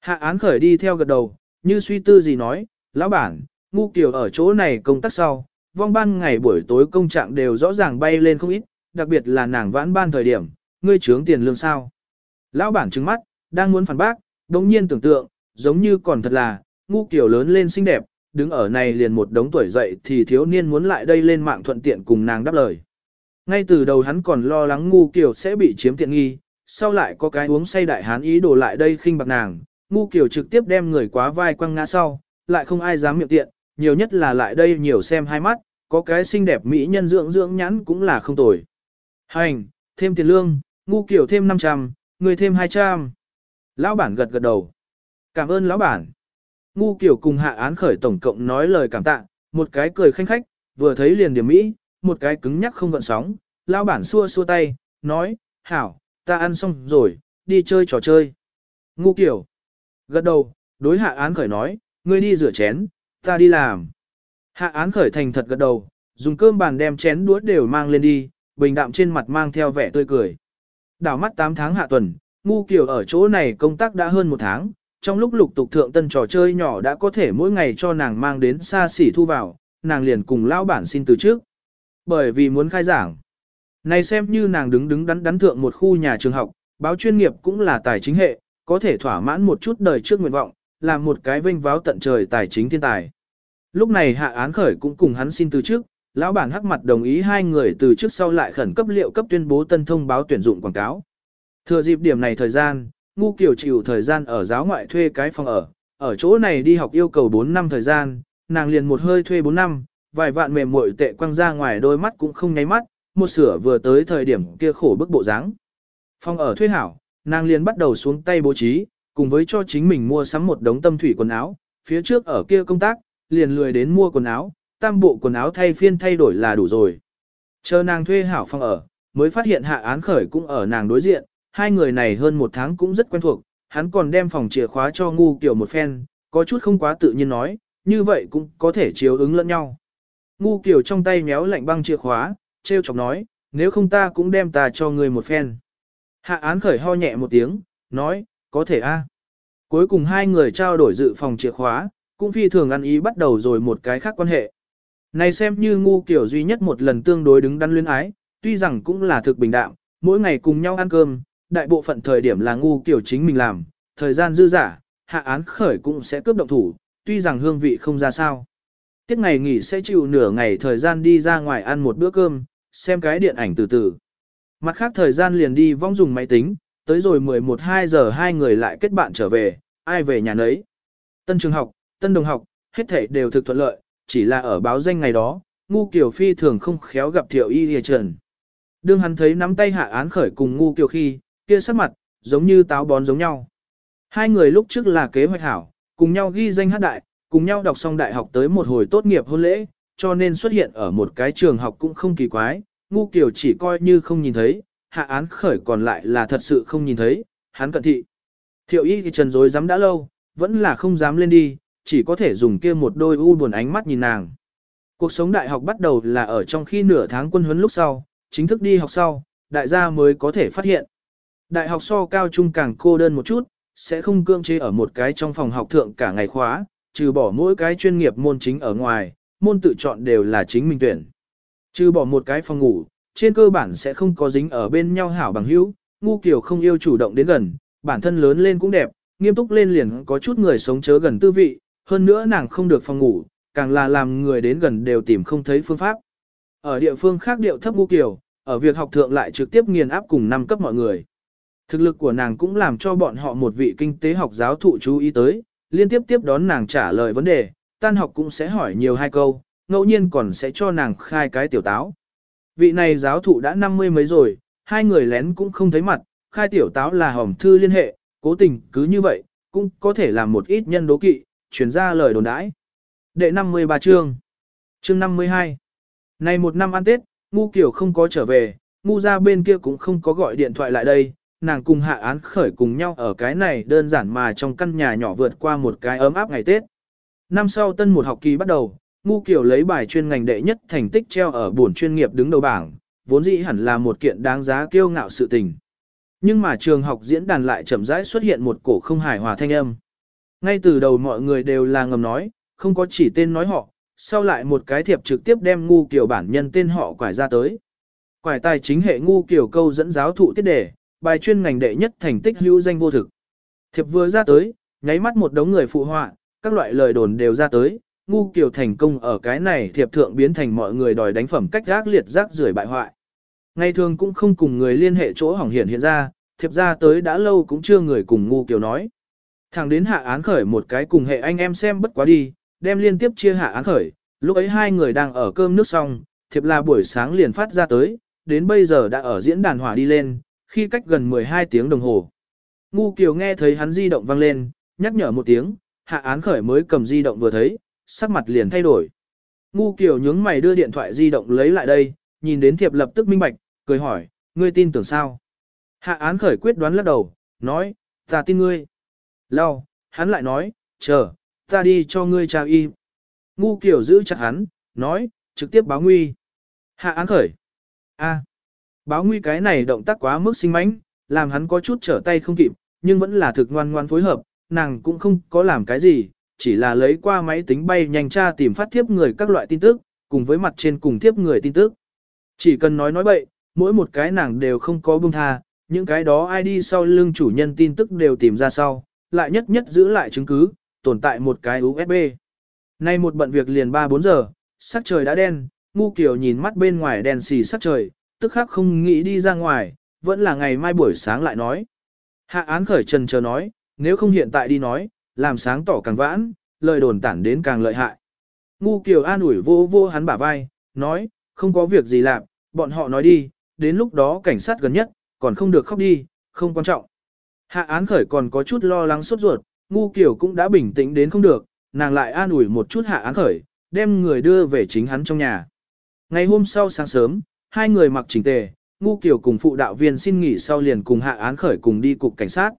Hạ án khởi đi theo gật đầu, như suy tư gì nói, lão bản, ngu kiểu ở chỗ này công tác sau, vong ban ngày buổi tối công trạng đều rõ ràng bay lên không ít, đặc biệt là nàng vãn ban thời điểm, ngươi trướng tiền lương sao. Lão bản trừng mắt, đang muốn phản bác, đồng nhiên tưởng tượng, giống như còn thật là, ngu kiểu lớn lên xinh đẹp, đứng ở này liền một đống tuổi dậy thì thiếu niên muốn lại đây lên mạng thuận tiện cùng nàng đáp lời. Ngay từ đầu hắn còn lo lắng ngu kiểu sẽ bị chiếm tiện nghi, sau lại có cái uống say đại hán ý đồ lại đây khinh bạc nàng, ngu kiểu trực tiếp đem người quá vai quăng ngã sau, lại không ai dám miệng tiện, nhiều nhất là lại đây nhiều xem hai mắt, có cái xinh đẹp mỹ nhân dưỡng dưỡng nhãn cũng là không tồi. Hành, thêm tiền lương, ngu kiểu thêm 500, người thêm 200. Lão bản gật gật đầu. Cảm ơn lão bản. Ngu kiểu cùng hạ án khởi tổng cộng nói lời cảm tạ, một cái cười khanh khách, vừa thấy liền điểm mỹ, một cái cứng nhắc không gợn sóng. Lão bản xua xua tay, nói, hảo, ta ăn xong rồi, đi chơi trò chơi. Ngu kiểu. Gật đầu, đối hạ án khởi nói, ngươi đi rửa chén, ta đi làm. Hạ án khởi thành thật gật đầu, dùng cơm bàn đem chén đũa đều mang lên đi, bình đạm trên mặt mang theo vẻ tươi cười. Đảo mắt 8 tháng hạ tuần, ngu kiểu ở chỗ này công tác đã hơn một tháng, trong lúc lục tục thượng tân trò chơi nhỏ đã có thể mỗi ngày cho nàng mang đến xa xỉ thu vào, nàng liền cùng lao bản xin từ trước. Bởi vì muốn khai giảng. Này xem như nàng đứng đứng đắn đắn thượng một khu nhà trường học, báo chuyên nghiệp cũng là tài chính hệ, có thể thỏa mãn một chút đời trước nguyện vọng, làm một cái vinh váo tận trời tài chính thiên tài. Lúc này hạ án khởi cũng cùng hắn xin từ trước, lão bản hắc mặt đồng ý hai người từ trước sau lại khẩn cấp liệu cấp tuyên bố tân thông báo tuyển dụng quảng cáo. Thừa dịp điểm này thời gian, ngu kiểu chịu thời gian ở giáo ngoại thuê cái phòng ở, ở chỗ này đi học yêu cầu 4 năm thời gian, nàng liền một hơi thuê 4 năm, vài vạn mềm muội tệ quăng ra ngoài đôi mắt cũng không nháy mắt, một sửa vừa tới thời điểm kia khổ bức bộ dáng. Phòng ở thuê hảo, nàng liền bắt đầu xuống tay bố trí, cùng với cho chính mình mua sắm một đống tâm thủy quần áo, phía trước ở kia công tác, liền lười đến mua quần áo, tam bộ quần áo thay phiên thay đổi là đủ rồi. Chờ nàng thuê hảo phòng ở, mới phát hiện hạ án khởi cũng ở nàng đối diện, hai người này hơn một tháng cũng rất quen thuộc, hắn còn đem phòng chìa khóa cho ngu kiểu một phen, có chút không quá tự nhiên nói, như vậy cũng có thể chiếu ứng lẫn nhau. Ngu kiểu trong tay méo lạnh băng chìa khóa, treo chọc nói, nếu không ta cũng đem ta cho người một phen. Hạ án khởi ho nhẹ một tiếng, nói, có thể a. Cuối cùng hai người trao đổi dự phòng chìa khóa, cũng phi thường ăn ý bắt đầu rồi một cái khác quan hệ. Này xem như ngu kiểu duy nhất một lần tương đối đứng đắn luyến ái, tuy rằng cũng là thực bình đạm, mỗi ngày cùng nhau ăn cơm, đại bộ phận thời điểm là ngu kiểu chính mình làm, thời gian dư giả, hạ án khởi cũng sẽ cướp động thủ, tuy rằng hương vị không ra sao. Tiết ngày nghỉ sẽ chịu nửa ngày thời gian đi ra ngoài ăn một bữa cơm, xem cái điện ảnh từ từ. Mặt khác thời gian liền đi vong dùng máy tính, tới rồi 11-2 giờ hai người lại kết bạn trở về, ai về nhà nấy. Tân trường học, tân đồng học, hết thể đều thực thuận lợi, chỉ là ở báo danh ngày đó, ngu kiểu phi thường không khéo gặp thiệu y hề trần. Đương hắn thấy nắm tay hạ án khởi cùng ngu kiểu khi, kia sắc mặt, giống như táo bón giống nhau. Hai người lúc trước là kế hoạch hảo, cùng nhau ghi danh hát đại, cùng nhau đọc xong đại học tới một hồi tốt nghiệp hôn lễ, cho nên xuất hiện ở một cái trường học cũng không kỳ quái, ngu kiểu chỉ coi như không nhìn thấy, hạ án khởi còn lại là thật sự không nhìn thấy, hắn cận thị. Thiệu y thì trần dối dám đã lâu, vẫn là không dám lên đi, chỉ có thể dùng kia một đôi u buồn ánh mắt nhìn nàng. Cuộc sống đại học bắt đầu là ở trong khi nửa tháng quân huấn lúc sau, chính thức đi học sau, đại gia mới có thể phát hiện. Đại học so cao trung càng cô đơn một chút, sẽ không cưỡng chế ở một cái trong phòng học thượng cả ngày khóa, trừ bỏ mỗi cái chuyên nghiệp môn chính ở ngoài, môn tự chọn đều là chính mình tuyển. Trừ bỏ một cái phòng ngủ, trên cơ bản sẽ không có dính ở bên nhau hảo bằng hữu, ngu kiểu không yêu chủ động đến gần, bản thân lớn lên cũng đẹp, nghiêm túc lên liền có chút người sống chớ gần tư vị, hơn nữa nàng không được phòng ngủ, càng là làm người đến gần đều tìm không thấy phương pháp. Ở địa phương khác điệu thấp ngu kiểu, ở việc học thượng lại trực tiếp nghiền áp cùng năm cấp mọi người. Thực lực của nàng cũng làm cho bọn họ một vị kinh tế học giáo thụ chú ý tới, liên tiếp tiếp đón nàng trả lời vấn đề, tan học cũng sẽ hỏi nhiều hai câu, ngẫu nhiên còn sẽ cho nàng khai cái tiểu táo. Vị này giáo thụ đã năm mươi mấy rồi, hai người lén cũng không thấy mặt, khai tiểu táo là hỏng thư liên hệ, cố tình cứ như vậy, cũng có thể làm một ít nhân đố kỵ, chuyển ra lời đồn đãi. Đệ 53 chương Chương 52 Này một năm ăn Tết, ngu kiểu không có trở về, ngu ra bên kia cũng không có gọi điện thoại lại đây, nàng cùng hạ án khởi cùng nhau ở cái này đơn giản mà trong căn nhà nhỏ vượt qua một cái ấm áp ngày Tết. Năm sau tân một học kỳ bắt đầu, ngu kiểu lấy bài chuyên ngành đệ nhất thành tích treo ở buồn chuyên nghiệp đứng đầu bảng, vốn dĩ hẳn là một kiện đáng giá kiêu ngạo sự tình. Nhưng mà trường học diễn đàn lại chậm rãi xuất hiện một cổ không hài hòa thanh âm. Ngay từ đầu mọi người đều là ngầm nói, không có chỉ tên nói họ, sau lại một cái thiệp trực tiếp đem ngu kiểu bản nhân tên họ quải ra tới. Quải tài chính hệ ngu kiểu câu dẫn giáo thụ tiết đề, bài chuyên ngành đệ nhất thành tích hữu danh vô thực. Thiệp vừa ra tới, nháy mắt một đống người phụ họa, các loại lời đồn đều ra tới, ngu kiểu thành công ở cái này thiệp thượng biến thành mọi người đòi đánh phẩm cách gác liệt rác rưởi bại hoại. Ngày thường cũng không cùng người liên hệ chỗ hỏng hiện hiện ra, thiệp ra tới đã lâu cũng chưa người cùng ngu kiểu nói. Thẳng đến hạ án khởi một cái cùng hệ anh em xem bất quá đi, đem liên tiếp chia hạ án khởi, lúc ấy hai người đang ở cơm nước xong, thiệp là buổi sáng liền phát ra tới, đến bây giờ đã ở diễn đàn hỏa đi lên, khi cách gần 12 tiếng đồng hồ. Ngu Kiều nghe thấy hắn di động vang lên, nhắc nhở một tiếng, hạ án khởi mới cầm di động vừa thấy, sắc mặt liền thay đổi. Ngu Kiều nhướng mày đưa điện thoại di động lấy lại đây, nhìn đến thiệp lập tức minh bạch, cười hỏi, ngươi tin tưởng sao? Hạ án khởi quyết đoán lắc đầu, nói, ta tin ngươi. Lau, hắn lại nói, chờ, ta đi cho ngươi trao y. Ngu Kiều giữ chặt hắn, nói, trực tiếp báo nguy. Hạ án khởi. A. Báo nguy cái này động tác quá mức sinh mãnh, làm hắn có chút trở tay không kịp, nhưng vẫn là thực ngoan ngoan phối hợp, nàng cũng không có làm cái gì, chỉ là lấy qua máy tính bay nhanh tra tìm phát thiếp người các loại tin tức, cùng với mặt trên cùng thiếp người tin tức. Chỉ cần nói nói bậy, mỗi một cái nàng đều không có buông tha, những cái đó ai đi sau lưng chủ nhân tin tức đều tìm ra sau, lại nhất nhất giữ lại chứng cứ, tồn tại một cái USB. Nay một bận việc liền 3-4 giờ, sắc trời đã đen, ngu kiểu nhìn mắt bên ngoài đèn xì sắc trời, tức khắc không nghĩ đi ra ngoài, vẫn là ngày mai buổi sáng lại nói. Hạ án khởi trần chờ nói, nếu không hiện tại đi nói, làm sáng tỏ càng vãn, lời đồn tản đến càng lợi hại. Ngu Kiều an ủi vô vô hắn bả vai, nói, không có việc gì làm, bọn họ nói đi, đến lúc đó cảnh sát gần nhất, còn không được khóc đi, không quan trọng. Hạ án khởi còn có chút lo lắng sốt ruột, ngu Kiều cũng đã bình tĩnh đến không được, nàng lại an ủi một chút hạ án khởi, đem người đưa về chính hắn trong nhà. Ngày hôm sau sáng sớm, hai người mặc chỉnh tề, ngu Kiều cùng phụ đạo viên xin nghỉ sau liền cùng hạ án khởi cùng đi cục cảnh sát.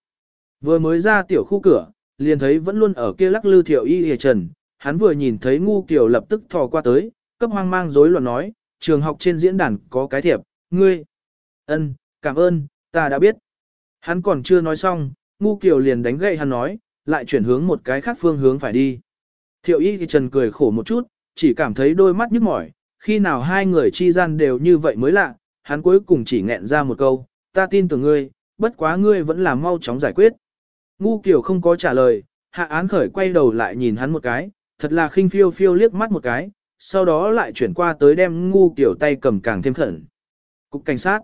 Vừa mới ra tiểu khu cửa, liền thấy vẫn luôn ở kia lắc lư thiệu y hề trần, hắn vừa nhìn thấy ngu Kiều lập tức thò qua tới, cấp hoang mang rối loạn nói, trường học trên diễn đàn có cái thiệp, ngươi. ân, cảm ơn, ta đã biết. Hắn còn chưa nói xong, ngu Kiều liền đánh gậy hắn nói, lại chuyển hướng một cái khác phương hướng phải đi. Thiệu y thì trần cười khổ một chút, chỉ cảm thấy đôi mắt nhức mỏi, khi nào hai người chi gian đều như vậy mới lạ, hắn cuối cùng chỉ nghẹn ra một câu, ta tin tưởng ngươi, bất quá ngươi vẫn là mau chóng giải quyết. Ngu Kiều không có trả lời, hạ án khởi quay đầu lại nhìn hắn một cái, thật là khinh phiêu phiêu liếc mắt một cái, sau đó lại chuyển qua tới đem ngu Kiều tay cầm càng thêm khẩn. Cục cảnh sát.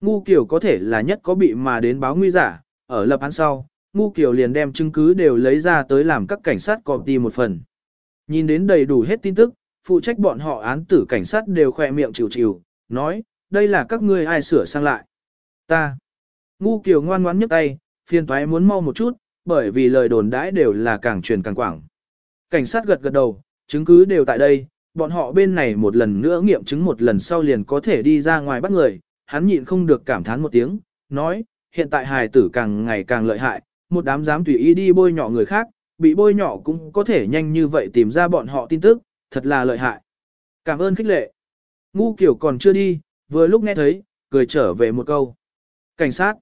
Ngu Kiều có thể là nhất có bị mà đến báo nguy giả, ở lập án sau, ngu Kiều liền đem chứng cứ đều lấy ra tới làm các cảnh sát copy một phần. Nhìn đến đầy đủ hết tin tức, phụ trách bọn họ án tử cảnh sát đều khỏe miệng chịu chịu, nói, đây là các ngươi ai sửa sang lại. Ta. Ngu Kiều ngoan ngoãn nhấc tay, phiền toái muốn mau một chút, bởi vì lời đồn đãi đều là càng truyền càng quảng. Cảnh sát gật gật đầu, chứng cứ đều tại đây, bọn họ bên này một lần nữa nghiệm chứng một lần sau liền có thể đi ra ngoài bắt người, hắn nhịn không được cảm thán một tiếng, nói, hiện tại hài tử càng ngày càng lợi hại, một đám dám tùy ý đi bôi nhọ người khác, bị bôi nhọ cũng có thể nhanh như vậy tìm ra bọn họ tin tức, thật là lợi hại. Cảm ơn khích lệ. Ngu kiểu còn chưa đi, vừa lúc nghe thấy, cười trở về một câu. Cảnh sát.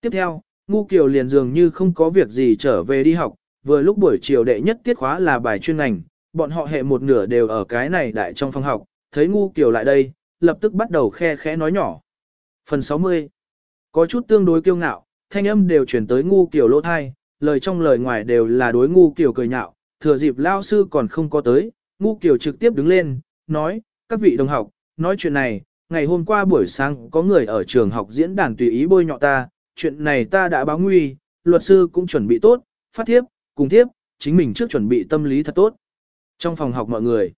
Tiếp theo, Ngu Kiều liền dường như không có việc gì trở về đi học, vừa lúc buổi chiều đệ nhất tiết khóa là bài chuyên ngành, bọn họ hệ một nửa đều ở cái này đại trong phòng học, thấy Ngu Kiều lại đây, lập tức bắt đầu khe khẽ nói nhỏ. Phần 60 Có chút tương đối kiêu ngạo, thanh âm đều chuyển tới Ngu Kiều lỗ thai, lời trong lời ngoài đều là đối Ngu Kiều cười nhạo, thừa dịp lao sư còn không có tới, Ngu Kiều trực tiếp đứng lên, nói, các vị đồng học, nói chuyện này, ngày hôm qua buổi sáng có người ở trường học diễn đàn tùy ý bôi nhọ ta, chuyện này ta đã báo nguy, luật sư cũng chuẩn bị tốt, phát thiếp, cùng thiếp, chính mình trước chuẩn bị tâm lý thật tốt. Trong phòng học mọi người,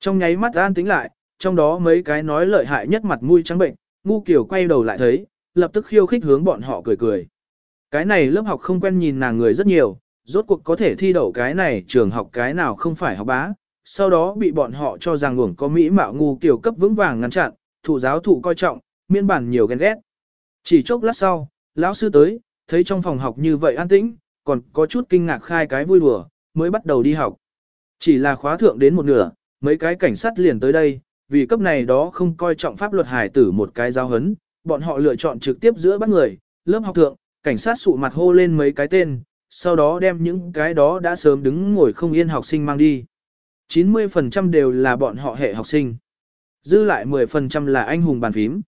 trong nháy mắt an tính lại, trong đó mấy cái nói lợi hại nhất mặt mũi trắng bệnh, ngu kiểu quay đầu lại thấy, lập tức khiêu khích hướng bọn họ cười cười. Cái này lớp học không quen nhìn nàng người rất nhiều, rốt cuộc có thể thi đậu cái này trường học cái nào không phải học bá, sau đó bị bọn họ cho rằng uổng có mỹ mạo ngu kiểu cấp vững vàng ngăn chặn, thụ giáo thụ coi trọng, miên bản nhiều ghen ghét. Chỉ chốc lát sau, Lão sư tới, thấy trong phòng học như vậy an tĩnh, còn có chút kinh ngạc khai cái vui đùa, mới bắt đầu đi học. Chỉ là khóa thượng đến một nửa, mấy cái cảnh sát liền tới đây, vì cấp này đó không coi trọng pháp luật hải tử một cái giao hấn, bọn họ lựa chọn trực tiếp giữa bắt người, lớp học thượng, cảnh sát sụ mặt hô lên mấy cái tên, sau đó đem những cái đó đã sớm đứng ngồi không yên học sinh mang đi. 90% đều là bọn họ hệ học sinh. Dư lại 10% là anh hùng bàn phím.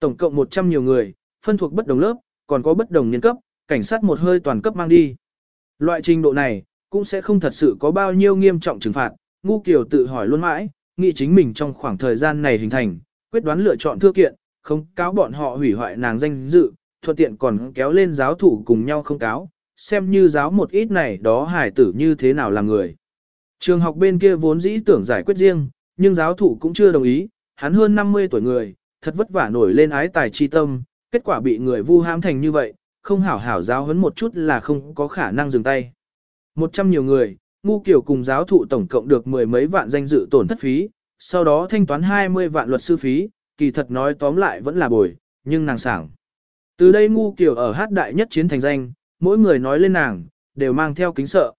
Tổng cộng 100 nhiều người, phân thuộc bất đồng lớp, còn có bất đồng niên cấp, cảnh sát một hơi toàn cấp mang đi. Loại trình độ này, cũng sẽ không thật sự có bao nhiêu nghiêm trọng trừng phạt. Ngu Kiều tự hỏi luôn mãi, nghĩ chính mình trong khoảng thời gian này hình thành, quyết đoán lựa chọn thưa kiện, không cáo bọn họ hủy hoại nàng danh dự, thuận tiện còn kéo lên giáo thủ cùng nhau không cáo, xem như giáo một ít này đó hải tử như thế nào là người. Trường học bên kia vốn dĩ tưởng giải quyết riêng, nhưng giáo thủ cũng chưa đồng ý, hắn hơn 50 tuổi người, thật vất vả nổi lên ái tài chi tâm, kết quả bị người vu hãm thành như vậy, không hảo hảo giáo huấn một chút là không có khả năng dừng tay. Một trăm nhiều người, ngu kiểu cùng giáo thụ tổng cộng được mười mấy vạn danh dự tổn thất phí, sau đó thanh toán 20 vạn luật sư phí, kỳ thật nói tóm lại vẫn là bồi, nhưng nàng sảng. Từ đây ngu kiểu ở hát đại nhất chiến thành danh, mỗi người nói lên nàng, đều mang theo kính sợ.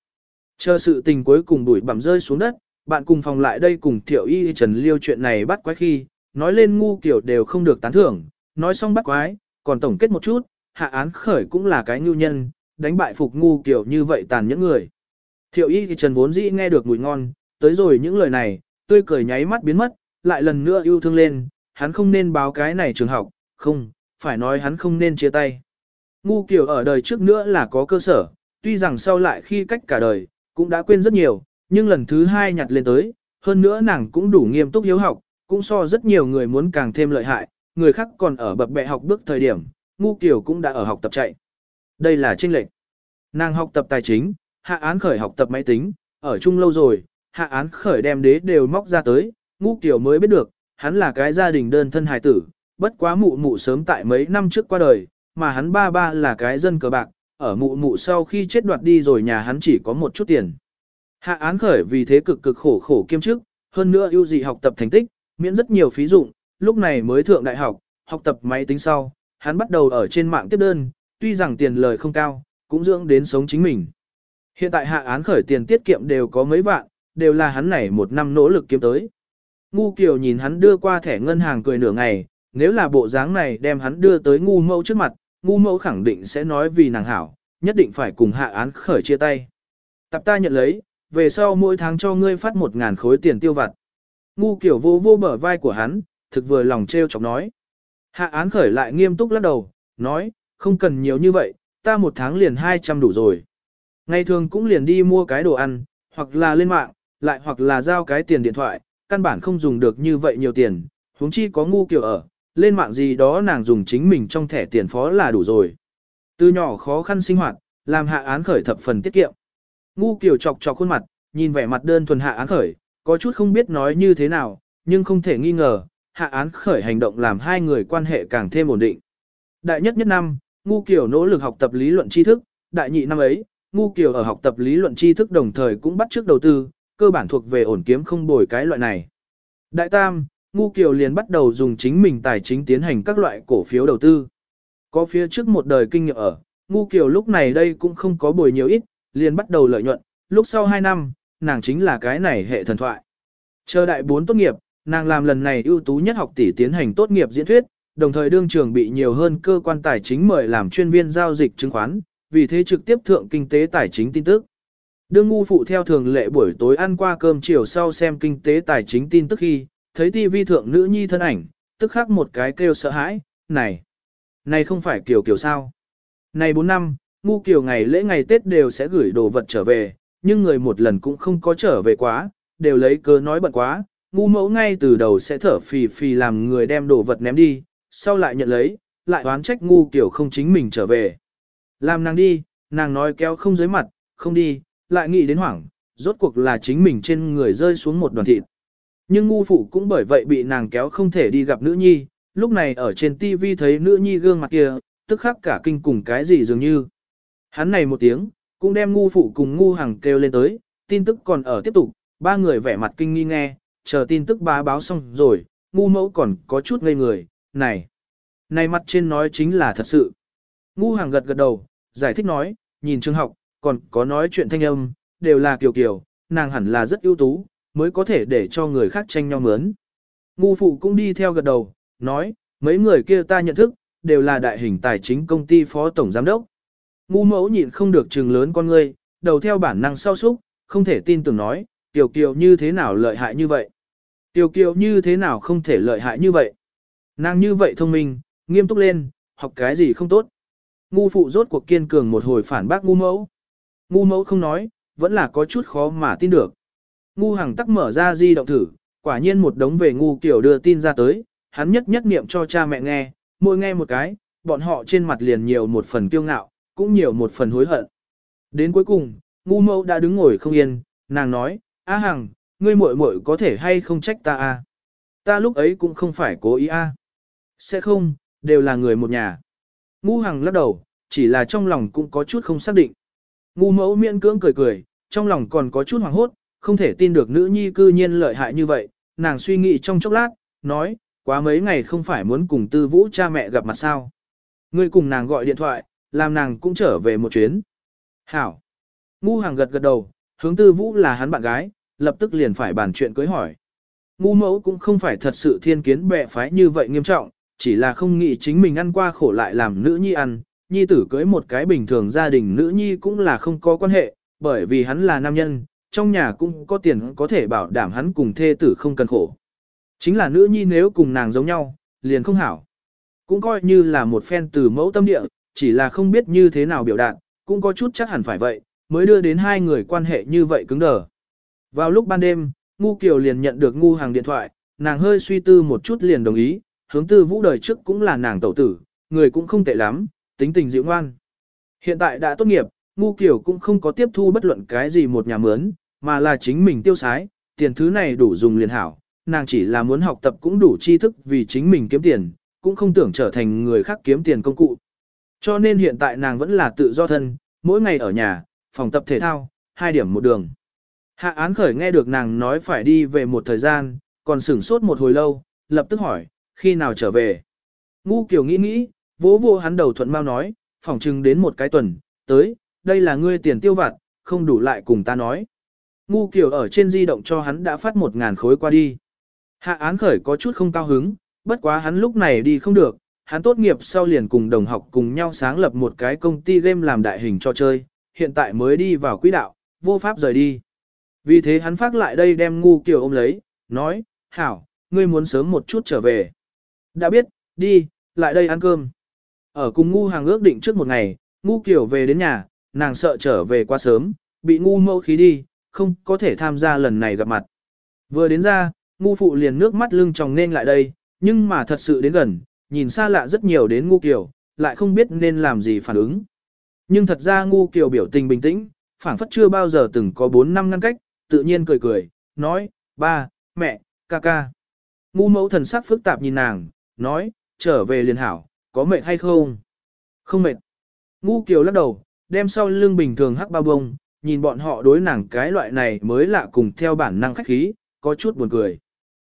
Chờ sự tình cuối cùng đuổi bẩm rơi xuống đất, bạn cùng phòng lại đây cùng tiểu y trần liêu chuyện này bắt quái khi, nói lên ngu kiểu đều không được tán thưởng, nói xong bắt quái, còn tổng kết một chút, hạ án khởi cũng là cái nhu nhân, đánh bại phục ngu kiểu như vậy tàn những người. Thiệu y thì trần vốn dĩ nghe được mùi ngon, tới rồi những lời này, tươi cười nháy mắt biến mất, lại lần nữa yêu thương lên, hắn không nên báo cái này trường học, không, phải nói hắn không nên chia tay. Ngu kiểu ở đời trước nữa là có cơ sở, tuy rằng sau lại khi cách cả đời, cũng đã quên rất nhiều, nhưng lần thứ hai nhặt lên tới, hơn nữa nàng cũng đủ nghiêm túc hiếu học, cũng so rất nhiều người muốn càng thêm lợi hại, người khác còn ở bập bẹ học bước thời điểm, ngu kiểu cũng đã ở học tập chạy. Đây là tranh lệnh. Nàng học tập tài chính, hạ án khởi học tập máy tính, ở chung lâu rồi, hạ án khởi đem đế đều móc ra tới, ngu kiểu mới biết được, hắn là cái gia đình đơn thân hài tử, bất quá mụ mụ sớm tại mấy năm trước qua đời, mà hắn ba ba là cái dân cờ bạc, ở mụ mụ sau khi chết đoạt đi rồi nhà hắn chỉ có một chút tiền. Hạ án khởi vì thế cực cực khổ khổ kiêm chức, hơn nữa ưu dị học tập thành tích, miễn rất nhiều phí dụng, lúc này mới thượng đại học, học tập máy tính sau, hắn bắt đầu ở trên mạng tiếp đơn, tuy rằng tiền lời không cao, cũng dưỡng đến sống chính mình. Hiện tại hạ án khởi tiền tiết kiệm đều có mấy vạn, đều là hắn này một năm nỗ lực kiếm tới. Ngu Kiều nhìn hắn đưa qua thẻ ngân hàng cười nửa ngày, nếu là bộ dáng này đem hắn đưa tới ngu mẫu trước mặt, ngu mẫu khẳng định sẽ nói vì nàng hảo, nhất định phải cùng hạ án khởi chia tay. Tập ta nhận lấy, về sau mỗi tháng cho ngươi phát một ngàn khối tiền tiêu vặt. Ngu Kiều vô vô bờ vai của hắn, thực vừa lòng treo chọc nói. Hạ án khởi lại nghiêm túc lắc đầu, nói, không cần nhiều như vậy, ta một tháng liền 200 đủ rồi. Ngày thường cũng liền đi mua cái đồ ăn, hoặc là lên mạng, lại hoặc là giao cái tiền điện thoại, căn bản không dùng được như vậy nhiều tiền, huống chi có ngu kiểu ở, lên mạng gì đó nàng dùng chính mình trong thẻ tiền phó là đủ rồi. Từ nhỏ khó khăn sinh hoạt, làm hạ án khởi thập phần tiết kiệm. Ngu kiểu chọc chọc khuôn mặt, nhìn vẻ mặt đơn thuần hạ án khởi, có chút không biết nói như thế nào, nhưng không thể nghi ngờ, hạ án khởi hành động làm hai người quan hệ càng thêm ổn định. Đại nhất nhất năm, Ngu Kiều nỗ lực học tập lý luận tri thức, đại nhị năm ấy, Ngu Kiều ở học tập lý luận tri thức đồng thời cũng bắt trước đầu tư, cơ bản thuộc về ổn kiếm không bồi cái loại này. Đại tam, Ngu Kiều liền bắt đầu dùng chính mình tài chính tiến hành các loại cổ phiếu đầu tư. Có phía trước một đời kinh nghiệm ở, Ngu Kiều lúc này đây cũng không có bồi nhiều ít, liền bắt đầu lợi nhuận, lúc sau 2 năm, nàng chính là cái này hệ thần thoại. Chờ đại 4 tốt nghiệp, nàng làm lần này ưu tú nhất học tỷ tiến hành tốt nghiệp diễn thuyết, đồng thời đương trường bị nhiều hơn cơ quan tài chính mời làm chuyên viên giao dịch chứng khoán, vì thế trực tiếp thượng kinh tế tài chính tin tức. Đương ngu phụ theo thường lệ buổi tối ăn qua cơm chiều sau xem kinh tế tài chính tin tức khi, thấy TV thượng nữ nhi thân ảnh, tức khắc một cái kêu sợ hãi, này, này không phải kiểu kiểu sao. Này 4 năm, ngu kiểu ngày lễ ngày Tết đều sẽ gửi đồ vật trở về, nhưng người một lần cũng không có trở về quá, đều lấy cớ nói bận quá, ngu mẫu ngay từ đầu sẽ thở phì phì làm người đem đồ vật ném đi, sau lại nhận lấy, lại oán trách ngu kiểu không chính mình trở về. Làm nàng đi, nàng nói kéo không dưới mặt, không đi, lại nghĩ đến hoảng, rốt cuộc là chính mình trên người rơi xuống một đoàn thịt. Nhưng ngu phụ cũng bởi vậy bị nàng kéo không thể đi gặp nữ nhi, lúc này ở trên tivi thấy nữ nhi gương mặt kia, tức khắc cả kinh cùng cái gì dường như. Hắn này một tiếng, cũng đem ngu phụ cùng ngu hằng kêu lên tới, tin tức còn ở tiếp tục, ba người vẻ mặt kinh nghi nghe, chờ tin tức bá báo xong rồi, ngu mẫu còn có chút ngây người, này, này mặt trên nói chính là thật sự. Ngu hàng gật gật đầu, giải thích nói, nhìn trường học, còn có nói chuyện thanh âm, đều là kiều kiều, nàng hẳn là rất ưu tú, mới có thể để cho người khác tranh nhau mướn. Ngu phụ cũng đi theo gật đầu, nói, mấy người kia ta nhận thức, đều là đại hình tài chính công ty phó tổng giám đốc. Ngu mẫu nhịn không được trừng lớn con ngươi, đầu theo bản năng sau súc, không thể tin tưởng nói, Tiểu Kiều như thế nào lợi hại như vậy? Tiểu Kiều như thế nào không thể lợi hại như vậy? Nàng như vậy thông minh, nghiêm túc lên, học cái gì không tốt? Ngu phụ rốt cuộc kiên cường một hồi phản bác ngu mẫu. Ngu mẫu không nói, vẫn là có chút khó mà tin được. Ngu hằng tắc mở ra di động thử, quả nhiên một đống về ngu kiểu đưa tin ra tới, hắn nhất nhất niệm cho cha mẹ nghe, mỗi nghe một cái, bọn họ trên mặt liền nhiều một phần kiêu ngạo, cũng nhiều một phần hối hận. Đến cuối cùng, ngu mẫu đã đứng ngồi không yên, nàng nói, A Hằng, ngươi muội muội có thể hay không trách ta a? À? Ta lúc ấy cũng không phải cố ý a. À? Sẽ không, đều là người một nhà. Ngu Hằng lắc đầu, chỉ là trong lòng cũng có chút không xác định. Ngu mẫu miễn cưỡng cười cười, trong lòng còn có chút hoảng hốt, không thể tin được nữ nhi cư nhiên lợi hại như vậy, nàng suy nghĩ trong chốc lát, nói, quá mấy ngày không phải muốn cùng tư vũ cha mẹ gặp mặt sao. Ngươi cùng nàng gọi điện thoại, làm nàng cũng trở về một chuyến. Hảo. Ngu hàng gật gật đầu, hướng tư vũ là hắn bạn gái, lập tức liền phải bàn chuyện cưới hỏi. Ngu mẫu cũng không phải thật sự thiên kiến bệ phái như vậy nghiêm trọng, chỉ là không nghĩ chính mình ăn qua khổ lại làm nữ nhi ăn, nhi tử cưới một cái bình thường gia đình nữ nhi cũng là không có quan hệ, bởi vì hắn là nam nhân, trong nhà cũng có tiền có thể bảo đảm hắn cùng thê tử không cần khổ. Chính là nữ nhi nếu cùng nàng giống nhau, liền không hảo. Cũng coi như là một phen từ mẫu tâm địa, chỉ là không biết như thế nào biểu đạt, cũng có chút chắc hẳn phải vậy, mới đưa đến hai người quan hệ như vậy cứng đờ. Vào lúc ban đêm, Ngu Kiều liền nhận được Ngu Hàng điện thoại, nàng hơi suy tư một chút liền đồng ý, hướng tư vũ đời trước cũng là nàng tẩu tử, người cũng không tệ lắm, tính tình dịu ngoan. Hiện tại đã tốt nghiệp, Ngu Kiều cũng không có tiếp thu bất luận cái gì một nhà mướn, mà là chính mình tiêu sái, tiền thứ này đủ dùng liền hảo, nàng chỉ là muốn học tập cũng đủ tri thức vì chính mình kiếm tiền, cũng không tưởng trở thành người khác kiếm tiền công cụ. Cho nên hiện tại nàng vẫn là tự do thân, mỗi ngày ở nhà, phòng tập thể thao, hai điểm một đường. Hạ án khởi nghe được nàng nói phải đi về một thời gian, còn sửng sốt một hồi lâu, lập tức hỏi, khi nào trở về. Ngu kiểu nghĩ nghĩ, vỗ vô hắn đầu thuận mau nói, phỏng chừng đến một cái tuần, tới, đây là ngươi tiền tiêu vặt, không đủ lại cùng ta nói. Ngu kiểu ở trên di động cho hắn đã phát một ngàn khối qua đi. Hạ án khởi có chút không cao hứng, bất quá hắn lúc này đi không được, hắn tốt nghiệp sau liền cùng đồng học cùng nhau sáng lập một cái công ty game làm đại hình cho chơi, hiện tại mới đi vào quỹ đạo, vô pháp rời đi. Vì thế hắn phát lại đây đem ngu kiểu ôm lấy, nói, hảo, ngươi muốn sớm một chút trở về. Đã biết, đi, lại đây ăn cơm. Ở cùng ngu hàng ước định trước một ngày, ngu kiểu về đến nhà, nàng sợ trở về quá sớm, bị ngu mâu khí đi, không có thể tham gia lần này gặp mặt. Vừa đến ra, ngu phụ liền nước mắt lưng tròng nên lại đây, nhưng mà thật sự đến gần, nhìn xa lạ rất nhiều đến ngu kiểu, lại không biết nên làm gì phản ứng. Nhưng thật ra ngu kiểu biểu tình bình tĩnh, phảng phất chưa bao giờ từng có 4 năm ngăn cách, tự nhiên cười cười, nói, ba, mẹ, ca ca. Ngu mẫu thần sắc phức tạp nhìn nàng, nói, trở về liền hảo, có mệt hay không? Không mệt. Ngu kiều lắc đầu, đem sau lưng bình thường hắc bao bông, nhìn bọn họ đối nàng cái loại này mới lạ cùng theo bản năng khách khí, có chút buồn cười.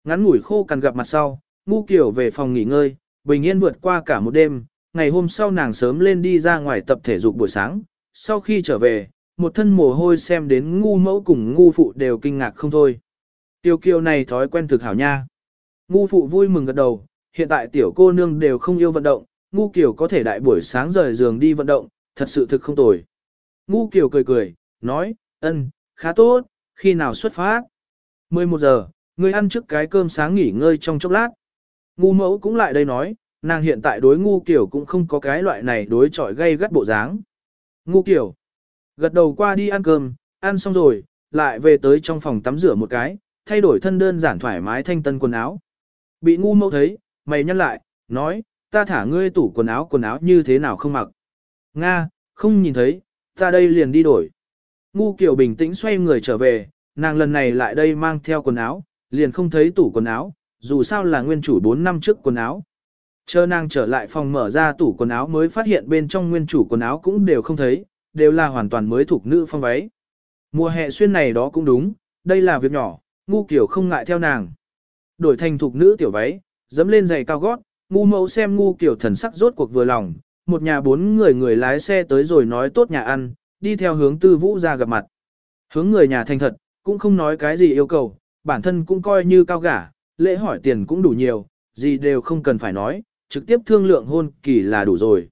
Ngắn ngủi khô cằn gặp mặt sau, ngu kiều về phòng nghỉ ngơi, bình yên vượt qua cả một đêm, ngày hôm sau nàng sớm lên đi ra ngoài tập thể dục buổi sáng, sau khi trở về, một thân mồ hôi xem đến ngu mẫu cùng ngu phụ đều kinh ngạc không thôi. Tiêu kiều này thói quen thực hảo nha. Ngu phụ vui mừng gật đầu, hiện tại tiểu cô nương đều không yêu vận động, ngu kiều có thể đại buổi sáng rời giường đi vận động, thật sự thực không tồi. Ngu kiều cười cười, nói, ân, khá tốt, khi nào xuất phát? 11 giờ, ngươi ăn trước cái cơm sáng nghỉ ngơi trong chốc lát. Ngu mẫu cũng lại đây nói, nàng hiện tại đối ngu kiểu cũng không có cái loại này đối chọi gây gắt bộ dáng. Ngu kiểu, gật đầu qua đi ăn cơm, ăn xong rồi, lại về tới trong phòng tắm rửa một cái, thay đổi thân đơn giản thoải mái thanh tân quần áo. Bị ngu mẫu thấy, mày nhăn lại, nói, ta thả ngươi tủ quần áo quần áo như thế nào không mặc. Nga, không nhìn thấy, ta đây liền đi đổi. Ngu kiểu bình tĩnh xoay người trở về, nàng lần này lại đây mang theo quần áo, liền không thấy tủ quần áo, dù sao là nguyên chủ 4 năm trước quần áo. Chờ nàng trở lại phòng mở ra tủ quần áo mới phát hiện bên trong nguyên chủ quần áo cũng đều không thấy, đều là hoàn toàn mới thuộc nữ phong váy. Mùa hè xuyên này đó cũng đúng, đây là việc nhỏ, ngu kiểu không ngại theo nàng. Đổi thành thuộc nữ tiểu váy, dẫm lên giày cao gót, ngu mẫu xem ngu kiểu thần sắc rốt cuộc vừa lòng, một nhà bốn người người lái xe tới rồi nói tốt nhà ăn, đi theo hướng tư vũ ra gặp mặt. Hướng người nhà thành thật, cũng không nói cái gì yêu cầu, bản thân cũng coi như cao gả, lễ hỏi tiền cũng đủ nhiều, gì đều không cần phải nói, trực tiếp thương lượng hôn kỳ là đủ rồi.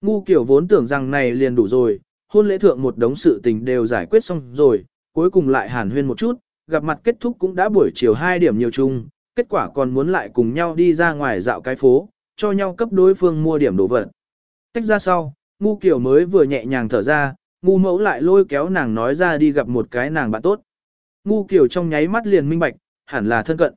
Ngu kiểu vốn tưởng rằng này liền đủ rồi, hôn lễ thượng một đống sự tình đều giải quyết xong rồi, cuối cùng lại hàn huyên một chút, gặp mặt kết thúc cũng đã buổi chiều 2 điểm nhiều chung, kết quả còn muốn lại cùng nhau đi ra ngoài dạo cái phố, cho nhau cấp đối phương mua điểm đồ vật. Tách ra sau, ngu kiểu mới vừa nhẹ nhàng thở ra, ngu mẫu lại lôi kéo nàng nói ra đi gặp một cái nàng bạn tốt. Ngu kiểu trong nháy mắt liền minh bạch, hẳn là thân cận.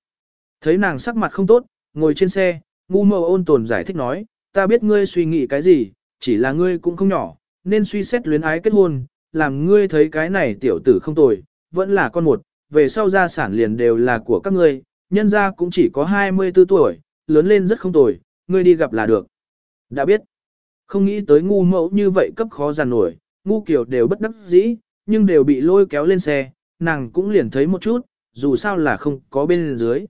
Thấy nàng sắc mặt không tốt, ngồi trên xe, ngu mẫu ôn tồn giải thích nói, ta biết ngươi suy nghĩ cái gì, chỉ là ngươi cũng không nhỏ, nên suy xét luyến ái kết hôn, làm ngươi thấy cái này tiểu tử không tồi, vẫn là con một, về sau gia sản liền đều là của các ngươi, nhân gia cũng chỉ có 24 tuổi, lớn lên rất không tồi, ngươi đi gặp là được. Đã biết, không nghĩ tới ngu mẫu như vậy cấp khó giàn nổi, ngu kiểu đều bất đắc dĩ, nhưng đều bị lôi kéo lên xe, nàng cũng liền thấy một chút, dù sao là không có bên dưới.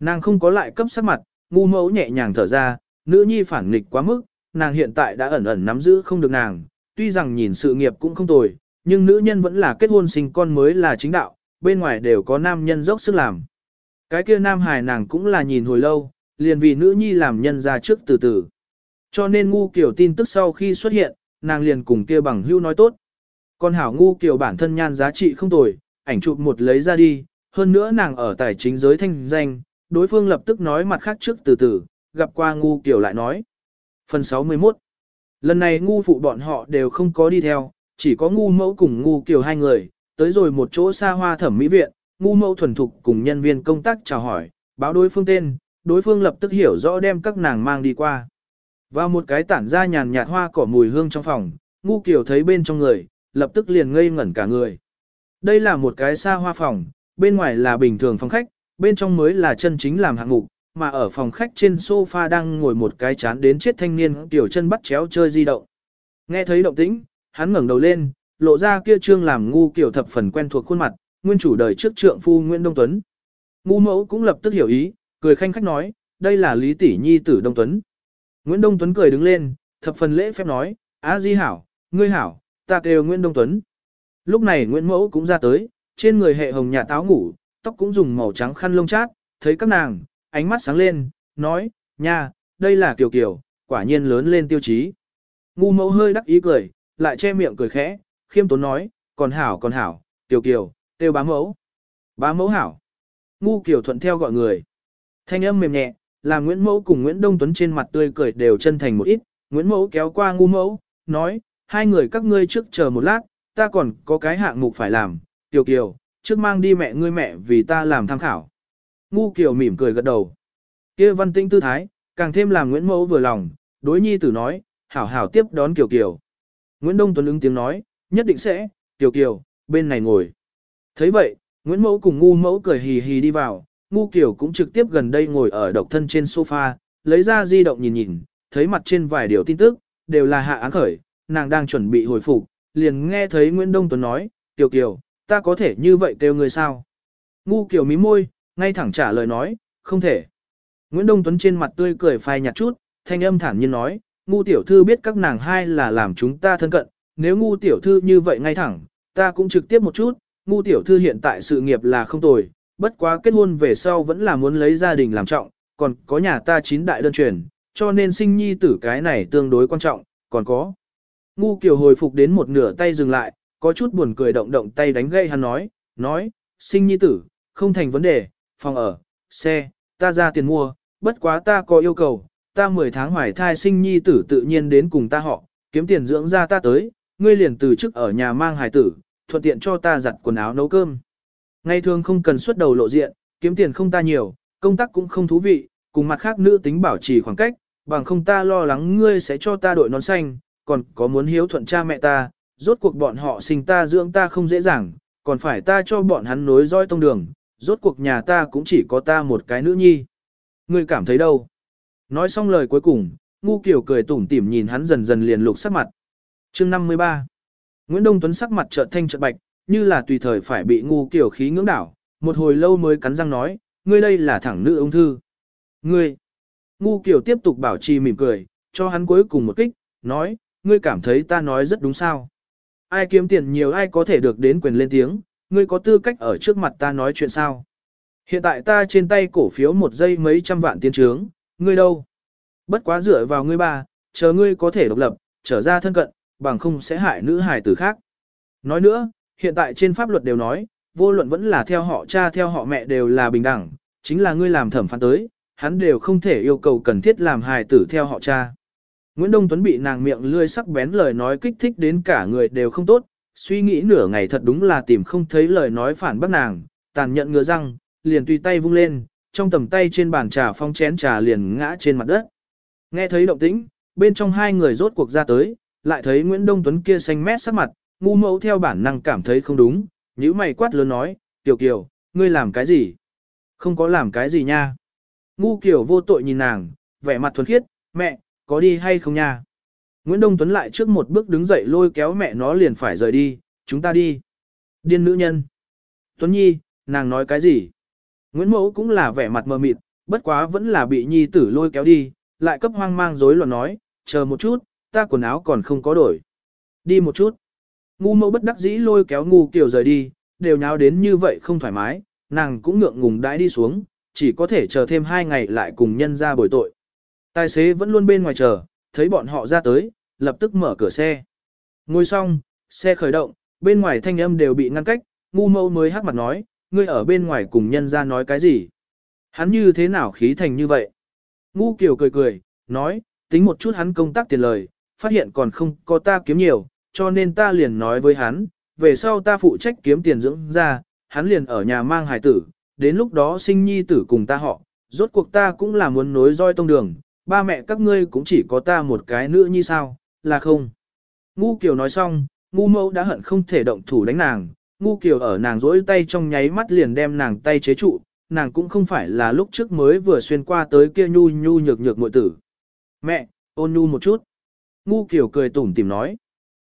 Nàng không có lại cấp sắc mặt, ngu mẫu nhẹ nhàng thở ra, nữ nhi phản nghịch quá mức, nàng hiện tại đã ẩn ẩn nắm giữ không được nàng, tuy rằng nhìn sự nghiệp cũng không tồi, nhưng nữ nhân vẫn là kết hôn sinh con mới là chính đạo, bên ngoài đều có nam nhân dốc sức làm. Cái kia nam hài nàng cũng là nhìn hồi lâu, liền vì nữ nhi làm nhân ra trước từ từ. Cho nên ngu kiểu tin tức sau khi xuất hiện, nàng liền cùng kia bằng hưu nói tốt. Còn hảo ngu kiểu bản thân nhan giá trị không tồi, ảnh chụp một lấy ra đi, hơn nữa nàng ở tài chính giới thanh danh, đối phương lập tức nói mặt khác trước từ từ, gặp qua ngu kiểu lại nói. Phần 61 Lần này ngu phụ bọn họ đều không có đi theo, chỉ có ngu mẫu cùng ngu kiểu hai người, tới rồi một chỗ xa hoa thẩm mỹ viện, ngu mẫu thuần thục cùng nhân viên công tác chào hỏi, báo đối phương tên, đối phương lập tức hiểu rõ đem các nàng mang đi qua. Vào một cái tản ra nhàn nhạt hoa cỏ mùi hương trong phòng, ngu kiểu thấy bên trong người, lập tức liền ngây ngẩn cả người. Đây là một cái xa hoa phòng, bên ngoài là bình thường phòng khách, bên trong mới là chân chính làm hạng mục, mà ở phòng khách trên sofa đang ngồi một cái chán đến chết thanh niên tiểu chân bắt chéo chơi di động. Nghe thấy động tĩnh, hắn ngẩng đầu lên, lộ ra kia trương làm ngu kiểu thập phần quen thuộc khuôn mặt, nguyên chủ đời trước trượng phu Nguyễn Đông Tuấn. Ngu mẫu cũng lập tức hiểu ý, cười khanh khách nói, đây là Lý Tỷ Nhi tử Đông Tuấn. Nguyễn Đông Tuấn cười đứng lên, thập phần lễ phép nói, á di hảo, ngươi hảo, ta kêu Nguyễn Đông Tuấn. Lúc này Nguyễn Mẫu cũng ra tới, trên người hệ hồng nhà táo ngủ, tóc cũng dùng màu trắng khăn lông chát, thấy các nàng, ánh mắt sáng lên, nói, nha, đây là Kiều Kiều, quả nhiên lớn lên tiêu chí. Ngu mẫu hơi đắc ý cười, lại che miệng cười khẽ, khiêm tốn nói, còn hảo còn hảo, Kiều Kiều, tiêu bá mẫu. Bá mẫu hảo. Ngu Kiều thuận theo gọi người. Thanh âm mềm nhẹ, làm Nguyễn Mẫu cùng Nguyễn Đông Tuấn trên mặt tươi cười đều chân thành một ít. Nguyễn Mẫu kéo qua ngu mẫu, nói, hai người các ngươi trước chờ một lát, ta còn có cái hạng mục phải làm. Kiều Kiều, trước mang đi mẹ ngươi mẹ vì ta làm tham khảo. Ngu Kiều mỉm cười gật đầu. kia văn tinh tư thái, càng thêm làm Nguyễn Mẫu vừa lòng, đối nhi tử nói, hảo hảo tiếp đón Kiều Kiều. Nguyễn Đông Tuấn ứng tiếng nói, nhất định sẽ, Kiều Kiều, bên này ngồi. thấy vậy, Nguyễn Mẫu cùng ngu mẫu cười hì hì đi vào, ngu Kiều cũng trực tiếp gần đây ngồi ở độc thân trên sofa, lấy ra di động nhìn nhìn, thấy mặt trên vài điều tin tức, đều là hạ án khởi, nàng đang chuẩn bị hồi phục, liền nghe thấy Nguyễn Đông Tuấn nói, Kiều Kiều, ta có thể như vậy kêu người sao? Ngu Kiều mí môi, ngay thẳng trả lời nói, không thể. Nguyễn Đông Tuấn trên mặt tươi cười phai nhạt chút, thanh âm thản nhiên nói, ngu tiểu thư biết các nàng hai là làm chúng ta thân cận, nếu ngu tiểu thư như vậy ngay thẳng, ta cũng trực tiếp một chút, ngu tiểu thư hiện tại sự nghiệp là không tồi, bất quá kết hôn về sau vẫn là muốn lấy gia đình làm trọng, còn có nhà ta chín đại đơn truyền, cho nên sinh nhi tử cái này tương đối quan trọng, còn có. Ngu kiểu hồi phục đến một nửa tay dừng lại, có chút buồn cười động động tay đánh gây hắn nói, nói, sinh nhi tử, không thành vấn đề, phòng ở, xe, ta ra tiền mua, bất quá ta có yêu cầu, ta 10 tháng hoài thai sinh nhi tử tự nhiên đến cùng ta họ, kiếm tiền dưỡng ra ta tới, ngươi liền từ chức ở nhà mang hài tử, thuận tiện cho ta giặt quần áo nấu cơm. Ngày thường không cần xuất đầu lộ diện, kiếm tiền không ta nhiều, công tác cũng không thú vị, cùng mặt khác nữ tính bảo trì khoảng cách, bằng không ta lo lắng ngươi sẽ cho ta đội nón xanh, còn có muốn hiếu thuận cha mẹ ta, rốt cuộc bọn họ sinh ta dưỡng ta không dễ dàng, còn phải ta cho bọn hắn nối roi tông đường, rốt cuộc nhà ta cũng chỉ có ta một cái nữ nhi. Ngươi cảm thấy đâu? Nói xong lời cuối cùng, ngu kiểu cười tủm tỉm nhìn hắn dần dần liền lục sắc mặt. Chương 53 Nguyễn Đông Tuấn sắc mặt chợt thanh chợt bạch, như là tùy thời phải bị ngu kiểu khí ngưỡng đảo, một hồi lâu mới cắn răng nói, ngươi đây là thẳng nữ ung thư. Ngươi! Ngu kiểu tiếp tục bảo trì mỉm cười, cho hắn cuối cùng một kích, nói, ngươi cảm thấy ta nói rất đúng sao. Ai kiếm tiền nhiều ai có thể được đến quyền lên tiếng, ngươi có tư cách ở trước mặt ta nói chuyện sao. Hiện tại ta trên tay cổ phiếu một giây mấy trăm vạn tiền trướng, ngươi đâu? Bất quá dựa vào ngươi ba, chờ ngươi có thể độc lập, trở ra thân cận, bằng không sẽ hại nữ hài tử khác. Nói nữa, hiện tại trên pháp luật đều nói, vô luận vẫn là theo họ cha theo họ mẹ đều là bình đẳng, chính là ngươi làm thẩm phán tới, hắn đều không thể yêu cầu cần thiết làm hài tử theo họ cha. Nguyễn Đông Tuấn bị nàng miệng lươi sắc bén lời nói kích thích đến cả người đều không tốt, suy nghĩ nửa ngày thật đúng là tìm không thấy lời nói phản bác nàng, tàn nhận ngựa răng, liền tùy tay vung lên, trong tầm tay trên bàn trà phong chén trà liền ngã trên mặt đất. Nghe thấy động tĩnh, bên trong hai người rốt cuộc ra tới, lại thấy Nguyễn Đông Tuấn kia xanh mét sắc mặt, ngu mẫu theo bản năng cảm thấy không đúng, nhíu mày quát lớn nói, tiểu Kiều, ngươi làm cái gì? Không có làm cái gì nha. Ngu Kiều vô tội nhìn nàng, vẻ mặt thuần khiết, mẹ, có đi hay không nha? Nguyễn Đông Tuấn lại trước một bước đứng dậy lôi kéo mẹ nó liền phải rời đi, chúng ta đi. Điên nữ nhân. Tuấn Nhi, nàng nói cái gì? Nguyễn Mẫu cũng là vẻ mặt mờ mịt, bất quá vẫn là bị Nhi tử lôi kéo đi, lại cấp hoang mang rối loạn nói, chờ một chút, ta quần áo còn không có đổi. Đi một chút. Ngu mẫu bất đắc dĩ lôi kéo ngu kiểu rời đi, đều nháo đến như vậy không thoải mái, nàng cũng ngượng ngùng đãi đi xuống, chỉ có thể chờ thêm hai ngày lại cùng nhân ra bồi tội. Tài xế vẫn luôn bên ngoài chờ, thấy bọn họ ra tới, lập tức mở cửa xe. Ngồi xong, xe khởi động, bên ngoài thanh âm đều bị ngăn cách, ngu mâu mới hắc mặt nói, ngươi ở bên ngoài cùng nhân ra nói cái gì. Hắn như thế nào khí thành như vậy? Ngu kiểu cười cười, nói, tính một chút hắn công tác tiền lời, phát hiện còn không có ta kiếm nhiều, cho nên ta liền nói với hắn, về sau ta phụ trách kiếm tiền dưỡng ra, hắn liền ở nhà mang hài tử, đến lúc đó sinh nhi tử cùng ta họ, rốt cuộc ta cũng là muốn nối roi tông đường, ba mẹ các ngươi cũng chỉ có ta một cái nữa như sao, là không. Ngu Kiều nói xong, ngu mẫu đã hận không thể động thủ đánh nàng, ngu Kiều ở nàng rỗi tay trong nháy mắt liền đem nàng tay chế trụ, nàng cũng không phải là lúc trước mới vừa xuyên qua tới kia nhu nhu nhược nhược muội tử. Mẹ, ôn nhu một chút. Ngu Kiều cười tủm tìm nói.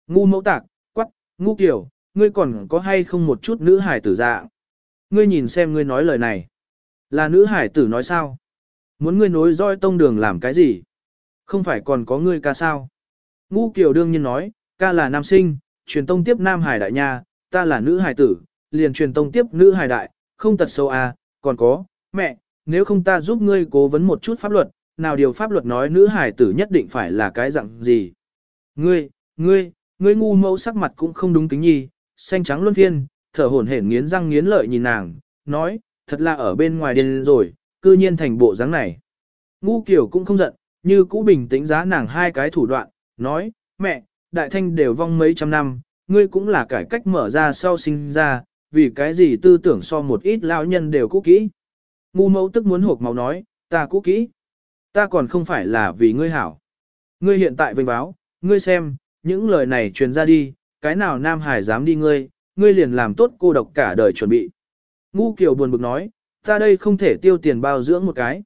Ngu mẫu tạc, quắc, ngu Kiều, ngươi còn có hay không một chút nữ hải tử dạ. Ngươi nhìn xem ngươi nói lời này. Là nữ hải tử nói sao? Muốn ngươi nối roi tông đường làm cái gì? Không phải còn có ngươi ca sao? Ngu Kiều đương nhiên nói, ca là nam sinh, truyền tông tiếp nam hải đại nha, ta là nữ hải tử, liền truyền tông tiếp nữ hải đại, không tật sâu à, còn có, mẹ, nếu không ta giúp ngươi cố vấn một chút pháp luật, nào điều pháp luật nói nữ hải tử nhất định phải là cái dạng gì? Ngươi, ngươi, ngươi ngu mẫu sắc mặt cũng không đúng kính nhi, xanh trắng luân phiên, thở hổn hển nghiến răng nghiến lợi nhìn nàng, nói, thật là ở bên ngoài điên rồi, cư nhiên thành bộ dáng này. Ngu kiểu cũng không giận, như cũ bình tĩnh giá nàng hai cái thủ đoạn, nói, mẹ, đại thanh đều vong mấy trăm năm, ngươi cũng là cải cách mở ra sau sinh ra, vì cái gì tư tưởng so một ít lão nhân đều cũ kỹ. Ngu mẫu tức muốn hộp máu nói, ta cũ kỹ. Ta còn không phải là vì ngươi hảo. Ngươi hiện tại vinh báo, ngươi xem, những lời này truyền ra đi, cái nào Nam Hải dám đi ngươi, ngươi liền làm tốt cô độc cả đời chuẩn bị. Ngu Kiều buồn bực nói, ta đây không thể tiêu tiền bao dưỡng một cái.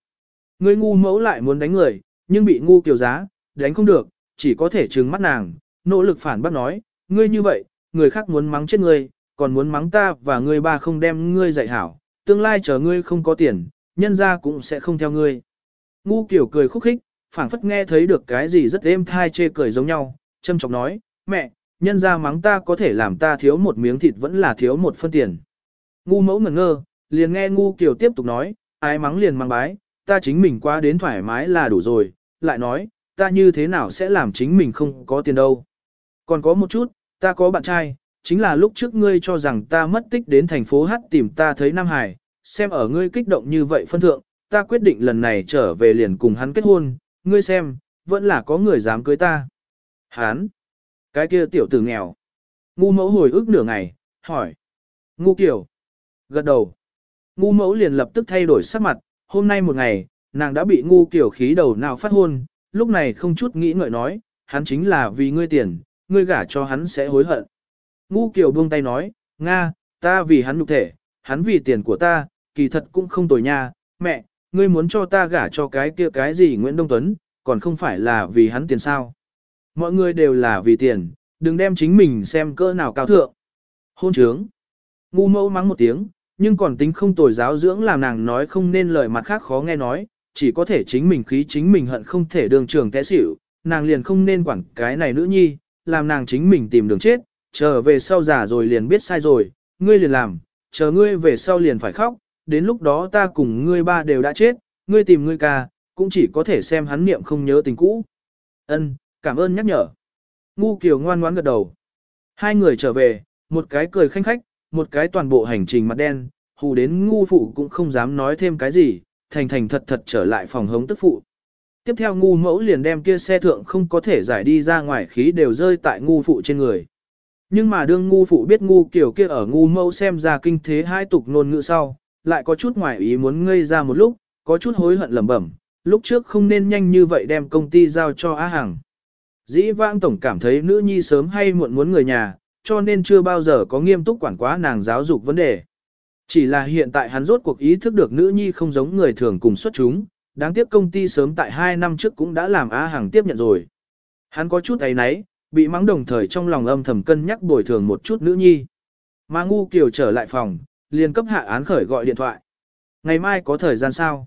Ngươi ngu mẫu lại muốn đánh người, nhưng bị ngu Kiều giá, đánh không được, chỉ có thể trừng mắt nàng, nỗ lực phản bác nói, ngươi như vậy, người khác muốn mắng chết ngươi, còn muốn mắng ta và ngươi ba không đem ngươi dạy hảo, tương lai chờ ngươi không có tiền, nhân ra cũng sẽ không theo ngươi. Ngu kiểu cười khúc khích, phảng phất nghe thấy được cái gì rất êm thai chê cười giống nhau, châm chọc nói, mẹ, nhân ra mắng ta có thể làm ta thiếu một miếng thịt vẫn là thiếu một phân tiền. Ngu mẫu ngẩn ngơ, liền nghe ngu kiểu tiếp tục nói, ai mắng liền mang bái, ta chính mình qua đến thoải mái là đủ rồi, lại nói, ta như thế nào sẽ làm chính mình không có tiền đâu. Còn có một chút, ta có bạn trai, chính là lúc trước ngươi cho rằng ta mất tích đến thành phố Hát tìm ta thấy Nam Hải, xem ở ngươi kích động như vậy phân thượng, ta quyết định lần này trở về liền cùng hắn kết hôn, ngươi xem, vẫn là có người dám cưới ta. Hắn, cái kia tiểu tử nghèo. Ngu mẫu hồi ức nửa ngày, hỏi. Ngu kiểu. Gật đầu. Ngu mẫu liền lập tức thay đổi sắc mặt, hôm nay một ngày, nàng đã bị ngu kiểu khí đầu nào phát hôn, lúc này không chút nghĩ ngợi nói, hắn chính là vì ngươi tiền, ngươi gả cho hắn sẽ hối hận. Ngu kiểu buông tay nói, Nga, ta vì hắn nhục thể, hắn vì tiền của ta, kỳ thật cũng không tồi nha, mẹ, ngươi muốn cho ta gả cho cái kia cái gì Nguyễn Đông Tuấn, còn không phải là vì hắn tiền sao. Mọi người đều là vì tiền, đừng đem chính mình xem cỡ nào cao thượng. Hôn trướng. Ngu mẫu mắng một tiếng, nhưng còn tính không tồi giáo dưỡng làm nàng nói không nên lời mặt khác khó nghe nói, chỉ có thể chính mình khí chính mình hận không thể đường trường té xỉu, nàng liền không nên quản cái này nữ nhi, làm nàng chính mình tìm đường chết, chờ về sau già rồi liền biết sai rồi, ngươi liền làm, chờ ngươi về sau liền phải khóc, đến lúc đó ta cùng ngươi ba đều đã chết, ngươi tìm ngươi ca, cũng chỉ có thể xem hắn niệm không nhớ tình cũ. Ân, cảm ơn nhắc nhở. Ngu Kiều ngoan ngoãn gật đầu. Hai người trở về, một cái cười khanh khách, một cái toàn bộ hành trình mặt đen, hù đến ngu phụ cũng không dám nói thêm cái gì, thành thành thật thật trở lại phòng hống tức phụ. Tiếp theo ngu mẫu liền đem kia xe thượng không có thể giải đi ra ngoài khí đều rơi tại ngu phụ trên người. Nhưng mà đương ngu phụ biết ngu kiểu kia ở ngu mẫu xem ra kinh thế hai tục ngôn ngữ sau, lại có chút ngoài ý muốn ngây ra một lúc, có chút hối hận lẩm bẩm, lúc trước không nên nhanh như vậy đem công ty giao cho Á Hằng. Dĩ vãng tổng cảm thấy nữ nhi sớm hay muộn muốn người nhà, cho nên chưa bao giờ có nghiêm túc quản quá nàng giáo dục vấn đề. Chỉ là hiện tại hắn rốt cuộc ý thức được nữ nhi không giống người thường cùng xuất chúng, đáng tiếc công ty sớm tại 2 năm trước cũng đã làm Á Hằng tiếp nhận rồi. Hắn có chút ấy náy, bị mắng đồng thời trong lòng âm thầm cân nhắc bồi thường một chút nữ nhi. Mà ngu kiều trở lại phòng, liền cấp hạ án khởi gọi điện thoại. Ngày mai có thời gian sao?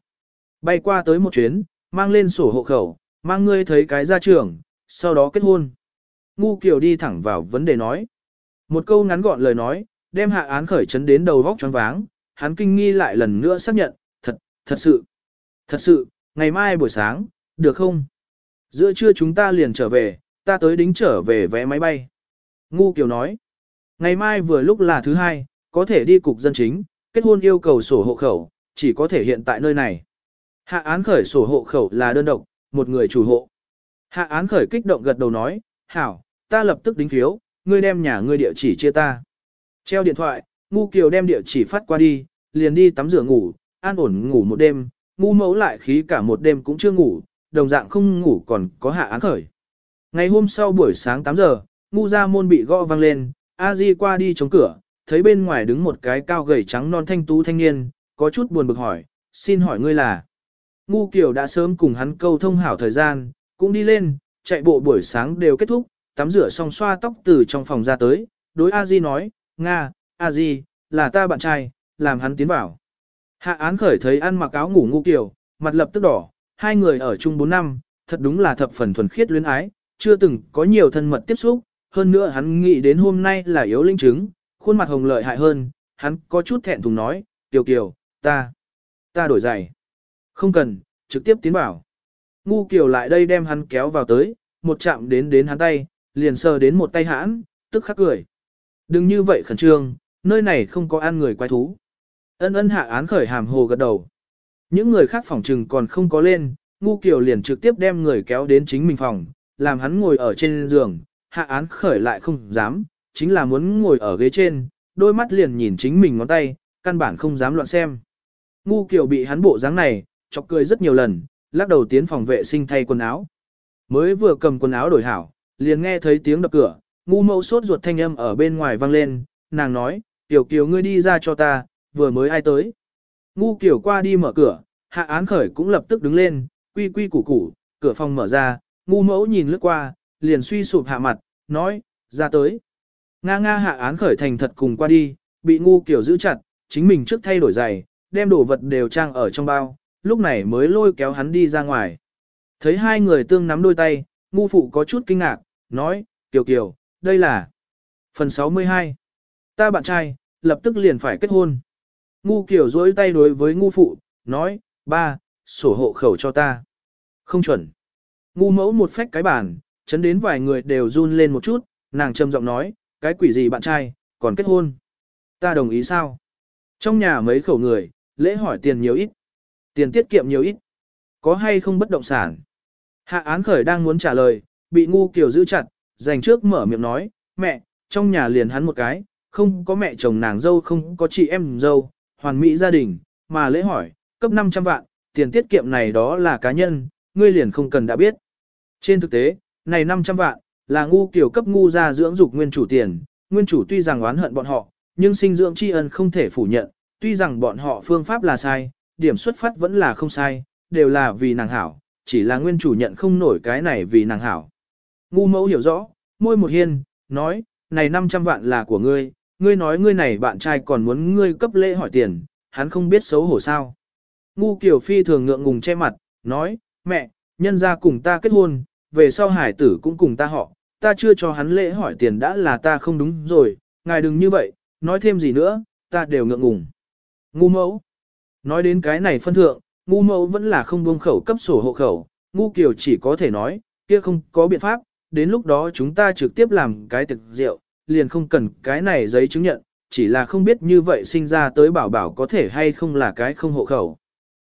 Bay qua tới một chuyến, mang lên sổ hộ khẩu, mang ngươi thấy cái gia trưởng, sau đó kết hôn. Ngu kiều đi thẳng vào vấn đề nói. Một câu ngắn gọn lời nói, đem hạ án khởi chấn đến đầu vóc choáng váng, hắn kinh nghi lại lần nữa xác nhận, thật, thật sự, thật sự, ngày mai buổi sáng, được không? Giữa trưa chúng ta liền trở về, ta tới đính trở về vé máy bay. Ngu Kiều nói, ngày mai vừa lúc là thứ hai, có thể đi cục dân chính, kết hôn yêu cầu sổ hộ khẩu, chỉ có thể hiện tại nơi này. Hạ án khởi sổ hộ khẩu là đơn độc, một người chủ hộ. Hạ án khởi kích động gật đầu nói, hảo, ta lập tức đính phiếu, ngươi đem nhà ngươi địa chỉ chia ta. Treo điện thoại, ngu kiều đem địa chỉ phát qua đi, liền đi tắm rửa ngủ, an ổn ngủ một đêm, ngu mẫu lại khí cả một đêm cũng chưa ngủ, đồng dạng không ngủ còn có hạ án khởi. Ngày hôm sau buổi sáng 8 giờ, ngu ra môn bị gõ vang lên, a di qua đi chống cửa, thấy bên ngoài đứng một cái cao gầy trắng non thanh tú thanh niên, có chút buồn bực hỏi, xin hỏi ngươi là. Ngu Kiều đã sớm cùng hắn câu thông hảo thời gian, cũng đi lên, chạy bộ buổi sáng đều kết thúc, tắm rửa xong xoa tóc từ trong phòng ra tới, đối A Di nói, Nga, A Di, là ta bạn trai, làm hắn tiến vào. Hạ án khởi thấy ăn mặc áo ngủ ngu kiểu, mặt lập tức đỏ, hai người ở chung 4 năm, thật đúng là thập phần thuần khiết luyến ái, chưa từng có nhiều thân mật tiếp xúc, hơn nữa hắn nghĩ đến hôm nay là yếu linh chứng, khuôn mặt hồng lợi hại hơn, hắn có chút thẹn thùng nói, Tiểu Kiều, ta, ta đổi giày. Không cần, trực tiếp tiến vào. Ngu Kiều lại đây đem hắn kéo vào tới, một chạm đến đến hắn tay, liền sờ đến một tay hãn, tức khắc cười. Đừng như vậy khẩn trương, nơi này không có ăn người quái thú. Ân ân hạ án khởi hàm hồ gật đầu. Những người khác phòng trừng còn không có lên, ngu kiều liền trực tiếp đem người kéo đến chính mình phòng, làm hắn ngồi ở trên giường, hạ án khởi lại không dám, chính là muốn ngồi ở ghế trên, đôi mắt liền nhìn chính mình ngón tay, căn bản không dám loạn xem. Ngu kiều bị hắn bộ dáng này, chọc cười rất nhiều lần, lắc đầu tiến phòng vệ sinh thay quần áo. Mới vừa cầm quần áo đổi hảo, liền nghe thấy tiếng đập cửa, ngu mẫu sốt ruột thanh âm ở bên ngoài vang lên, nàng nói, tiểu kiều ngươi đi ra cho ta, vừa mới ai tới. Ngu kiểu qua đi mở cửa, hạ án khởi cũng lập tức đứng lên, quy quy củ củ, cửa phòng mở ra, ngu mẫu nhìn lướt qua, liền suy sụp hạ mặt, nói, ra tới. Nga nga hạ án khởi thành thật cùng qua đi, bị ngu kiểu giữ chặt, chính mình trước thay đổi giày, đem đồ vật đều trang ở trong bao, lúc này mới lôi kéo hắn đi ra ngoài. Thấy hai người tương nắm đôi tay, ngu phụ có chút kinh ngạc, nói, Kiều Kiều, đây là phần 62. Ta bạn trai, lập tức liền phải kết hôn. Ngu Kiều dối tay đối với ngu phụ, nói, ba, sổ hộ khẩu cho ta. Không chuẩn. Ngu mẫu một phách cái bàn, chấn đến vài người đều run lên một chút, nàng trầm giọng nói, cái quỷ gì bạn trai, còn kết hôn. Ta đồng ý sao? Trong nhà mấy khẩu người, lễ hỏi tiền nhiều ít. Tiền tiết kiệm nhiều ít. Có hay không bất động sản? Hạ án khởi đang muốn trả lời, bị ngu kiểu giữ chặt, dành trước mở miệng nói, mẹ, trong nhà liền hắn một cái, không có mẹ chồng nàng dâu không có chị em dâu, hoàn mỹ gia đình, mà lễ hỏi, cấp 500 vạn, tiền tiết kiệm này đó là cá nhân, ngươi liền không cần đã biết. Trên thực tế, này 500 vạn, là ngu kiểu cấp ngu ra dưỡng dục nguyên chủ tiền, nguyên chủ tuy rằng oán hận bọn họ, nhưng sinh dưỡng tri ân không thể phủ nhận, tuy rằng bọn họ phương pháp là sai, điểm xuất phát vẫn là không sai, đều là vì nàng hảo, chỉ là nguyên chủ nhận không nổi cái này vì nàng hảo. Ngu mẫu hiểu rõ, môi một hiên, nói, này 500 vạn là của ngươi, ngươi nói ngươi này bạn trai còn muốn ngươi cấp lễ hỏi tiền, hắn không biết xấu hổ sao. Ngu kiểu phi thường ngượng ngùng che mặt, nói, mẹ, nhân ra cùng ta kết hôn, về sau hải tử cũng cùng ta họ, ta chưa cho hắn lễ hỏi tiền đã là ta không đúng rồi, ngài đừng như vậy, nói thêm gì nữa, ta đều ngượng ngùng. Ngu mẫu. Nói đến cái này phân thượng, ngu mẫu vẫn là không buông khẩu cấp sổ hộ khẩu, ngu kiều chỉ có thể nói, kia không có biện pháp, đến lúc đó chúng ta trực tiếp làm cái thực rượu, liền không cần cái này giấy chứng nhận, chỉ là không biết như vậy sinh ra tới bảo bảo có thể hay không là cái không hộ khẩu.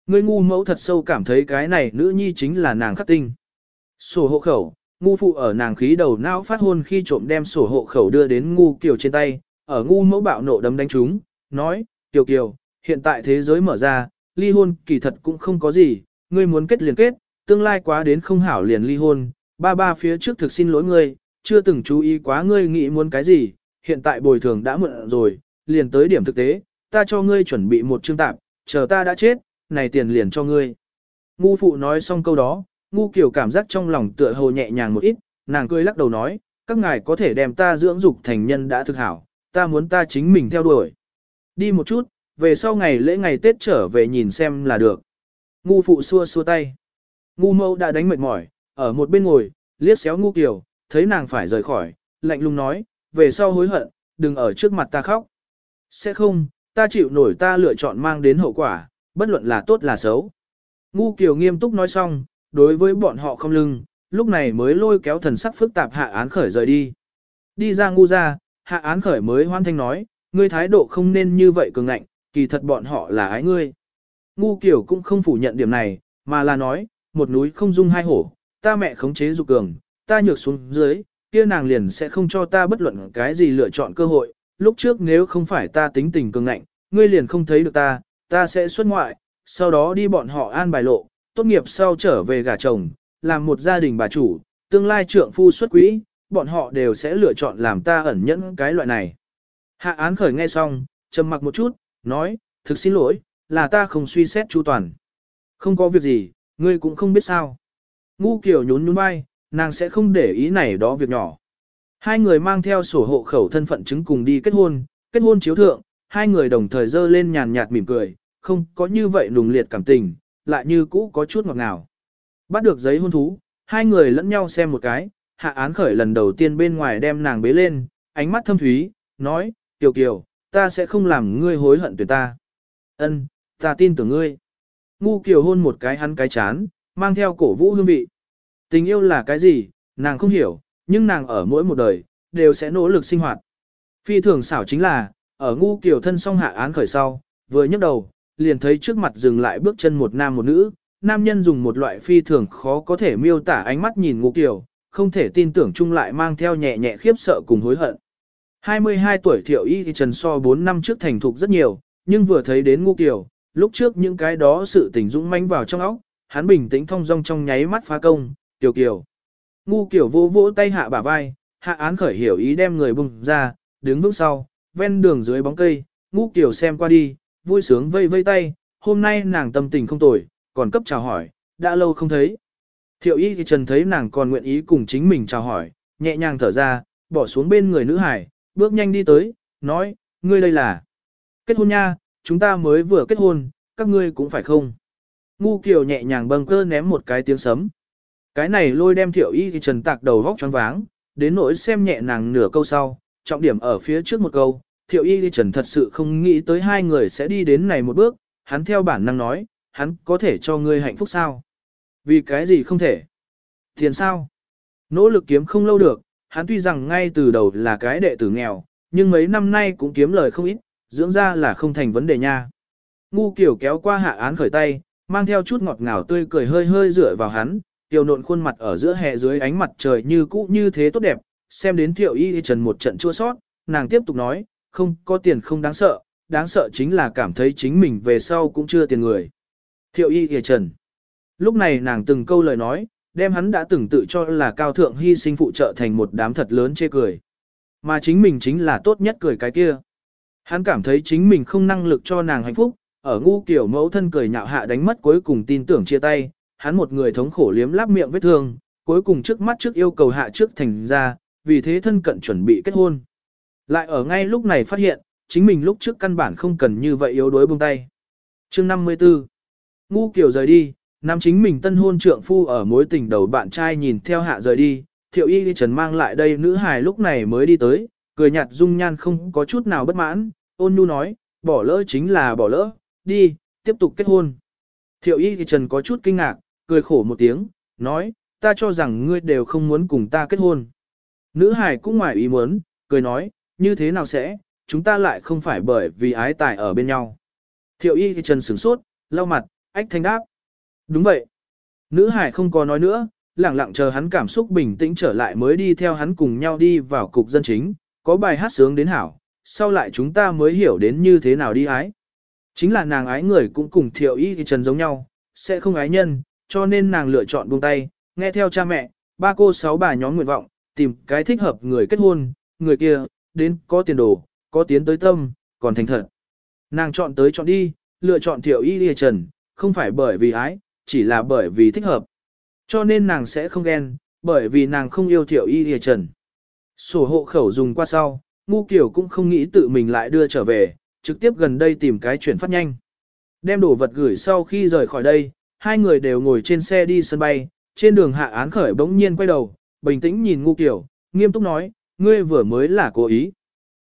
Người ngu mẫu thật sâu cảm thấy cái này nữ nhi chính là nàng khắc tinh. Sổ hộ khẩu, ngu phụ ở nàng khí đầu não phát hôn khi trộm đem sổ hộ khẩu đưa đến ngu kiều trên tay, ở ngu mẫu bạo nộ đấm đánh chúng, nói, kiều kiều, hiện tại thế giới mở ra, ly hôn kỳ thật cũng không có gì, ngươi muốn kết liền kết, tương lai quá đến không hảo liền ly hôn, ba ba phía trước thực xin lỗi ngươi, chưa từng chú ý quá ngươi nghĩ muốn cái gì, hiện tại bồi thường đã mượn rồi, liền tới điểm thực tế, ta cho ngươi chuẩn bị một chương tạp, chờ ta đã chết, này tiền liền cho ngươi. Ngu phụ nói xong câu đó, ngu kiểu cảm giác trong lòng tựa hồ nhẹ nhàng một ít, nàng cười lắc đầu nói, các ngài có thể đem ta dưỡng dục thành nhân đã thực hảo, ta muốn ta chính mình theo đuổi. Đi một chút, về sau ngày lễ ngày Tết trở về nhìn xem là được. Ngu phụ xua xua tay. Ngu mâu đã đánh mệt mỏi, ở một bên ngồi, liếc xéo ngu kiểu, thấy nàng phải rời khỏi, lạnh lùng nói, về sau hối hận, đừng ở trước mặt ta khóc. Sẽ không, ta chịu nổi ta lựa chọn mang đến hậu quả, bất luận là tốt là xấu. Ngu Kiều nghiêm túc nói xong, đối với bọn họ không lưng, lúc này mới lôi kéo thần sắc phức tạp hạ án khởi rời đi. Đi ra ngu ra, hạ án khởi mới hoan thanh nói, ngươi thái độ không nên như vậy cường ngạnh, kỳ thật bọn họ là ái ngươi. Ngu Kiều cũng không phủ nhận điểm này, mà là nói, một núi không dung hai hổ, ta mẹ khống chế dục cường, ta nhược xuống dưới, kia nàng liền sẽ không cho ta bất luận cái gì lựa chọn cơ hội, lúc trước nếu không phải ta tính tình cường ngạnh, ngươi liền không thấy được ta, ta sẽ xuất ngoại, sau đó đi bọn họ an bài lộ, tốt nghiệp sau trở về gả chồng, làm một gia đình bà chủ, tương lai trượng phu xuất quỹ, bọn họ đều sẽ lựa chọn làm ta ẩn nhẫn cái loại này. Hạ án khởi nghe xong, trầm mặc một chút, nói, thực xin lỗi, là ta không suy xét chu toàn. Không có việc gì, ngươi cũng không biết sao. Ngu kiểu nhún nhún vai, nàng sẽ không để ý này đó việc nhỏ. Hai người mang theo sổ hộ khẩu thân phận chứng cùng đi kết hôn, kết hôn chiếu thượng, hai người đồng thời dơ lên nhàn nhạt mỉm cười, không có như vậy nùng liệt cảm tình, lại như cũ có chút ngọt ngào. Bắt được giấy hôn thú, hai người lẫn nhau xem một cái, hạ án khởi lần đầu tiên bên ngoài đem nàng bế lên, ánh mắt thâm thúy, nói, Kiều Kiều, ta sẽ không làm ngươi hối hận tuyệt ta. Ân, ta tin tưởng ngươi. Ngu Kiều hôn một cái hắn cái chán, mang theo cổ vũ hương vị. Tình yêu là cái gì, nàng không hiểu, nhưng nàng ở mỗi một đời, đều sẽ nỗ lực sinh hoạt. Phi thường xảo chính là, ở ngu Kiều thân song hạ án khởi sau, vừa nhấc đầu, liền thấy trước mặt dừng lại bước chân một nam một nữ, nam nhân dùng một loại phi thường khó có thể miêu tả ánh mắt nhìn ngu Kiều, không thể tin tưởng chung lại mang theo nhẹ nhẹ khiếp sợ cùng hối hận. 22 tuổi thiệu y thì trần so 4 năm trước thành thục rất nhiều, nhưng vừa thấy đến ngu Kiều, lúc trước những cái đó sự tình dũng manh vào trong óc, hắn bình tĩnh thong dong trong nháy mắt phá công, Tiểu Kiều. Ngu Kiều vô vỗ tay hạ bả vai, hạ án khởi hiểu ý đem người bùng ra, đứng vững sau, ven đường dưới bóng cây, Ngu Kiều xem qua đi, vui sướng vây vây tay, hôm nay nàng tâm tình không tồi, còn cấp chào hỏi, đã lâu không thấy. Thiệu y thì trần thấy nàng còn nguyện ý cùng chính mình chào hỏi, nhẹ nhàng thở ra, bỏ xuống bên người nữ hải, bước nhanh đi tới, nói, ngươi đây là kết hôn nha, chúng ta mới vừa kết hôn, các ngươi cũng phải không. Ngu kiều nhẹ nhàng bâng cơ ném một cái tiếng sấm. Cái này lôi đem thiệu y thì trần tạc đầu vóc choáng váng, đến nỗi xem nhẹ nàng nửa câu sau, trọng điểm ở phía trước một câu, thiệu y thì trần thật sự không nghĩ tới hai người sẽ đi đến này một bước, hắn theo bản năng nói, hắn có thể cho ngươi hạnh phúc sao? Vì cái gì không thể? Tiền sao? Nỗ lực kiếm không lâu được, hắn tuy rằng ngay từ đầu là cái đệ tử nghèo, nhưng mấy năm nay cũng kiếm lời không ít, dưỡng ra là không thành vấn đề nha. Ngu kiểu kéo qua hạ án khởi tay, mang theo chút ngọt ngào tươi cười hơi hơi dựa vào hắn, tiểu nộn khuôn mặt ở giữa hè dưới ánh mặt trời như cũ như thế tốt đẹp, xem đến thiệu y trần một trận chua sót, nàng tiếp tục nói, không có tiền không đáng sợ, đáng sợ chính là cảm thấy chính mình về sau cũng chưa tiền người. Thiệu y hề trần. Lúc này nàng từng câu lời nói, đem hắn đã từng tự cho là cao thượng hy sinh phụ trợ thành một đám thật lớn chê cười. Mà chính mình chính là tốt nhất cười cái kia. Hắn cảm thấy chính mình không năng lực cho nàng hạnh phúc, ở ngu kiểu mẫu thân cười nhạo hạ đánh mất cuối cùng tin tưởng chia tay, hắn một người thống khổ liếm láp miệng vết thương, cuối cùng trước mắt trước yêu cầu hạ trước thành ra, vì thế thân cận chuẩn bị kết hôn. Lại ở ngay lúc này phát hiện, chính mình lúc trước căn bản không cần như vậy yếu đuối buông tay. chương 54 Ngu kiểu rời đi, nam chính mình tân hôn trượng phu ở mối tình đầu bạn trai nhìn theo hạ rời đi, thiệu y trần mang lại đây nữ hài lúc này mới đi tới, cười nhạt dung nhan không có chút nào bất mãn, ôn nhu nói, bỏ lỡ chính là bỏ lỡ, đi, tiếp tục kết hôn. Thiệu y trần có chút kinh ngạc, cười khổ một tiếng, nói, ta cho rằng ngươi đều không muốn cùng ta kết hôn. Nữ hải cũng ngoài ý muốn, cười nói, như thế nào sẽ, chúng ta lại không phải bởi vì ái tài ở bên nhau. Thiệu y trần sửng sốt, lau mặt, ách thanh đáp. Đúng vậy. Nữ hải không có nói nữa, lặng lặng chờ hắn cảm xúc bình tĩnh trở lại mới đi theo hắn cùng nhau đi vào cục dân chính, có bài hát sướng đến hảo, sau lại chúng ta mới hiểu đến như thế nào đi ái. Chính là nàng ái người cũng cùng thiệu y trần giống nhau, sẽ không ái nhân, cho nên nàng lựa chọn buông tay, nghe theo cha mẹ, ba cô sáu bà nhóm nguyện vọng, tìm cái thích hợp người kết hôn, người kia, đến có tiền đồ, có tiến tới tâm, còn thành thật. Nàng chọn tới chọn đi, lựa chọn thiệu y thì trần, không phải bởi vì ái, chỉ là bởi vì thích hợp. Cho nên nàng sẽ không ghen, bởi vì nàng không yêu thiệu y lìa trần. Sổ hộ khẩu dùng qua sau, ngu kiểu cũng không nghĩ tự mình lại đưa trở về, trực tiếp gần đây tìm cái chuyển phát nhanh. Đem đồ vật gửi sau khi rời khỏi đây, hai người đều ngồi trên xe đi sân bay, trên đường hạ án khởi bỗng nhiên quay đầu, bình tĩnh nhìn ngu kiểu, nghiêm túc nói, ngươi vừa mới là cố ý.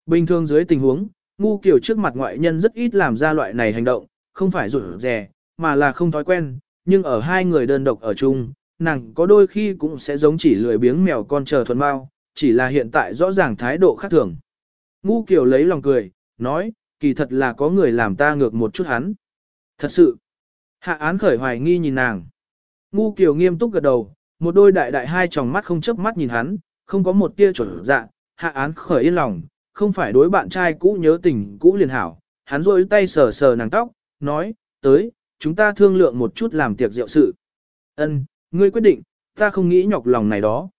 Bình thường dưới tình huống, ngu kiểu trước mặt ngoại nhân rất ít làm ra loại này hành động, không phải rủi rè, mà là không thói quen, nhưng ở hai người đơn độc ở chung, nàng có đôi khi cũng sẽ giống chỉ lười biếng mèo con chờ thuần bao, chỉ là hiện tại rõ ràng thái độ khác thường. Ngu kiểu lấy lòng cười, nói, kỳ thật là có người làm ta ngược một chút hắn. Thật sự, hạ án khởi hoài nghi nhìn nàng. Ngu kiểu nghiêm túc gật đầu, một đôi đại đại hai tròng mắt không chớp mắt nhìn hắn, không có một tia chuẩn dạ, hạ án khởi yên lòng, không phải đối bạn trai cũ nhớ tình cũ liền hảo. Hắn rôi tay sờ sờ nàng tóc, nói, tới, chúng ta thương lượng một chút làm tiệc rượu sự. Ân, ngươi quyết định, ta không nghĩ nhọc lòng này đó.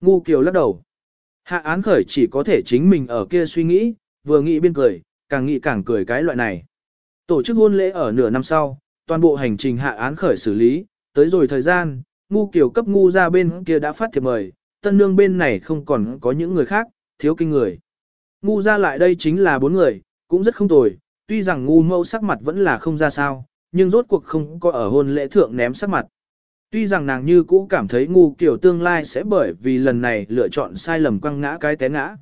Ngu kiều lắc đầu. Hạ án khởi chỉ có thể chính mình ở kia suy nghĩ, vừa nghĩ biên cười, càng nghĩ càng cười cái loại này. Tổ chức hôn lễ ở nửa năm sau, toàn bộ hành trình hạ án khởi xử lý, tới rồi thời gian, ngu Kiều cấp ngu ra bên kia đã phát thiệp mời, tân nương bên này không còn có những người khác, thiếu kinh người. Ngu ra lại đây chính là bốn người, cũng rất không tồi, tuy rằng ngu mâu sắc mặt vẫn là không ra sao, nhưng rốt cuộc không có ở hôn lễ thượng ném sắc mặt. Tuy rằng nàng như cũ cảm thấy ngu kiểu tương lai sẽ bởi vì lần này lựa chọn sai lầm quăng ngã cái té ngã.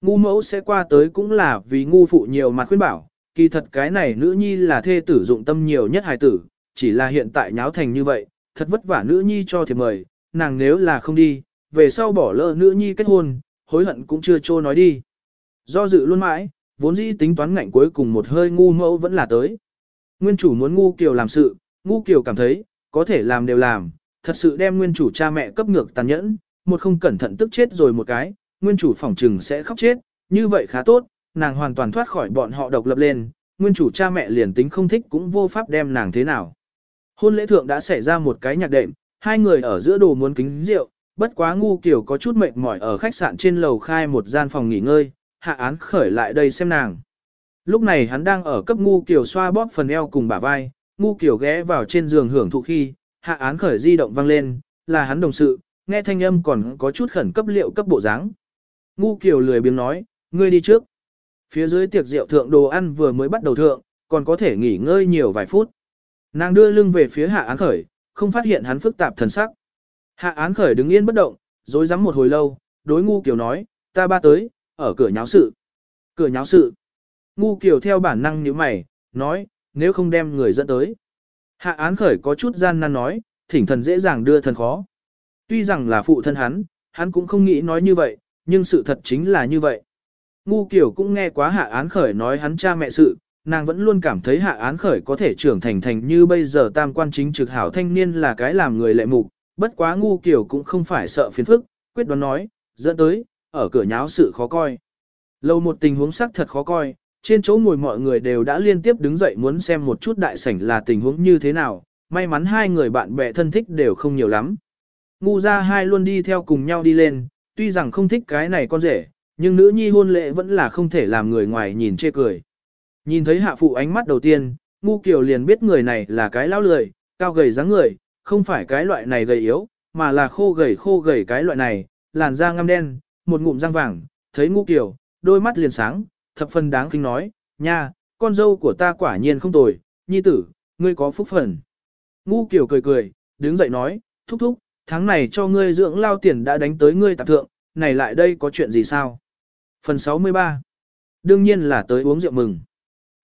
Ngu mẫu sẽ qua tới cũng là vì ngu phụ nhiều mặt khuyên bảo, kỳ thật cái này nữ nhi là thê tử dụng tâm nhiều nhất hài tử, chỉ là hiện tại nháo thành như vậy, thật vất vả nữ nhi cho thì mời, nàng nếu là không đi, về sau bỏ lỡ nữ nhi kết hôn, hối hận cũng chưa trô nói đi. Do dự luôn mãi, vốn dĩ tính toán ngạnh cuối cùng một hơi ngu mẫu vẫn là tới. Nguyên chủ muốn ngu kiều làm sự, ngu kiều cảm thấy, có thể làm đều làm, thật sự đem nguyên chủ cha mẹ cấp ngược tàn nhẫn, một không cẩn thận tức chết rồi một cái, nguyên chủ phỏng trừng sẽ khóc chết, như vậy khá tốt, nàng hoàn toàn thoát khỏi bọn họ độc lập lên, nguyên chủ cha mẹ liền tính không thích cũng vô pháp đem nàng thế nào. Hôn lễ thượng đã xảy ra một cái nhạc đệm, hai người ở giữa đồ muốn kính rượu, bất quá ngu kiểu có chút mệt mỏi ở khách sạn trên lầu khai một gian phòng nghỉ ngơi, hạ án khởi lại đây xem nàng. Lúc này hắn đang ở cấp ngu kiểu xoa bóp phần eo cùng bả vai, ngu kiểu ghé vào trên giường hưởng thụ khi, hạ án khởi di động vang lên, là hắn đồng sự, nghe thanh âm còn có chút khẩn cấp liệu cấp bộ dáng. Ngu kiểu lười biếng nói, ngươi đi trước. Phía dưới tiệc rượu thượng đồ ăn vừa mới bắt đầu thượng, còn có thể nghỉ ngơi nhiều vài phút. Nàng đưa lưng về phía hạ án khởi, không phát hiện hắn phức tạp thần sắc. Hạ án khởi đứng yên bất động, dối rắm một hồi lâu, đối ngu kiểu nói, ta ba tới, ở cửa nháo sự. Cửa nháo sự. Ngu kiểu theo bản năng như mày, nói, nếu không đem người dẫn tới. Hạ án khởi có chút gian nan nói, thỉnh thần dễ dàng đưa thần khó. Tuy rằng là phụ thân hắn, hắn cũng không nghĩ nói như vậy, nhưng sự thật chính là như vậy. Ngu kiểu cũng nghe quá hạ án khởi nói hắn cha mẹ sự, nàng vẫn luôn cảm thấy hạ án khởi có thể trưởng thành thành như bây giờ tam quan chính trực hảo thanh niên là cái làm người lệ mục, bất quá ngu kiểu cũng không phải sợ phiền phức, quyết đoán nói, dẫn tới, ở cửa nháo sự khó coi. Lâu một tình huống sắc thật khó coi, trên chỗ ngồi mọi người đều đã liên tiếp đứng dậy muốn xem một chút đại sảnh là tình huống như thế nào, may mắn hai người bạn bè thân thích đều không nhiều lắm. Ngu ra hai luôn đi theo cùng nhau đi lên, tuy rằng không thích cái này con rể, nhưng nữ nhi hôn lễ vẫn là không thể làm người ngoài nhìn chê cười. Nhìn thấy hạ phụ ánh mắt đầu tiên, ngu kiều liền biết người này là cái lão lười, cao gầy dáng người, không phải cái loại này gầy yếu, mà là khô gầy khô gầy cái loại này, làn da ngăm đen, một ngụm răng vàng, thấy ngu kiều, đôi mắt liền sáng, thập phần đáng kinh nói, nha, con dâu của ta quả nhiên không tồi, nhi tử, ngươi có phúc phần. Ngu kiều cười cười, đứng dậy nói, thúc thúc, tháng này cho ngươi dưỡng lao tiền đã đánh tới ngươi tạp thượng, này lại đây có chuyện gì sao? Phần 63 Đương nhiên là tới uống rượu mừng.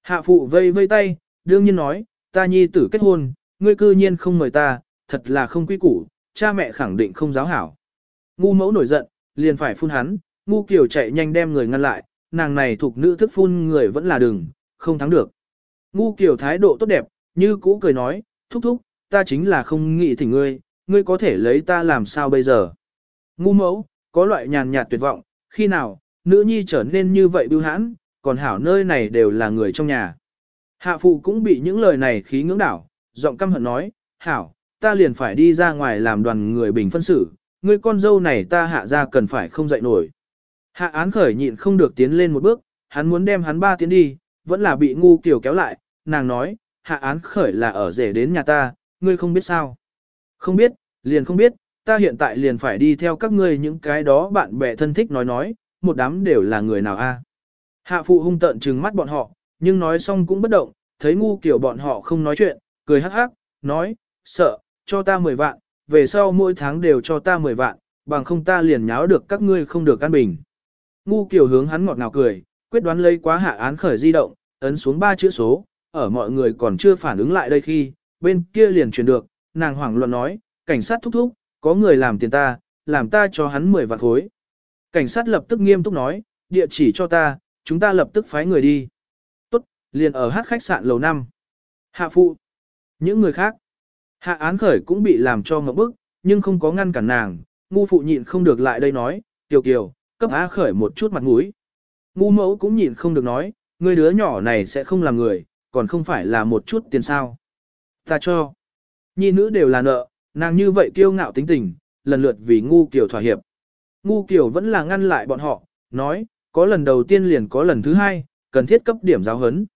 Hạ phụ vây vây tay, đương nhiên nói, ta nhi tử kết hôn, ngươi cư nhiên không mời ta, thật là không quy củ, cha mẹ khẳng định không giáo hảo. Ngu mẫu nổi giận, liền phải phun hắn, ngu kiểu chạy nhanh đem người ngăn lại, nàng này thuộc nữ thức phun người vẫn là đừng, không thắng được. Ngu kiểu thái độ tốt đẹp, như cũ cười nói, thúc thúc, ta chính là không nghĩ thỉnh ngươi, ngươi có thể lấy ta làm sao bây giờ. Ngu mẫu, có loại nhàn nhạt tuyệt vọng, khi nào, nữ nhi trở nên như vậy bưu hãn, còn hảo nơi này đều là người trong nhà. Hạ phụ cũng bị những lời này khí ngưỡng đảo, giọng căm hận nói, hảo, ta liền phải đi ra ngoài làm đoàn người bình phân xử, ngươi con dâu này ta hạ ra cần phải không dậy nổi. Hạ án khởi nhịn không được tiến lên một bước, hắn muốn đem hắn ba tiến đi, vẫn là bị ngu kiểu kéo lại, nàng nói, hạ án khởi là ở rể đến nhà ta, ngươi không biết sao. Không biết, liền không biết, ta hiện tại liền phải đi theo các ngươi những cái đó bạn bè thân thích nói nói, một đám đều là người nào a? Hạ phụ hung tận trừng mắt bọn họ, nhưng nói xong cũng bất động, thấy ngu kiểu bọn họ không nói chuyện, cười hắc hắc, nói, sợ, cho ta 10 vạn, về sau mỗi tháng đều cho ta 10 vạn, bằng không ta liền nháo được các ngươi không được căn bình. Ngu kiểu hướng hắn ngọt ngào cười, quyết đoán lấy quá hạ án khởi di động, ấn xuống ba chữ số, ở mọi người còn chưa phản ứng lại đây khi, bên kia liền truyền được, nàng hoảng loạn nói, cảnh sát thúc thúc, có người làm tiền ta, làm ta cho hắn 10 vạn khối. Cảnh sát lập tức nghiêm túc nói, địa chỉ cho ta, chúng ta lập tức phái người đi. Tốt, liền ở hát khách sạn lầu 5. Hạ phụ. Những người khác. Hạ án khởi cũng bị làm cho ngậm bức, nhưng không có ngăn cản nàng, ngu phụ nhịn không được lại đây nói, tiểu kiều, cấp á khởi một chút mặt mũi. Ngu mẫu cũng nhịn không được nói, người đứa nhỏ này sẽ không làm người, còn không phải là một chút tiền sao. Ta cho. Nhi nữ đều là nợ, nàng như vậy kiêu ngạo tính tình, lần lượt vì ngu kiều thỏa hiệp. Ngu kiều vẫn là ngăn lại bọn họ, nói, có lần đầu tiên liền có lần thứ hai, cần thiết cấp điểm giáo hấn.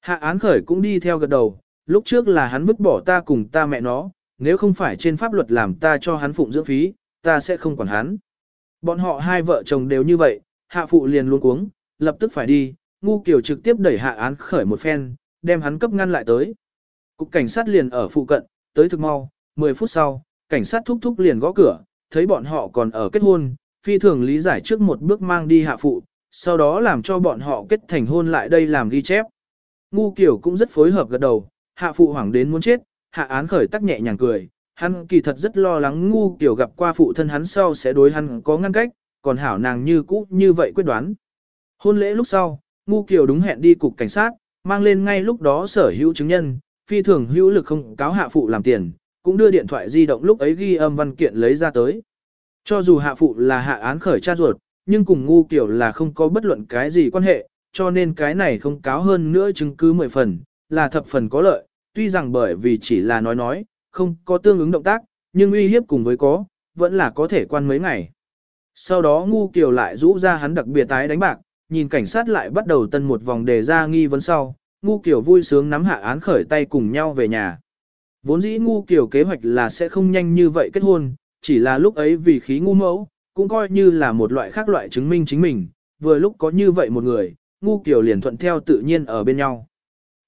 Hạ án khởi cũng đi theo gật đầu, lúc trước là hắn vứt bỏ ta cùng ta mẹ nó, nếu không phải trên pháp luật làm ta cho hắn phụng dưỡng phí, ta sẽ không quản hắn. Bọn họ hai vợ chồng đều như vậy, hạ phụ liền luôn cuống, lập tức phải đi, ngu kiểu trực tiếp đẩy hạ án khởi một phen, đem hắn cấp ngăn lại tới. Cục cảnh sát liền ở phụ cận, tới thực mau, 10 phút sau, cảnh sát thúc thúc liền gõ cửa, thấy bọn họ còn ở kết hôn, phi thường lý giải trước một bước mang đi hạ phụ, sau đó làm cho bọn họ kết thành hôn lại đây làm ghi chép. Ngu kiểu cũng rất phối hợp gật đầu, hạ phụ hoảng đến muốn chết, hạ án khởi tắc nhẹ nhàng cười, hắn kỳ thật rất lo lắng ngu kiểu gặp qua phụ thân hắn sau sẽ đối hắn có ngăn cách, còn hảo nàng như cũ như vậy quyết đoán. Hôn lễ lúc sau, ngu kiểu đúng hẹn đi cục cảnh sát, mang lên ngay lúc đó sở hữu chứng nhân, phi thường hữu lực không cáo hạ phụ làm tiền, cũng đưa điện thoại di động lúc ấy ghi âm văn kiện lấy ra tới. Cho dù hạ phụ là hạ án khởi cha ruột, nhưng cùng ngu kiểu là không có bất luận cái gì quan hệ, cho nên cái này không cáo hơn nữa chứng cứ 10 phần, là thập phần có lợi, tuy rằng bởi vì chỉ là nói nói, không có tương ứng động tác, nhưng uy hiếp cùng với có, vẫn là có thể quan mấy ngày. Sau đó ngu kiều lại rũ ra hắn đặc biệt tái đánh bạc, nhìn cảnh sát lại bắt đầu tân một vòng đề ra nghi vấn sau, ngu kiều vui sướng nắm hạ án khởi tay cùng nhau về nhà. Vốn dĩ ngu kiều kế hoạch là sẽ không nhanh như vậy kết hôn, chỉ là lúc ấy vì khí ngu mẫu, cũng coi như là một loại khác loại chứng minh chính mình, vừa lúc có như vậy một người, ngu kiều liền thuận theo tự nhiên ở bên nhau.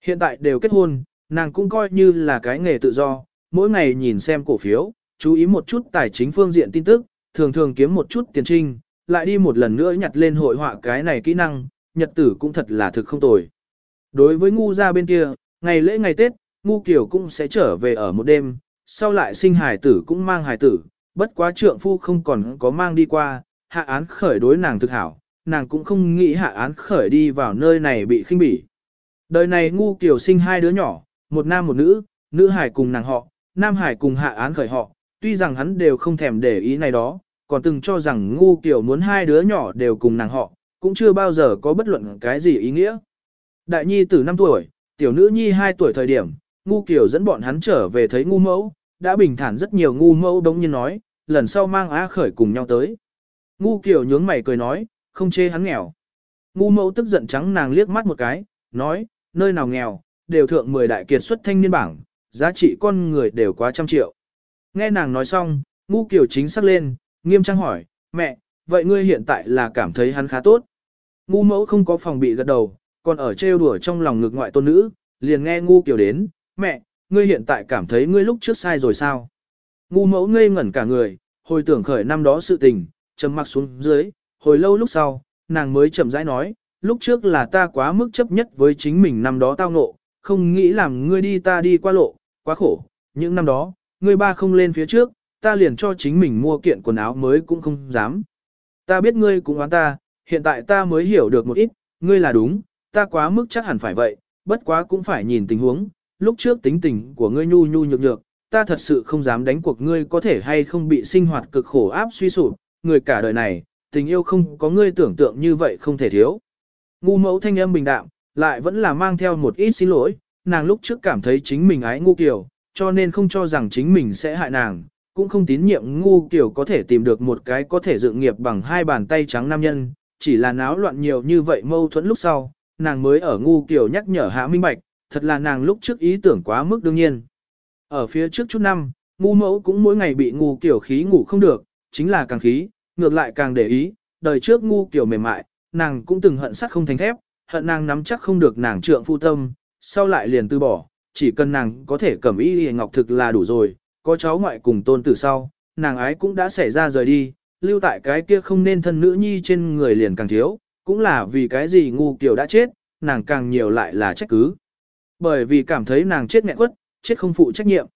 Hiện tại đều kết hôn, nàng cũng coi như là cái nghề tự do, mỗi ngày nhìn xem cổ phiếu, chú ý một chút tài chính phương diện tin tức, thường thường kiếm một chút tiền trinh, lại đi một lần nữa nhặt lên hội họa cái này kỹ năng, nhật tử cũng thật là thực không tồi. Đối với ngu ra bên kia, ngày lễ ngày Tết, ngu kiểu cũng sẽ trở về ở một đêm, sau lại sinh hài tử cũng mang hài tử, bất quá trượng phu không còn có mang đi qua, hạ án khởi đối nàng thực hảo, nàng cũng không nghĩ hạ án khởi đi vào nơi này bị khinh bỉ. Đời này ngu kiểu sinh hai đứa nhỏ, một nam một nữ, nữ hải cùng nàng họ, nam hải cùng hạ án khởi họ, tuy rằng hắn đều không thèm để ý này đó, còn từng cho rằng ngu kiểu muốn hai đứa nhỏ đều cùng nàng họ, cũng chưa bao giờ có bất luận cái gì ý nghĩa. Đại nhi từ 5 tuổi, tiểu nữ nhi 2 tuổi thời điểm, ngu kiểu dẫn bọn hắn trở về thấy ngu mẫu, đã bình thản rất nhiều ngu mẫu đống nhiên nói, lần sau mang á khởi cùng nhau tới. Ngu kiểu nhướng mày cười nói, không chê hắn nghèo. Ngu mẫu tức giận trắng nàng liếc mắt một cái, nói, nơi nào nghèo, đều thượng 10 đại kiệt xuất thanh niên bảng, giá trị con người đều quá trăm triệu. Nghe nàng nói xong, ngu kiểu chính sắc lên, nghiêm trang hỏi, mẹ, vậy ngươi hiện tại là cảm thấy hắn khá tốt. Ngu mẫu không có phòng bị gật đầu, còn ở trêu đùa trong lòng ngực ngoại tôn nữ, liền nghe ngu kiểu đến, mẹ, ngươi hiện tại cảm thấy ngươi lúc trước sai rồi sao? Ngu mẫu ngây ngẩn cả người, hồi tưởng khởi năm đó sự tình, trầm mặc xuống dưới, hồi lâu lúc sau, nàng mới chậm rãi nói, lúc trước là ta quá mức chấp nhất với chính mình năm đó tao ngộ, không nghĩ làm ngươi đi ta đi qua lộ, quá khổ, những năm đó, ngươi ba không lên phía trước, ta liền cho chính mình mua kiện quần áo mới cũng không dám. Ta biết ngươi cũng oán ta, hiện tại ta mới hiểu được một ít, ngươi là đúng, ta quá mức chắc hẳn phải vậy, bất quá cũng phải nhìn tình huống, lúc trước tính tình của ngươi nhu nhu nhược nhược, ta thật sự không dám đánh cuộc ngươi có thể hay không bị sinh hoạt cực khổ áp suy sụp, người cả đời này, tình yêu không có ngươi tưởng tượng như vậy không thể thiếu. Ngu mẫu thanh âm bình đạm, lại vẫn là mang theo một ít xin lỗi, nàng lúc trước cảm thấy chính mình ái ngu kiểu, cho nên không cho rằng chính mình sẽ hại nàng, cũng không tín nhiệm ngu kiểu có thể tìm được một cái có thể dựng nghiệp bằng hai bàn tay trắng nam nhân, chỉ là náo loạn nhiều như vậy mâu thuẫn lúc sau, nàng mới ở ngu kiểu nhắc nhở hạ minh bạch, thật là nàng lúc trước ý tưởng quá mức đương nhiên. Ở phía trước chút năm, ngu mẫu cũng mỗi ngày bị ngu kiểu khí ngủ không được, chính là càng khí, ngược lại càng để ý, đời trước ngu kiểu mềm mại, nàng cũng từng hận sắt không thành thép, hận nàng nắm chắc không được nàng trượng phu tâm, sau lại liền từ bỏ, chỉ cần nàng có thể cầm y y ngọc thực là đủ rồi, có cháu ngoại cùng tôn tử sau, nàng ái cũng đã xảy ra rời đi, lưu tại cái kia không nên thân nữ nhi trên người liền càng thiếu, cũng là vì cái gì ngu kiểu đã chết, nàng càng nhiều lại là trách cứ. Bởi vì cảm thấy nàng chết nghẹn quất, chết không phụ trách nhiệm.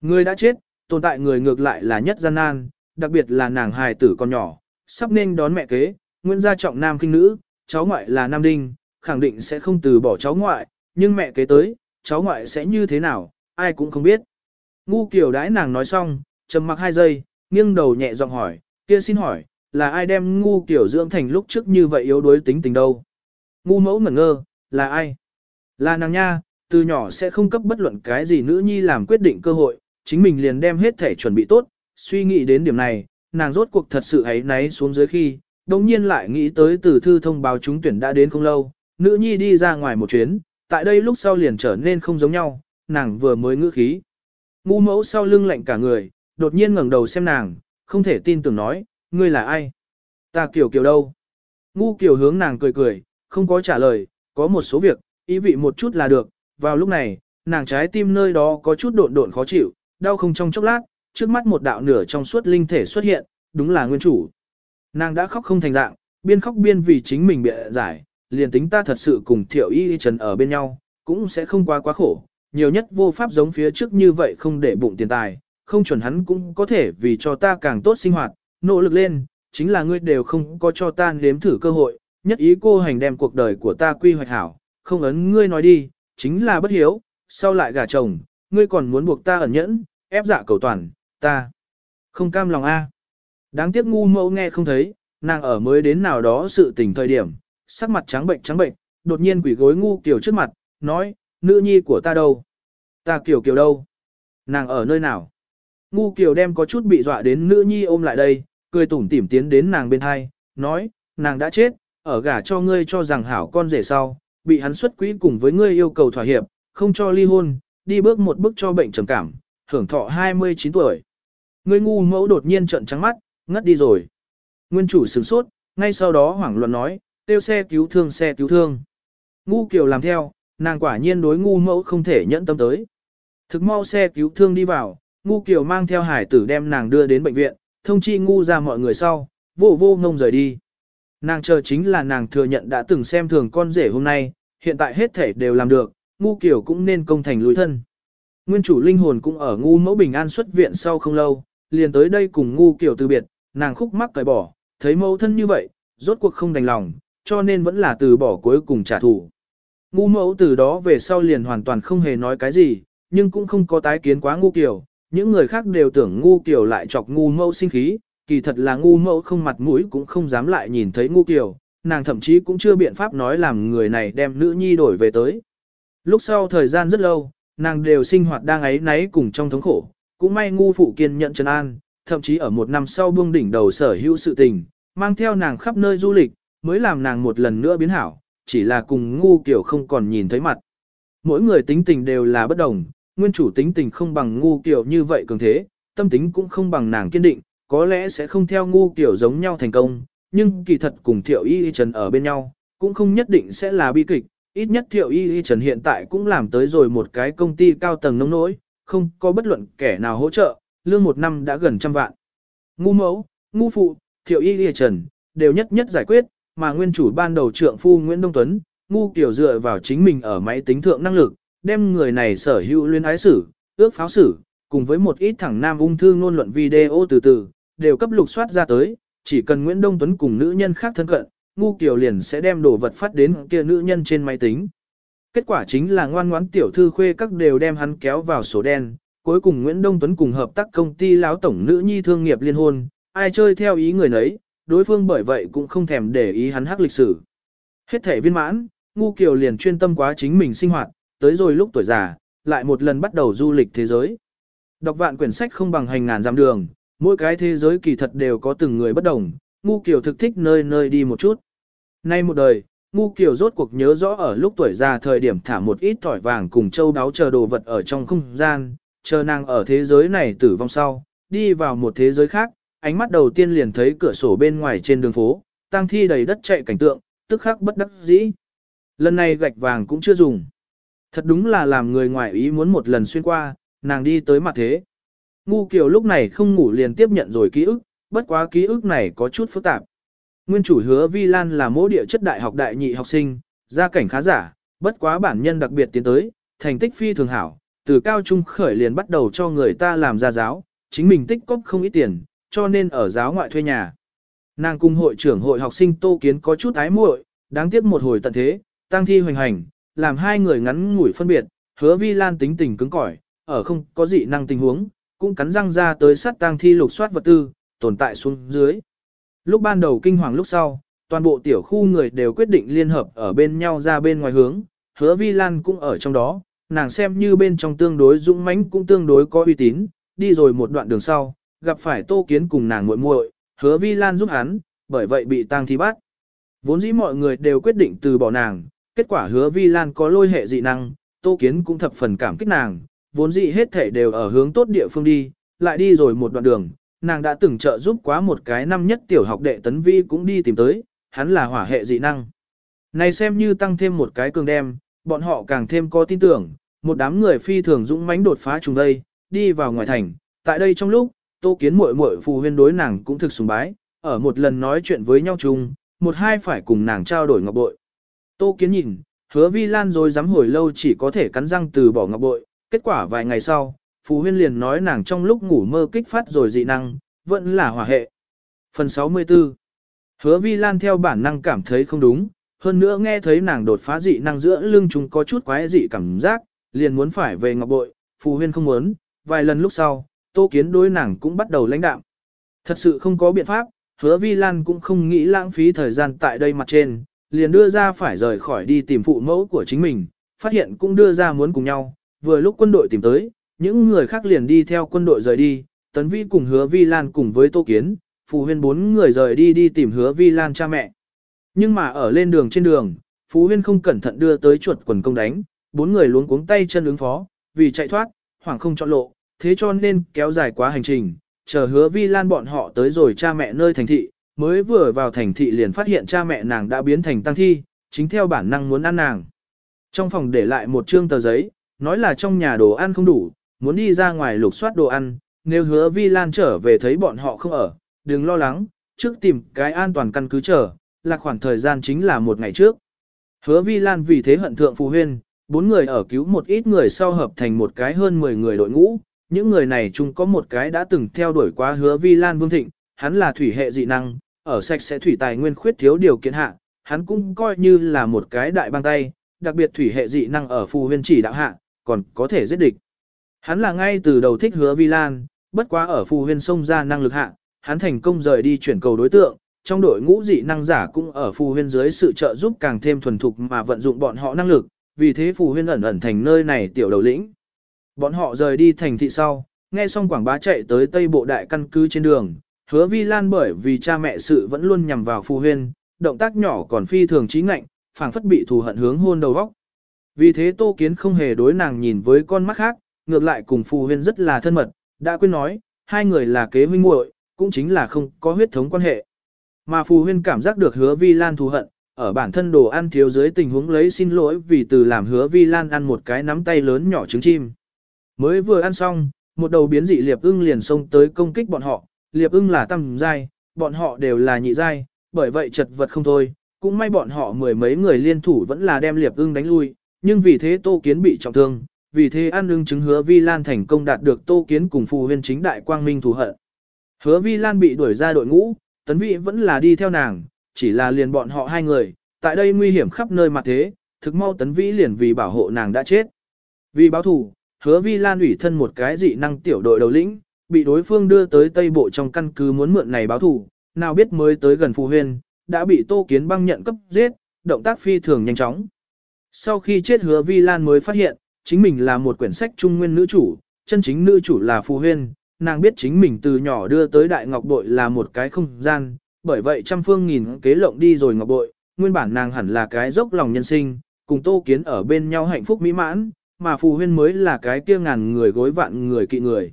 Người đã chết, tồn tại người ngược lại là nhất gian nan, đặc biệt là nàng hài tử con nhỏ, sắp nên đón mẹ kế, Nguyễn gia trọng nam kinh nữ, cháu ngoại là nam đinh, khẳng định sẽ không từ bỏ cháu ngoại, nhưng mẹ kế tới, cháu ngoại sẽ như thế nào, ai cũng không biết. Ngu kiểu đãi nàng nói xong, trầm mặc hai giây, nghiêng đầu nhẹ giọng hỏi, kia xin hỏi, là ai đem ngu kiểu dưỡng thành lúc trước như vậy yếu đuối tính tình đâu? Ngu mẫu ngẩn ngơ, là ai? Là nàng nha, từ nhỏ sẽ không cấp bất luận cái gì nữ nhi làm quyết định cơ hội, chính mình liền đem hết thể chuẩn bị tốt, suy nghĩ đến điểm này, nàng rốt cuộc thật sự ấy náy xuống dưới khi, đồng nhiên lại nghĩ tới từ thư thông báo chúng tuyển đã đến không lâu, nữ nhi đi ra ngoài một chuyến, tại đây lúc sau liền trở nên không giống nhau, nàng vừa mới ngữ khí. Ngu mẫu sau lưng lạnh cả người, đột nhiên ngẩng đầu xem nàng, không thể tin tưởng nói, ngươi là ai? Ta kiểu kiểu đâu? Ngu kiểu hướng nàng cười cười, không có trả lời, có một số việc, ý vị một chút là được, vào lúc này, nàng trái tim nơi đó có chút độn độn khó chịu, đau không trong chốc lát, trước mắt một đạo nửa trong suốt linh thể xuất hiện, đúng là nguyên chủ. Nàng đã khóc không thành dạng, biên khóc biên vì chính mình bị giải, liền tính ta thật sự cùng thiệu y trần ở bên nhau, cũng sẽ không quá quá khổ, nhiều nhất vô pháp giống phía trước như vậy không để bụng tiền tài, không chuẩn hắn cũng có thể vì cho ta càng tốt sinh hoạt, nỗ lực lên, chính là ngươi đều không có cho ta nếm thử cơ hội, nhất ý cô hành đem cuộc đời của ta quy hoạch hảo, không ấn ngươi nói đi, chính là bất hiếu, sau lại gả chồng, ngươi còn muốn buộc ta ẩn nhẫn, ép dạ cầu toàn, ta không cam lòng a. Đáng tiếc ngu mẫu nghe không thấy, nàng ở mới đến nào đó sự tình thời điểm, sắc mặt trắng bệnh trắng bệnh, đột nhiên quỷ gối ngu kiểu trước mặt, nói, nữ nhi của ta đâu? Ta kiểu kiểu đâu? Nàng ở nơi nào? Ngu kiểu đem có chút bị dọa đến nữ nhi ôm lại đây, cười tủm tỉm tiến đến nàng bên hai, nói, nàng đã chết, ở gả cho ngươi cho rằng hảo con rể sau, bị hắn xuất quỹ cùng với ngươi yêu cầu thỏa hiệp, không cho ly hôn, đi bước một bước cho bệnh trầm cảm, hưởng thọ 29 tuổi. Ngươi ngu mẫu đột nhiên trợn trắng mắt, ngất đi rồi. Nguyên chủ sửng sốt, ngay sau đó hoảng loạn nói, tiêu xe cứu thương xe cứu thương. Ngu kiều làm theo, nàng quả nhiên đối ngu mẫu không thể nhẫn tâm tới. Thực mau xe cứu thương đi vào, ngu kiều mang theo hải tử đem nàng đưa đến bệnh viện, thông chi ngu ra mọi người sau, vô vô ngông rời đi. Nàng chờ chính là nàng thừa nhận đã từng xem thường con rể hôm nay, hiện tại hết thể đều làm được, ngu kiểu cũng nên công thành lùi thân. Nguyên chủ linh hồn cũng ở ngu mẫu bình an xuất viện sau không lâu, liền tới đây cùng ngu kiểu từ biệt, nàng khúc mắc cởi bỏ, thấy mẫu thân như vậy, rốt cuộc không đành lòng, cho nên vẫn là từ bỏ cuối cùng trả thù. Ngu mẫu từ đó về sau liền hoàn toàn không hề nói cái gì, nhưng cũng không có tái kiến quá ngu kiểu, những người khác đều tưởng ngu kiểu lại chọc ngu mẫu sinh khí, kỳ thật là ngu mẫu không mặt mũi cũng không dám lại nhìn thấy ngu kiểu, nàng thậm chí cũng chưa biện pháp nói làm người này đem nữ nhi đổi về tới. Lúc sau thời gian rất lâu, nàng đều sinh hoạt đang ấy náy cùng trong thống khổ, cũng may ngu phụ kiên nhận trấn an, thậm chí ở một năm sau buông đỉnh đầu sở hữu sự tình, mang theo nàng khắp nơi du lịch, mới làm nàng một lần nữa biến hảo, chỉ là cùng ngu kiểu không còn nhìn thấy mặt. Mỗi người tính tình đều là bất đồng, nguyên chủ tính tình không bằng ngu kiểu như vậy cường thế, tâm tính cũng không bằng nàng kiên định, có lẽ sẽ không theo ngu kiểu giống nhau thành công, nhưng kỳ thật cùng thiệu y y trần ở bên nhau, cũng không nhất định sẽ là bi kịch, ít nhất thiệu y y trần hiện tại cũng làm tới rồi một cái công ty cao tầng nông nỗi, không có bất luận kẻ nào hỗ trợ, lương một năm đã gần trăm vạn. Ngu mẫu, ngu phụ, thiệu y y trần, đều nhất nhất giải quyết, mà nguyên chủ ban đầu trượng phu Nguyễn Đông Tuấn, ngu kiểu dựa vào chính mình ở máy tính thượng năng lực, đem người này sở hữu liên ái sử, ước pháo sử, cùng với một ít thẳng nam ung thư ngôn luận video từ từ, đều cấp lục soát ra tới, chỉ cần Nguyễn Đông Tuấn cùng nữ nhân khác thân cận, ngu kiểu liền sẽ đem đồ vật phát đến kia nữ nhân trên máy tính. Kết quả chính là ngoan ngoãn tiểu thư khuê các đều đem hắn kéo vào sổ đen, cuối cùng Nguyễn Đông Tuấn cùng hợp tác công ty láo tổng nữ nhi thương nghiệp liên hôn, ai chơi theo ý người nấy, đối phương bởi vậy cũng không thèm để ý hắn hắc lịch sử. Hết thể viên mãn, ngu kiều liền chuyên tâm quá chính mình sinh hoạt, tới rồi lúc tuổi già, lại một lần bắt đầu du lịch thế giới. Đọc vạn quyển sách không bằng hành ngàn dặm đường, mỗi cái thế giới kỳ thật đều có từng người bất đồng, ngu kiều thực thích nơi nơi đi một chút. Nay một đời, ngu kiều rốt cuộc nhớ rõ ở lúc tuổi già thời điểm thả một ít tỏi vàng cùng châu đáo chờ đồ vật ở trong không gian, chờ nàng ở thế giới này tử vong sau, đi vào một thế giới khác, ánh mắt đầu tiên liền thấy cửa sổ bên ngoài trên đường phố, tang thi đầy đất chạy cảnh tượng, tức khắc bất đắc dĩ. Lần này gạch vàng cũng chưa dùng. Thật đúng là làm người ngoài ý muốn một lần xuyên qua, nàng đi tới mặt thế. Ngu Kiều lúc này không ngủ liền tiếp nhận rồi ký ức, bất quá ký ức này có chút phức tạp. Nguyên chủ hứa Vi Lan là mỗ địa chất đại học đại nhị học sinh, gia cảnh khá giả, bất quá bản nhân đặc biệt tiến tới, thành tích phi thường hảo, từ cao trung khởi liền bắt đầu cho người ta làm gia giáo, chính mình tích cóp không ít tiền, cho nên ở giáo ngoại thuê nhà. Nàng cùng hội trưởng hội học sinh Tô Kiến có chút ái muội, đáng tiếc một hồi tận thế, tăng thi hoành hành, làm hai người ngắn ngủi phân biệt, hứa Vi Lan tính tình cứng cỏi, ở không có dị năng tình huống, cũng cắn răng ra tới sát tăng thi lục soát vật tư, tồn tại xuống dưới. Lúc ban đầu kinh hoàng lúc sau, toàn bộ tiểu khu người đều quyết định liên hợp ở bên nhau ra bên ngoài hướng, hứa Vi Lan cũng ở trong đó, nàng xem như bên trong tương đối dũng mãnh cũng tương đối có uy tín, đi rồi một đoạn đường sau, gặp phải Tô Kiến cùng nàng muội muội, hứa Vi Lan giúp hắn, bởi vậy bị tang thi bắt. Vốn dĩ mọi người đều quyết định từ bỏ nàng, kết quả hứa Vi Lan có lôi hệ dị năng, Tô Kiến cũng thập phần cảm kích nàng, vốn dĩ hết thể đều ở hướng tốt địa phương đi, lại đi rồi một đoạn đường, nàng đã từng trợ giúp quá một cái năm nhất tiểu học đệ tấn vi cũng đi tìm tới, hắn là hỏa hệ dị năng. Này xem như tăng thêm một cái cường đem, bọn họ càng thêm có tin tưởng, một đám người phi thường dũng mãnh đột phá trùng đây, đi vào ngoài thành, tại đây trong lúc, Tô Kiến muội muội phù huyên đối nàng cũng thực sùng bái, ở một lần nói chuyện với nhau chung, một hai phải cùng nàng trao đổi ngọc bội. Tô Kiến nhìn, hứa vi lan rồi dám hồi lâu chỉ có thể cắn răng từ bỏ ngọc bội, kết quả vài ngày sau, Phù Huyên liền nói nàng trong lúc ngủ mơ kích phát rồi dị năng, vẫn là hòa hệ. Phần 64 Hứa Vi Lan theo bản năng cảm thấy không đúng, hơn nữa nghe thấy nàng đột phá dị năng giữa lưng chúng có chút quái dị cảm giác, liền muốn phải về ngọc bội, Phù Huyên không muốn, vài lần lúc sau, Tô Kiến đối nàng cũng bắt đầu lãnh đạm. Thật sự không có biện pháp, hứa Vi Lan cũng không nghĩ lãng phí thời gian tại đây mặt trên, liền đưa ra phải rời khỏi đi tìm phụ mẫu của chính mình, phát hiện cũng đưa ra muốn cùng nhau, vừa lúc quân đội tìm tới, những người khác liền đi theo quân đội rời đi, Tấn Vi cùng hứa Vi Lan cùng với Tô Kiến, Phù Huyên bốn người rời đi đi tìm hứa Vi Lan cha mẹ. Nhưng mà ở lên đường trên đường, Phú Huyên không cẩn thận đưa tới chuột quần công đánh, bốn người luống cuống tay chân ứng phó, vì chạy thoát, hoảng không chọn lộ, thế cho nên kéo dài quá hành trình, chờ hứa Vi Lan bọn họ tới rồi cha mẹ nơi thành thị, mới vừa vào thành thị liền phát hiện cha mẹ nàng đã biến thành tăng thi, chính theo bản năng muốn ăn nàng. Trong phòng để lại một trương tờ giấy, nói là trong nhà đồ ăn không đủ, muốn đi ra ngoài lục soát đồ ăn, nếu hứa Vi Lan trở về thấy bọn họ không ở, đừng lo lắng, trước tìm cái an toàn căn cứ chờ, là khoảng thời gian chính là một ngày trước. Hứa Vi Lan vì thế hận thượng phù huyên, bốn người ở cứu một ít người sau hợp thành một cái hơn 10 người đội ngũ, những người này chung có một cái đã từng theo đuổi quá hứa Vi Lan Vương Thịnh, hắn là thủy hệ dị năng, ở sạch sẽ thủy tài nguyên khuyết thiếu điều kiện hạ, hắn cũng coi như là một cái đại băng tay, đặc biệt thủy hệ dị năng ở phù huyên chỉ đạo hạ, còn có thể giết địch. Hắn là ngay từ đầu thích hứa Vi Lan, bất quá ở phù huyên sông ra năng lực hạ, hắn thành công rời đi chuyển cầu đối tượng, trong đội ngũ dị năng giả cũng ở phù huyên dưới sự trợ giúp càng thêm thuần thục mà vận dụng bọn họ năng lực, vì thế phù huyên ẩn ẩn thành nơi này tiểu đầu lĩnh. Bọn họ rời đi thành thị sau, nghe xong quảng bá chạy tới tây bộ đại căn cứ trên đường, hứa Vi Lan bởi vì cha mẹ sự vẫn luôn nhằm vào phù huyên, động tác nhỏ còn phi thường trí ngạnh, phảng phất bị thù hận hướng hôn đầu vóc. Vì thế Tô Kiến không hề đối nàng nhìn với con mắt khác, ngược lại cùng Phù Huyên rất là thân mật, đã quên nói, hai người là kế huynh muội, cũng chính là không có huyết thống quan hệ. Mà Phù Huyên cảm giác được hứa Vi Lan thù hận, ở bản thân đồ ăn thiếu dưới tình huống lấy xin lỗi vì từ làm hứa Vi Lan ăn một cái nắm tay lớn nhỏ trứng chim. Mới vừa ăn xong, một đầu biến dị liệp ưng liền xông tới công kích bọn họ, liệp ưng là tăng giai, bọn họ đều là nhị giai, bởi vậy chật vật không thôi, cũng may bọn họ mười mấy người liên thủ vẫn là đem liệp ưng đánh lui, nhưng vì thế Tô Kiến bị trọng thương, vì thế ăn ưng chứng hứa Vi Lan thành công đạt được Tô Kiến cùng phù huyên chính đại quang minh thù hận. Hứa Vi Lan bị đuổi ra đội ngũ, tấn vị vẫn là đi theo nàng, chỉ là liền bọn họ hai người, tại đây nguy hiểm khắp nơi mà thế, thực mau tấn vĩ liền vì bảo hộ nàng đã chết. Vì báo thù, hứa Vi Lan ủy thân một cái dị năng tiểu đội đầu lĩnh, bị đối phương đưa tới Tây Bộ trong căn cứ muốn mượn này báo thù, nào biết mới tới gần phù huyên, đã bị Tô Kiến băng nhận cấp giết, động tác phi thường nhanh chóng. Sau khi chết hứa Vi Lan mới phát hiện, chính mình là một quyển sách trung nguyên nữ chủ, chân chính nữ chủ là phù huyên, nàng biết chính mình từ nhỏ đưa tới đại ngọc bội là một cái không gian, bởi vậy trăm phương nghìn kế lộng đi rồi ngọc bội, nguyên bản nàng hẳn là cái dốc lòng nhân sinh, cùng Tô Kiến ở bên nhau hạnh phúc mỹ mãn, mà phù huyên mới là cái kia ngàn người gối vạn người kỵ người.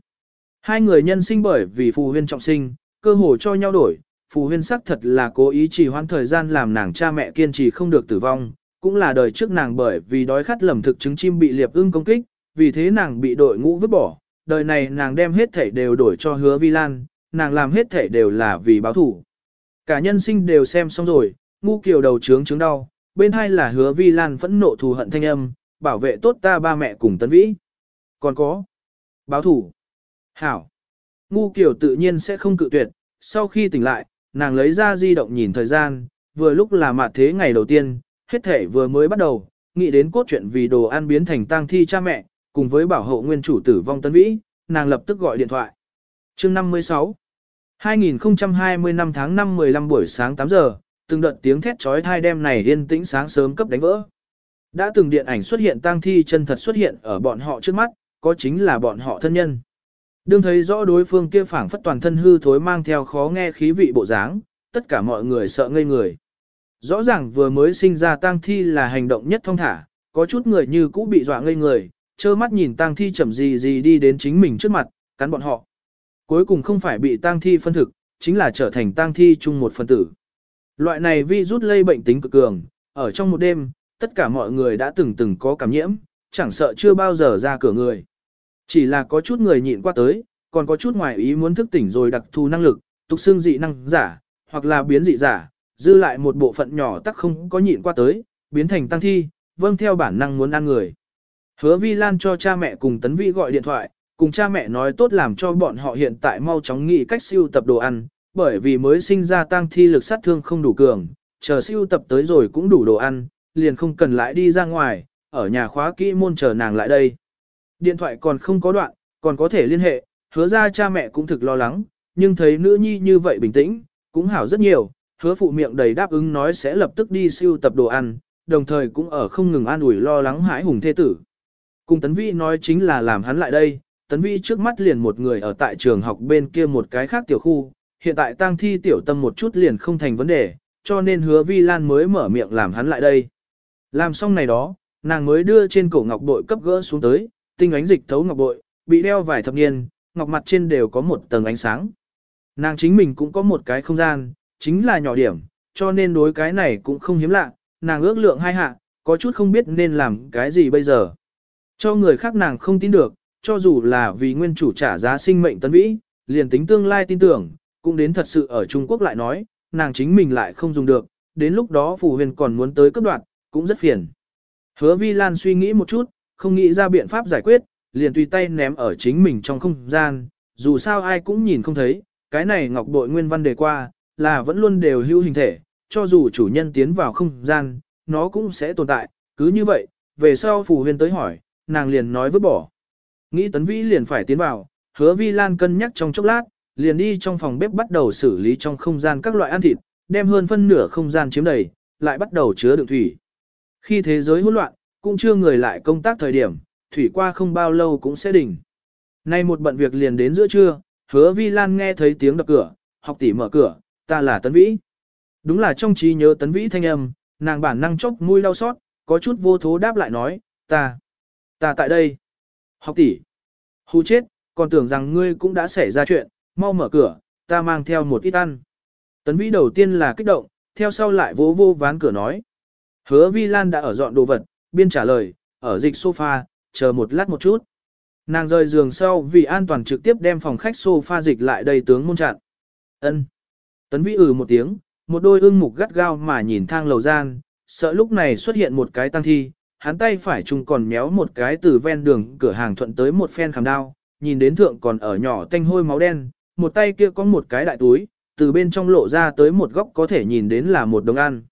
Hai người nhân sinh bởi vì phù huyên trọng sinh, cơ hồ cho nhau đổi, phù huyên sắc thật là cố ý trì hoãn thời gian làm nàng cha mẹ kiên trì không được tử vong, cũng là đời trước nàng bởi vì đói khát lầm thực trứng chim bị liệp ưng công kích, vì thế nàng bị đội ngũ vứt bỏ, đời này nàng đem hết thể đều đổi cho hứa vi lan, nàng làm hết thể đều là vì báo thủ. Cả nhân sinh đều xem xong rồi, ngu kiều đầu trướng trướng đau, bên hai là hứa vi lan phẫn nộ thù hận thanh âm, bảo vệ tốt ta ba mẹ cùng tấn vĩ. Còn có, báo thủ. Hảo. Ngu kiều tự nhiên sẽ không cự tuyệt, sau khi tỉnh lại, nàng lấy ra di động nhìn thời gian, vừa lúc là mặt thế ngày đầu tiên, hết thể vừa mới bắt đầu, nghĩ đến cốt truyện vì đồ ăn biến thành tang thi cha mẹ, cùng với bảo hộ nguyên chủ tử vong tấn vĩ, nàng lập tức gọi điện thoại. chương 56 2020 năm tháng 5 15 buổi sáng 8 giờ, từng đợt tiếng thét trói thai đêm này yên tĩnh sáng sớm cấp đánh vỡ. Đã từng điện ảnh xuất hiện tang thi chân thật xuất hiện ở bọn họ trước mắt, có chính là bọn họ thân nhân. Đương thấy rõ đối phương kia phảng phất toàn thân hư thối mang theo khó nghe khí vị bộ dáng, tất cả mọi người sợ ngây người. Rõ ràng vừa mới sinh ra tang thi là hành động nhất thông thả, có chút người như cũ bị dọa ngây người, trơ mắt nhìn tang thi chậm gì gì đi đến chính mình trước mặt, cắn bọn họ. Cuối cùng không phải bị tang thi phân thực, chính là trở thành tang thi chung một phân tử. Loại này vi rút lây bệnh tính cực cường, ở trong một đêm, tất cả mọi người đã từng từng có cảm nhiễm, chẳng sợ chưa bao giờ ra cửa người. Chỉ là có chút người nhịn qua tới, còn có chút ngoài ý muốn thức tỉnh rồi đặc thù năng lực, tục xương dị năng giả, hoặc là biến dị giả, dư lại một bộ phận nhỏ tắc không có nhịn qua tới, biến thành tăng thi, vâng theo bản năng muốn ăn người. Hứa Vi Lan cho cha mẹ cùng Tấn Vi gọi điện thoại, cùng cha mẹ nói tốt làm cho bọn họ hiện tại mau chóng nghĩ cách siêu tập đồ ăn, bởi vì mới sinh ra tăng thi lực sát thương không đủ cường, chờ siêu tập tới rồi cũng đủ đồ ăn, liền không cần lại đi ra ngoài, ở nhà khóa kỹ môn chờ nàng lại đây. Điện thoại còn không có đoạn, còn có thể liên hệ, hứa ra cha mẹ cũng thực lo lắng, nhưng thấy nữ nhi như vậy bình tĩnh, cũng hảo rất nhiều, hứa phụ miệng đầy đáp ứng nói sẽ lập tức đi siêu tập đồ ăn, đồng thời cũng ở không ngừng an ủi lo lắng hãi hùng thê tử. Cùng Tấn Vĩ nói chính là làm hắn lại đây, Tấn Vĩ trước mắt liền một người ở tại trường học bên kia một cái khác tiểu khu, hiện tại tang thi tiểu tâm một chút liền không thành vấn đề, cho nên hứa Vi Lan mới mở miệng làm hắn lại đây. Làm xong này đó, nàng mới đưa trên cổ ngọc bội cấp gỡ xuống tới, tinh ánh dịch thấu ngọc bội, bị đeo vài thập niên, ngọc mặt trên đều có một tầng ánh sáng. Nàng chính mình cũng có một cái không gian, chính là nhỏ điểm, cho nên đối cái này cũng không hiếm lạ, nàng ước lượng hai hạ, có chút không biết nên làm cái gì bây giờ. Cho người khác nàng không tin được, cho dù là vì nguyên chủ trả giá sinh mệnh tấn vĩ, liền tính tương lai tin tưởng, cũng đến thật sự ở Trung Quốc lại nói, nàng chính mình lại không dùng được, đến lúc đó phù huyền còn muốn tới cấp đoạt, cũng rất phiền. Hứa Vi Lan suy nghĩ một chút, không nghĩ ra biện pháp giải quyết, liền tùy tay ném ở chính mình trong không gian, dù sao ai cũng nhìn không thấy, cái này ngọc bội nguyên văn đề qua, là vẫn luôn đều hữu hình thể, cho dù chủ nhân tiến vào không gian, nó cũng sẽ tồn tại, cứ như vậy, về sau phù huyền tới hỏi, nàng liền nói vứt bỏ. Nghĩ tấn vĩ liền phải tiến vào, hứa vi lan cân nhắc trong chốc lát, liền đi trong phòng bếp bắt đầu xử lý trong không gian các loại ăn thịt, đem hơn phân nửa không gian chiếm đầy, lại bắt đầu chứa đựng thủy. Khi thế giới hỗn loạn, cũng chưa người lại công tác thời điểm, thủy qua không bao lâu cũng sẽ đỉnh. Nay một bận việc liền đến giữa trưa, hứa vi lan nghe thấy tiếng đập cửa, học tỷ mở cửa, ta là Tấn Vĩ. Đúng là trong trí nhớ Tấn Vĩ thanh âm, nàng bản năng chốc mũi đau xót, có chút vô thố đáp lại nói, ta, ta tại đây. Học tỷ. Hù chết, còn tưởng rằng ngươi cũng đã xảy ra chuyện, mau mở cửa, ta mang theo một ít ăn. Tấn Vĩ đầu tiên là kích động, theo sau lại vỗ vô ván cửa nói. Hứa Vi Lan đã ở dọn đồ vật, biên trả lời, ở dịch sofa, chờ một lát một chút. Nàng rời giường sau vì an toàn trực tiếp đem phòng khách sofa dịch lại đây tướng môn chặn. Ân. Tấn vĩ ừ một tiếng, một đôi ưng mục gắt gao mà nhìn thang lầu gian, sợ lúc này xuất hiện một cái tăng thi, hắn tay phải chung còn méo một cái từ ven đường cửa hàng thuận tới một phen khảm đao, nhìn đến thượng còn ở nhỏ tanh hôi máu đen, một tay kia có một cái đại túi, từ bên trong lộ ra tới một góc có thể nhìn đến là một đồng ăn.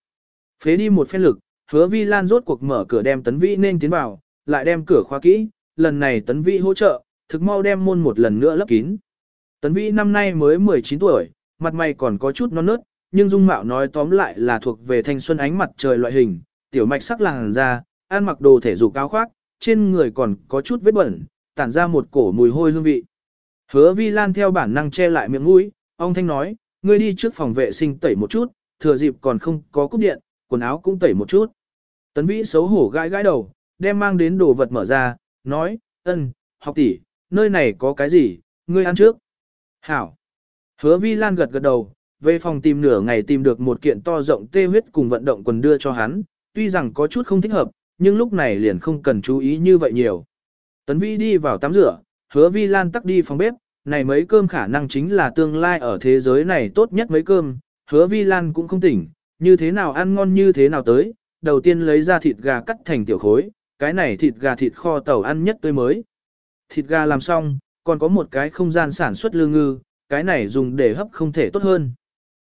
Phế đi một phen lực, hứa vi lan rốt cuộc mở cửa đem tấn vĩ nên tiến vào, lại đem cửa khóa kỹ, lần này tấn vĩ hỗ trợ, thực mau đem môn một lần nữa lấp kín. Tấn vĩ năm nay mới 19 tuổi, mặt mày còn có chút non nớt, nhưng dung mạo nói tóm lại là thuộc về thanh xuân ánh mặt trời loại hình, tiểu mạch sắc làng ra, ăn mặc đồ thể dục cao khoác, trên người còn có chút vết bẩn, tản ra một cổ mùi hôi hương vị. Hứa Vi Lan theo bản năng che lại miệng mũi, ông thanh nói, ngươi đi trước phòng vệ sinh tẩy một chút, thừa dịp còn không có cúp điện, quần áo cũng tẩy một chút. Tấn Vĩ xấu hổ gãi gãi đầu, đem mang đến đồ vật mở ra, nói, ân, học tỷ, nơi này có cái gì, ngươi ăn trước. Hảo. Hứa Vi Lan gật gật đầu, về phòng tìm nửa ngày tìm được một kiện to rộng tê huyết cùng vận động quần đưa cho hắn, tuy rằng có chút không thích hợp, nhưng lúc này liền không cần chú ý như vậy nhiều. Tấn Vĩ đi vào tắm rửa, hứa Vi Lan tắt đi phòng bếp, này mấy cơm khả năng chính là tương lai ở thế giới này tốt nhất mấy cơm, hứa Vi Lan cũng không tỉnh, như thế nào ăn ngon như thế nào tới, đầu tiên lấy ra thịt gà cắt thành tiểu khối, cái này thịt gà thịt kho tàu ăn nhất tươi mới. Thịt gà làm xong, còn có một cái không gian sản xuất lương ngư, cái này dùng để hấp không thể tốt hơn.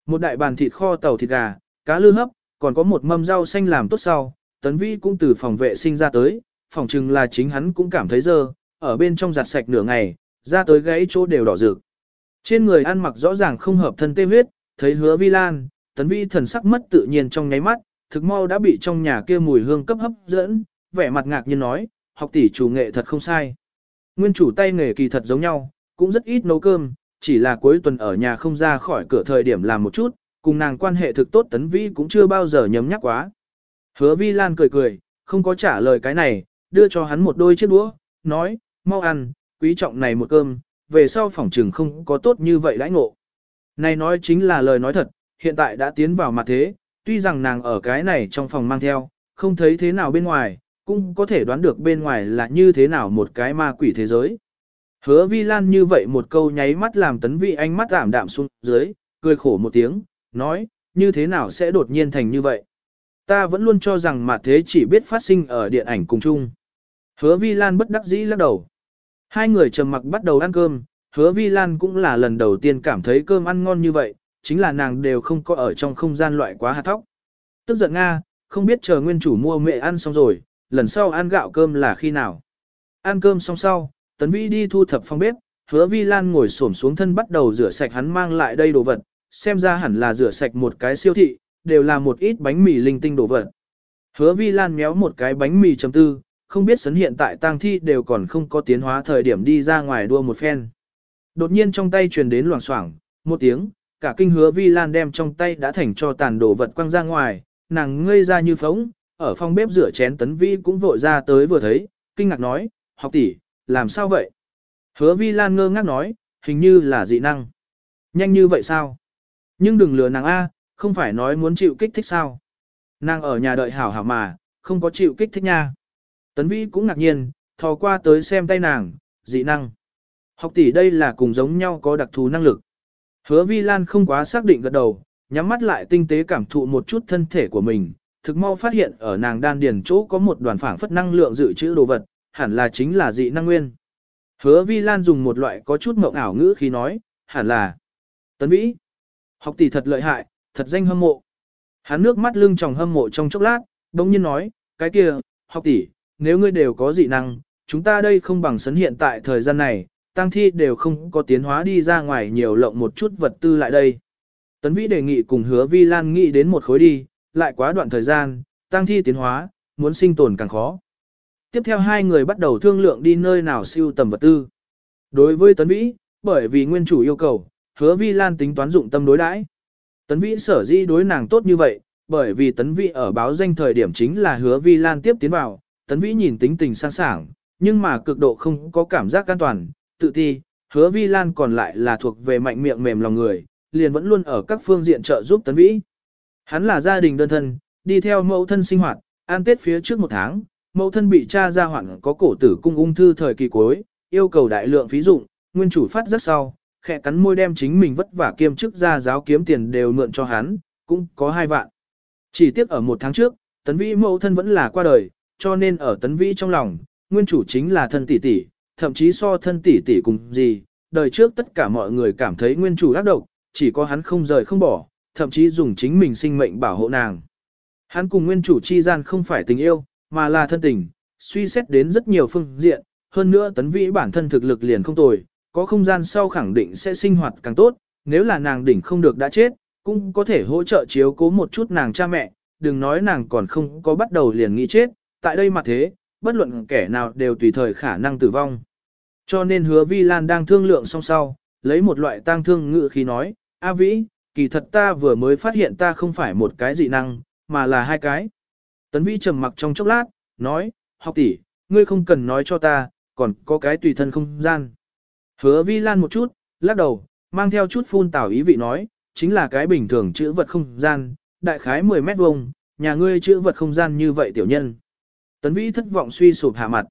Một đại bàn thịt kho tàu thịt gà, cá lư hấp, còn có một mâm rau xanh làm tốt sau, tấn vĩ cũng từ phòng vệ sinh ra tới, phòng chừng là chính hắn cũng cảm thấy dơ, ở bên trong giặt sạch nửa ngày, ra tới gãy chỗ đều đỏ rực. Trên người ăn mặc rõ ràng không hợp thân tê huyết, thấy hứa vi lan, tấn Vi thần sắc mất tự nhiên trong nháy mắt, thực mau đã bị trong nhà kia mùi hương cấp hấp dẫn, vẻ mặt ngạc nhiên nói, học tỷ chủ nghệ thật không sai. Nguyên chủ tay nghề kỳ thật giống nhau, cũng rất ít nấu cơm, chỉ là cuối tuần ở nhà không ra khỏi cửa thời điểm làm một chút, cùng nàng quan hệ thực tốt tấn Vi cũng chưa bao giờ nhấm nhắc quá. Hứa vi lan cười cười, không có trả lời cái này, đưa cho hắn một đôi chiếc đũa, nói, mau ăn, quý trọng này một cơm, về sau phòng trừng không có tốt như vậy đãi ngộ. Này nói chính là lời nói thật, hiện tại đã tiến vào mặt thế, tuy rằng nàng ở cái này trong phòng mang theo, không thấy thế nào bên ngoài, cũng có thể đoán được bên ngoài là như thế nào một cái ma quỷ thế giới. Hứa vi lan như vậy một câu nháy mắt làm tấn vị ánh mắt giảm đạm xuống dưới, cười khổ một tiếng, nói, như thế nào sẽ đột nhiên thành như vậy. Ta vẫn luôn cho rằng mặt thế chỉ biết phát sinh ở điện ảnh cùng chung. Hứa vi lan bất đắc dĩ lắc đầu. Hai người trầm mặc bắt đầu ăn cơm, hứa vi lan cũng là lần đầu tiên cảm thấy cơm ăn ngon như vậy, chính là nàng đều không có ở trong không gian loại quá hạt thóc. Tức giận Nga, không biết chờ nguyên chủ mua mẹ ăn xong rồi, lần sau ăn gạo cơm là khi nào. Ăn cơm xong sau, Tấn Vĩ đi thu thập phòng bếp, hứa Vi Lan ngồi xổm xuống thân bắt đầu rửa sạch hắn mang lại đây đồ vật, xem ra hẳn là rửa sạch một cái siêu thị, đều là một ít bánh mì linh tinh đồ vật. Hứa Vi Lan méo một cái bánh mì chấm tư, không biết sấn hiện tại tang thi đều còn không có tiến hóa thời điểm đi ra ngoài đua một phen. Đột nhiên trong tay truyền đến loảng xoảng, một tiếng, cả kinh hứa Vi Lan đem trong tay đã thành cho tàn đồ vật quăng ra ngoài, nàng ngây ra như phóng, ở phòng bếp rửa chén tấn vi cũng vội ra tới vừa thấy, kinh ngạc nói, học tỷ, làm sao vậy? Hứa Vi Lan ngơ ngác nói, hình như là dị năng. Nhanh như vậy sao? Nhưng đừng lừa nàng A, không phải nói muốn chịu kích thích sao? Nàng ở nhà đợi hảo hảo mà, không có chịu kích thích nha. Tấn Vi cũng ngạc nhiên, thò qua tới xem tay nàng, dị năng. Học tỷ đây là cùng giống nhau có đặc thù năng lực. Hứa Vi Lan không quá xác định gật đầu, nhắm mắt lại tinh tế cảm thụ một chút thân thể của mình, thực mau phát hiện ở nàng đan điền chỗ có một đoàn phảng phất năng lượng dự trữ đồ vật, hẳn là chính là dị năng nguyên. Hứa Vi Lan dùng một loại có chút mộng ảo ngữ khi nói, hẳn là Tấn Vĩ. Học tỷ thật lợi hại, thật danh hâm mộ. Hắn nước mắt lưng tròng hâm mộ trong chốc lát, bỗng nhiên nói, cái kia, học tỷ, nếu ngươi đều có dị năng, chúng ta đây không bằng sấn hiện tại thời gian này, tăng thi đều không có tiến hóa đi ra ngoài nhiều lộng một chút vật tư lại đây. Tấn Vĩ đề nghị cùng hứa Vi Lan nghĩ đến một khối đi, lại quá đoạn thời gian, tăng thi tiến hóa, muốn sinh tồn càng khó. Tiếp theo hai người bắt đầu thương lượng đi nơi nào siêu tầm vật tư. Đối với Tấn Vĩ, bởi vì nguyên chủ yêu cầu, hứa Vi Lan tính toán dụng tâm đối đãi. Tấn Vĩ sở dĩ đối nàng tốt như vậy, bởi vì Tấn Vĩ ở báo danh thời điểm chính là hứa Vi Lan tiếp tiến vào, Tấn Vĩ nhìn tính tình sang sảng, nhưng mà cực độ không có cảm giác an toàn, tự ti, hứa Vi Lan còn lại là thuộc về mạnh miệng mềm lòng người, liền vẫn luôn ở các phương diện trợ giúp Tấn Vĩ. Hắn là gia đình đơn thân, đi theo mẫu thân sinh hoạt, an tết phía trước một tháng, mẫu thân bị cha ra hoạn có cổ tử cung ung thư thời kỳ cuối, yêu cầu đại lượng phí dụng, nguyên chủ phát rất sau, khẽ cắn môi đem chính mình vất vả kiêm chức ra giáo kiếm tiền đều mượn cho hắn, cũng có hai vạn. Chỉ tiếc ở một tháng trước, tấn vĩ mẫu thân vẫn là qua đời, cho nên ở tấn vĩ trong lòng, nguyên chủ chính là thân tỷ tỷ, thậm chí so thân tỷ tỷ cùng gì, đời trước tất cả mọi người cảm thấy nguyên chủ ác độc, chỉ có hắn không rời không bỏ, thậm chí dùng chính mình sinh mệnh bảo hộ nàng. Hắn cùng nguyên chủ chi gian không phải tình yêu, mà là thân tình, suy xét đến rất nhiều phương diện, hơn nữa tấn vĩ bản thân thực lực liền không tồi, có không gian sau khẳng định sẽ sinh hoạt càng tốt, nếu là nàng đỉnh không được đã chết, cũng có thể hỗ trợ chiếu cố một chút nàng cha mẹ, đừng nói nàng còn không có bắt đầu liền nghĩ chết, tại đây mà thế, bất luận kẻ nào đều tùy thời khả năng tử vong. Cho nên hứa Vi Lan đang thương lượng song sau, lấy một loại tang thương ngự khí nói, A Vĩ, kỳ thật ta vừa mới phát hiện ta không phải một cái dị năng, mà là hai cái. Tấn Vĩ trầm mặc trong chốc lát, nói, học tỷ, ngươi không cần nói cho ta, còn có cái tùy thân không gian. Hứa Vi Lan một chút, lắc đầu, mang theo chút phun tảo ý vị nói, chính là cái bình thường chữ vật không gian, đại khái 10 mét vuông, nhà ngươi chữ vật không gian như vậy tiểu nhân. Tấn Vĩ thất vọng suy sụp hạ mặt.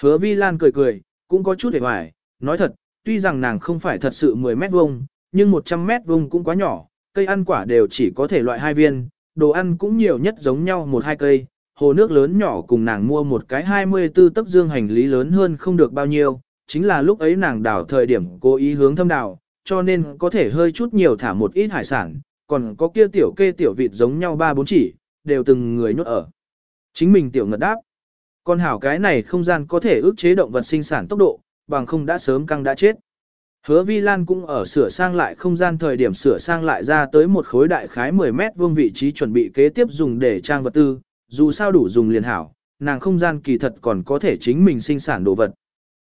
Hứa Vi Lan cười cười, cũng có chút hề hoài, nói thật, tuy rằng nàng không phải thật sự 10 mét vuông, nhưng 100 mét vuông cũng quá nhỏ, cây ăn quả đều chỉ có thể loại hai viên, đồ ăn cũng nhiều nhất giống nhau một hai cây, hồ nước lớn nhỏ cùng nàng mua một cái 24 tấc dương hành lý lớn hơn không được bao nhiêu, chính là lúc ấy nàng đảo thời điểm cố ý hướng thâm đảo, cho nên có thể hơi chút nhiều thả một ít hải sản, còn có kia tiểu kê tiểu vịt giống nhau ba bốn chỉ, đều từng người nhốt ở. Chính mình tiểu ngật đáp. Con hảo cái này không gian có thể ước chế động vật sinh sản tốc độ, bằng không đã sớm căng đã chết. Hứa Vi Lan cũng ở sửa sang lại không gian thời điểm sửa sang lại ra tới một khối đại khái 10 mét vuông vị trí chuẩn bị kế tiếp dùng để trang vật tư, dù sao đủ dùng liền hảo, nàng không gian kỳ thật còn có thể chính mình sinh sản đồ vật.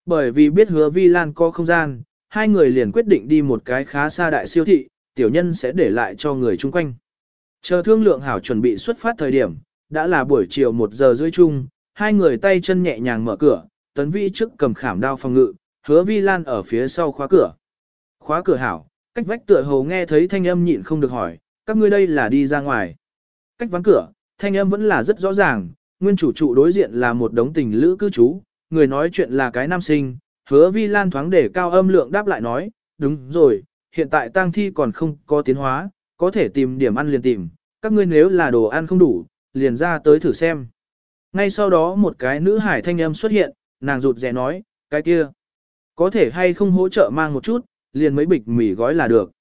Bởi vì biết hứa Vi Lan có không gian, hai người liền quyết định đi một cái khá xa đại siêu thị, tiểu nhân sẽ để lại cho người chung quanh. Chờ thương lượng hảo chuẩn bị xuất phát thời điểm, đã là buổi chiều 1 giờ rưỡi chung, hai người tay chân nhẹ nhàng mở cửa, tấn vi trước cầm khảm đao phòng ngự, hứa vi lan ở phía sau khóa cửa. Khóa cửa hảo, cách vách tựa hồ nghe thấy thanh âm nhịn không được hỏi, các ngươi đây là đi ra ngoài. Cách vắng cửa, thanh âm vẫn là rất rõ ràng, nguyên chủ trụ đối diện là một đống tình lữ cư trú, người nói chuyện là cái nam sinh, hứa vi lan thoáng để cao âm lượng đáp lại nói, đúng rồi, hiện tại tang thi còn không có tiến hóa, có thể tìm điểm ăn liền tìm, các ngươi nếu là đồ ăn không đủ, liền ra tới thử xem. Ngay sau đó một cái nữ hải thanh âm xuất hiện, nàng rụt rè nói, cái kia, có thể hay không hỗ trợ mang một chút, liền mấy bịch mì gói là được.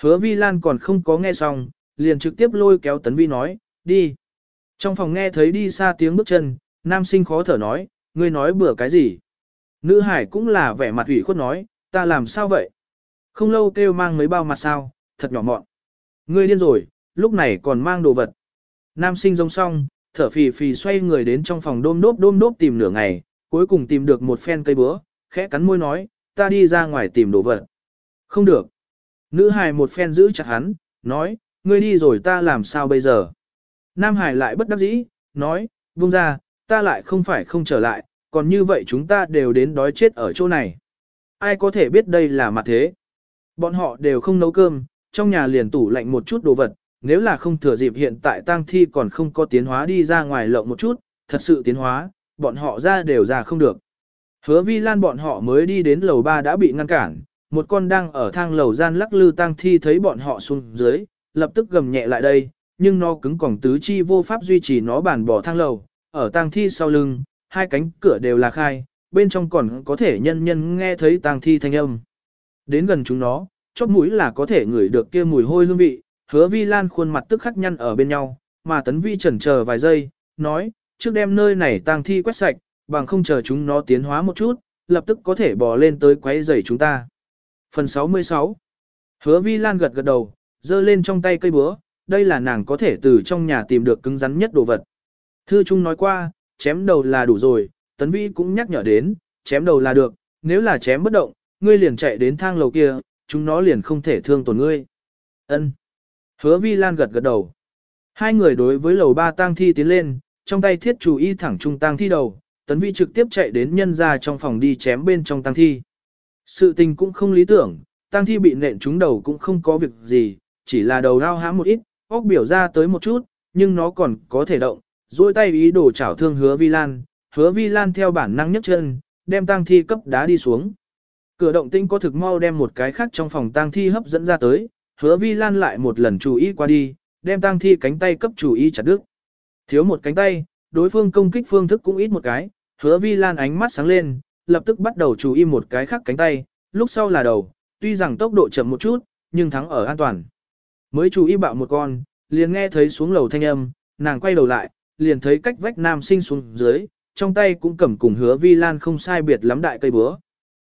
Hứa Vi Lan còn không có nghe xong, liền trực tiếp lôi kéo Tấn Vi nói, đi. Trong phòng nghe thấy đi xa tiếng bước chân, nam sinh khó thở nói, ngươi nói bừa cái gì. Nữ hải cũng là vẻ mặt ủy khuất nói, ta làm sao vậy? Không lâu kêu mang mấy bao mặt sao, thật nhỏ mọn. Ngươi điên rồi, lúc này còn mang đồ vật. Nam sinh giống xong, thở phì phì xoay người đến trong phòng đôm đốp đôm đốp tìm nửa ngày, cuối cùng tìm được một phen cây búa, khẽ cắn môi nói, ta đi ra ngoài tìm đồ vật. Không được. Nữ hài một phen giữ chặt hắn, nói, ngươi đi rồi ta làm sao bây giờ. Nam hải lại bất đắc dĩ, nói, buông ra, ta lại không phải không trở lại, còn như vậy chúng ta đều đến đói chết ở chỗ này. Ai có thể biết đây là mặt thế. Bọn họ đều không nấu cơm, trong nhà liền tủ lạnh một chút đồ vật, nếu là không thừa dịp hiện tại tang thi còn không có tiến hóa đi ra ngoài lộng một chút, thật sự tiến hóa, bọn họ ra đều ra không được. Hứa vi lan bọn họ mới đi đến lầu 3 đã bị ngăn cản, một con đang ở thang lầu gian lắc lư tang thi thấy bọn họ xuống dưới, lập tức gầm nhẹ lại đây, nhưng nó cứng còng tứ chi vô pháp duy trì nó bản bỏ thang lầu, ở tang thi sau lưng, hai cánh cửa đều là khai, bên trong còn có thể nhân nhân nghe thấy tang thi thanh âm. Đến gần chúng nó, chóp mũi là có thể ngửi được kia mùi hôi hương vị, hứa vi lan khuôn mặt tức khắc nhăn ở bên nhau, mà tấn vi chần chờ vài giây, nói, trước đem nơi này tang thi quét sạch, bằng không chờ chúng nó tiến hóa một chút, lập tức có thể bò lên tới quấy rầy chúng ta. Phần 66 Hứa vi lan gật gật đầu, giơ lên trong tay cây búa, đây là nàng có thể từ trong nhà tìm được cứng rắn nhất đồ vật. Thư Trung nói qua, chém đầu là đủ rồi, tấn vi cũng nhắc nhở đến, chém đầu là được, nếu là chém bất động, ngươi liền chạy đến thang lầu kia, chúng nó liền không thể thương tổn ngươi. Ân. Hứa Vi Lan gật gật đầu. Hai người đối với lầu ba tang thi tiến lên, trong tay thiết chủ y thẳng trung tang thi đầu, tấn vi trực tiếp chạy đến nhân ra trong phòng đi chém bên trong tang thi. Sự tình cũng không lý tưởng, tang thi bị nện trúng đầu cũng không có việc gì, chỉ là đầu đau hãm một ít, óc biểu ra tới một chút, nhưng nó còn có thể động, duỗi tay ý đồ chảo thương hứa vi lan, hứa vi lan theo bản năng nhấc chân, đem tang thi cấp đá đi xuống. Cửa động tinh có thực mau đem một cái khác trong phòng tang thi hấp dẫn ra tới, hứa vi lan lại một lần chú ý qua đi, đem tang thi cánh tay cấp chủ ý chặt đứt. Thiếu một cánh tay, đối phương công kích phương thức cũng ít một cái, hứa vi lan ánh mắt sáng lên, lập tức bắt đầu chú ý một cái khác cánh tay, lúc sau là đầu, tuy rằng tốc độ chậm một chút, nhưng thắng ở an toàn. Mới chú ý bạo một con, liền nghe thấy xuống lầu thanh âm, nàng quay đầu lại, liền thấy cách vách nam sinh xuống dưới, trong tay cũng cầm cùng hứa vi lan không sai biệt lắm đại cây búa.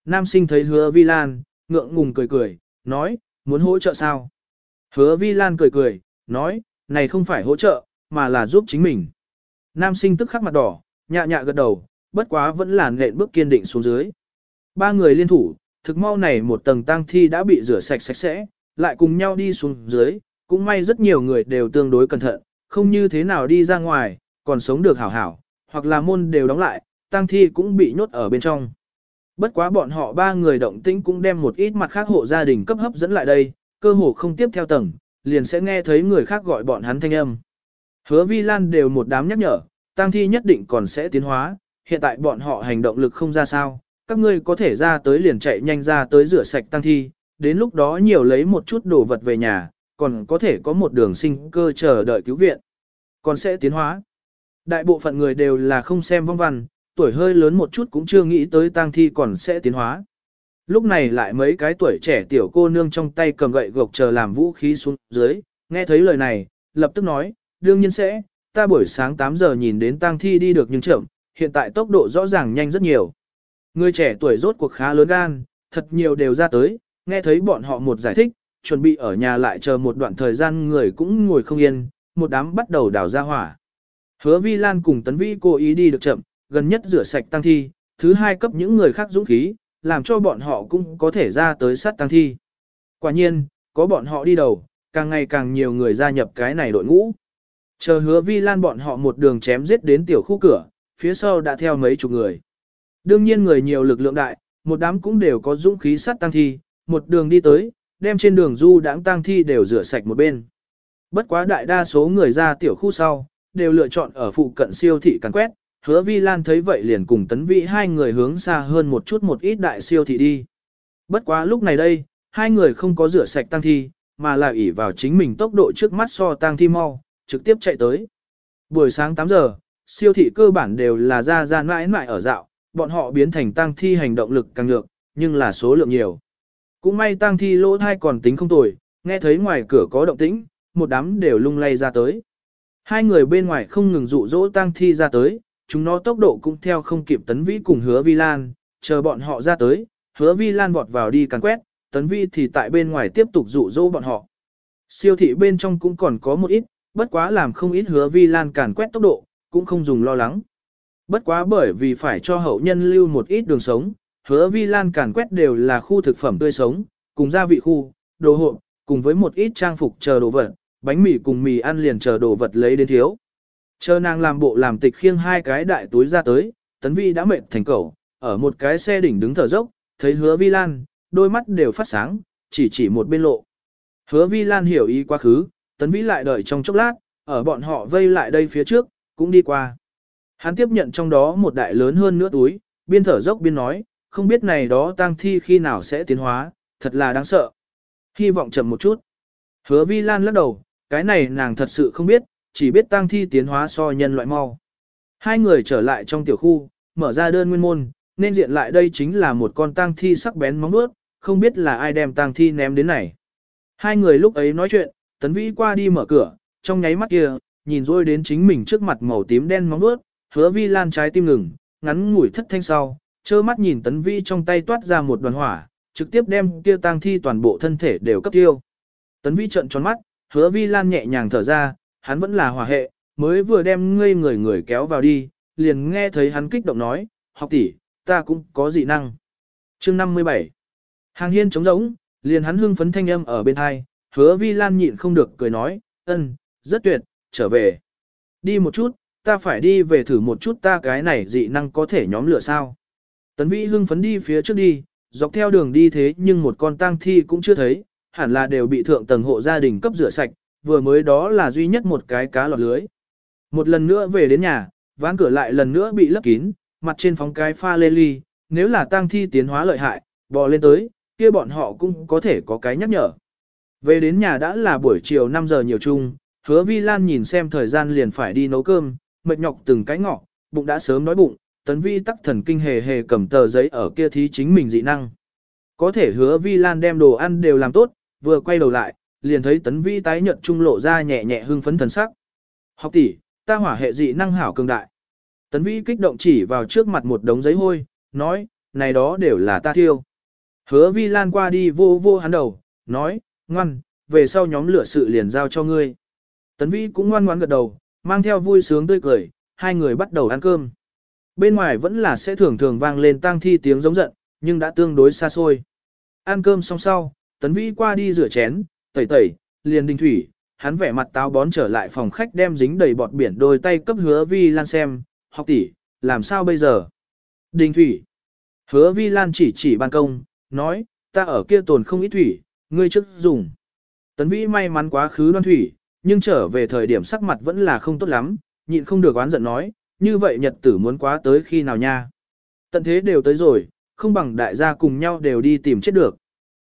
Nam sinh thấy hứa vi lan, ngượng ngùng cười cười, nói, muốn hỗ trợ sao? Hứa vi lan cười cười, nói, này không phải hỗ trợ, mà là giúp chính mình. Nam sinh tức khắc mặt đỏ, nhạ nhạ gật đầu, bất quá vẫn là nện bước kiên định xuống dưới. Ba người liên thủ, thực mau này một tầng tang thi đã bị rửa sạch sạch sẽ, lại cùng nhau đi xuống dưới, cũng may rất nhiều người đều tương đối cẩn thận, không như thế nào đi ra ngoài, còn sống được hảo hảo, hoặc là môn đều đóng lại, tang thi cũng bị nhốt ở bên trong. Bất quá bọn họ ba người động tĩnh cũng đem một ít mặt khác hộ gia đình cấp hấp dẫn lại đây, cơ hồ không tiếp theo tầng, liền sẽ nghe thấy người khác gọi bọn hắn thanh âm. Hứa Vi Lan đều một đám nhắc nhở, tang thi nhất định còn sẽ tiến hóa, hiện tại bọn họ hành động lực không ra sao, các ngươi có thể ra tới liền chạy nhanh ra tới rửa sạch tang thi, đến lúc đó nhiều lấy một chút đồ vật về nhà, còn có thể có một đường sinh cơ chờ đợi cứu viện. Còn sẽ tiến hóa. Đại bộ phận người đều là không xem vong văn, tuổi hơi lớn một chút cũng chưa nghĩ tới tang thi còn sẽ tiến hóa. Lúc này lại mấy cái tuổi trẻ tiểu cô nương trong tay cầm gậy gộc chờ làm vũ khí xuống dưới, nghe thấy lời này, lập tức nói, đương nhiên sẽ, ta buổi sáng 8 giờ nhìn đến tang thi đi được nhưng chậm, hiện tại tốc độ rõ ràng nhanh rất nhiều. Người trẻ tuổi rốt cuộc khá lớn gan, thật nhiều đều ra tới, nghe thấy bọn họ một giải thích, chuẩn bị ở nhà lại chờ một đoạn thời gian người cũng ngồi không yên, một đám bắt đầu đào ra hỏa. Hứa Vi Lan cùng Tấn Vĩ cố ý đi được chậm, gần nhất rửa sạch tăng thi, thứ hai cấp những người khác dũng khí, làm cho bọn họ cũng có thể ra tới sát tăng thi. Quả nhiên, có bọn họ đi đầu, càng ngày càng nhiều người gia nhập cái này đội ngũ. Chờ hứa vi lan bọn họ một đường chém giết đến tiểu khu cửa, phía sau đã theo mấy chục người. Đương nhiên người nhiều lực lượng đại, một đám cũng đều có dũng khí sát tăng thi, một đường đi tới, đem trên đường du đãng tăng thi đều rửa sạch một bên. Bất quá đại đa số người ra tiểu khu sau, đều lựa chọn ở phụ cận siêu thị càn quét, hứa vi lan thấy vậy liền cùng tấn Vĩ hai người hướng xa hơn một chút một ít đại siêu thị đi. Bất quá lúc này đây, hai người không có rửa sạch tăng thi, mà là ỷ vào chính mình tốc độ trước mắt so tăng thi mau, trực tiếp chạy tới. Buổi sáng 8 giờ, siêu thị cơ bản đều là ra ra mãi mãi ở dạo, bọn họ biến thành tăng thi hành động lực càng nhược, nhưng là số lượng nhiều. Cũng may tăng thi lỗ thai còn tính không tồi, nghe thấy ngoài cửa có động tĩnh, một đám đều lung lay ra tới. Hai người bên ngoài không ngừng dụ dỗ tăng thi ra tới, chúng nó tốc độ cũng theo không kịp tấn vĩ cùng hứa vi lan, chờ bọn họ ra tới, hứa vi lan vọt vào đi càn quét, tấn vĩ thì tại bên ngoài tiếp tục dụ dỗ bọn họ. Siêu thị bên trong cũng còn có một ít, bất quá làm không ít hứa vi lan càn quét tốc độ, cũng không dùng lo lắng. Bất quá bởi vì phải cho hậu nhân lưu một ít đường sống, hứa vi lan càn quét đều là khu thực phẩm tươi sống, cùng gia vị khu, đồ hộp cùng với một ít trang phục chờ đồ vật, bánh mì cùng mì ăn liền chờ đồ vật lấy đến thiếu. Chờ nàng làm bộ làm tịch khiêng hai cái đại túi ra tới, tấn vi đã mệt thành cẩu, ở một cái xe đỉnh đứng thở dốc, thấy hứa vi lan, đôi mắt đều phát sáng, chỉ chỉ một bên lộ. Hứa vi lan hiểu ý quá khứ, tấn vĩ lại đợi trong chốc lát, ở bọn họ vây lại đây phía trước, cũng đi qua. Hắn tiếp nhận trong đó một đại lớn hơn nữa túi, biên thở dốc biên nói, không biết này đó tang thi khi nào sẽ tiến hóa, thật là đáng sợ. Hy vọng chậm một chút. Hứa vi lan lắc đầu, cái này nàng thật sự không biết, chỉ biết tang thi tiến hóa so nhân loại mau. Hai người trở lại trong tiểu khu, mở ra đơn nguyên môn, nên diện lại đây chính là một con tang thi sắc bén móng vuốt, không biết là ai đem tang thi ném đến này. Hai người lúc ấy nói chuyện, tấn vĩ qua đi mở cửa, trong nháy mắt kia, nhìn rồi đến chính mình trước mặt màu tím đen móng vuốt, hứa vi lan trái tim ngừng, ngắn ngủi thất thanh sau, trơ mắt nhìn tấn vĩ trong tay toát ra một đoàn hỏa, trực tiếp đem kia tang thi toàn bộ thân thể đều cấp tiêu. Tấn vĩ trợn tròn mắt, hứa vi lan nhẹ nhàng thở ra, hắn vẫn là hòa hệ, mới vừa đem ngây người người kéo vào đi, liền nghe thấy hắn kích động nói, học tỷ, ta cũng có dị năng. chương 57 Hàng hiên trống rỗng, liền hắn hưng phấn thanh âm ở bên hai, hứa vi lan nhịn không được cười nói, ân, rất tuyệt, trở về. Đi một chút, ta phải đi về thử một chút ta cái này dị năng có thể nhóm lửa sao. Tấn vĩ hưng phấn đi phía trước đi, dọc theo đường đi thế nhưng một con tang thi cũng chưa thấy, hẳn là đều bị thượng tầng hộ gia đình cấp rửa sạch, vừa mới đó là duy nhất một cái cá lọt lưới. Một lần nữa về đến nhà, ván cửa lại lần nữa bị lấp kín, mặt trên phóng cái pha lê ly, nếu là tang thi tiến hóa lợi hại, bò lên tới, kia bọn họ cũng có thể có cái nhắc nhở. Về đến nhà đã là buổi chiều 5 giờ nhiều chung, hứa Vi Lan nhìn xem thời gian liền phải đi nấu cơm, mệt nhọc từng cái ngọ, bụng đã sớm đói bụng, tấn vi tắc thần kinh hề hề cầm tờ giấy ở kia thí chính mình dị năng. Có thể hứa vi lan đem đồ ăn đều làm tốt, vừa quay đầu lại, liền thấy tấn vi tái nhợt trung lộ ra nhẹ nhẹ hưng phấn thần sắc. Học tỷ, ta hỏa hệ dị năng hảo cường đại. Tấn vi kích động chỉ vào trước mặt một đống giấy hôi, nói, này đó đều là ta thiêu. Hứa vi lan qua đi vô vô hắn đầu, nói, ngoan, về sau nhóm lửa sự liền giao cho ngươi. Tấn vi cũng ngoan ngoãn gật đầu, mang theo vui sướng tươi cười, hai người bắt đầu ăn cơm. Bên ngoài vẫn là sẽ thường thường vang lên tang thi tiếng giống giận, nhưng đã tương đối xa xôi. Ăn cơm xong sau, Tấn Vi qua đi rửa chén, tẩy tẩy, liền đình thủy, hắn vẻ mặt táo bón trở lại phòng khách đem dính đầy bọt biển đôi tay cấp hứa Vi Lan xem, học tỷ, làm sao bây giờ? Đình thủy. Hứa Vi Lan chỉ chỉ ban công, nói, ta ở kia tồn không ít thủy, ngươi trước dùng. Tấn Vĩ may mắn quá khứ đoan thủy, nhưng trở về thời điểm sắc mặt vẫn là không tốt lắm, nhịn không được oán giận nói, như vậy nhật tử muốn quá tới khi nào nha. Tận thế đều tới rồi, không bằng đại gia cùng nhau đều đi tìm chết được.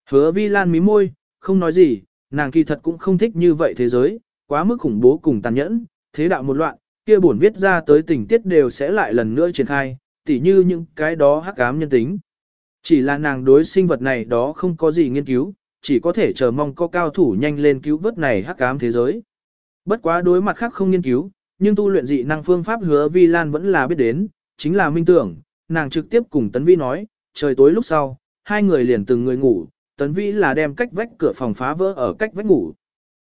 Hứa vi lan mí môi, không nói gì, nàng kỳ thật cũng không thích như vậy thế giới, quá mức khủng bố cùng tàn nhẫn, thế đạo một loạn, kia buồn viết ra tới tình tiết đều sẽ lại lần nữa triển khai, tỉ như những cái đó hắc ám nhân tính. Chỉ là nàng đối sinh vật này đó không có gì nghiên cứu, chỉ có thể chờ mong có cao thủ nhanh lên cứu vớt này hắc ám thế giới. Bất quá đối mặt khác không nghiên cứu, nhưng tu luyện dị năng phương pháp hứa Vi Lan vẫn là biết đến, chính là minh tưởng, nàng trực tiếp cùng Tấn Vi nói, trời tối lúc sau, hai người liền từng người ngủ, Tấn vĩ là đem cách vách cửa phòng phá vỡ ở cách vách ngủ.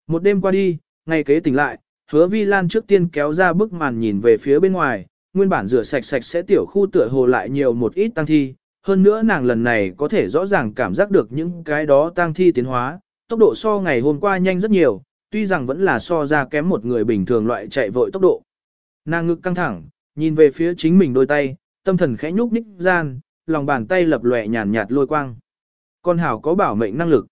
Một đêm qua đi, ngày kế tỉnh lại, hứa Vi Lan trước tiên kéo ra bức màn nhìn về phía bên ngoài, nguyên bản rửa sạch sạch sẽ tiểu khu tựa hồ lại nhiều một ít tăng thi, hơn nữa nàng lần này có thể rõ ràng cảm giác được những cái đó tăng thi tiến hóa, tốc độ so ngày hôm qua nhanh rất nhiều, tuy rằng vẫn là so ra kém một người bình thường loại chạy vội tốc độ. Nàng ngực căng thẳng, nhìn về phía chính mình đôi tay, tâm thần khẽ nhúc nhích gian, lòng bàn tay lập lòe nhàn nhạt lôi quang. Con hảo có bảo mệnh năng lực.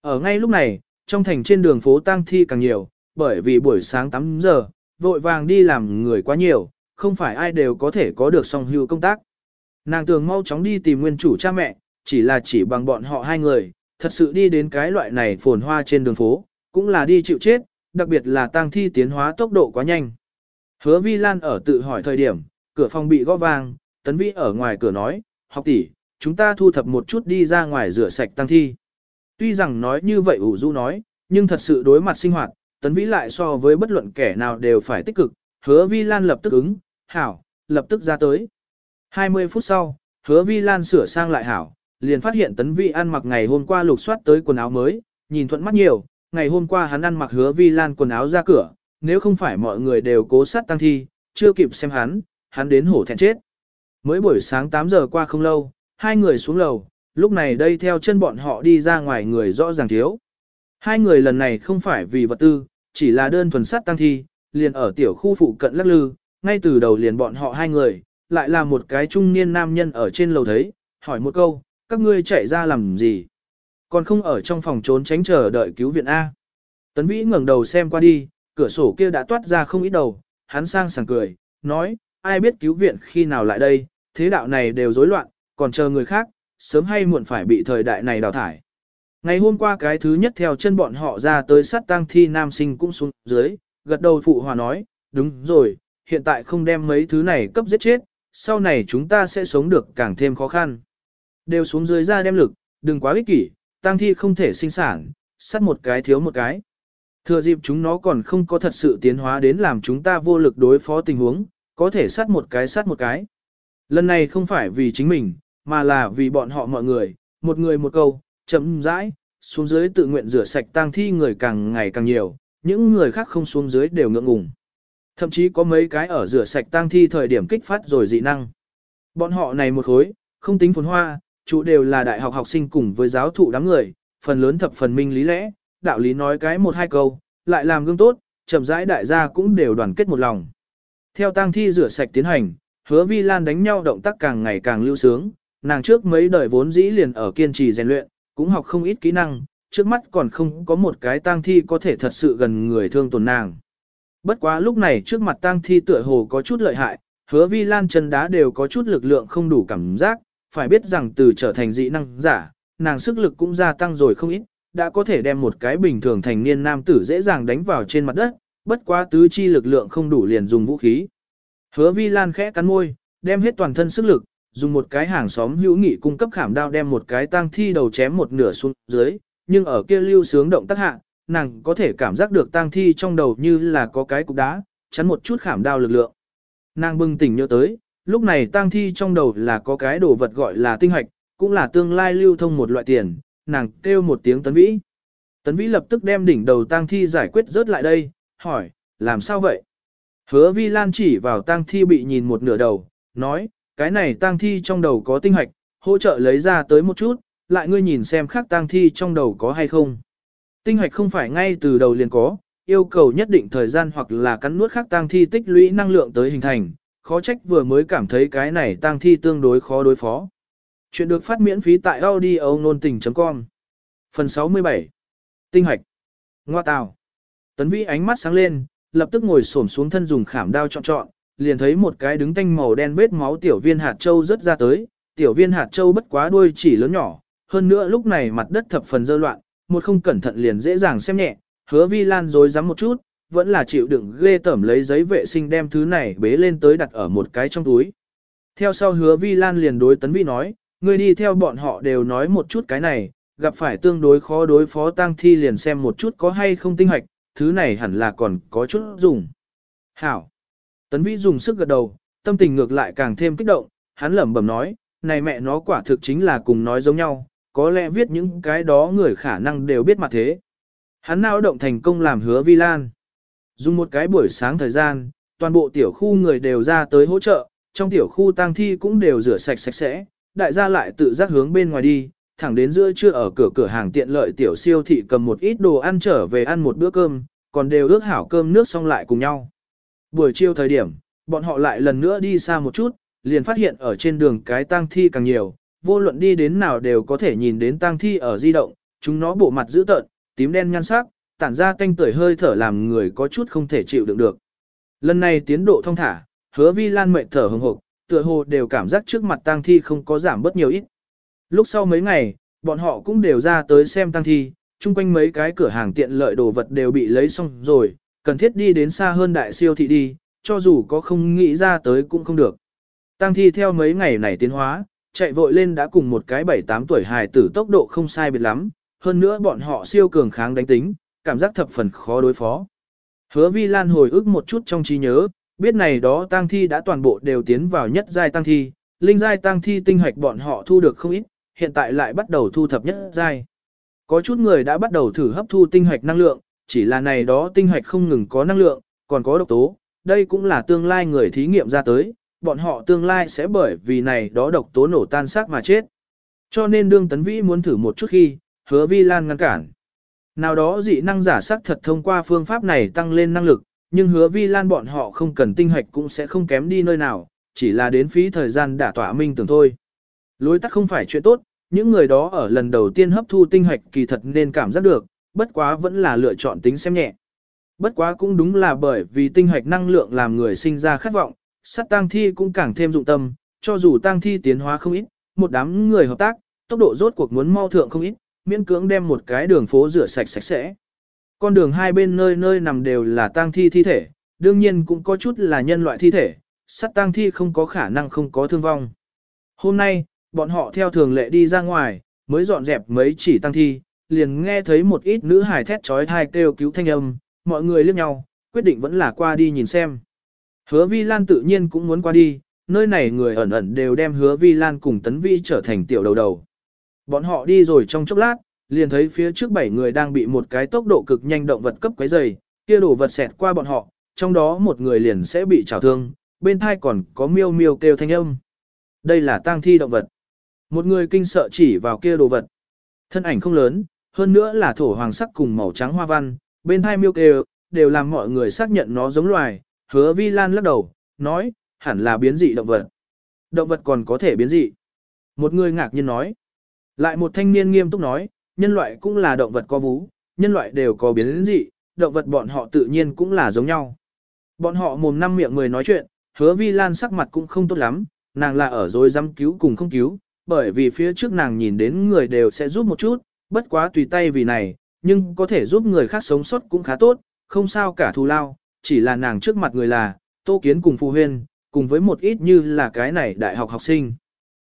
Ở ngay lúc này, trong thành trên đường phố tang thi càng nhiều, bởi vì buổi sáng 8 giờ, vội vàng đi làm người quá nhiều, không phải ai đều có thể có được song hưu công tác. Nàng tường mau chóng đi tìm nguyên chủ cha mẹ, chỉ là chỉ bằng bọn họ hai người, thật sự đi đến cái loại này phồn hoa trên đường phố, cũng là đi chịu chết, đặc biệt là tang thi tiến hóa tốc độ quá nhanh. Hứa Vi Lan ở tự hỏi thời điểm, cửa phòng bị gõ vang, Tấn Vĩ ở ngoài cửa nói, học tỷ, chúng ta thu thập một chút đi ra ngoài rửa sạch tang thi. Tuy rằng nói như vậy ủ du nói, nhưng thật sự đối mặt sinh hoạt, Tấn Vĩ lại so với bất luận kẻ nào đều phải tích cực, hứa Vi Lan lập tức ứng, hảo, lập tức ra tới. 20 phút sau, hứa Vi Lan sửa sang lại hảo, liền phát hiện Tấn Vĩ ăn mặc ngày hôm qua lục soát tới quần áo mới, nhìn thuận mắt nhiều, ngày hôm qua hắn ăn mặc hứa vi lan quần áo ra cửa, nếu không phải mọi người đều cố sát tăng thi, chưa kịp xem hắn, hắn đến hổ thẹn chết. Mới buổi sáng 8 giờ qua không lâu, hai người xuống lầu, lúc này đây theo chân bọn họ đi ra ngoài người rõ ràng thiếu. Hai người lần này không phải vì vật tư, chỉ là đơn thuần sát tăng thi, liền ở tiểu khu phụ cận lắc lư, ngay từ đầu liền bọn họ hai người, lại là một cái trung niên nam nhân ở trên lầu thấy, hỏi một câu, các ngươi chạy ra làm gì? Còn không ở trong phòng trốn tránh chờ đợi cứu viện A. Tấn Vĩ ngẩng đầu xem qua đi, cửa sổ kia đã toát ra không ít đầu, hắn sang sảng cười, nói, ai biết cứu viện khi nào lại đây, thế đạo này đều rối loạn, còn chờ người khác, sớm hay muộn phải bị thời đại này đào thải. Ngày hôm qua cái thứ nhất theo chân bọn họ ra tới sát tang thi nam sinh cũng xuống dưới, gật đầu phụ hòa nói, đúng rồi, hiện tại không đem mấy thứ này cấp giết chết, sau này chúng ta sẽ sống được càng thêm khó khăn. Đều xuống dưới ra đem lực, đừng quá ích kỷ, tang thi không thể sinh sản, sát một cái thiếu một cái. Thừa dịp chúng nó còn không có thật sự tiến hóa đến làm chúng ta vô lực đối phó tình huống, có thể sát một cái sát một cái. Lần này không phải vì chính mình, mà là vì bọn họ mọi người, một người một câu, chậm rãi, xuống dưới tự nguyện rửa sạch tang thi người càng ngày càng nhiều, những người khác không xuống dưới đều ngượng ngùng. Thậm chí có mấy cái ở rửa sạch tang thi thời điểm kích phát rồi dị năng. Bọn họ này một khối, không tính phồn hoa, chủ đều là đại học học sinh cùng với giáo thụ đám người, phần lớn thập phần minh lý lẽ, đạo lý nói cái một hai câu, lại làm gương tốt, chậm rãi đại gia cũng đều đoàn kết một lòng. Theo tang thi rửa sạch tiến hành, hứa vi lan đánh nhau động tác càng ngày càng lưu sướng, nàng trước mấy đời vốn dĩ liền ở kiên trì rèn luyện, cũng học không ít kỹ năng, trước mắt còn không có một cái tang thi có thể thật sự gần người thương tổn nàng. Bất quá lúc này trước mặt tang thi tựa hồ có chút lợi hại, hứa vi lan chân đá đều có chút lực lượng không đủ cảm giác, phải biết rằng từ trở thành dị năng giả, nàng sức lực cũng gia tăng rồi không ít, đã có thể đem một cái bình thường thành niên nam tử dễ dàng đánh vào trên mặt đất, bất quá tứ chi lực lượng không đủ liền dùng vũ khí. Hứa vi lan khẽ cắn môi, đem hết toàn thân sức lực, dùng một cái hàng xóm hữu nghị cung cấp khảm đao đem một cái tang thi đầu chém một nửa xuống dưới, nhưng ở kia lưu sướng động tác hạ, nàng có thể cảm giác được tang thi trong đầu như là có cái cục đá, chắn một chút khảm đao lực lượng. Nàng bừng tỉnh nhớ tới, lúc này tang thi trong đầu là có cái đồ vật gọi là tinh hoạch, cũng là tương lai lưu thông một loại tiền, nàng kêu một tiếng tấn vĩ. Tấn vĩ lập tức đem đỉnh đầu tang thi giải quyết rớt lại đây, hỏi, làm sao vậy? Hứa vi lan chỉ vào tang thi bị nhìn một nửa đầu, nói, cái này tang thi trong đầu có tinh hoạch, hỗ trợ lấy ra tới một chút, lại ngươi nhìn xem khác tang thi trong đầu có hay không. Tinh hoạch không phải ngay từ đầu liền có, yêu cầu nhất định thời gian hoặc là cắn nuốt khác tang thi tích lũy năng lượng tới hình thành, khó trách vừa mới cảm thấy cái này tang thi tương đối khó đối phó. Chuyện được phát miễn phí tại audio nôn tình.com Phần 67 Tinh hoạch Ngoa tào Tấn vĩ ánh mắt sáng lên, lập tức ngồi xổm xuống thân dùng khảm đao chọn chọn, liền thấy một cái đứng tanh màu đen vết máu tiểu viên hạt châu rất ra tới, tiểu viên hạt châu bất quá đuôi chỉ lớn nhỏ, hơn nữa lúc này mặt đất thập phần dơ loạn, một không cẩn thận liền dễ dàng xem nhẹ, hứa vi lan dối rắm một chút, vẫn là chịu đựng ghê tẩm lấy giấy vệ sinh đem thứ này bế lên tới đặt ở một cái trong túi. Theo sau hứa vi lan liền đối tấn vi nói, người đi theo bọn họ đều nói một chút cái này, gặp phải tương đối khó đối phó tang thi liền xem một chút có hay không tinh hoạch, thứ này hẳn là còn có chút dùng. Hảo. Tấn Vĩ dùng sức gật đầu, tâm tình ngược lại càng thêm kích động, hắn lẩm bẩm nói, này mẹ nó quả thực chính là cùng nói giống nhau, có lẽ viết những cái đó người khả năng đều biết mặt thế. Hắn nào động thành công làm hứa vi lan. Dùng một cái buổi sáng thời gian, toàn bộ tiểu khu người đều ra tới hỗ trợ, trong tiểu khu tang thi cũng đều rửa sạch sạch sẽ, đại gia lại tự giác hướng bên ngoài đi, thẳng đến giữa trưa ở cửa cửa hàng tiện lợi tiểu siêu thị cầm một ít đồ ăn trở về ăn một bữa cơm, còn đều ước hảo cơm nước xong lại cùng nhau. Buổi chiều thời điểm, bọn họ lại lần nữa đi xa một chút, liền phát hiện ở trên đường cái tang thi càng nhiều, vô luận đi đến nào đều có thể nhìn đến tang thi ở di động, chúng nó bộ mặt dữ tợn, tím đen nhăn sắc, tản ra tanh tưởi hơi thở làm người có chút không thể chịu đựng được. Lần này tiến độ thông thả, hứa vi lan mệt thở hồng hộc, tựa hồ đều cảm giác trước mặt tang thi không có giảm bớt nhiều ít. Lúc sau mấy ngày, bọn họ cũng đều ra tới xem tang thi, chung quanh mấy cái cửa hàng tiện lợi đồ vật đều bị lấy xong rồi, cần thiết đi đến xa hơn đại siêu thị đi, cho dù có không nghĩ ra tới cũng không được. Tăng thi theo mấy ngày này tiến hóa, chạy vội lên đã cùng một cái 7-8 tuổi hài tử tốc độ không sai biệt lắm, hơn nữa bọn họ siêu cường kháng đánh tính, cảm giác thập phần khó đối phó. Hứa Vi Lan hồi ức một chút trong trí nhớ, biết này đó tang thi đã toàn bộ đều tiến vào nhất giai tang thi, linh giai tang thi tinh hoạch bọn họ thu được không ít, hiện tại lại bắt đầu thu thập nhất giai. Có chút người đã bắt đầu thử hấp thu tinh hoạch năng lượng, chỉ là này đó tinh hoạch không ngừng có năng lượng, còn có độc tố, đây cũng là tương lai người thí nghiệm ra tới, bọn họ tương lai sẽ bởi vì này đó độc tố nổ tan xác mà chết. Cho nên đương tấn vĩ muốn thử một chút khi, hứa vi lan ngăn cản. Nào đó dị năng giả sắc thật thông qua phương pháp này tăng lên năng lực, nhưng hứa vi lan bọn họ không cần tinh hoạch cũng sẽ không kém đi nơi nào, chỉ là đến phí thời gian đả tỏa minh tưởng thôi. Lối tắt không phải chuyện tốt, những người đó ở lần đầu tiên hấp thu tinh hoạch kỳ thật nên cảm giác được, bất quá vẫn là lựa chọn tính xem nhẹ. Bất quá cũng đúng là bởi vì tinh hoạch năng lượng làm người sinh ra khát vọng, sát tang thi cũng càng thêm dụng tâm, cho dù tang thi tiến hóa không ít, một đám người hợp tác, tốc độ rốt cuộc muốn mau thượng không ít, miễn cưỡng đem một cái đường phố rửa sạch sạch sẽ. Con đường hai bên nơi nơi nằm đều là tang thi thi thể, đương nhiên cũng có chút là nhân loại thi thể, sát tang thi không có khả năng không có thương vong. Hôm nay, bọn họ theo thường lệ đi ra ngoài, mới dọn dẹp mấy chỉ tang thi, liền nghe thấy một ít nữ hài thét trói thai kêu cứu thanh âm, mọi người liếc nhau, quyết định vẫn là qua đi nhìn xem. Hứa Vi Lan tự nhiên cũng muốn qua đi, nơi này người ẩn ẩn đều đem hứa Vi Lan cùng Tấn Vi trở thành tiểu đầu đầu. Bọn họ đi rồi trong chốc lát, liền thấy phía trước bảy người đang bị một cái tốc độ cực nhanh động vật cấp quấy dày, kia đổ vật xẹt qua bọn họ, trong đó một người liền sẽ bị trào thương, bên thai còn có miêu miêu kêu thanh âm. Đây là tang thi động vật. Một người kinh sợ chỉ vào kia đồ vật. Thân ảnh không lớn, hơn nữa là thổ hoàng sắc cùng màu trắng hoa văn, bên hai miêu kêu, đều làm mọi người xác nhận nó giống loài, hứa vi lan lắc đầu, nói, hẳn là biến dị động vật. Động vật còn có thể biến dị. Một người ngạc nhiên nói. Lại một thanh niên nghiêm túc nói, nhân loại cũng là động vật có vú, nhân loại đều có biến dị, động vật bọn họ tự nhiên cũng là giống nhau. Bọn họ mồm năm miệng người nói chuyện, hứa vi lan sắc mặt cũng không tốt lắm, nàng là ở rồi dám cứu cùng không cứu, bởi vì phía trước nàng nhìn đến người đều sẽ giúp một chút, bất quá tùy tay vì này, nhưng có thể giúp người khác sống sót cũng khá tốt, không sao cả thù lao, chỉ là nàng trước mặt người là, Tô Kiến cùng Phù Huyên, cùng với một ít như là cái này đại học học sinh.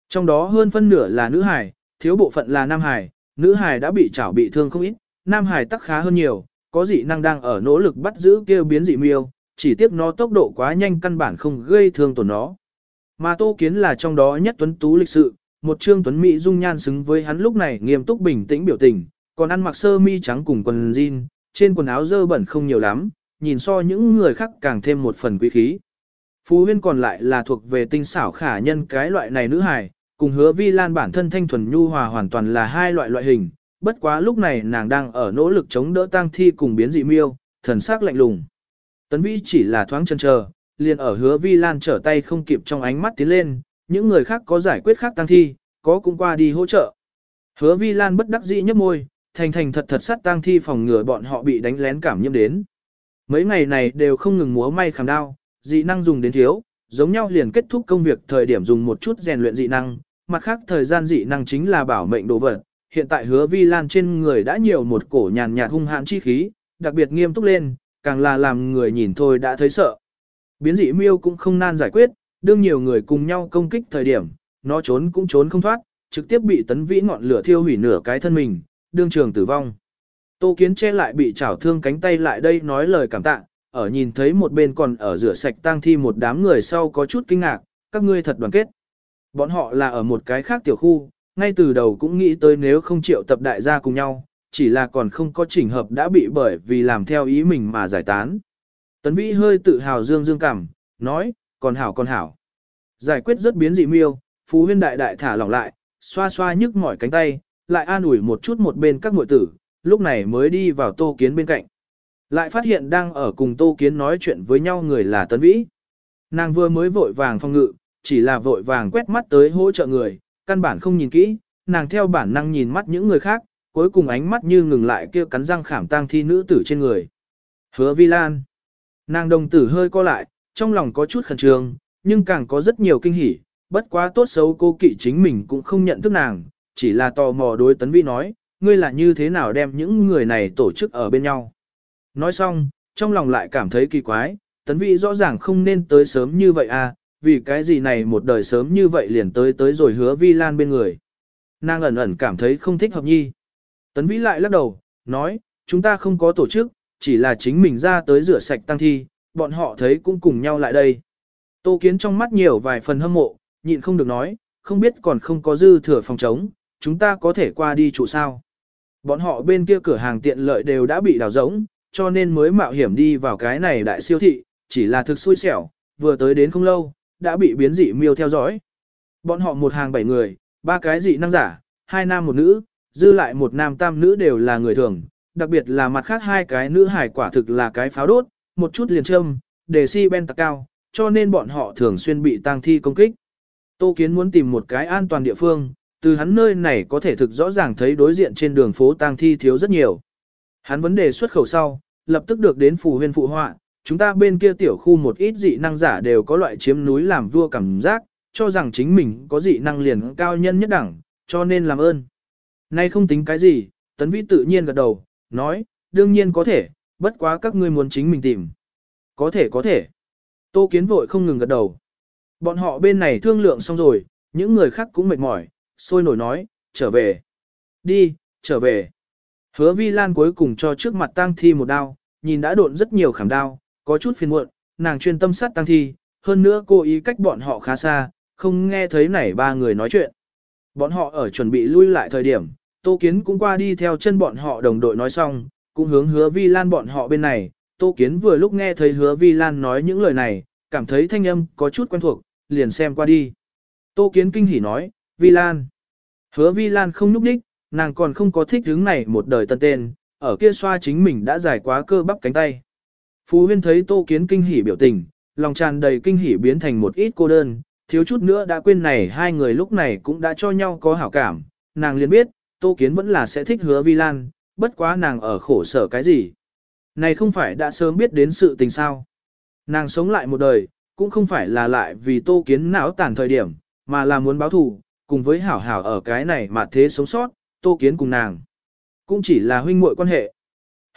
Trong đó hơn phân nửa là nữ hải thiếu bộ phận là nam hải nữ hải đã bị chảo bị thương không ít, nam hải tắc khá hơn nhiều, có dị năng đang ở nỗ lực bắt giữ kêu biến dị miêu, chỉ tiếc nó tốc độ quá nhanh căn bản không gây thương tổn nó. Mà Tô Kiến là trong đó nhất tuấn tú lịch sự, một trương tuấn mỹ dung nhan xứng với hắn lúc này nghiêm túc bình tĩnh biểu tình, còn ăn mặc sơ mi trắng cùng quần jean, trên quần áo dơ bẩn không nhiều lắm, nhìn so những người khác càng thêm một phần quý khí. Phú huyên còn lại là thuộc về tinh xảo khả nhân cái loại này nữ hài, cùng hứa vi lan bản thân thanh thuần nhu hòa hoàn toàn là hai loại loại hình, bất quá lúc này nàng đang ở nỗ lực chống đỡ tang thi cùng biến dị miêu, thần sắc lạnh lùng. Tấn vĩ chỉ là thoáng chân chờ, liền ở hứa vi lan trở tay không kịp trong ánh mắt tiến lên, những người khác có giải quyết khác tang thi, có cũng qua đi hỗ trợ. Hứa vi lan bất đắc dĩ nhấp môi, thành thành thật thật sát tang thi phòng ngừa bọn họ bị đánh lén cảm nhiễm đến. Mấy ngày này đều không ngừng múa may khảm đao, dị năng dùng đến thiếu, giống nhau liền kết thúc công việc thời điểm dùng một chút rèn luyện dị năng, mặt khác thời gian dị năng chính là bảo mệnh đồ vật. Hiện tại hứa vi lan trên người đã nhiều một cổ nhàn nhạt hung hãn chi khí, đặc biệt nghiêm túc lên, càng là làm người nhìn thôi đã thấy sợ. Biến dị miêu cũng không nan giải quyết, đương nhiều người cùng nhau công kích thời điểm, nó trốn cũng trốn không thoát, trực tiếp bị tấn vĩ ngọn lửa thiêu hủy nửa cái thân mình, đương trường tử vong. Tô Kiến che lại bị chảo thương cánh tay lại đây nói lời cảm tạ, ở nhìn thấy một bên còn ở rửa sạch tang thi một đám người sau có chút kinh ngạc, các ngươi thật đoàn kết. Bọn họ là ở một cái khác tiểu khu, ngay từ đầu cũng nghĩ tới nếu không chịu tập đại gia cùng nhau, chỉ là còn không có chỉnh hợp đã bị bởi vì làm theo ý mình mà giải tán. Tấn Vĩ hơi tự hào dương dương cảm, nói, còn hảo còn hảo. Giải quyết rất biến dị miêu, Phú huyên đại đại thả lỏng lại, xoa xoa nhức mỏi cánh tay, lại an ủi một chút một bên các muội tử, lúc này mới đi vào tô kiến bên cạnh. Lại phát hiện đang ở cùng tô kiến nói chuyện với nhau người là Tấn Vĩ. Nàng vừa mới vội vàng phong ngự, chỉ là vội vàng quét mắt tới hỗ trợ người, căn bản không nhìn kỹ, nàng theo bản năng nhìn mắt những người khác, cuối cùng ánh mắt như ngừng lại kia cắn răng khảm tang thi nữ tử trên người. Hứa Vi Lan. Nàng đồng tử hơi co lại, trong lòng có chút khẩn trương, nhưng càng có rất nhiều kinh hỉ, bất quá tốt xấu cô kỵ chính mình cũng không nhận thức nàng, chỉ là tò mò đối Tấn vị nói, ngươi là như thế nào đem những người này tổ chức ở bên nhau. Nói xong, trong lòng lại cảm thấy kỳ quái, Tấn vị rõ ràng không nên tới sớm như vậy à, vì cái gì này một đời sớm như vậy liền tới tới rồi hứa Vi Lan bên người. Nàng ẩn ẩn cảm thấy không thích hợp nhi. Tấn Vĩ lại lắc đầu, nói, chúng ta không có tổ chức, chỉ là chính mình ra tới rửa sạch tăng thi, bọn họ thấy cũng cùng nhau lại đây. Tô Kiến trong mắt nhiều vài phần hâm mộ, nhịn không được nói, không biết còn không có dư thừa phòng trống, chúng ta có thể qua đi trụ sao. Bọn họ bên kia cửa hàng tiện lợi đều đã bị đào rỗng, cho nên mới mạo hiểm đi vào cái này đại siêu thị, chỉ là thực xui xẻo, vừa tới đến không lâu, đã bị biến dị miêu theo dõi. Bọn họ một hàng bảy người, ba cái dị năng giả, hai nam một nữ, dư lại một nam tam nữ đều là người thường, đặc biệt là mặt khác hai cái nữ hải quả thực là cái pháo đốt, một chút liền châm, để si ben tạc cao, cho nên bọn họ thường xuyên bị tang thi công kích. Tô Kiến muốn tìm một cái an toàn địa phương, từ hắn nơi này có thể thực rõ ràng thấy đối diện trên đường phố tang thi thiếu rất nhiều. Hắn vấn đề xuất khẩu sau, lập tức được đến phù huyên phụ họa, chúng ta bên kia tiểu khu một ít dị năng giả đều có loại chiếm núi làm vua cảm giác, cho rằng chính mình có dị năng liền cao nhân nhất đẳng, cho nên làm ơn. Nay không tính cái gì, tấn vĩ tự nhiên gật đầu, nói, đương nhiên có thể, bất quá các ngươi muốn chính mình tìm. Có thể có thể. Tô kiến vội không ngừng gật đầu. Bọn họ bên này thương lượng xong rồi, những người khác cũng mệt mỏi, sôi nổi nói, trở về. Đi, trở về. Hứa vi lan cuối cùng cho trước mặt tang thi một đao, nhìn đã độn rất nhiều khảm đao, có chút phiền muộn, nàng chuyên tâm sát tang thi, hơn nữa cô ý cách bọn họ khá xa, không nghe thấy nảy ba người nói chuyện. Bọn họ ở chuẩn bị lui lại thời điểm, Tô Kiến cũng qua đi theo chân bọn họ đồng đội nói xong, cũng hướng hứa Vi Lan bọn họ bên này. Tô Kiến vừa lúc nghe thấy hứa Vi Lan nói những lời này, cảm thấy thanh âm có chút quen thuộc, liền xem qua đi. Tô Kiến kinh hỉ nói, Vi Lan. Hứa Vi Lan không núp đích, nàng còn không có thích hướng này một đời tân tên, ở kia xoa chính mình đã giải quá cơ bắp cánh tay. Phú huyên thấy Tô Kiến kinh hỉ biểu tình, lòng tràn đầy kinh hỉ biến thành một ít cô đơn, thiếu chút nữa đã quên này hai người lúc này cũng đã cho nhau có hảo cảm, nàng liền biết, Tô Kiến vẫn là sẽ thích hứa Vi Lan, bất quá nàng ở khổ sở cái gì. Này không phải đã sớm biết đến sự tình sao. Nàng sống lại một đời, cũng không phải là lại vì Tô Kiến não tàn thời điểm, mà là muốn báo thù, cùng với hảo hảo ở cái này mà thế sống sót, Tô Kiến cùng nàng. Cũng chỉ là huynh muội quan hệ.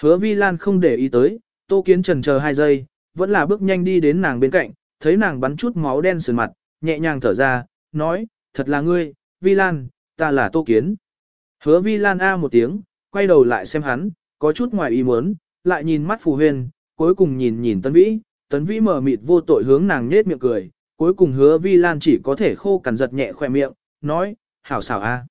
Hứa Vi Lan không để ý tới, Tô Kiến trần chờ hai giây, vẫn là bước nhanh đi đến nàng bên cạnh, thấy nàng bắn chút máu đen sườn mặt, nhẹ nhàng thở ra, nói, thật là ngươi, Vi Lan, ta là Tô Kiến. Hứa Vi Lan A một tiếng, quay đầu lại xem hắn, có chút ngoài ý muốn, lại nhìn mắt Phù Huyên, cuối cùng nhìn nhìn Tấn Vĩ, Tấn Vĩ mở mịt vô tội hướng nàng nhết miệng cười, cuối cùng hứa Vi Lan chỉ có thể khô cằn giật nhẹ khỏe miệng, nói, hảo xảo A.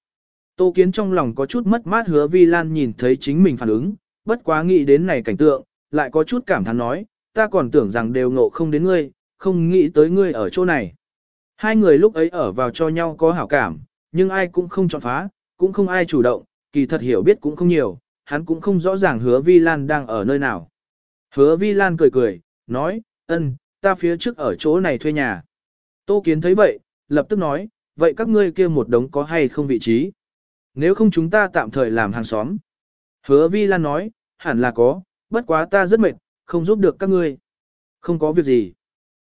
Tô Kiến trong lòng có chút mất mát hứa Vi Lan nhìn thấy chính mình phản ứng, bất quá nghĩ đến này cảnh tượng, lại có chút cảm thán nói, ta còn tưởng rằng đều ngộ không đến ngươi, không nghĩ tới ngươi ở chỗ này. Hai người lúc ấy ở vào cho nhau có hảo cảm, nhưng ai cũng không chọn phá, cũng không ai chủ động, kỳ thật hiểu biết cũng không nhiều, hắn cũng không rõ ràng hứa Vi Lan đang ở nơi nào. Hứa Vi Lan cười cười, nói, ân, ta phía trước ở chỗ này thuê nhà. Tô Kiến thấy vậy, lập tức nói, vậy các ngươi kia một đống có hay không vị trí? Nếu không chúng ta tạm thời làm hàng xóm. Hứa Vi Lan nói, hẳn là có, bất quá ta rất mệt, không giúp được các ngươi. Không có việc gì.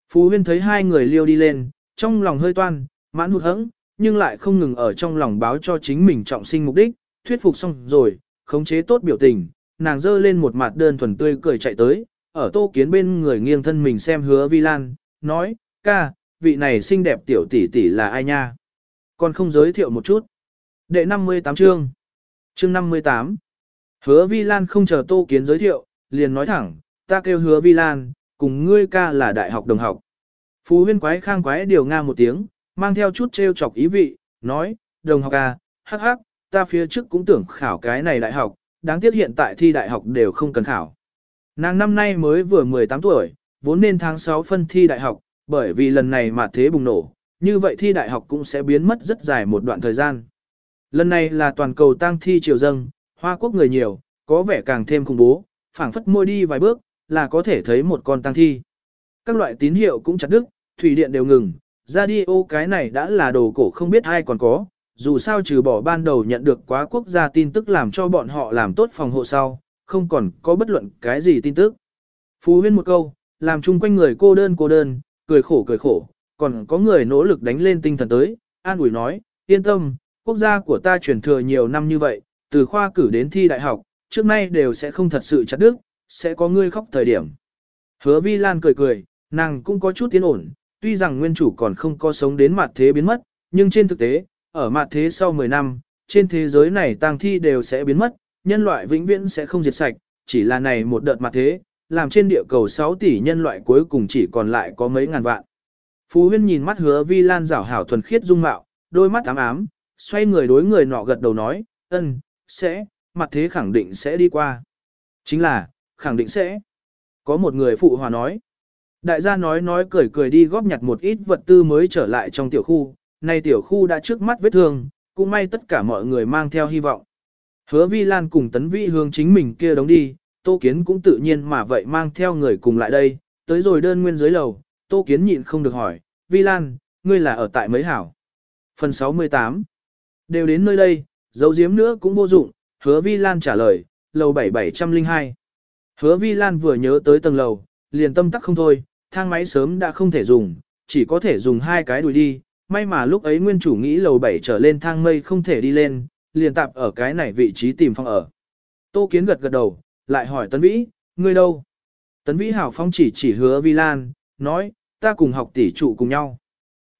Phú Huyên thấy hai người liêu đi lên, trong lòng hơi toan, mãn hụt hẫng, nhưng lại không ngừng ở trong lòng báo cho chính mình trọng sinh mục đích, thuyết phục xong rồi, khống chế tốt biểu tình, nàng dơ lên một mặt đơn thuần tươi cười chạy tới, ở tô kiến bên người nghiêng thân mình xem hứa vi lan, nói, ca, vị này xinh đẹp tiểu tỷ tỷ là ai nha? Còn không giới thiệu một chút. Đệ 58 chương. Chương 58. Hứa vi lan không chờ tô kiến giới thiệu, liền nói thẳng, ta kêu hứa vi lan, cùng ngươi ca là đại học đồng học. Phú huyên quái khang quái điều nga một tiếng, mang theo chút trêu chọc ý vị, nói, đồng học à, hắc hắc, ta phía trước cũng tưởng khảo cái này đại học, đáng tiếc hiện tại thi đại học đều không cần khảo. Nàng năm nay mới vừa 18 tuổi, vốn nên tháng 6 phân thi đại học, bởi vì lần này mà thế bùng nổ, như vậy thi đại học cũng sẽ biến mất rất dài một đoạn thời gian. Lần này là toàn cầu tăng thi triều dâng, Hoa Quốc người nhiều, có vẻ càng thêm khủng bố, phảng phất môi đi vài bước, là có thể thấy một con tăng thi. Các loại tín hiệu cũng chặt đứt, thủy điện đều ngừng, radio cái này đã là đồ cổ không biết ai còn có, dù sao trừ bỏ ban đầu nhận được quá quốc gia tin tức làm cho bọn họ làm tốt phòng hộ sau, không còn có bất luận cái gì tin tức. Phú huyên một câu, làm chung quanh người cô đơn cô đơn, cười khổ cười khổ, còn có người nỗ lực đánh lên tinh thần tới, an ủi nói, yên tâm, quốc gia của ta truyền thừa nhiều năm như vậy, từ khoa cử đến thi đại học, trước nay đều sẽ không thật sự chặt đức, sẽ có ngươi khóc thời điểm. Hứa Vi Lan cười cười, nàng cũng có chút tiến ổn, tuy rằng nguyên chủ còn không có sống đến mặt thế biến mất, nhưng trên thực tế, ở mặt thế sau 10 năm, trên thế giới này tang thi đều sẽ biến mất, nhân loại vĩnh viễn sẽ không diệt sạch, chỉ là này một đợt mặt thế, làm trên địa cầu 6 tỷ nhân loại cuối cùng chỉ còn lại có mấy ngàn vạn. Phú huyên nhìn mắt hứa vi lan rảo hảo thuần khiết dung mạo, đôi mắt ám ám, xoay người đối người nọ gật đầu nói, ân, sẽ, mặt thế khẳng định sẽ đi qua. Chính là, khẳng định sẽ. Có một người phụ hòa nói. Đại gia nói nói cười cười đi góp nhặt một ít vật tư mới trở lại trong tiểu khu, nay tiểu khu đã trước mắt vết thương, cũng may tất cả mọi người mang theo hy vọng. Hứa Vi Lan cùng Tấn Vĩ hướng chính mình kia đóng đi, Tô Kiến cũng tự nhiên mà vậy mang theo người cùng lại đây, tới rồi đơn nguyên dưới lầu, Tô Kiến nhịn không được hỏi, Vi Lan, ngươi là ở tại mấy hảo? Phần 68 Đều đến nơi đây, dấu giếm nữa cũng vô dụng, hứa Vi Lan trả lời, lầu 7702. Hứa Vi Lan vừa nhớ tới tầng lầu, liền tâm tắc không thôi, thang máy sớm đã không thể dùng, chỉ có thể dùng hai cái đùi đi, may mà lúc ấy nguyên chủ nghĩ lầu 7 trở lên thang mây không thể đi lên, liền tạp ở cái này vị trí tìm phòng ở. Tô Kiến gật gật đầu, lại hỏi Tấn Vĩ, ngươi đâu? Tấn Vĩ hảo phong chỉ chỉ hứa Vi Lan, nói, ta cùng học tỷ trụ cùng nhau.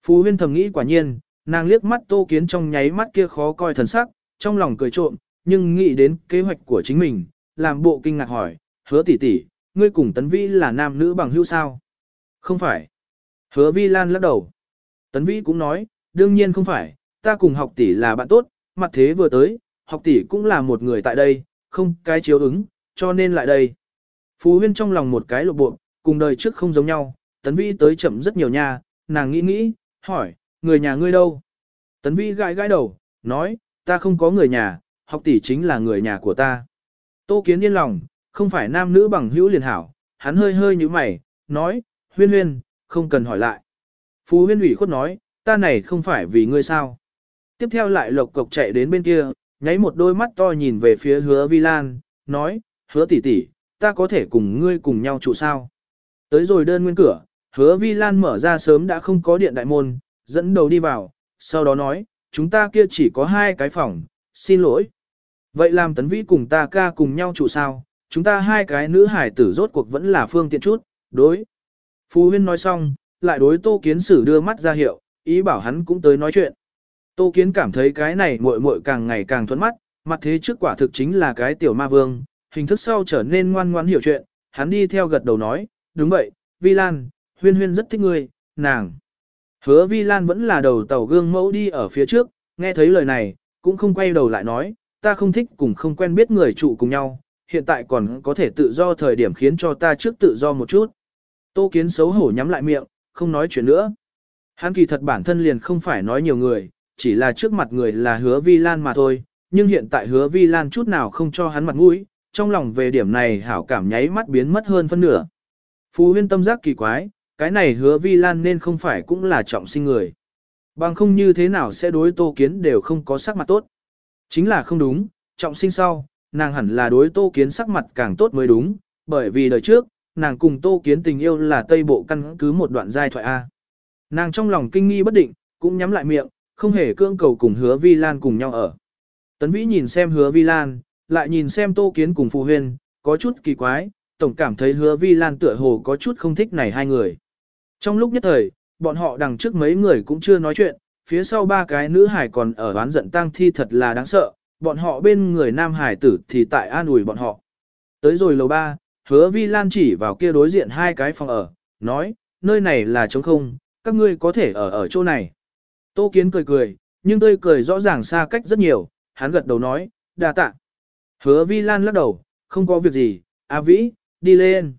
Phú huyên thầm nghĩ quả nhiên, nàng liếc mắt Tô Kiến trong nháy mắt kia khó coi thần sắc, trong lòng cười trộm, nhưng nghĩ đến kế hoạch của chính mình, làm bộ kinh ngạc hỏi, hứa tỷ tỷ, ngươi cùng Tấn Vĩ là nam nữ bằng hữu sao? Không phải. Hứa Vi Lan lắc đầu. Tấn Vĩ cũng nói, đương nhiên không phải, ta cùng học tỷ là bạn tốt, mặt thế vừa tới, học tỷ cũng là một người tại đây, không cái chiếu ứng, cho nên lại đây. Phú Huyên trong lòng một cái lộ bộ, cùng đời trước không giống nhau, Tấn Vĩ tới chậm rất nhiều nha, nàng nghĩ nghĩ, hỏi, người nhà ngươi đâu? Tấn Vĩ gãi gãi đầu, nói, ta không có người nhà, học tỷ chính là người nhà của ta. Tô Kiến yên lòng, không phải nam nữ bằng hữu liền hảo, hắn hơi hơi như mày, nói, huyên huyên, không cần hỏi lại. Phú huyên ủy khuất nói, ta này không phải vì ngươi sao. Tiếp theo lại lộc cộc chạy đến bên kia, nháy một đôi mắt to nhìn về phía hứa vi lan, nói, hứa tỷ tỷ, ta có thể cùng ngươi cùng nhau trụ sao. Tới rồi đơn nguyên cửa, hứa vi lan mở ra sớm đã không có điện đại môn, dẫn đầu đi vào, sau đó nói, chúng ta kia chỉ có hai cái phòng, xin lỗi. Vậy làm tấn vĩ cùng ta ca cùng nhau trụ sao, chúng ta hai cái nữ hải tử rốt cuộc vẫn là phương tiện chút, đối. Phú huyên nói xong, lại đối Tô Kiến Sử đưa mắt ra hiệu, ý bảo hắn cũng tới nói chuyện. Tô Kiến cảm thấy cái này muội muội càng ngày càng thuẫn mắt, mặt thế trước quả thực chính là cái tiểu ma vương, hình thức sau trở nên ngoan ngoãn hiểu chuyện, hắn đi theo gật đầu nói, đúng vậy, Vi Lan, huyên huyên rất thích ngươi, nàng. Hứa Vi Lan vẫn là đầu tàu gương mẫu đi ở phía trước, nghe thấy lời này, cũng không quay đầu lại nói, ta không thích cùng không quen biết người trụ cùng nhau, hiện tại còn có thể tự do thời điểm khiến cho ta trước tự do một chút. Tô Kiến xấu hổ nhắm lại miệng, không nói chuyện nữa. Hắn kỳ thật bản thân liền không phải nói nhiều người, chỉ là trước mặt người là hứa vi lan mà thôi, nhưng hiện tại hứa vi lan chút nào không cho hắn mặt mũi, trong lòng về điểm này hảo cảm nháy mắt biến mất hơn phân nửa. Phú huyên tâm giác kỳ quái, cái này hứa vi lan nên không phải cũng là trọng sinh người. Bằng không như thế nào sẽ đối tô kiến đều không có sắc mặt tốt. Chính là không đúng, trọng sinh sau, nàng hẳn là đối tô kiến sắc mặt càng tốt mới đúng, bởi vì đời trước, nàng cùng tô kiến tình yêu là tây bộ căn cứ một đoạn giai thoại A. Nàng trong lòng kinh nghi bất định, cũng nhắm lại miệng, không hề cưỡng cầu cùng hứa vi lan cùng nhau ở. Tấn Vĩ nhìn xem hứa vi lan, lại nhìn xem tô kiến cùng phụ huyên, có chút kỳ quái, tổng cảm thấy hứa vi lan tựa hồ có chút không thích này hai người. Trong lúc nhất thời, bọn họ đằng trước mấy người cũng chưa nói chuyện, phía sau ba cái nữ hải còn ở đoán giận tang thi thật là đáng sợ, bọn họ bên người nam hải tử thì tại an ủi bọn họ. Tới rồi lầu ba, hứa vi lan chỉ vào kia đối diện hai cái phòng ở, nói, nơi này là trống không, các ngươi có thể ở ở chỗ này. Tô Kiến cười cười, nhưng tươi cười rõ ràng xa cách rất nhiều, hắn gật đầu nói, đa tạ. Hứa Vi Lan lắc đầu, không có việc gì, A Vĩ, đi lên.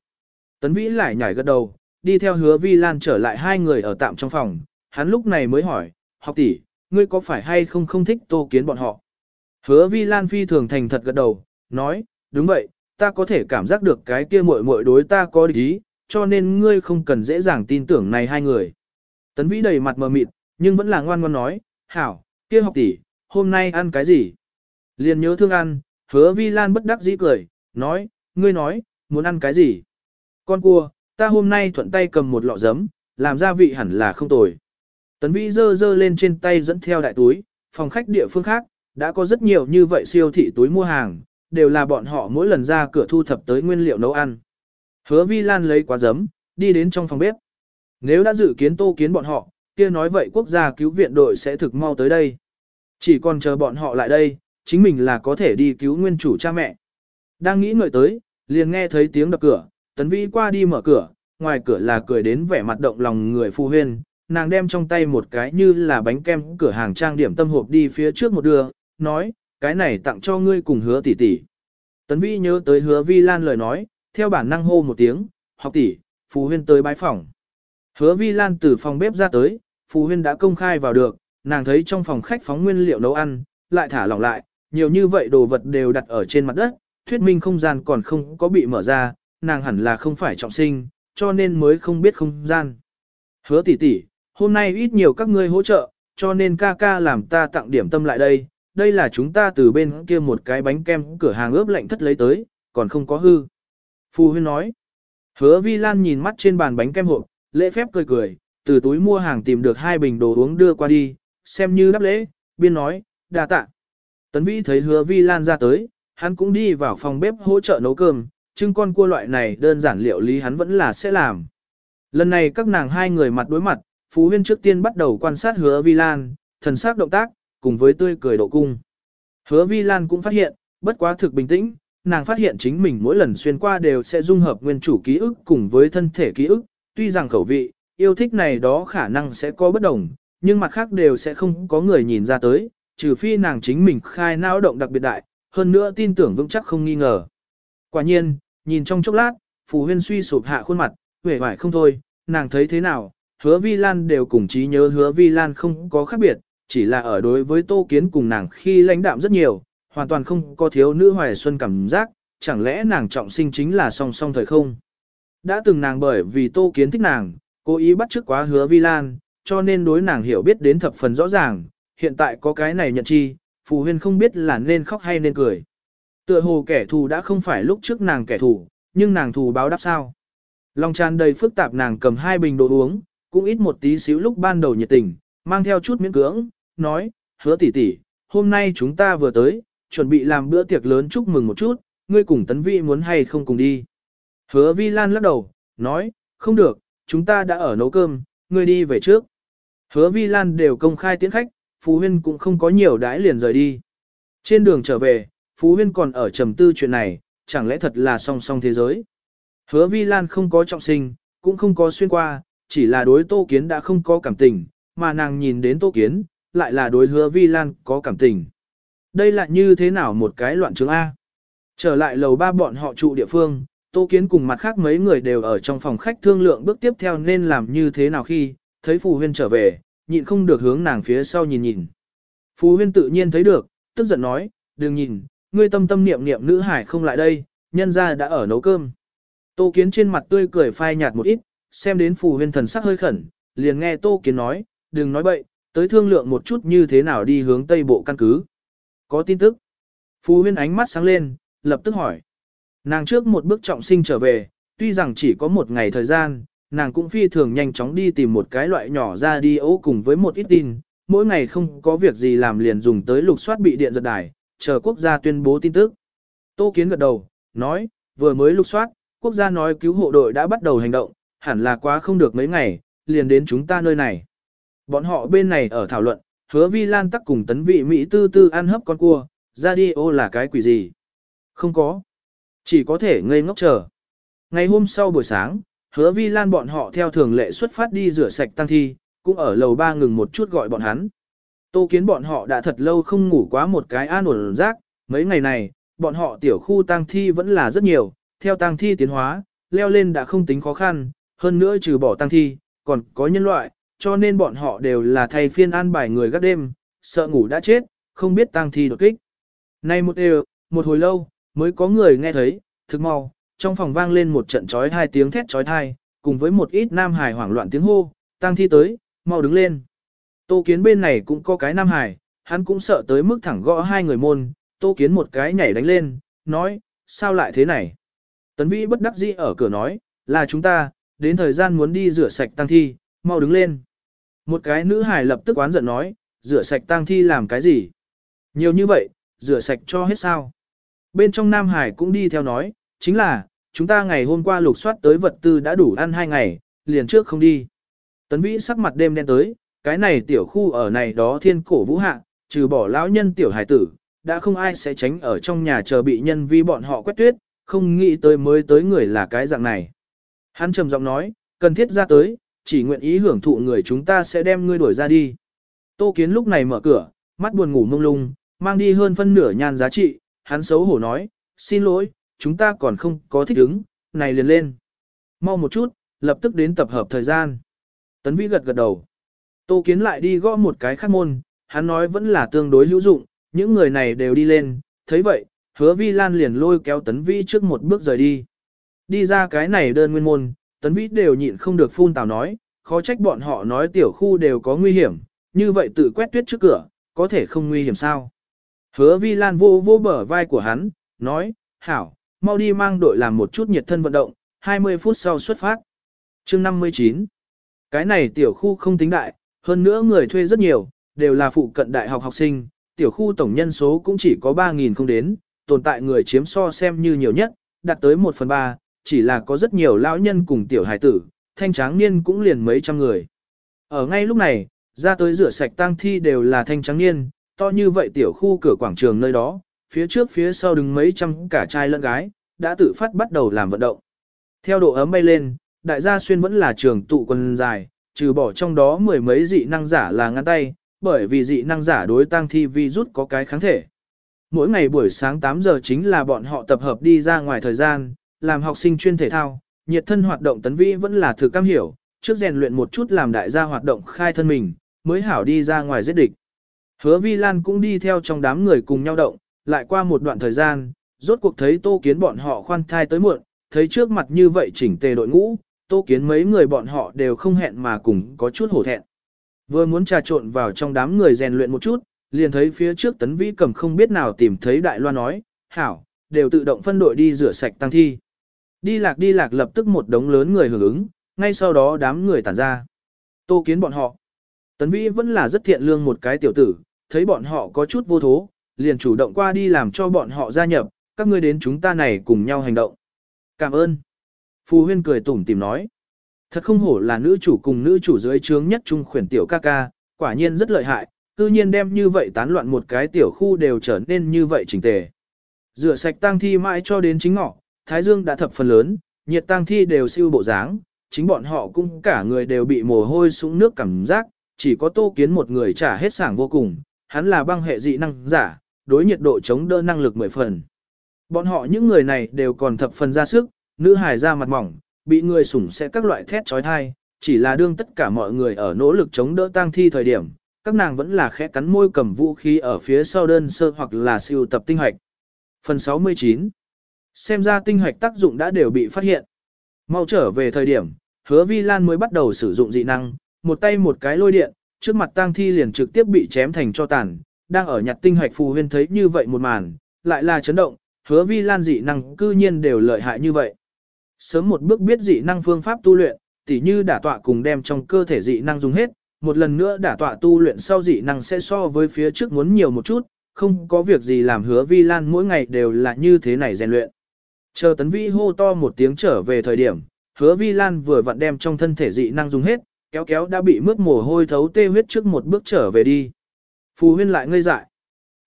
Tấn Vĩ lại nhảy gật đầu, đi theo hứa Vi Lan trở lại hai người ở tạm trong phòng, hắn lúc này mới hỏi, học tỷ, ngươi có phải hay không không thích Tô Kiến bọn họ? Hứa Vi Lan phi thường thành thật gật đầu, nói, đúng vậy, ta có thể cảm giác được cái kia muội muội đối ta có địch ý, cho nên ngươi không cần dễ dàng tin tưởng này hai người. Tấn Vĩ đầy mặt mờ mịt, nhưng vẫn là ngoan ngoan nói, hảo, kia học tỷ, hôm nay ăn cái gì? Liền nhớ thương ăn, hứa vi lan bất đắc dĩ cười, nói, ngươi nói, muốn ăn cái gì? Con cua, ta hôm nay thuận tay cầm một lọ giấm, làm gia vị hẳn là không tồi. Tấn Vĩ dơ dơ lên trên tay dẫn theo đại túi, phòng khách địa phương khác, đã có rất nhiều như vậy siêu thị túi mua hàng, đều là bọn họ mỗi lần ra cửa thu thập tới nguyên liệu nấu ăn. Hứa Vi Lan lấy quả giấm, đi đến trong phòng bếp. Nếu đã dự kiến tô kiến bọn họ, kia nói vậy quốc gia cứu viện đội sẽ thực mau tới đây. Chỉ còn chờ bọn họ lại đây, chính mình là có thể đi cứu nguyên chủ cha mẹ. Đang nghĩ ngợi tới, liền nghe thấy tiếng đập cửa, tấn vĩ qua đi mở cửa, ngoài cửa là cười đến vẻ mặt động lòng người phu huyên, nàng đem trong tay một cái như là bánh kem cửa hàng trang điểm tâm hộp đi phía trước một đường, nói, cái này tặng cho ngươi cùng hứa tỷ tỷ. Tấn vĩ nhớ tới hứa vi lan lời nói, theo bản năng hô một tiếng, học tỷ, phù huyên tới bái phòng. Hứa vi lan từ phòng bếp ra tới, phù huyên đã công khai vào được, nàng thấy trong phòng khách phóng nguyên liệu nấu ăn, lại thả lỏng lại, nhiều như vậy đồ vật đều đặt ở trên mặt đất, thuyết minh không gian còn không có bị mở ra, nàng hẳn là không phải trọng sinh, cho nên mới không biết không gian. Hứa tỷ tỷ, hôm nay ít nhiều các ngươi hỗ trợ, cho nên ca ca làm ta tặng điểm tâm lại đây, đây là chúng ta từ bên kia một cái bánh kem cửa hàng ướp lạnh thất lấy tới, còn không có hư. Phù huyên nói. Hứa vi lan nhìn mắt trên bàn bánh kem hộp, lễ phép cười cười, từ túi mua hàng tìm được hai bình đồ uống đưa qua đi, xem như đáp lễ, biên nói, đa tạ. Tấn Vĩ thấy hứa vi lan ra tới, hắn cũng đi vào phòng bếp hỗ trợ nấu cơm, chưng con cua loại này đơn giản liệu lý hắn vẫn là sẽ làm. Lần này các nàng hai người mặt đối mặt, Phú Huyên trước tiên bắt đầu quan sát hứa vi lan, thần sắc động tác, cùng với tươi cười độ cung. Hứa vi lan cũng phát hiện, bất quá thực bình tĩnh, nàng phát hiện chính mình mỗi lần xuyên qua đều sẽ dung hợp nguyên chủ ký ức cùng với thân thể ký ức, tuy rằng khẩu vị, yêu thích này đó khả năng sẽ có bất đồng, nhưng mặt khác đều sẽ không có người nhìn ra tới, trừ phi nàng chính mình khai não động đặc biệt đại, hơn nữa tin tưởng vững chắc không nghi ngờ. Quả nhiên, nhìn trong chốc lát, Phù Huyên suy sụp hạ khuôn mặt, vẻ vải không thôi, nàng thấy thế nào, hứa Vi Lan đều cùng trí nhớ hứa Vi Lan không có khác biệt, chỉ là ở đối với Tô Kiến cùng nàng khi lãnh đạm rất nhiều, hoàn toàn không có thiếu nữ hoài xuân cảm giác, chẳng lẽ nàng trọng sinh chính là song song thời không. Đã từng nàng bởi vì Tô Kiến thích nàng, cố ý bắt chước quá hứa Vi Lan, cho nên đối nàng hiểu biết đến thập phần rõ ràng, hiện tại có cái này nhận chi, Phù Huyên không biết là nên khóc hay nên cười. Tựa hồ kẻ thù đã không phải lúc trước nàng kẻ thù, nhưng nàng thù báo đáp sao. Lòng tràn đầy phức tạp nàng cầm hai bình đồ uống, cũng ít một tí xíu lúc ban đầu nhiệt tình, mang theo chút miễn cưỡng, nói, hứa tỷ tỷ, hôm nay chúng ta vừa tới, chuẩn bị làm bữa tiệc lớn chúc mừng một chút, ngươi cùng tấn vi muốn hay không cùng đi. Hứa vi lan lắc đầu, nói, không được, chúng ta đã ở nấu cơm, ngươi đi về trước. Hứa Vi Lan đều công khai tiễn khách, Phú Huyên cũng không có nhiều đãi liền rời đi. Trên đường trở về, Phú Huyên còn ở trầm tư chuyện này, chẳng lẽ thật là song song thế giới. Hứa Vi Lan không có trọng sinh, cũng không có xuyên qua, chỉ là đối Tô Kiến đã không có cảm tình, mà nàng nhìn đến Tô Kiến, lại là đối hứa Vi Lan có cảm tình. Đây là như thế nào một cái loạn chứng A? Trở lại lầu ba bọn họ trụ địa phương, Tô Kiến cùng mặt khác mấy người đều ở trong phòng khách thương lượng bước tiếp theo nên làm như thế nào khi, thấy Phù Huyên trở về, nhịn không được hướng nàng phía sau nhìn nhìn. Phù Huyên tự nhiên thấy được, tức giận nói, đừng nhìn, ngươi tâm tâm niệm niệm nữ hải không lại đây, nhân ra đã ở nấu cơm. Tô Kiến trên mặt tươi cười phai nhạt một ít, xem đến Phù Huyên thần sắc hơi khẩn, liền nghe Tô Kiến nói, đừng nói bậy, tới thương lượng một chút như thế nào đi hướng Tây Bộ căn cứ. Có tin tức. Phù Huyên ánh mắt sáng lên, lập tức hỏi. Nàng trước một bước trọng sinh trở về, tuy rằng chỉ có một ngày thời gian, nàng cũng phi thường nhanh chóng đi tìm một cái loại nhỏ ra đi ấu cùng với một ít tin, mỗi ngày không có việc gì làm liền dùng tới lục soát bị điện giật đài, chờ quốc gia tuyên bố tin tức. Tô Kiến gật đầu, nói, vừa mới lục soát, quốc gia nói cứu hộ đội đã bắt đầu hành động, hẳn là quá không được mấy ngày, liền đến chúng ta nơi này. Bọn họ bên này ở thảo luận, hứa vi lan tắc cùng tấn vị Mỹ tư tư ăn hấp con cua, ra đi ô là cái quỷ gì? Không có. Chỉ có thể ngây ngốc chờ. Ngày hôm sau buổi sáng, hứa vi lan bọn họ theo thường lệ xuất phát đi rửa sạch tăng thi, cũng ở lầu ba ngừng một chút gọi bọn hắn. Tô kiến bọn họ đã thật lâu không ngủ quá một cái an ổn rác, mấy ngày này, bọn họ tiểu khu tăng thi vẫn là rất nhiều, theo tăng thi tiến hóa, leo lên đã không tính khó khăn, hơn nữa trừ bỏ tăng thi, còn có nhân loại, cho nên bọn họ đều là thay phiên an bài người gác đêm, sợ ngủ đã chết, không biết tang thi đột kích. Nay một đều, một hồi lâu, mới có người nghe thấy, thực mau, trong phòng vang lên một trận chói hai tiếng thét chói thai, cùng với một ít nam hải hoảng loạn tiếng hô, tang thi tới, mau đứng lên. Tô kiến bên này cũng có cái nam hải, hắn cũng sợ tới mức thẳng gõ hai người môn, tô kiến một cái nhảy đánh lên, nói, sao lại thế này? Tấn vĩ bất đắc dĩ ở cửa nói, là chúng ta, đến thời gian muốn đi rửa sạch tăng thi, mau đứng lên. Một cái nữ hải lập tức oán giận nói, rửa sạch tang thi làm cái gì? Nhiều như vậy, rửa sạch cho hết sao? Bên trong Nam Hải cũng đi theo nói, chính là, chúng ta ngày hôm qua lục soát tới vật tư đã đủ ăn hai ngày, liền trước không đi. Tấn Vĩ sắc mặt đêm đen tới, cái này tiểu khu ở này đó thiên cổ vũ hạ, trừ bỏ lão nhân tiểu hải tử, đã không ai sẽ tránh ở trong nhà chờ bị nhân vi bọn họ quét tuyết, không nghĩ tới mới tới người là cái dạng này. Hắn trầm giọng nói, cần thiết ra tới, chỉ nguyện ý hưởng thụ người chúng ta sẽ đem ngươi đuổi ra đi. Tô Kiến lúc này mở cửa, mắt buồn ngủ mông lung, mang đi hơn phân nửa nhan giá trị, hắn xấu hổ nói, xin lỗi, chúng ta còn không có thích ứng, này liền lên. Mau một chút, lập tức đến tập hợp thời gian. Tấn Vĩ gật gật đầu. Tô Kiến lại đi gõ một cái khác môn, hắn nói vẫn là tương đối hữu dụng, những người này đều đi lên, thấy vậy, hứa Vi Lan liền lôi kéo Tấn Vĩ trước một bước rời đi. Đi ra cái này đơn nguyên môn, Tấn Vĩ đều nhịn không được phun tào nói, khó trách bọn họ nói tiểu khu đều có nguy hiểm, như vậy tự quét tuyết trước cửa, có thể không nguy hiểm sao. Hứa Vi Lan vô vô bờ vai của hắn, nói, hảo, mau đi mang đội làm một chút nhiệt thân vận động, 20 phút sau xuất phát. chương 59 Cái này tiểu khu không tính đại, hơn nữa người thuê rất nhiều, đều là phụ cận đại học học sinh, tiểu khu tổng nhân số cũng chỉ có 3.000 không đến, tồn tại người chiếm so xem như nhiều nhất, đạt tới 1 phần 3, chỉ là có rất nhiều lão nhân cùng tiểu hài tử, thanh tráng niên cũng liền mấy trăm người. Ở ngay lúc này, ra tới rửa sạch tang thi đều là thanh tráng niên, to như vậy tiểu khu cửa quảng trường nơi đó, phía trước phía sau đứng mấy trăm cả trai lẫn gái, đã tự phát bắt đầu làm vận động. Theo độ ấm bay lên, đại gia xuyên vẫn là trường tụ quần dài, trừ bỏ trong đó mười mấy dị năng giả là ngăn tay, bởi vì dị năng giả đối tang thi vi rút có cái kháng thể. Mỗi ngày buổi sáng 8 giờ chính là bọn họ tập hợp đi ra ngoài thời gian, làm học sinh chuyên thể thao, nhiệt thân hoạt động tấn vĩ vẫn là thử cam hiểu, trước rèn luyện một chút làm đại gia hoạt động khai thân mình, mới hảo đi ra ngoài giết địch. Hứa Vi Lan cũng đi theo trong đám người cùng nhau động, lại qua một đoạn thời gian, rốt cuộc thấy Tô Kiến bọn họ khoan thai tới muộn, thấy trước mặt như vậy chỉnh tề đội ngũ, Tô Kiến mấy người bọn họ đều không hẹn mà cùng có chút hổ thẹn. Vừa muốn trà trộn vào trong đám người rèn luyện một chút, liền thấy phía trước Tấn Vĩ cầm không biết nào tìm thấy Đại Loa nói, hảo, đều tự động phân đội đi rửa sạch tăng thi. Đi lạc đi lạc lập tức một đống lớn người hưởng ứng, ngay sau đó đám người tản ra. Tô Kiến bọn họ. Tấn Vĩ vẫn là rất thiện lương một cái tiểu tử, thấy bọn họ có chút vô thố, liền chủ động qua đi làm cho bọn họ gia nhập, các ngươi đến chúng ta này cùng nhau hành động. Cảm ơn. Phù huyên cười tủm tìm nói. Thật không hổ là nữ chủ cùng nữ chủ dưới trướng nhất trung khuyển tiểu ca ca, quả nhiên rất lợi hại, tự nhiên đem như vậy tán loạn một cái tiểu khu đều trở nên như vậy chỉnh tề. Rửa sạch tang thi mãi cho đến chính ngọ, Thái Dương đã thập phần lớn, nhiệt tang thi đều siêu bộ dáng, chính bọn họ cũng cả người đều bị mồ hôi sũng nước cảm giác, chỉ có tô kiến một người trả hết sảng vô cùng, hắn là băng hệ dị năng giả, đối nhiệt độ chống đỡ năng lực mười phần. Bọn họ những người này đều còn thập phần ra sức, nữ hài ra mặt mỏng, bị người sủng sẽ các loại thét trói thai, chỉ là đương tất cả mọi người ở nỗ lực chống đỡ tang thi thời điểm, các nàng vẫn là khẽ cắn môi cầm vũ khí ở phía sau đơn sơ hoặc là siêu tập tinh hoạch. Phần 69 Xem ra tinh hoạch tác dụng đã đều bị phát hiện. Mau trở về thời điểm, hứa vi lan mới bắt đầu sử dụng dị năng, một tay một cái lôi điện, trước mặt tang thi liền trực tiếp bị chém thành cho tàn, đang ở nhặt tinh hoạch phù huyên thấy như vậy một màn, lại là chấn động, hứa vi lan dị năng cư nhiên đều lợi hại như vậy. Sớm một bước biết dị năng phương pháp tu luyện, tỉ như đả tọa cùng đem trong cơ thể dị năng dùng hết, một lần nữa đả tọa tu luyện sau dị năng sẽ so với phía trước muốn nhiều một chút, không có việc gì làm hứa vi lan mỗi ngày đều là như thế này rèn luyện. Chờ tấn vĩ hô to một tiếng trở về thời điểm, hứa vi lan vừa vặn đem trong thân thể dị năng dùng hết, kéo kéo đã bị mướt mồ hôi thấu tê huyết trước một bước trở về đi. Phù huyên lại ngây dại.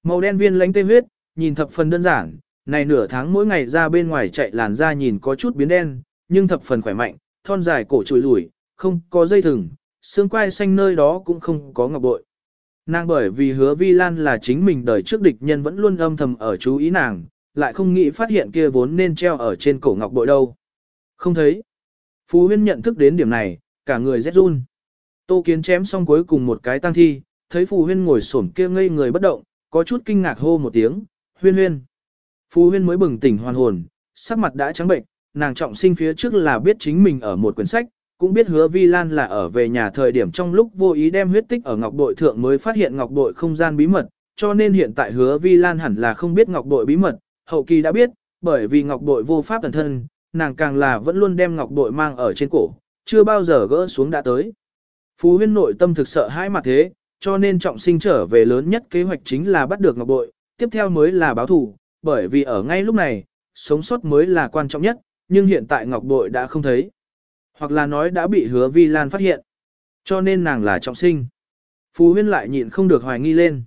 Màu đen viên lánh tê huyết, nhìn thập phần đơn giản, này nửa tháng mỗi ngày ra bên ngoài chạy làn da nhìn có chút biến đen, nhưng thập phần khỏe mạnh, thon dài cổ trùi lùi, không có dây thừng, xương quai xanh nơi đó cũng không có ngọc bội. Nàng bởi vì hứa vi lan là chính mình đời trước địch nhân vẫn luôn âm thầm ở chú ý nàng, lại không nghĩ phát hiện kia vốn nên treo ở trên cổ ngọc bội đâu. Không thấy. Phú huyên nhận thức đến điểm này, cả người rét run. Tô kiến chém xong cuối cùng một cái tăng thi, thấy phù huyên ngồi xổm kia ngây người bất động, có chút kinh ngạc hô một tiếng, huyên huyên. Phù huyên mới bừng tỉnh hoàn hồn, sắc mặt đã trắng bệnh, nàng trọng sinh phía trước là biết chính mình ở một quyển sách, cũng biết hứa vi lan là ở về nhà thời điểm trong lúc vô ý đem huyết tích ở ngọc bội thượng mới phát hiện ngọc bội không gian bí mật, cho nên hiện tại hứa vi lan hẳn là không biết ngọc bội bí mật, hậu kỳ đã biết, bởi vì ngọc bội vô pháp thần thân, nàng càng là vẫn luôn đem ngọc bội mang ở trên cổ, chưa bao giờ gỡ xuống đã tới. Phú huyên nội tâm thực sợ hãi mặt thế, cho nên trọng sinh trở về lớn nhất kế hoạch chính là bắt được ngọc bội, tiếp theo mới là báo thù, bởi vì ở ngay lúc này, sống sót mới là quan trọng nhất, nhưng hiện tại ngọc bội đã không thấy. Hoặc là nói đã bị hứa vi lan phát hiện. Cho nên nàng là trọng sinh. Phú huyên lại nhịn không được hoài nghi lên.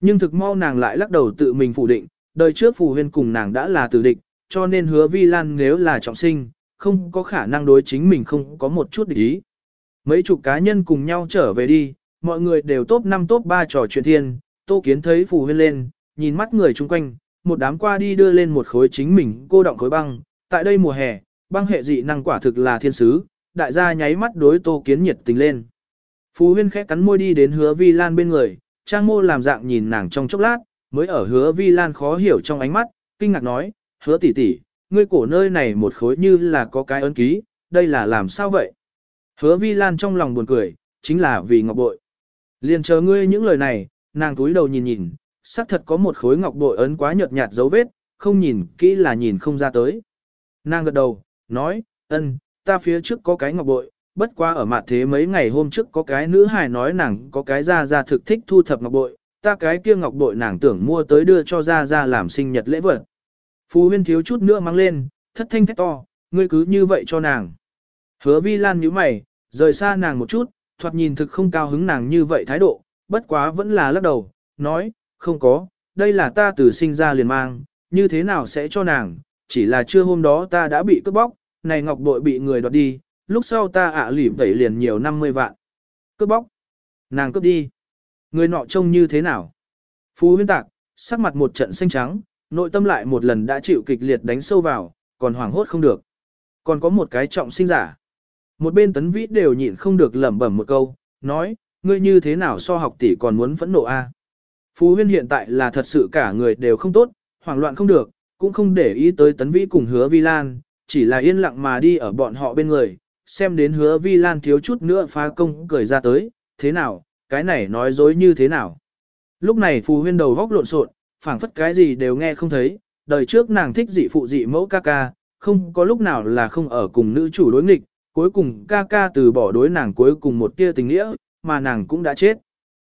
Nhưng thực mau nàng lại lắc đầu tự mình phủ định, đời trước phù huyên cùng nàng đã là tử địch, cho nên hứa vi lan nếu là trọng sinh, không có khả năng đối chính mình không có một chút địch ý. Mấy chục cá nhân cùng nhau trở về đi, mọi người đều top 5 top 3 trò chuyện thiên, tô kiến thấy phù huyên lên, nhìn mắt người chung quanh, một đám qua đi đưa lên một khối chính mình cô động khối băng, tại đây mùa hè, băng hệ dị năng quả thực là thiên sứ, đại gia nháy mắt đối tô kiến nhiệt tình lên. Phù huyên khẽ cắn môi đi đến hứa vi lan bên người, trang mô làm dạng nhìn nàng trong chốc lát, mới ở hứa vi lan khó hiểu trong ánh mắt, kinh ngạc nói, hứa tỷ tỷ, ngươi cổ nơi này một khối như là có cái ấn ký, đây là làm sao vậy? Hứa vi lan trong lòng buồn cười, chính là vì ngọc bội. Liền chờ ngươi những lời này, nàng túi đầu nhìn nhìn, xác thật có một khối ngọc bội ấn quá nhợt nhạt dấu vết, không nhìn kỹ là nhìn không ra tới. Nàng gật đầu, nói, ân, ta phía trước có cái ngọc bội, bất quá ở mặt thế mấy ngày hôm trước có cái nữ hài nói nàng có cái ra ra thực thích thu thập ngọc bội, ta cái kia ngọc bội nàng tưởng mua tới đưa cho ra ra làm sinh nhật lễ vật. Phú huyên thiếu chút nữa mang lên, thất thanh thét to, ngươi cứ như vậy cho nàng. Hứa vi lan nhíu mày, rời xa nàng một chút, thoạt nhìn thực không cao hứng nàng như vậy thái độ, bất quá vẫn là lắc đầu, nói, không có, đây là ta từ sinh ra liền mang, như thế nào sẽ cho nàng, chỉ là trưa hôm đó ta đã bị cướp bóc, này ngọc bội bị người đoạt đi, lúc sau ta ạ à lỉ tẩy liền nhiều 50 vạn. Cướp bóc, nàng cướp đi. Người nọ trông như thế nào? Phú huyên tạc, sắc mặt một trận xanh trắng, nội tâm lại một lần đã chịu kịch liệt đánh sâu vào, còn hoảng hốt không được. Còn có một cái trọng sinh giả. Một bên tấn vĩ đều nhịn không được lẩm bẩm một câu, nói, ngươi như thế nào so học tỷ còn muốn phẫn nộ a? Phú huyên hiện tại là thật sự cả người đều không tốt, hoảng loạn không được, cũng không để ý tới tấn vĩ cùng hứa vi lan, chỉ là yên lặng mà đi ở bọn họ bên người, xem đến hứa vi lan thiếu chút nữa phá công cười ra tới, thế nào, cái này nói dối như thế nào. Lúc này phù huyên đầu góc lộn xộn, phảng phất cái gì đều nghe không thấy, đời trước nàng thích dị phụ dị mẫu ca ca, không có lúc nào là không ở cùng nữ chủ đối nghịch, cuối cùng ca ca từ bỏ đối nàng cuối cùng một tia tình nghĩa, mà nàng cũng đã chết.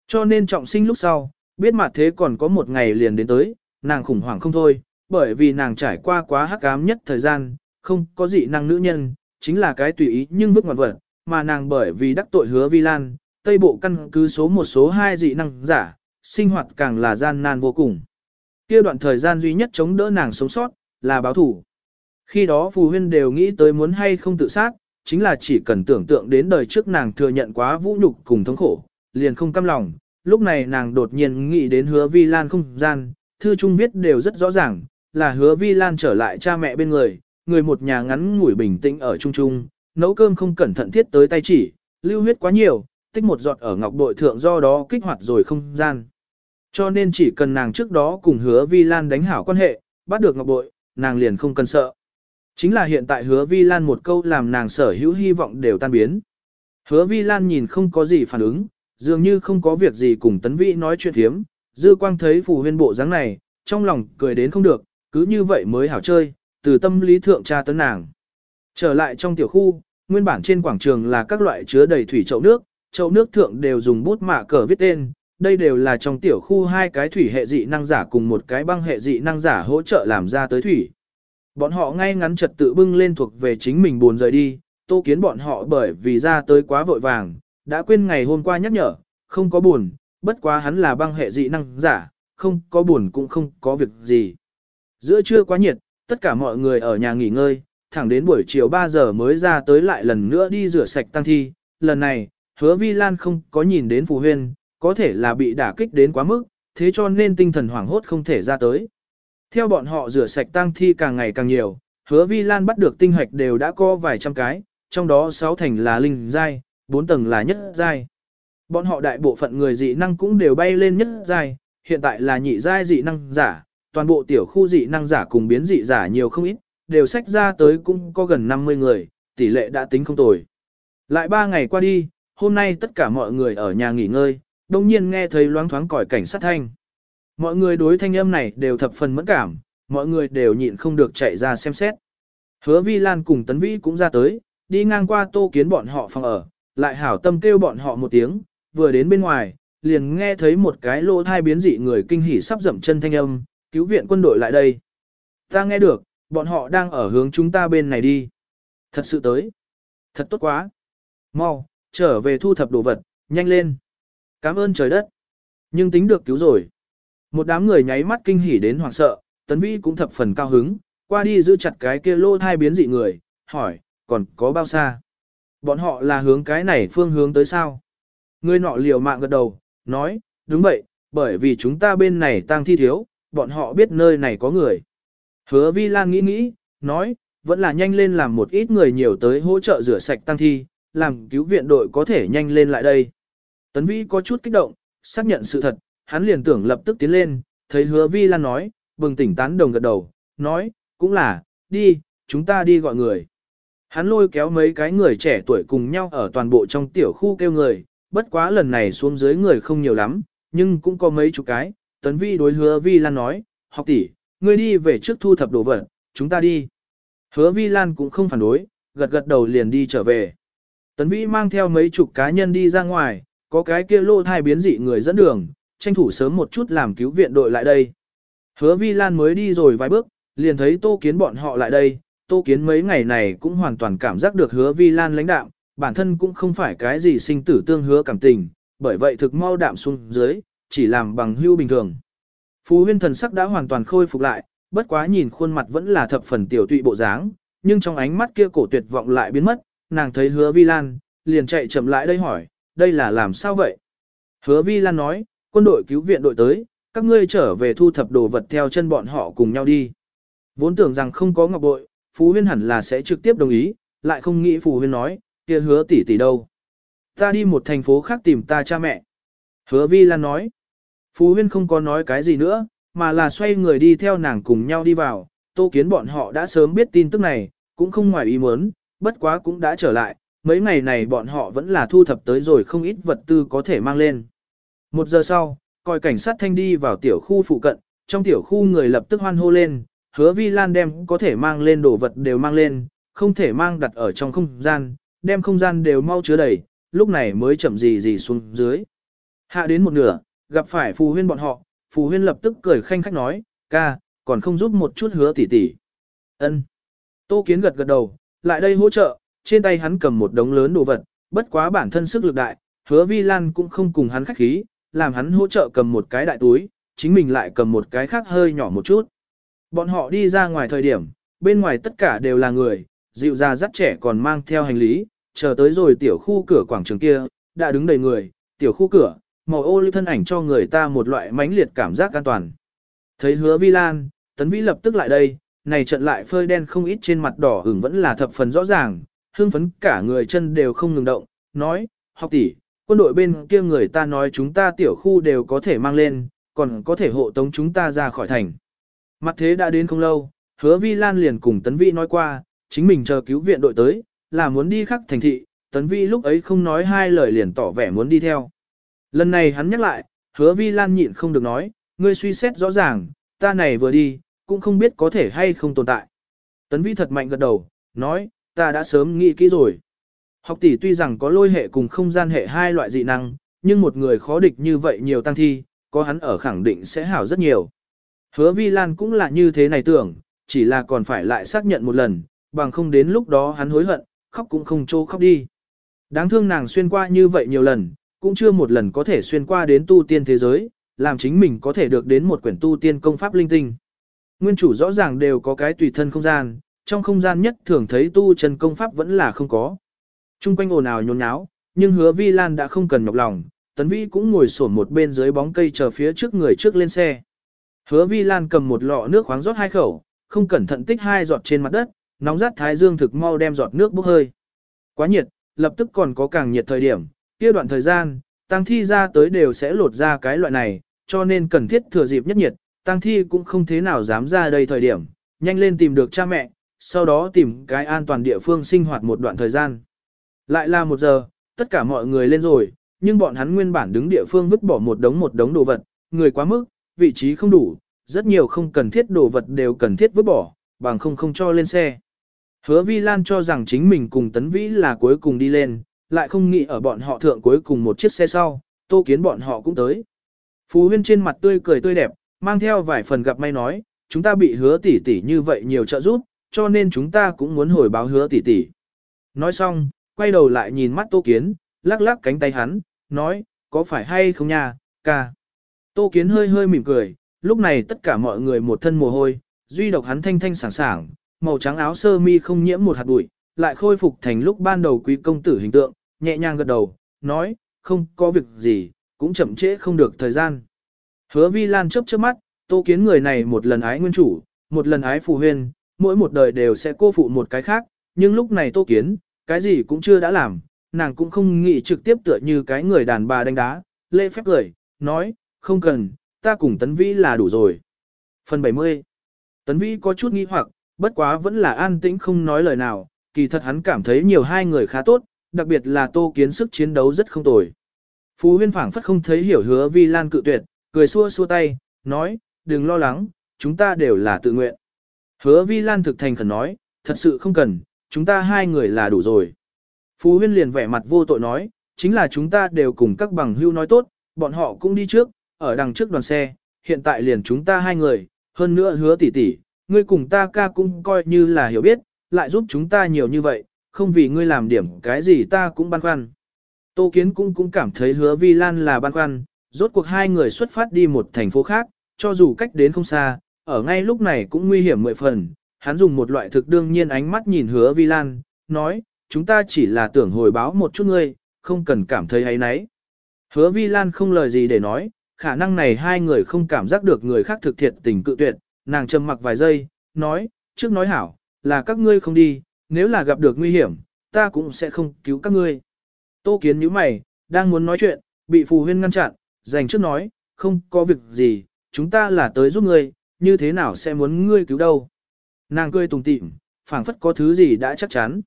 Cho nên trọng sinh lúc sau, biết mặt thế còn có một ngày liền đến tới, nàng khủng hoảng không thôi, bởi vì nàng trải qua quá hắc ám nhất thời gian, không có dị năng nữ nhân, chính là cái tùy ý nhưng bức ngoạn vật, mà nàng bởi vì đắc tội hứa vi lan, tây bộ căn cứ số một số hai dị năng giả, sinh hoạt càng là gian nan vô cùng. Kia đoạn thời gian duy nhất chống đỡ nàng sống sót, là báo thủ. Khi đó phù huyên đều nghĩ tới muốn hay không tự sát, chính là chỉ cần tưởng tượng đến đời trước nàng thừa nhận quá vũ nhục cùng thống khổ, liền không căm lòng. Lúc này nàng đột nhiên nghĩ đến hứa vi lan không gian, thư trung viết đều rất rõ ràng, là hứa vi lan trở lại cha mẹ bên người, người một nhà ngắn ngủi bình tĩnh ở trung trung, nấu cơm không cẩn thận thiết tới tay chỉ, lưu huyết quá nhiều, tích một giọt ở ngọc bội thượng do đó kích hoạt rồi không gian. Cho nên chỉ cần nàng trước đó cùng hứa vi lan đánh hảo quan hệ, bắt được ngọc bội, nàng liền không cần sợ. Chính là hiện tại hứa vi lan một câu làm nàng sở hữu hy vọng đều tan biến. Hứa vi lan nhìn không có gì phản ứng, dường như không có việc gì cùng tấn vĩ nói chuyện thiếm, dư quang thấy phù huyên bộ dáng này, trong lòng cười đến không được, cứ như vậy mới hảo chơi, từ tâm lý thượng tra tấn nàng. Trở lại trong tiểu khu, nguyên bản trên quảng trường là các loại chứa đầy thủy chậu nước, chậu nước thượng đều dùng bút mạ cờ viết tên, đây đều là trong tiểu khu hai cái thủy hệ dị năng giả cùng một cái băng hệ dị năng giả hỗ trợ làm ra tới thủy. Bọn họ ngay ngắn trật tự bưng lên thuộc về chính mình buồn rời đi, tô kiến bọn họ bởi vì ra tới quá vội vàng, đã quên ngày hôm qua nhắc nhở, không có buồn, bất quá hắn là băng hệ dị năng giả, không có buồn cũng không có việc gì. Giữa trưa quá nhiệt, tất cả mọi người ở nhà nghỉ ngơi, thẳng đến buổi chiều 3 giờ mới ra tới lại lần nữa đi rửa sạch tăng thi. Lần này, hứa vi lan không có nhìn đến phù huyên, có thể là bị đả kích đến quá mức, thế cho nên tinh thần hoảng hốt không thể ra tới. Theo bọn họ rửa sạch tang thi càng ngày càng nhiều, hứa vi lan bắt được tinh hoạch đều đã có vài trăm cái, trong đó 6 thành là linh giai, 4 tầng là nhất giai. Bọn họ đại bộ phận người dị năng cũng đều bay lên nhất giai, hiện tại là nhị giai dị năng giả, toàn bộ tiểu khu dị năng giả cùng biến dị giả nhiều không ít, đều sách ra tới cũng có gần 50 người, tỷ lệ đã tính không tồi. Lại 3 ngày qua đi, hôm nay tất cả mọi người ở nhà nghỉ ngơi, đồng nhiên nghe thấy loáng thoáng còi cảnh sát thanh. Mọi người đối thanh âm này đều thập phần mẫn cảm, mọi người đều nhịn không được chạy ra xem xét. Hứa Vi Lan cùng Tấn Vĩ cũng ra tới, đi ngang qua tô kiến bọn họ phòng ở, lại hảo tâm kêu bọn họ một tiếng, vừa đến bên ngoài, liền nghe thấy một cái lỗ thai biến dị người kinh hỉ sắp dậm chân thanh âm, cứu viện quân đội lại đây. Ta nghe được, bọn họ đang ở hướng chúng ta bên này đi. Thật sự tới. Thật tốt quá. Mau, trở về thu thập đồ vật, nhanh lên. Cảm ơn trời đất. Nhưng tính được cứu rồi. Một đám người nháy mắt kinh hỉ đến hoảng sợ, tấn vĩ cũng thập phần cao hứng, qua đi giữ chặt cái kia lô thai biến dị người, hỏi, còn có bao xa? Bọn họ là hướng cái này phương hướng tới sao? Người nọ liều mạng gật đầu, nói, đúng vậy, bởi vì chúng ta bên này tang thi thiếu, bọn họ biết nơi này có người. Hứa Vi Lan nghĩ nghĩ, nói, vẫn là nhanh lên làm một ít người nhiều tới hỗ trợ rửa sạch tăng thi, làm cứu viện đội có thể nhanh lên lại đây. Tấn Vĩ có chút kích động, xác nhận sự thật, hắn liền tưởng lập tức tiến lên, thấy hứa Vi Lan nói, bừng tỉnh tán đồng gật đầu, nói, cũng là, đi, chúng ta đi gọi người. Hắn lôi kéo mấy cái người trẻ tuổi cùng nhau ở toàn bộ trong tiểu khu kêu người, bất quá lần này xuống dưới người không nhiều lắm, nhưng cũng có mấy chục cái, tấn vi đối hứa Vi Lan nói, học tỷ, ngươi đi về trước thu thập đồ vật, chúng ta đi. Hứa Vi Lan cũng không phản đối, gật gật đầu liền đi trở về. Tấn Vĩ mang theo mấy chục cá nhân đi ra ngoài, có cái kia lô thai biến dị người dẫn đường, tranh thủ sớm một chút làm cứu viện đội lại đây. Hứa Vi Lan mới đi rồi vài bước, liền thấy Tô Kiến bọn họ lại đây, Tô Kiến mấy ngày này cũng hoàn toàn cảm giác được Hứa Vi Lan lãnh đạo, bản thân cũng không phải cái gì sinh tử tương hứa cảm tình, bởi vậy thực mau đạm xuống dưới, chỉ làm bằng hưu bình thường. Phú huyên thần sắc đã hoàn toàn khôi phục lại, bất quá nhìn khuôn mặt vẫn là thập phần tiểu tụy bộ dáng, nhưng trong ánh mắt kia cổ tuyệt vọng lại biến mất, nàng thấy hứa vi lan, liền chạy chậm lại đây hỏi, đây là làm sao vậy? Hứa vi lan nói, quân đội cứu viện đội tới, các ngươi trở về thu thập đồ vật theo chân bọn họ cùng nhau đi. Vốn tưởng rằng không có ngọc bội, Phú huyên hẳn là sẽ trực tiếp đồng ý, lại không nghĩ Phú huyên nói, kia hứa tỷ tỷ đâu. Ta đi một thành phố khác tìm ta cha mẹ. Hứa vi lan nói, Phú Huyên không có nói cái gì nữa, mà là xoay người đi theo nàng cùng nhau đi vào, tô kiến bọn họ đã sớm biết tin tức này, cũng không ngoài ý muốn, bất quá cũng đã trở lại, mấy ngày này bọn họ vẫn là thu thập tới rồi không ít vật tư có thể mang lên. Một giờ sau, coi cảnh sát thanh đi vào tiểu khu phụ cận, trong tiểu khu người lập tức hoan hô lên, hứa vi lan đem có thể mang lên đồ vật đều mang lên, không thể mang đặt ở trong không gian, đem không gian đều mau chứa đầy, lúc này mới chậm gì gì xuống dưới. Hạ đến một nửa, gặp phải phù huyên bọn họ, phù huyên lập tức cười khanh khách nói, ca, còn không giúp một chút hứa tỷ tỷ. Ân. Tô Kiến gật gật đầu, lại đây hỗ trợ, trên tay hắn cầm một đống lớn đồ vật, bất quá bản thân sức lực đại, hứa vi lan cũng không cùng hắn khách khí, làm hắn hỗ trợ cầm một cái đại túi, chính mình lại cầm một cái khác hơi nhỏ một chút. Bọn họ đi ra ngoài thời điểm, bên ngoài tất cả đều là người, dịu ra dắt trẻ còn mang theo hành lý, chờ tới rồi tiểu khu cửa quảng trường kia, đã đứng đầy người, tiểu khu cửa, màu ô lưu thân ảnh cho người ta một loại mãnh liệt cảm giác an toàn. Thấy hứa vi lan, tấn vĩ lập tức lại đây, này trận lại phơi đen không ít trên mặt đỏ hửng vẫn là thập phần rõ ràng, hương phấn cả người chân đều không ngừng động, nói, học tỷ, quân đội bên kia người ta nói chúng ta tiểu khu đều có thể mang lên, còn có thể hộ tống chúng ta ra khỏi thành. Mặt thế đã đến không lâu, hứa vi lan liền cùng tấn vĩ nói qua, chính mình chờ cứu viện đội tới, là muốn đi khắc thành thị, tấn vĩ lúc ấy không nói hai lời liền tỏ vẻ muốn đi theo. Lần này hắn nhắc lại, hứa vi lan nhịn không được nói, ngươi suy xét rõ ràng, ta này vừa đi, cũng không biết có thể hay không tồn tại. Tấn vĩ thật mạnh gật đầu, nói, ta đã sớm nghĩ kỹ rồi. Học tỷ tuy rằng có lôi hệ cùng không gian hệ hai loại dị năng, nhưng một người khó địch như vậy nhiều tăng thi, có hắn ở khẳng định sẽ hảo rất nhiều. Hứa Vi Lan cũng là như thế này tưởng, chỉ là còn phải lại xác nhận một lần, bằng không đến lúc đó hắn hối hận, khóc cũng không trô khóc đi. Đáng thương nàng xuyên qua như vậy nhiều lần, cũng chưa một lần có thể xuyên qua đến tu tiên thế giới, làm chính mình có thể được đến một quyển tu tiên công pháp linh tinh. Nguyên chủ rõ ràng đều có cái tùy thân không gian, trong không gian nhất thường thấy tu chân công pháp vẫn là không có. Trung quanh ồn ào nhốn nháo, nhưng hứa vi lan đã không cần nhọc lòng, tấn vĩ cũng ngồi sổn một bên dưới bóng cây chờ phía trước người trước lên xe. Hứa vi lan cầm một lọ nước khoáng rót hai khẩu, không cẩn thận tích hai giọt trên mặt đất, nóng rát thái dương thực mau đem giọt nước bốc hơi. Quá nhiệt, lập tức còn có càng nhiệt thời điểm, kia đoạn thời gian, tăng thi ra tới đều sẽ lột ra cái loại này, cho nên cần thiết thừa dịp nhất nhiệt, tăng thi cũng không thế nào dám ra đây thời điểm, nhanh lên tìm được cha mẹ, sau đó tìm cái an toàn địa phương sinh hoạt một đoạn thời gian. Lại là một giờ, tất cả mọi người lên rồi, nhưng bọn hắn nguyên bản đứng địa phương vứt bỏ một đống một đống đồ vật, người quá mức, vị trí không đủ, rất nhiều không cần thiết đồ vật đều cần thiết vứt bỏ, bằng không không cho lên xe. Hứa Vi Lan cho rằng chính mình cùng Tấn Vĩ là cuối cùng đi lên, lại không nghĩ ở bọn họ thượng cuối cùng một chiếc xe sau, tô kiến bọn họ cũng tới. Phú Huyên trên mặt tươi cười tươi đẹp, mang theo vài phần gặp may nói, chúng ta bị hứa tỷ tỷ như vậy nhiều trợ giúp, cho nên chúng ta cũng muốn hồi báo hứa tỷ tỷ. Nói xong, quay đầu lại nhìn mắt Tô Kiến, lắc lắc cánh tay hắn, nói, có phải hay không nha, ca. Tô Kiến hơi hơi mỉm cười, lúc này tất cả mọi người một thân mồ hôi, duy độc hắn thanh thanh sảng sảng, màu trắng áo sơ mi không nhiễm một hạt bụi, lại khôi phục thành lúc ban đầu quý công tử hình tượng, nhẹ nhàng gật đầu, nói, không có việc gì, cũng chậm trễ không được thời gian. Hứa Vi Lan chớp chớp mắt, Tô Kiến người này một lần ái nguyên chủ, một lần ái phù huyên, mỗi một đời đều sẽ cô phụ một cái khác, nhưng lúc này Tô Kiến, cái gì cũng chưa đã làm, nàng cũng không nghĩ trực tiếp tựa như cái người đàn bà đánh đá, lễ phép cười, nói, không cần, ta cùng Tấn Vĩ là đủ rồi. Phần 70 Tấn Vĩ có chút nghi hoặc, bất quá vẫn là an tĩnh không nói lời nào, kỳ thật hắn cảm thấy nhiều hai người khá tốt, đặc biệt là Tô Kiến sức chiến đấu rất không tồi. Phú huyên phảng phất không thấy hiểu hứa Vi Lan cự tuyệt, cười xua xua tay, nói, đừng lo lắng, chúng ta đều là tự nguyện. Hứa Vi Lan thực thành khẩn nói, thật sự không cần, chúng ta hai người là đủ rồi. Phú huyên liền vẻ mặt vô tội nói, chính là chúng ta đều cùng các bằng hưu nói tốt, bọn họ cũng đi trước, ở đằng trước đoàn xe, hiện tại liền chúng ta hai người, hơn nữa hứa tỷ tỷ, ngươi cùng ta ca cũng coi như là hiểu biết, lại giúp chúng ta nhiều như vậy, không vì ngươi làm điểm cái gì ta cũng băn khoăn. Tô Kiến cũng cũng cảm thấy hứa Vi Lan là băn khoăn, rốt cuộc hai người xuất phát đi một thành phố khác, cho dù cách đến không xa, ở ngay lúc này cũng nguy hiểm mười phần, hắn dùng một loại thực đương nhiên ánh mắt nhìn hứa Vi Lan, nói, chúng ta chỉ là tưởng hồi báo một chút ngươi, không cần cảm thấy ấy nấy. Hứa Vi Lan không lời gì để nói, khả năng này hai người không cảm giác được người khác thực thiệt tình cự tuyệt, nàng trầm mặc vài giây, nói, trước nói hảo, là các ngươi không đi, nếu là gặp được nguy hiểm, ta cũng sẽ không cứu các ngươi. Tô Kiến nhíu mày, đang muốn nói chuyện, bị Phù Huyên ngăn chặn, dành trước nói, không có việc gì, chúng ta là tới giúp ngươi, như thế nào sẽ muốn ngươi cứu đâu. Nàng cười tùng tịm, phảng phất có thứ gì đã chắc chắn.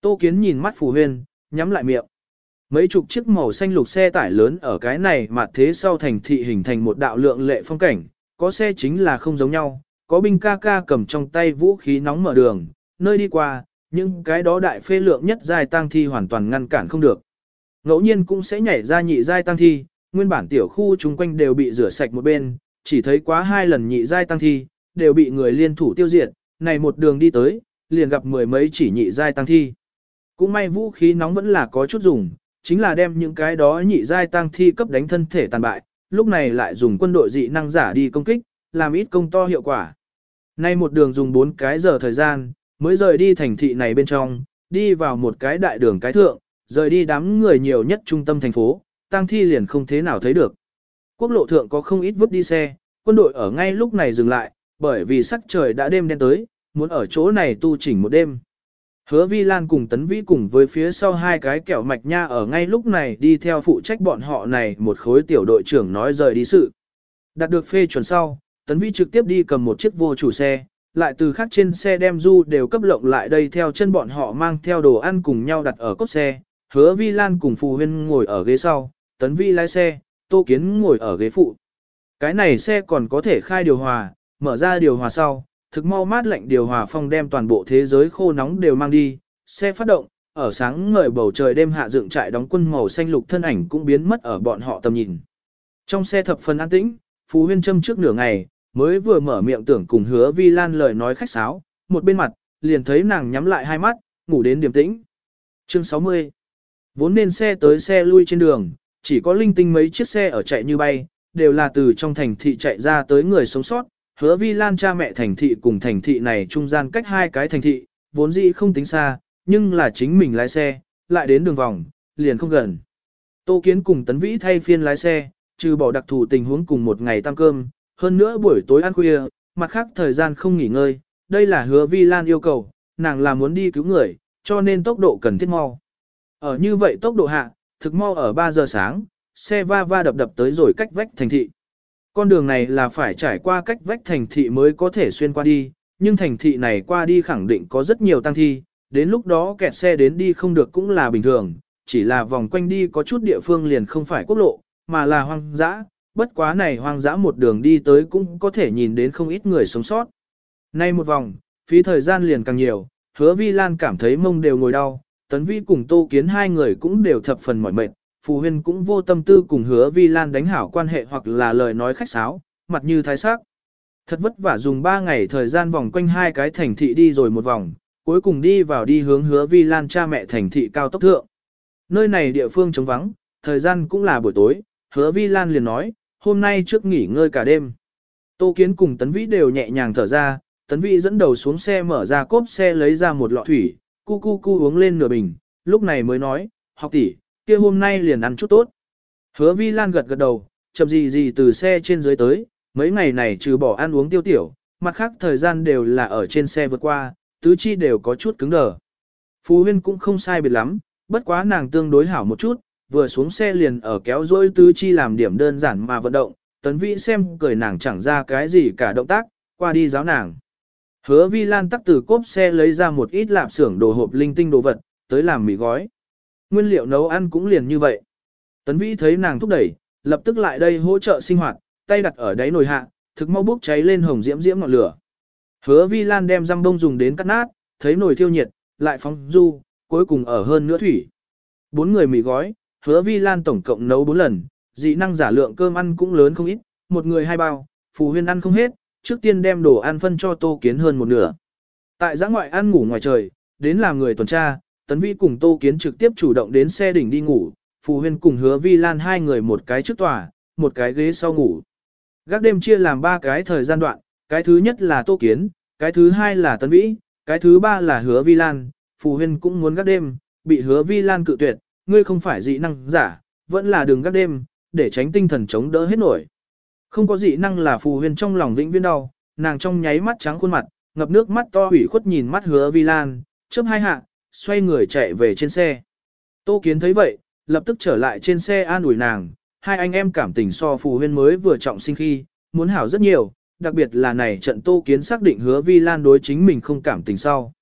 Tô Kiến nhìn mắt Phù Huyên, nhắm lại miệng. Mấy chục chiếc màu xanh lục xe tải lớn ở cái này mà thế sau thành thị hình thành một đạo lượng lệ phong cảnh, có xe chính là không giống nhau, có binh ca ca cầm trong tay vũ khí nóng mở đường, nơi đi qua, nhưng cái đó đại phê lượng nhất giai tăng thi hoàn toàn ngăn cản không được. Ngẫu nhiên cũng sẽ nhảy ra nhị giai tăng thi, nguyên bản tiểu khu chung quanh đều bị rửa sạch một bên, chỉ thấy quá hai lần nhị giai tăng thi, đều bị người liên thủ tiêu diệt, này một đường đi tới, liền gặp mười mấy chỉ nhị giai tăng thi. Cũng may vũ khí nóng vẫn là có chút dùng, chính là đem những cái đó nhị giai tăng thi cấp đánh thân thể tàn bại, lúc này lại dùng quân đội dị năng giả đi công kích, làm ít công to hiệu quả. Nay một đường dùng 4 cái giờ thời gian, mới rời đi thành thị này bên trong, đi vào một cái đại đường cái thượng, rời đi đám người nhiều nhất trung tâm thành phố, tang thi liền không thế nào thấy được. Quốc lộ thượng có không ít vứt đi xe, quân đội ở ngay lúc này dừng lại, bởi vì sắc trời đã đêm đen tới, muốn ở chỗ này tu chỉnh một đêm. Hứa Vi Lan cùng Tấn Vĩ cùng với phía sau hai cái kẹo mạch nha ở ngay lúc này đi theo phụ trách bọn họ này một khối tiểu đội trưởng nói rời đi sự. Đạt được phê chuẩn sau, Tấn Vĩ trực tiếp đi cầm một chiếc vô chủ xe, lại từ khác trên xe đem du đều cấp lộng lại đây theo chân bọn họ mang theo đồ ăn cùng nhau đặt ở cốt xe. Hứa Vi Lan cùng Phù Huyên ngồi ở ghế sau, Tấn Vi lái xe, Tô Kiến ngồi ở ghế phụ. Cái này xe còn có thể khai điều hòa, mở ra điều hòa sau, thực mau mát lạnh điều hòa phong đem toàn bộ thế giới khô nóng đều mang đi, xe phát động, ở sáng ngời bầu trời đêm hạ dựng trại đóng quân màu xanh lục thân ảnh cũng biến mất ở bọn họ tầm nhìn. Trong xe thập phần an tĩnh, Phú Huyên châm trước nửa ngày, mới vừa mở miệng tưởng cùng hứa Vi Lan lời nói khách sáo, một bên mặt, liền thấy nàng nhắm lại hai mắt, ngủ đến điểm tĩnh. Chương 60 Vốn nên xe tới xe lui trên đường, chỉ có linh tinh mấy chiếc xe ở chạy như bay, đều là từ trong thành thị chạy ra tới người sống sót, hứa vi lan cha mẹ thành thị cùng thành thị này trung gian cách hai cái thành thị, vốn dĩ không tính xa, nhưng là chính mình lái xe, lại đến đường vòng, liền không gần. Tô Kiến cùng Tấn Vĩ thay phiên lái xe, trừ bỏ đặc thù tình huống cùng một ngày tăng cơm, hơn nữa buổi tối ăn khuya, mặt khác thời gian không nghỉ ngơi, đây là hứa vi lan yêu cầu, nàng là muốn đi cứu người, cho nên tốc độ cần thiết mau. Ở như vậy tốc độ hạ, thực mau ở 3 giờ sáng, xe va va đập đập tới rồi cách vách thành thị. Con đường này là phải trải qua cách vách thành thị mới có thể xuyên qua đi, nhưng thành thị này qua đi khẳng định có rất nhiều tăng thi, đến lúc đó kẹt xe đến đi không được cũng là bình thường, chỉ là vòng quanh đi có chút địa phương liền không phải quốc lộ, mà là hoang dã, bất quá này hoang dã một đường đi tới cũng có thể nhìn đến không ít người sống sót. Nay một vòng, phí thời gian liền càng nhiều, hứa vi lan cảm thấy mông đều ngồi đau, tấn vi cùng tô kiến hai người cũng đều thập phần mỏi mệt, Phù Huyên cũng vô tâm tư cùng hứa Vi Lan đánh hảo quan hệ hoặc là lời nói khách sáo, mặt như thái sắc. Thật vất vả dùng 3 ngày thời gian vòng quanh hai cái thành thị đi rồi một vòng, cuối cùng đi vào đi hướng hứa Vi Lan cha mẹ thành thị cao tốc thượng. Nơi này địa phương trống vắng, thời gian cũng là buổi tối, hứa Vi Lan liền nói, hôm nay trước nghỉ ngơi cả đêm. Tô Kiến cùng Tấn Vĩ đều nhẹ nhàng thở ra, Tấn Vĩ dẫn đầu xuống xe mở ra cốp xe lấy ra một lọ thủy, cu cu cu uống lên nửa bình, lúc này mới nói, học tỷ, kia hôm nay liền ăn chút tốt. Hứa Vi Lan gật gật đầu, chậm gì gì từ xe trên dưới tới, mấy ngày này trừ bỏ ăn uống tiêu tiểu, mặt khác thời gian đều là ở trên xe vượt qua, tứ chi đều có chút cứng đờ. Phú Huyên cũng không sai biệt lắm, bất quá nàng tương đối hảo một chút, vừa xuống xe liền ở kéo dối tứ chi làm điểm đơn giản mà vận động, tấn vĩ xem cười nàng chẳng ra cái gì cả động tác, qua đi giáo nàng. Hứa Vi Lan tắc từ cốp xe lấy ra một ít lạp xưởng đồ hộp linh tinh đồ vật, tới làm mì gói nguyên liệu nấu ăn cũng liền như vậy. Tấn Vĩ thấy nàng thúc đẩy, lập tức lại đây hỗ trợ sinh hoạt, tay đặt ở đáy nồi hạ, thực mau bốc cháy lên hồng diễm diễm ngọn lửa. Hứa Vi Lan đem răm bông dùng đến cắt nát, thấy nồi thiêu nhiệt, lại phóng du, cuối cùng ở hơn nữa thủy. Bốn người mì gói, Hứa Vi Lan tổng cộng nấu bốn lần, dị năng giả lượng cơm ăn cũng lớn không ít, một người hai bao, phù huyên ăn không hết, trước tiên đem đồ ăn phân cho Tô Kiến hơn một nửa. Tại giã ngoại ăn ngủ ngoài trời, đến làm người tuần tra, Tấn vĩ cùng Tô Kiến trực tiếp chủ động đến xe đỉnh đi ngủ, Phù Huyên cùng Hứa Vi Lan hai người một cái trước tòa, một cái ghế sau ngủ. Gác đêm chia làm ba cái thời gian đoạn, cái thứ nhất là Tô Kiến, cái thứ hai là Tấn Vĩ, cái thứ ba là Hứa Vi Lan, Phù Huyên cũng muốn gác đêm, bị Hứa Vi Lan cự tuyệt, ngươi không phải dị năng giả, vẫn là đường gác đêm, để tránh tinh thần chống đỡ hết nổi. Không có dị năng là Phù huyền trong lòng vĩnh viễn đau, nàng trong nháy mắt trắng khuôn mặt, ngập nước mắt to ủy khuất nhìn mắt Hứa Vi Lan, chớp hai hạ, xoay người chạy về trên xe. Tô Kiến thấy vậy, lập tức trở lại trên xe an ủi nàng, hai anh em cảm tình so phù huyên mới vừa trọng sinh khi, muốn hảo rất nhiều, đặc biệt là này trận Tô Kiến xác định hứa Vi Lan đối chính mình không cảm tình sau.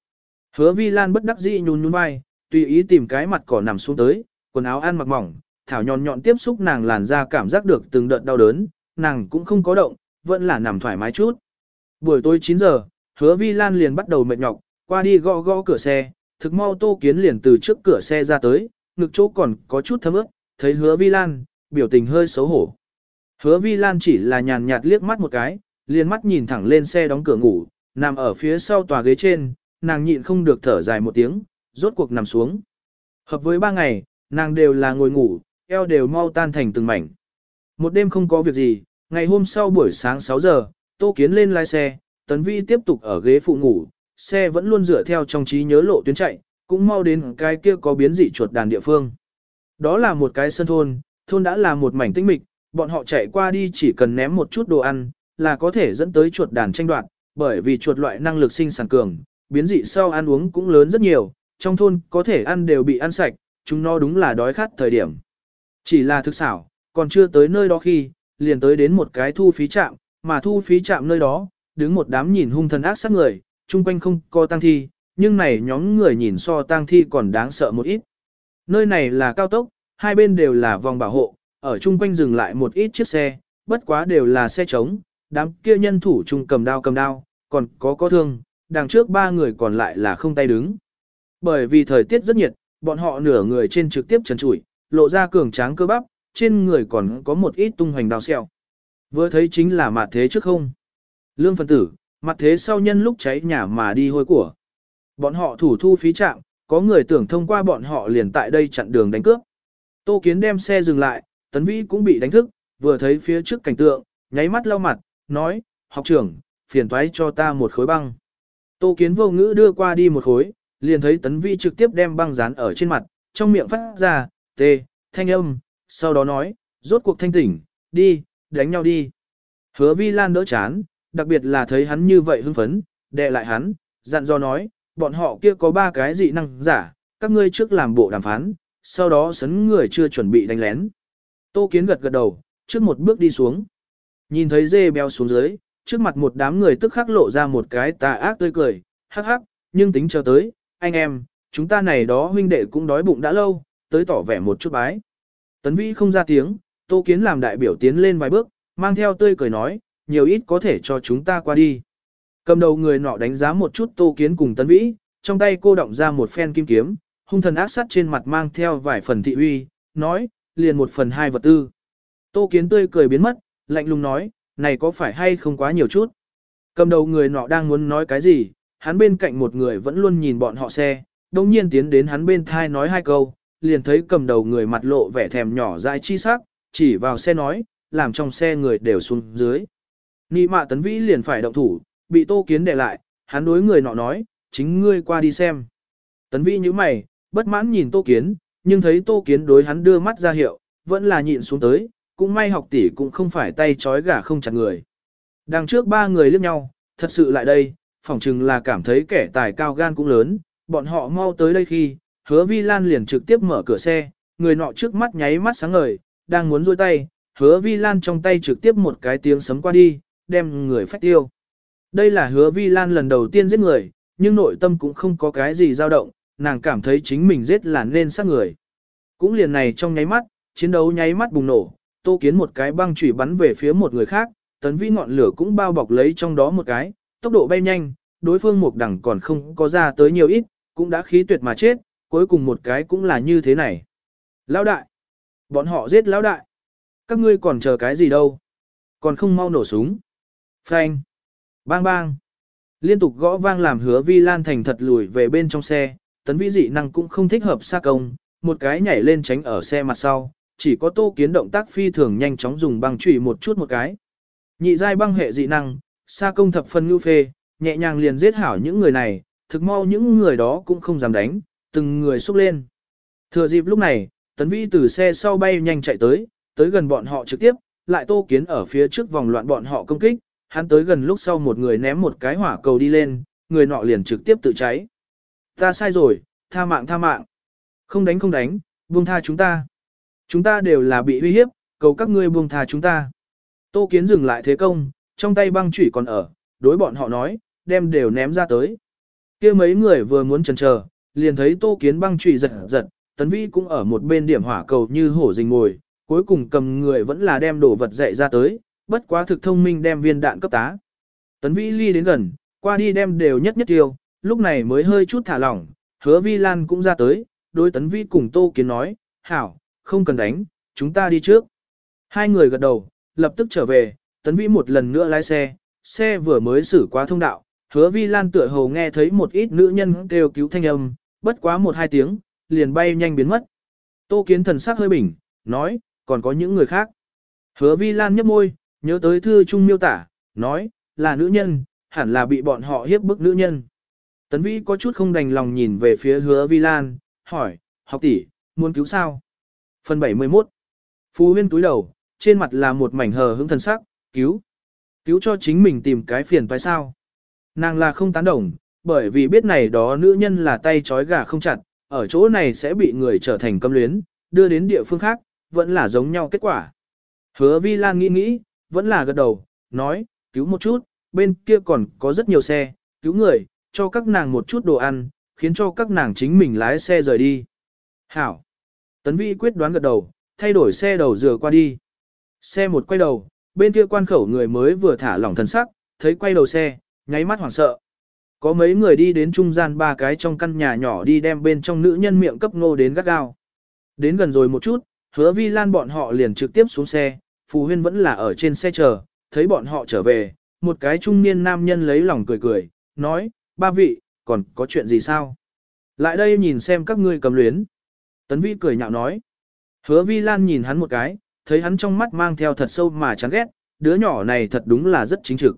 Hứa Vi Lan bất đắc dĩ nhún nhún vai, tùy ý tìm cái mặt cỏ nằm xuống tới, quần áo ăn mặc mỏng, thảo nhọn nhọn tiếp xúc nàng làn da cảm giác được từng đợt đau đớn, nàng cũng không có động, vẫn là nằm thoải mái chút. Buổi tối 9 giờ, hứa Vi Lan liền bắt đầu mệt nhọc, qua đi gõ gõ cửa xe, thực mau Tô Kiến liền từ trước cửa xe ra tới, ngực chỗ còn có chút thấm ướt, thấy hứa Vi Lan, biểu tình hơi xấu hổ. Hứa Vi Lan chỉ là nhàn nhạt liếc mắt một cái, liền mắt nhìn thẳng lên xe đóng cửa ngủ, nằm ở phía sau tòa ghế trên, nàng nhịn không được thở dài một tiếng, rốt cuộc nằm xuống. Hợp với ba ngày, nàng đều là ngồi ngủ, eo đều mau tan thành từng mảnh. Một đêm không có việc gì, ngày hôm sau buổi sáng 6 giờ, Tô Kiến lên lái xe, Tấn Vi tiếp tục ở ghế phụ ngủ, xe vẫn luôn dựa theo trong trí nhớ lộ tuyến chạy, cũng mau đến cái kia có biến dị chuột đàn địa phương. Đó là một cái sân thôn, thôn đã là một mảnh tinh mịch, bọn họ chạy qua đi chỉ cần ném một chút đồ ăn, là có thể dẫn tới chuột đàn tranh đoạt, bởi vì chuột loại năng lực sinh sản cường, biến dị sau ăn uống cũng lớn rất nhiều, trong thôn có thể ăn đều bị ăn sạch, chúng nó đúng là đói khát thời điểm. Chỉ là thực xảo, còn chưa tới nơi đó khi, liền tới đến một cái thu phí trạm, mà thu phí trạm nơi đó, đứng một đám nhìn hung thần ác sát người, chung quanh không có tang thi, nhưng này nhóm người nhìn so tang thi còn đáng sợ một ít. Nơi này là cao tốc, hai bên đều là vòng bảo hộ, ở chung quanh dừng lại một ít chiếc xe, bất quá đều là xe trống, đám kia nhân thủ chung cầm đao cầm đao, còn có có thương, đằng trước ba người còn lại là không tay đứng. Bởi vì thời tiết rất nhiệt, bọn họ nửa người trên trực tiếp trần trụi, lộ ra cường tráng cơ bắp, trên người còn có một ít tung hoành đào xẹo Vừa thấy chính là mặt thế trước không. Lương phân tử, mặt thế sau nhân lúc cháy nhà mà đi hôi của. Bọn họ thủ thu phí trạm, có người tưởng thông qua bọn họ liền tại đây chặn đường đánh cướp. Tô Kiến đem xe dừng lại, Tấn Vĩ cũng bị đánh thức, vừa thấy phía trước cảnh tượng, nháy mắt lau mặt, nói, học trưởng, phiền toái cho ta một khối băng. Tô Kiến vô ngữ đưa qua đi một khối, liền thấy Tấn Vĩ trực tiếp đem băng dán ở trên mặt, trong miệng phát ra, tê, thanh âm, sau đó nói, rốt cuộc thanh tỉnh, đi, đánh nhau đi. Hứa Vi Lan đỡ chán, đặc biệt là thấy hắn như vậy hưng phấn, đè lại hắn, dặn dò nói, bọn họ kia có ba cái dị năng giả, các ngươi trước làm bộ đàm phán, sau đó sấn người chưa chuẩn bị đánh lén. Tô Kiến gật gật đầu, trước một bước đi xuống. Nhìn thấy dê béo xuống dưới, trước mặt một đám người tức khắc lộ ra một cái tà ác tươi cười, hắc hắc, nhưng tính chờ tới, anh em, chúng ta này đó huynh đệ cũng đói bụng đã lâu, tới tỏ vẻ một chút bái. Tấn Vĩ không ra tiếng, Tô Kiến làm đại biểu tiến lên vài bước, mang theo tươi cười nói, nhiều ít có thể cho chúng ta qua đi. Cầm đầu người nọ đánh giá một chút Tô Kiến cùng Tấn Vĩ, trong tay cô động ra một phen kim kiếm, hung thần ác sát trên mặt mang theo vài phần thị uy, nói, liền một phần hai vật tư. Tô Kiến tươi cười biến mất, lạnh lùng nói, này có phải hay không quá nhiều chút. Cầm đầu người nọ đang muốn nói cái gì, hắn bên cạnh một người vẫn luôn nhìn bọn họ xe, đồng nhiên tiến đến hắn bên thai nói hai câu, liền thấy cầm đầu người mặt lộ vẻ thèm nhỏ dại chi sắc, chỉ vào xe nói, làm trong xe người đều xuống dưới. Nị mạ tấn vĩ liền phải động thủ, bị tô kiến để lại, hắn đối người nọ nói, chính ngươi qua đi xem. Tấn vĩ như mày, bất mãn nhìn tô kiến, nhưng thấy tô kiến đối hắn đưa mắt ra hiệu, vẫn là nhịn xuống tới, cũng may học tỷ cũng không phải tay trói gà không chặt người. Đằng trước ba người liếc nhau, thật sự lại đây, phỏng chừng là cảm thấy kẻ tài cao gan cũng lớn, bọn họ mau tới đây khi, hứa vi lan liền trực tiếp mở cửa xe, người nọ trước mắt nháy mắt sáng ngời, đang muốn rôi tay, hứa vi lan trong tay trực tiếp một cái tiếng sấm qua đi, đem người phách tiêu. Đây là hứa vi lan lần đầu tiên giết người, nhưng nội tâm cũng không có cái gì dao động, nàng cảm thấy chính mình giết là nên sát người. Cũng liền này trong nháy mắt, chiến đấu nháy mắt bùng nổ, tô kiến một cái băng chủy bắn về phía một người khác, tấn vi ngọn lửa cũng bao bọc lấy trong đó một cái, tốc độ bay nhanh, đối phương một đẳng còn không có ra tới nhiều ít, cũng đã khí tuyệt mà chết, cuối cùng một cái cũng là như thế này. Lão đại! Bọn họ giết lão đại! Các ngươi còn chờ cái gì đâu? Còn không mau nổ súng. Phanh! Bang bang! Liên tục gõ vang làm hứa vi lan thành thật lùi về bên trong xe, tấn vĩ dị năng cũng không thích hợp xa công, một cái nhảy lên tránh ở xe mặt sau, chỉ có tô kiến động tác phi thường nhanh chóng dùng băng chủy một chút một cái. Nhị giai băng hệ dị năng, xa công thập phân ngưu phê, nhẹ nhàng liền giết hảo những người này, thực mau những người đó cũng không dám đánh, từng người xúc lên. Thừa dịp lúc này, tấn vĩ từ xe sau bay nhanh chạy tới, tới gần bọn họ trực tiếp, lại tô kiến ở phía trước vòng loạn bọn họ công kích, hắn tới gần lúc sau một người ném một cái hỏa cầu đi lên, người nọ liền trực tiếp tự cháy. Ta sai rồi, tha mạng tha mạng. Không đánh không đánh, buông tha chúng ta. Chúng ta đều là bị uy hiếp, cầu các ngươi buông tha chúng ta. Tô Kiến dừng lại thế công, trong tay băng chủy còn ở, đối bọn họ nói, đem đều ném ra tới. kia mấy người vừa muốn chần chờ, liền thấy Tô Kiến băng trụy giật giật, Tấn Vĩ cũng ở một bên điểm hỏa cầu như hổ rình ngồi, cuối cùng cầm người vẫn là đem đồ vật dạy ra tới, bất quá thực thông minh đem viên đạn cấp tá. Tấn Vĩ ly đến gần, qua đi đem đều nhất nhất tiêu, lúc này mới hơi chút thả lỏng, hứa Vi Lan cũng ra tới, đối Tấn Vĩ cùng Tô Kiến nói, hảo, không cần đánh, chúng ta đi trước. Hai người gật đầu, lập tức trở về, Tấn Vĩ một lần nữa lái xe, xe vừa mới xử qua thông đạo, hứa Vi Lan tựa hồ nghe thấy một ít nữ nhân kêu cứu thanh âm, bất quá một hai tiếng, liền bay nhanh biến mất. Tô kiến thần sắc hơi bình, nói, còn có những người khác. Hứa vi lan nhấp môi, nhớ tới thư trung miêu tả, nói, là nữ nhân, hẳn là bị bọn họ hiếp bức nữ nhân. Tấn vĩ có chút không đành lòng nhìn về phía hứa vi lan, hỏi, học tỷ, muốn cứu sao? Phần 71 Phú huyên túi đầu, trên mặt là một mảnh hờ hững thần sắc, cứu. Cứu cho chính mình tìm cái phiền phải sao? Nàng là không tán đồng, bởi vì biết này đó nữ nhân là tay trói gà không chặt, ở chỗ này sẽ bị người trở thành cấm luyến, đưa đến địa phương khác, vẫn là giống nhau kết quả. Hứa Vi Lan nghĩ nghĩ, vẫn là gật đầu, nói, cứu một chút, bên kia còn có rất nhiều xe, cứu người, cho các nàng một chút đồ ăn, khiến cho các nàng chính mình lái xe rời đi. Hảo. Tấn Vi quyết đoán gật đầu, thay đổi xe đầu dừa qua đi. Xe một quay đầu, bên kia quan khẩu người mới vừa thả lỏng thần sắc, thấy quay đầu xe, nháy mắt hoảng sợ. Có mấy người đi đến trung gian ba cái trong căn nhà nhỏ đi đem bên trong nữ nhân miệng cấp ngô đến gắt gao. Đến gần rồi một chút, hứa vi lan bọn họ liền trực tiếp xuống xe, Phù Huyên vẫn là ở trên xe chờ, thấy bọn họ trở về, một cái trung niên nam nhân lấy lòng cười cười, nói, ba vị, còn có chuyện gì sao? Lại đây nhìn xem các ngươi cầm luyến. Tấn Vi cười nhạo nói. Hứa Vi Lan nhìn hắn một cái, thấy hắn trong mắt mang theo thật sâu mà chán ghét, đứa nhỏ này thật đúng là rất chính trực.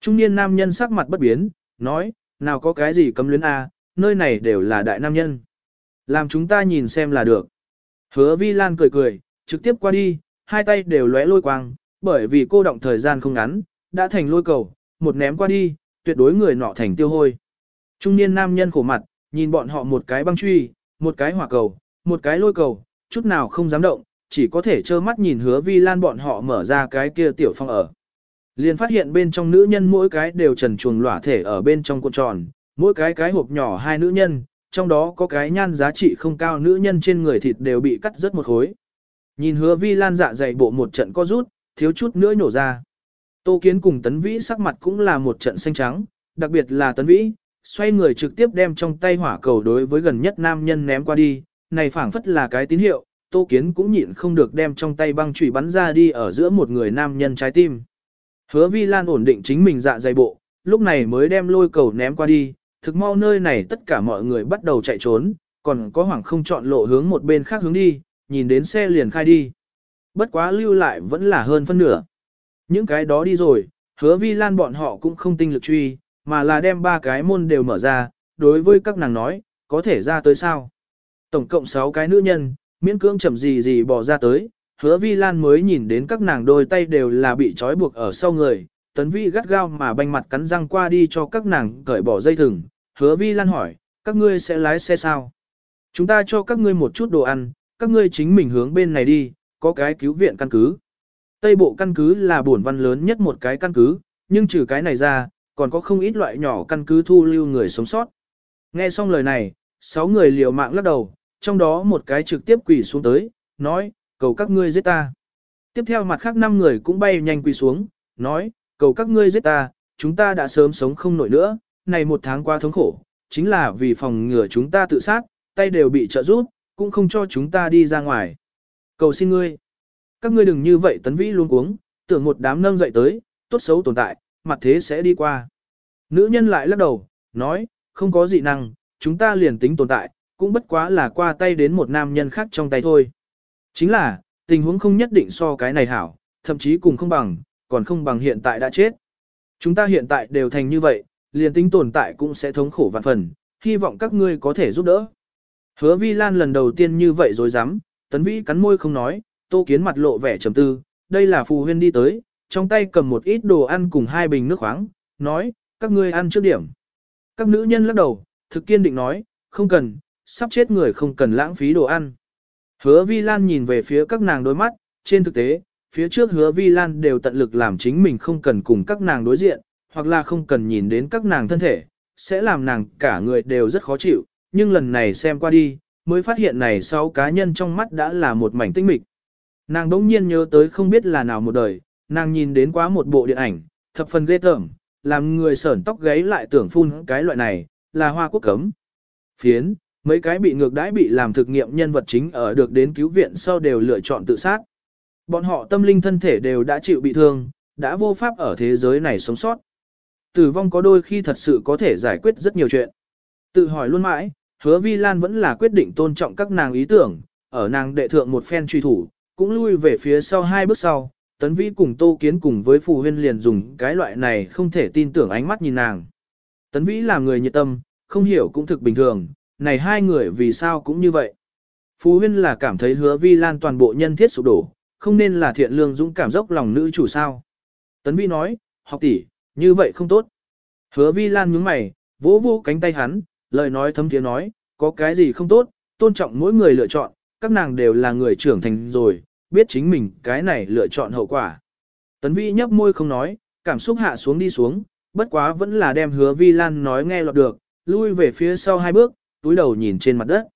Trung niên nam nhân sắc mặt bất biến, nói, nào có cái gì cấm luyến a, nơi này đều là đại nam nhân. Làm chúng ta nhìn xem là được. Hứa Vi Lan cười cười, trực tiếp qua đi, hai tay đều lóe lôi quang, bởi vì cô động thời gian không ngắn, đã thành lôi cầu, một ném qua đi, tuyệt đối người nọ thành tiêu hôi. Trung niên nam nhân khổ mặt, nhìn bọn họ một cái băng truy, một cái hỏa cầu, một cái lôi cầu, chút nào không dám động, chỉ có thể trơ mắt nhìn hứa vi lan bọn họ mở ra cái kia tiểu phong ở. Liền phát hiện bên trong nữ nhân mỗi cái đều trần chuồng lỏa thể ở bên trong cuộn tròn, mỗi cái cái hộp nhỏ hai nữ nhân, trong đó có cái nhan giá trị không cao nữ nhân trên người thịt đều bị cắt rất một khối. Nhìn hứa vi lan dạ dày bộ một trận co rút, thiếu chút nữa nhổ ra. Tô Kiến cùng Tấn Vĩ sắc mặt cũng là một trận xanh trắng, đặc biệt là Tấn Vĩ, xoay người trực tiếp đem trong tay hỏa cầu đối với gần nhất nam nhân ném qua đi, này phảng phất là cái tín hiệu, Tô Kiến cũng nhịn không được đem trong tay băng chủy bắn ra đi ở giữa một người nam nhân trái tim. Hứa Vi Lan ổn định chính mình dạ dày bộ, lúc này mới đem lôi cầu ném qua đi, thực mau nơi này tất cả mọi người bắt đầu chạy trốn, còn có hoảng không chọn lộ hướng một bên khác hướng đi, nhìn đến xe liền khai đi. Bất quá lưu lại vẫn là hơn phân nửa. Những cái đó đi rồi, hứa vi lan bọn họ cũng không tinh lực truy, mà là đem ba cái môn đều mở ra, đối với các nàng nói, có thể ra tới sao. Tổng cộng 6 cái nữ nhân, miễn cưỡng chậm gì gì bỏ ra tới, hứa vi lan mới nhìn đến các nàng đôi tay đều là bị trói buộc ở sau người, tấn vi gắt gao mà banh mặt cắn răng qua đi cho các nàng cởi bỏ dây thừng, hứa vi lan hỏi, các ngươi sẽ lái xe sao? Chúng ta cho các ngươi một chút đồ ăn, các ngươi chính mình hướng bên này đi, có cái cứu viện căn cứ. Tây bộ căn cứ là bổn văn lớn nhất một cái căn cứ, nhưng trừ cái này ra, còn có không ít loại nhỏ căn cứ thu lưu người sống sót. Nghe xong lời này, sáu người liều mạng lắc đầu, trong đó một cái trực tiếp quỳ xuống tới, nói, cầu các ngươi giết ta. Tiếp theo mặt khác năm người cũng bay nhanh quỳ xuống, nói, cầu các ngươi giết ta, chúng ta đã sớm sống không nổi nữa, này một tháng qua thống khổ, chính là vì phòng ngừa chúng ta tự sát, tay đều bị trợ rút, cũng không cho chúng ta đi ra ngoài. Cầu xin ngươi. Các ngươi đừng như vậy tấn vĩ luôn cuống, tưởng một đám nâng dậy tới, tốt xấu tồn tại, mặt thế sẽ đi qua. Nữ nhân lại lắc đầu, nói, không có gì năng, chúng ta liền tính tồn tại, cũng bất quá là qua tay đến một nam nhân khác trong tay thôi. Chính là, tình huống không nhất định so cái này hảo, thậm chí cùng không bằng, còn không bằng hiện tại đã chết. Chúng ta hiện tại đều thành như vậy, liền tính tồn tại cũng sẽ thống khổ vạn phần, hy vọng các ngươi có thể giúp đỡ. Hứa Vi Lan lần đầu tiên như vậy rồi dám, tấn vĩ cắn môi không nói, tô kiến mặt lộ vẻ trầm tư, đây là phù huyên đi tới, trong tay cầm một ít đồ ăn cùng hai bình nước khoáng, nói, các ngươi ăn trước điểm. Các nữ nhân lắc đầu, thực kiên định nói, không cần, sắp chết người không cần lãng phí đồ ăn. Hứa Vi Lan nhìn về phía các nàng đôi mắt, trên thực tế, phía trước hứa Vi Lan đều tận lực làm chính mình không cần cùng các nàng đối diện, hoặc là không cần nhìn đến các nàng thân thể, sẽ làm nàng cả người đều rất khó chịu, nhưng lần này xem qua đi, mới phát hiện này sau cá nhân trong mắt đã là một mảnh tinh mịch. Nàng đỗng nhiên nhớ tới không biết là nào một đời, nàng nhìn đến quá một bộ điện ảnh, thập phần ghê tởm, làm người sởn tóc gáy lại tưởng phun cái loại này, là hoa quốc cấm. Phiến, mấy cái bị ngược đãi bị làm thực nghiệm nhân vật chính ở được đến cứu viện sau đều lựa chọn tự sát. Bọn họ tâm linh thân thể đều đã chịu bị thương, đã vô pháp ở thế giới này sống sót. Tử vong có đôi khi thật sự có thể giải quyết rất nhiều chuyện. Tự hỏi luôn mãi, hứa vi lan vẫn là quyết định tôn trọng các nàng ý tưởng, ở nàng đệ thượng một phen truy thủ, cũng lui về phía sau hai bước sau, tấn vĩ cùng tô kiến cùng với phù huyên liền dùng cái loại này không thể tin tưởng ánh mắt nhìn nàng. Tấn vĩ là người nhiệt tâm, không hiểu cũng thực bình thường, này hai người vì sao cũng như vậy. Phú huyên là cảm thấy hứa vi lan toàn bộ nhân thiết sụp đổ, không nên là thiện lương dũng cảm dốc lòng nữ chủ sao. Tấn Vi nói, học tỷ, như vậy không tốt. Hứa vi lan nhướng mày, vỗ vỗ cánh tay hắn, lời nói thấm tiếng nói, có cái gì không tốt, tôn trọng mỗi người lựa chọn, các nàng đều là người trưởng thành rồi, biết chính mình cái này lựa chọn hậu quả. Tấn Vi nhấp môi không nói, cảm xúc hạ xuống đi xuống, bất quá vẫn là đem hứa vi lan nói nghe lọt được, lui về phía sau hai bước, túi đầu nhìn trên mặt đất.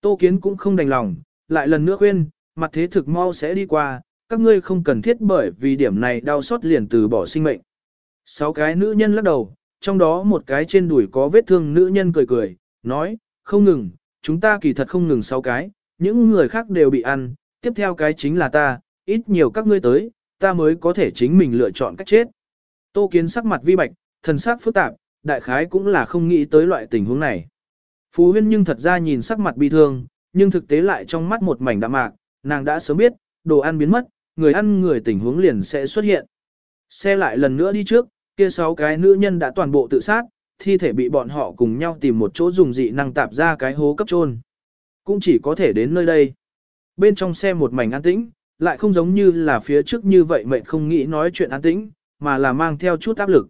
Tô Kiến cũng không đành lòng, lại lần nữa khuyên, mặt thế thực mau sẽ đi qua, các ngươi không cần thiết bởi vì điểm này đau xót liền từ bỏ sinh mệnh. Sáu cái nữ nhân lắc đầu, trong đó một cái trên đùi có vết thương nữ nhân cười cười, nói, không ngừng, chúng ta kỳ thật không ngừng sáu cái, những người khác đều bị ăn, tiếp theo cái chính là ta, ít nhiều các ngươi tới, ta mới có thể chính mình lựa chọn cách chết. Tô Kiến sắc mặt vi bạch, thần sắc phức tạp, đại khái cũng là không nghĩ tới loại tình huống này. Phú huyên nhưng thật ra nhìn sắc mặt bi thương, nhưng thực tế lại trong mắt một mảnh đạm mạc, nàng đã sớm biết, đồ ăn biến mất, người ăn người tình huống liền sẽ xuất hiện. Xe lại lần nữa đi trước, kia sáu cái nữ nhân đã toàn bộ tự sát, thi thể bị bọn họ cùng nhau tìm một chỗ dùng dị năng tạp ra cái hố cấp trôn. Cũng chỉ có thể đến nơi đây. Bên trong xe một mảnh an tĩnh, lại không giống như là phía trước như vậy mệnh không nghĩ nói chuyện an tĩnh, mà là mang theo chút áp lực.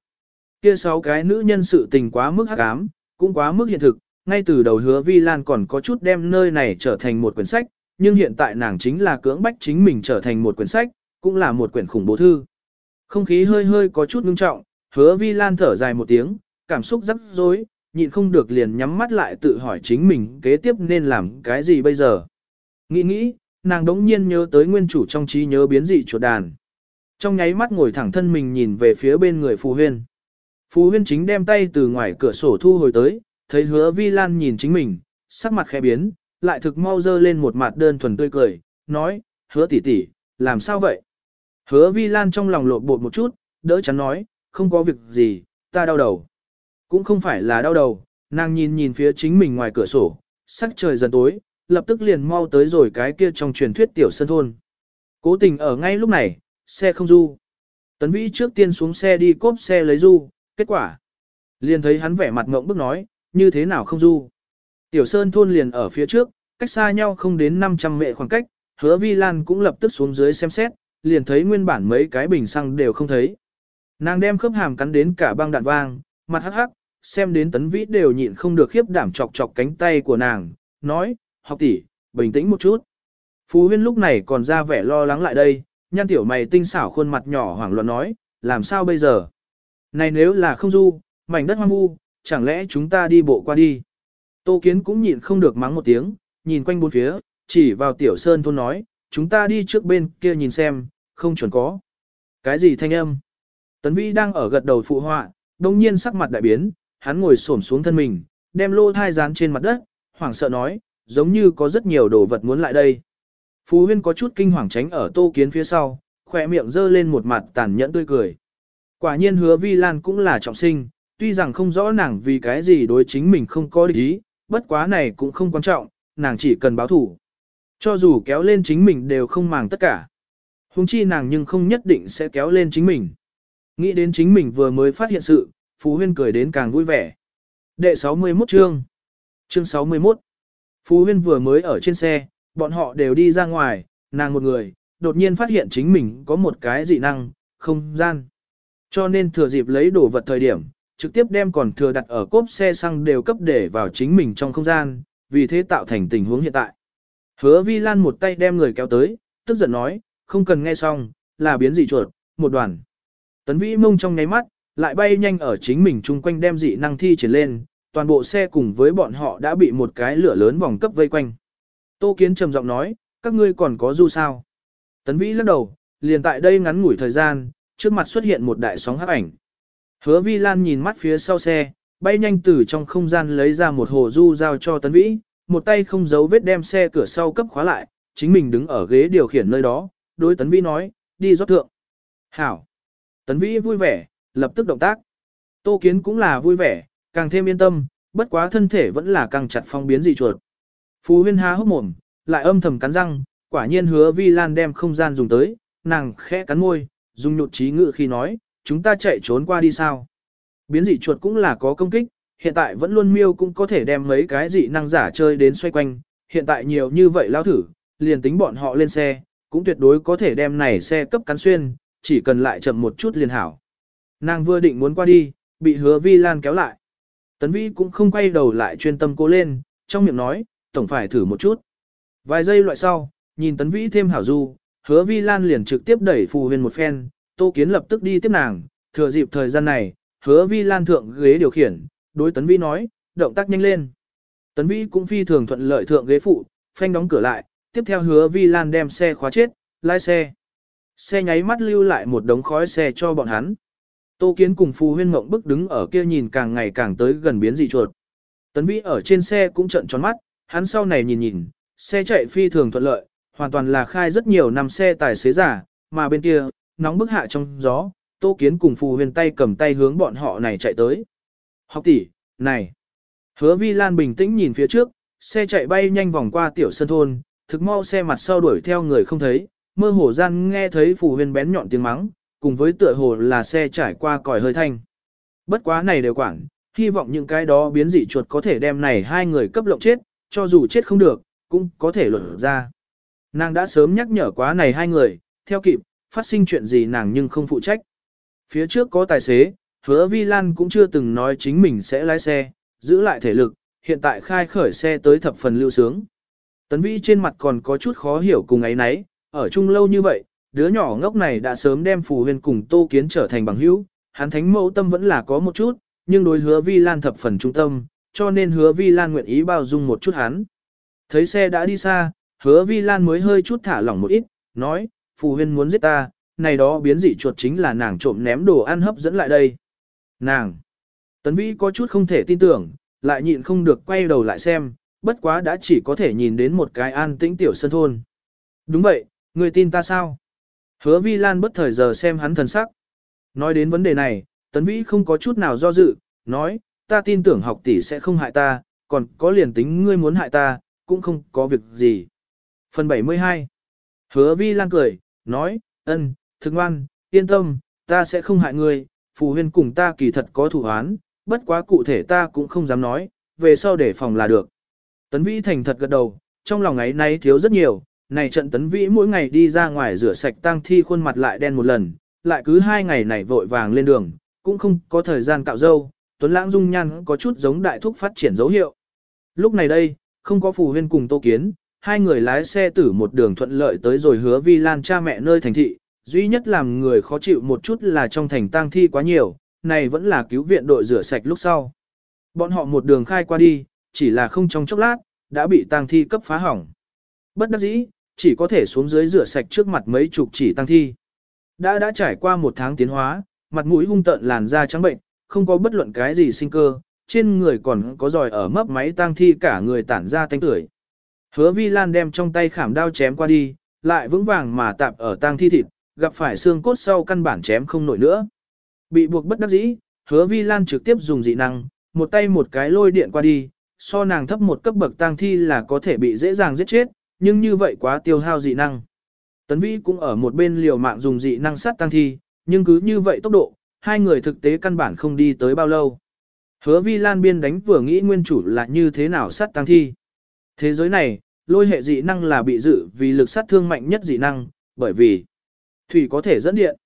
Kia sáu cái nữ nhân sự tình quá mức hắc ám, cũng quá mức hiện thực, ngay từ đầu hứa Vi Lan còn có chút đem nơi này trở thành một quyển sách, nhưng hiện tại nàng chính là cưỡng bách chính mình trở thành một quyển sách, cũng là một quyển khủng bố thư. Không khí hơi hơi có chút ngưng trọng, hứa Vi Lan thở dài một tiếng, cảm xúc rắc rối, nhịn không được liền nhắm mắt lại tự hỏi chính mình kế tiếp nên làm cái gì bây giờ. Nghĩ nghĩ, nàng đống nhiên nhớ tới nguyên chủ trong trí nhớ biến dị chuột đàn. Trong nháy mắt ngồi thẳng thân mình nhìn về phía bên người Phù Huyên. Phù Huyên chính đem tay từ ngoài cửa sổ thu hồi tới, thấy hứa Vi Lan nhìn chính mình, sắc mặt khẽ biến, lại thực mau dơ lên một mặt đơn thuần tươi cười, nói, hứa tỷ tỷ, làm sao vậy? Hứa Vi Lan trong lòng lộn bột một chút, đỡ chắn nói, không có việc gì, ta đau đầu. Cũng không phải là đau đầu, nàng nhìn nhìn phía chính mình ngoài cửa sổ, sắc trời dần tối, lập tức liền mau tới rồi cái kia trong truyền thuyết tiểu sân thôn. Cố tình ở ngay lúc này, xe không du. Tấn Vĩ trước tiên xuống xe đi cốp xe lấy du, kết quả. Liền thấy hắn vẻ mặt ngộng bức nói, như thế nào không du. Tiểu sơn thôn liền ở phía trước, cách xa nhau không đến 500 mệ khoảng cách, hứa vi lan cũng lập tức xuống dưới xem xét, liền thấy nguyên bản mấy cái bình xăng đều không thấy. Nàng đem khớp hàm cắn đến cả băng đạn vang, mặt hắc hắc, xem đến tấn vĩ đều nhịn không được khiếp đảm chọc chọc cánh tay của nàng, nói, học tỷ, bình tĩnh một chút. Phú huyên lúc này còn ra vẻ lo lắng lại đây, nhan tiểu mày tinh xảo khuôn mặt nhỏ hoảng loạn nói, làm sao bây giờ? Này nếu là không du, mảnh đất hoang vu, chẳng lẽ chúng ta đi bộ qua đi? Tô Kiến cũng nhịn không được mắng một tiếng, nhìn quanh bốn phía, chỉ vào tiểu sơn thôn nói, chúng ta đi trước bên kia nhìn xem, không chuẩn có. Cái gì thanh âm? Tấn Vĩ đang ở gật đầu phụ họa, đồng nhiên sắc mặt đại biến, hắn ngồi xổm xuống thân mình, đem lô thai dán trên mặt đất, hoảng sợ nói, giống như có rất nhiều đồ vật muốn lại đây. Phú Huyên có chút kinh hoàng tránh ở Tô Kiến phía sau, khỏe miệng dơ lên một mặt tàn nhẫn tươi cười. Quả nhiên hứa Vi Lan cũng là trọng sinh, tuy rằng không rõ nàng vì cái gì đối chính mình không có địch ý, bất quá này cũng không quan trọng, nàng chỉ cần báo thủ. Cho dù kéo lên chính mình đều không màng tất cả. Hùng chi nàng nhưng không nhất định sẽ kéo lên chính mình. Nghĩ đến chính mình vừa mới phát hiện sự, Phú Huyên cười đến càng vui vẻ. Đệ 61 chương Chương 61 Phú Huyên vừa mới ở trên xe, bọn họ đều đi ra ngoài, nàng một người, đột nhiên phát hiện chính mình có một cái dị năng, không gian. Cho nên thừa dịp lấy đồ vật thời điểm, trực tiếp đem còn thừa đặt ở cốp xe xăng đều cấp để vào chính mình trong không gian, vì thế tạo thành tình huống hiện tại. Hứa Vi Lan một tay đem người kéo tới, tức giận nói, không cần nghe xong, là biến dị chuột, một đoàn. Tấn Vĩ mông trong nháy mắt, lại bay nhanh ở chính mình chung quanh đem dị năng thi triển lên, toàn bộ xe cùng với bọn họ đã bị một cái lửa lớn vòng cấp vây quanh. Tô Kiến trầm giọng nói, các ngươi còn có du sao? Tấn Vĩ lắc đầu, liền tại đây ngắn ngủi thời gian, trước mặt xuất hiện một đại sóng hắc ảnh. Hứa Vi Lan nhìn mắt phía sau xe, bay nhanh từ trong không gian lấy ra một hồ du giao cho Tấn Vĩ, một tay không giấu vết đem xe cửa sau cấp khóa lại, chính mình đứng ở ghế điều khiển nơi đó, đối Tấn Vĩ nói, đi rót thượng. Hảo. Tấn Vĩ vui vẻ, lập tức động tác. Tô Kiến cũng là vui vẻ, càng thêm yên tâm, bất quá thân thể vẫn là càng chặt phong biến dị chuột. Phú huyên há hốc mồm, lại âm thầm cắn răng, quả nhiên hứa vi lan đem không gian dùng tới, nàng khẽ cắn môi, dùng nhột trí ngự khi nói, chúng ta chạy trốn qua đi sao. Biến dị chuột cũng là có công kích, hiện tại vẫn luôn miêu cũng có thể đem mấy cái dị năng giả chơi đến xoay quanh, hiện tại nhiều như vậy lao thử, liền tính bọn họ lên xe, cũng tuyệt đối có thể đem này xe cấp cắn xuyên, chỉ cần lại chậm một chút liền hảo. Nàng vừa định muốn qua đi, bị hứa vi lan kéo lại. Tấn vi cũng không quay đầu lại chuyên tâm cố lên, trong miệng nói, tổng phải thử một chút. Vài giây loại sau, nhìn tấn vĩ thêm hảo du, hứa vi lan liền trực tiếp đẩy phù huyền một phen, tô kiến lập tức đi tiếp nàng, thừa dịp thời gian này, hứa vi lan thượng ghế điều khiển, đối tấn vĩ nói, động tác nhanh lên. Tấn vĩ cũng phi thường thuận lợi thượng ghế phụ, phanh đóng cửa lại, tiếp theo hứa vi lan đem xe khóa chết, lái xe. Xe nháy mắt lưu lại một đống khói xe cho bọn hắn. Tô Kiến cùng Phù Huyên Mộng bức đứng ở kia nhìn càng ngày càng tới gần biến dị chuột. Tấn Vĩ ở trên xe cũng trợn tròn mắt, hắn sau này nhìn nhìn, xe chạy phi thường thuận lợi, hoàn toàn là khai rất nhiều năm xe tài xế giả, mà bên kia, nóng bức hạ trong gió, Tô Kiến cùng Phù Huyền tay cầm tay hướng bọn họ này chạy tới. Học tỷ, này. Hứa Vi Lan bình tĩnh nhìn phía trước, xe chạy bay nhanh vòng qua tiểu sân thôn, thực mau xe mặt sau đuổi theo người không thấy, mơ hồ gian nghe thấy Phù Huyền bén nhọn tiếng mắng, cùng với tựa hồ là xe trải qua còi hơi thanh. Bất quá này đều quản, hy vọng những cái đó biến dị chuột có thể đem này hai người cấp lộng chết, cho dù chết không được, cũng có thể luận ra. Nàng đã sớm nhắc nhở quá này hai người, theo kịp, phát sinh chuyện gì nàng nhưng không phụ trách. Phía trước có tài xế, hứa Vi Lan cũng chưa từng nói chính mình sẽ lái xe, giữ lại thể lực, hiện tại khai khởi xe tới thập phần lưu sướng. Tấn Vĩ trên mặt còn có chút khó hiểu cùng ấy nấy, ở chung lâu như vậy, đứa nhỏ ngốc này đã sớm đem phù huyền cùng Tô Kiến trở thành bằng hữu, hắn thánh mẫu tâm vẫn là có một chút, nhưng đối hứa Vi Lan thập phần trung tâm, cho nên hứa Vi Lan nguyện ý bao dung một chút hắn. Thấy xe đã đi xa, hứa Vi Lan mới hơi chút thả lỏng một ít, nói, phù Huyên muốn giết ta, này đó biến dị chuột chính là nàng trộm ném đồ ăn hấp dẫn lại đây. Nàng! Tấn Vĩ có chút không thể tin tưởng, lại nhịn không được quay đầu lại xem, bất quá đã chỉ có thể nhìn đến một cái an tĩnh tiểu sân thôn. Đúng vậy, người tin ta sao? Hứa Vi Lan bất thời giờ xem hắn thần sắc. Nói đến vấn đề này, Tấn Vĩ không có chút nào do dự, nói, ta tin tưởng học tỷ sẽ không hại ta, còn có liền tính ngươi muốn hại ta, cũng không có việc gì. Phần 72 Hứa Vi Lan cười, nói, ân, thực ngoan, yên tâm, ta sẽ không hại ngươi, phù huyên cùng ta kỳ thật có thủ án, bất quá cụ thể ta cũng không dám nói, về sau để phòng là được. Tấn Vĩ thành thật gật đầu, trong lòng ấy nay thiếu rất nhiều, này trận tấn vĩ mỗi ngày đi ra ngoài rửa sạch tang thi khuôn mặt lại đen một lần, lại cứ hai ngày này vội vàng lên đường, cũng không có thời gian cạo dâu, tuấn lãng dung nhan có chút giống đại thúc phát triển dấu hiệu. Lúc này đây, không có phù huyên cùng tô kiến, hai người lái xe tử một đường thuận lợi tới rồi hứa vi lan cha mẹ nơi thành thị, duy nhất làm người khó chịu một chút là trong thành tang thi quá nhiều, này vẫn là cứu viện đội rửa sạch lúc sau. Bọn họ một đường khai qua đi, chỉ là không trong chốc lát, đã bị tang thi cấp phá hỏng. Bất đắc dĩ, chỉ có thể xuống dưới rửa sạch trước mặt mấy chục chỉ tang thi. Đã đã trải qua một tháng tiến hóa, mặt mũi hung tợn làn da trắng bệnh, không có bất luận cái gì sinh cơ, trên người còn có giỏi ở mấp máy tang thi cả người tản ra tanh tưởi. Hứa Vi Lan đem trong tay khảm đao chém qua đi, lại vững vàng mà tạp ở tang thi thịt, gặp phải xương cốt sau căn bản chém không nổi nữa. Bị buộc bất đắc dĩ, Hứa Vi Lan trực tiếp dùng dị năng, một tay một cái lôi điện qua đi, so nàng thấp một cấp bậc tang thi là có thể bị dễ dàng giết chết, nhưng như vậy quá tiêu hao dị năng. Tấn Vĩ cũng ở một bên liều mạng dùng dị năng sát tang thi, nhưng cứ như vậy tốc độ, hai người thực tế căn bản không đi tới bao lâu. Hứa Vi Lan biên đánh vừa nghĩ nguyên chủ là như thế nào sát tang thi. Thế giới này, lôi hệ dị năng là bị dự vì lực sát thương mạnh nhất dị năng, bởi vì thủy có thể dẫn điện.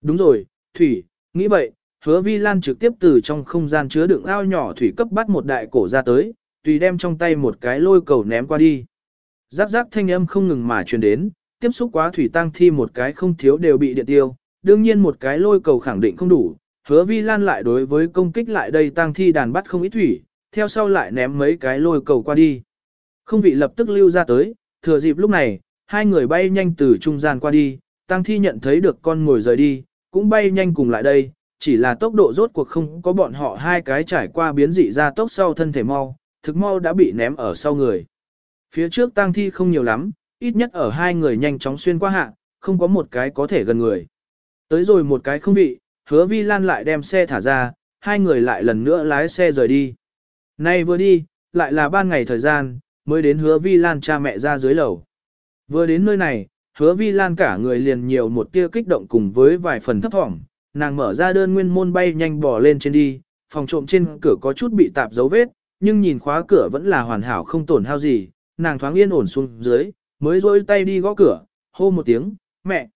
Đúng rồi, thủy, nghĩ vậy, hứa Vi Lan trực tiếp từ trong không gian chứa đựng ao nhỏ thủy cấp bắt một đại cổ ra tới, tùy đem trong tay một cái lôi cầu ném qua đi. Giáp giáp thanh âm không ngừng mà truyền đến, tiếp xúc quá thủy tăng thi một cái không thiếu đều bị điện tiêu, đương nhiên một cái lôi cầu khẳng định không đủ, hứa vi lan lại đối với công kích lại đây tăng thi đàn bắt không ít thủy, theo sau lại ném mấy cái lôi cầu qua đi. Không vị lập tức lưu ra tới, thừa dịp lúc này, hai người bay nhanh từ trung gian qua đi, tăng thi nhận thấy được con ngồi rời đi, cũng bay nhanh cùng lại đây, chỉ là tốc độ rốt cuộc không có bọn họ hai cái trải qua biến dị ra tốc sau thân thể mau, thực mau đã bị ném ở sau người. Phía trước tăng thi không nhiều lắm, ít nhất ở hai người nhanh chóng xuyên qua hạ, không có một cái có thể gần người. Tới rồi một cái không vị, hứa vi lan lại đem xe thả ra, hai người lại lần nữa lái xe rời đi. Nay vừa đi, lại là ban ngày thời gian, mới đến hứa vi lan cha mẹ ra dưới lầu. Vừa đến nơi này, hứa vi lan cả người liền nhiều một tia kích động cùng với vài phần thấp thỏm, nàng mở ra đơn nguyên môn bay nhanh bỏ lên trên đi, phòng trộm trên cửa có chút bị tạp dấu vết, nhưng nhìn khóa cửa vẫn là hoàn hảo không tổn hao gì, nàng thoáng yên ổn xuống dưới, mới rôi tay đi gõ cửa, hô một tiếng, mẹ.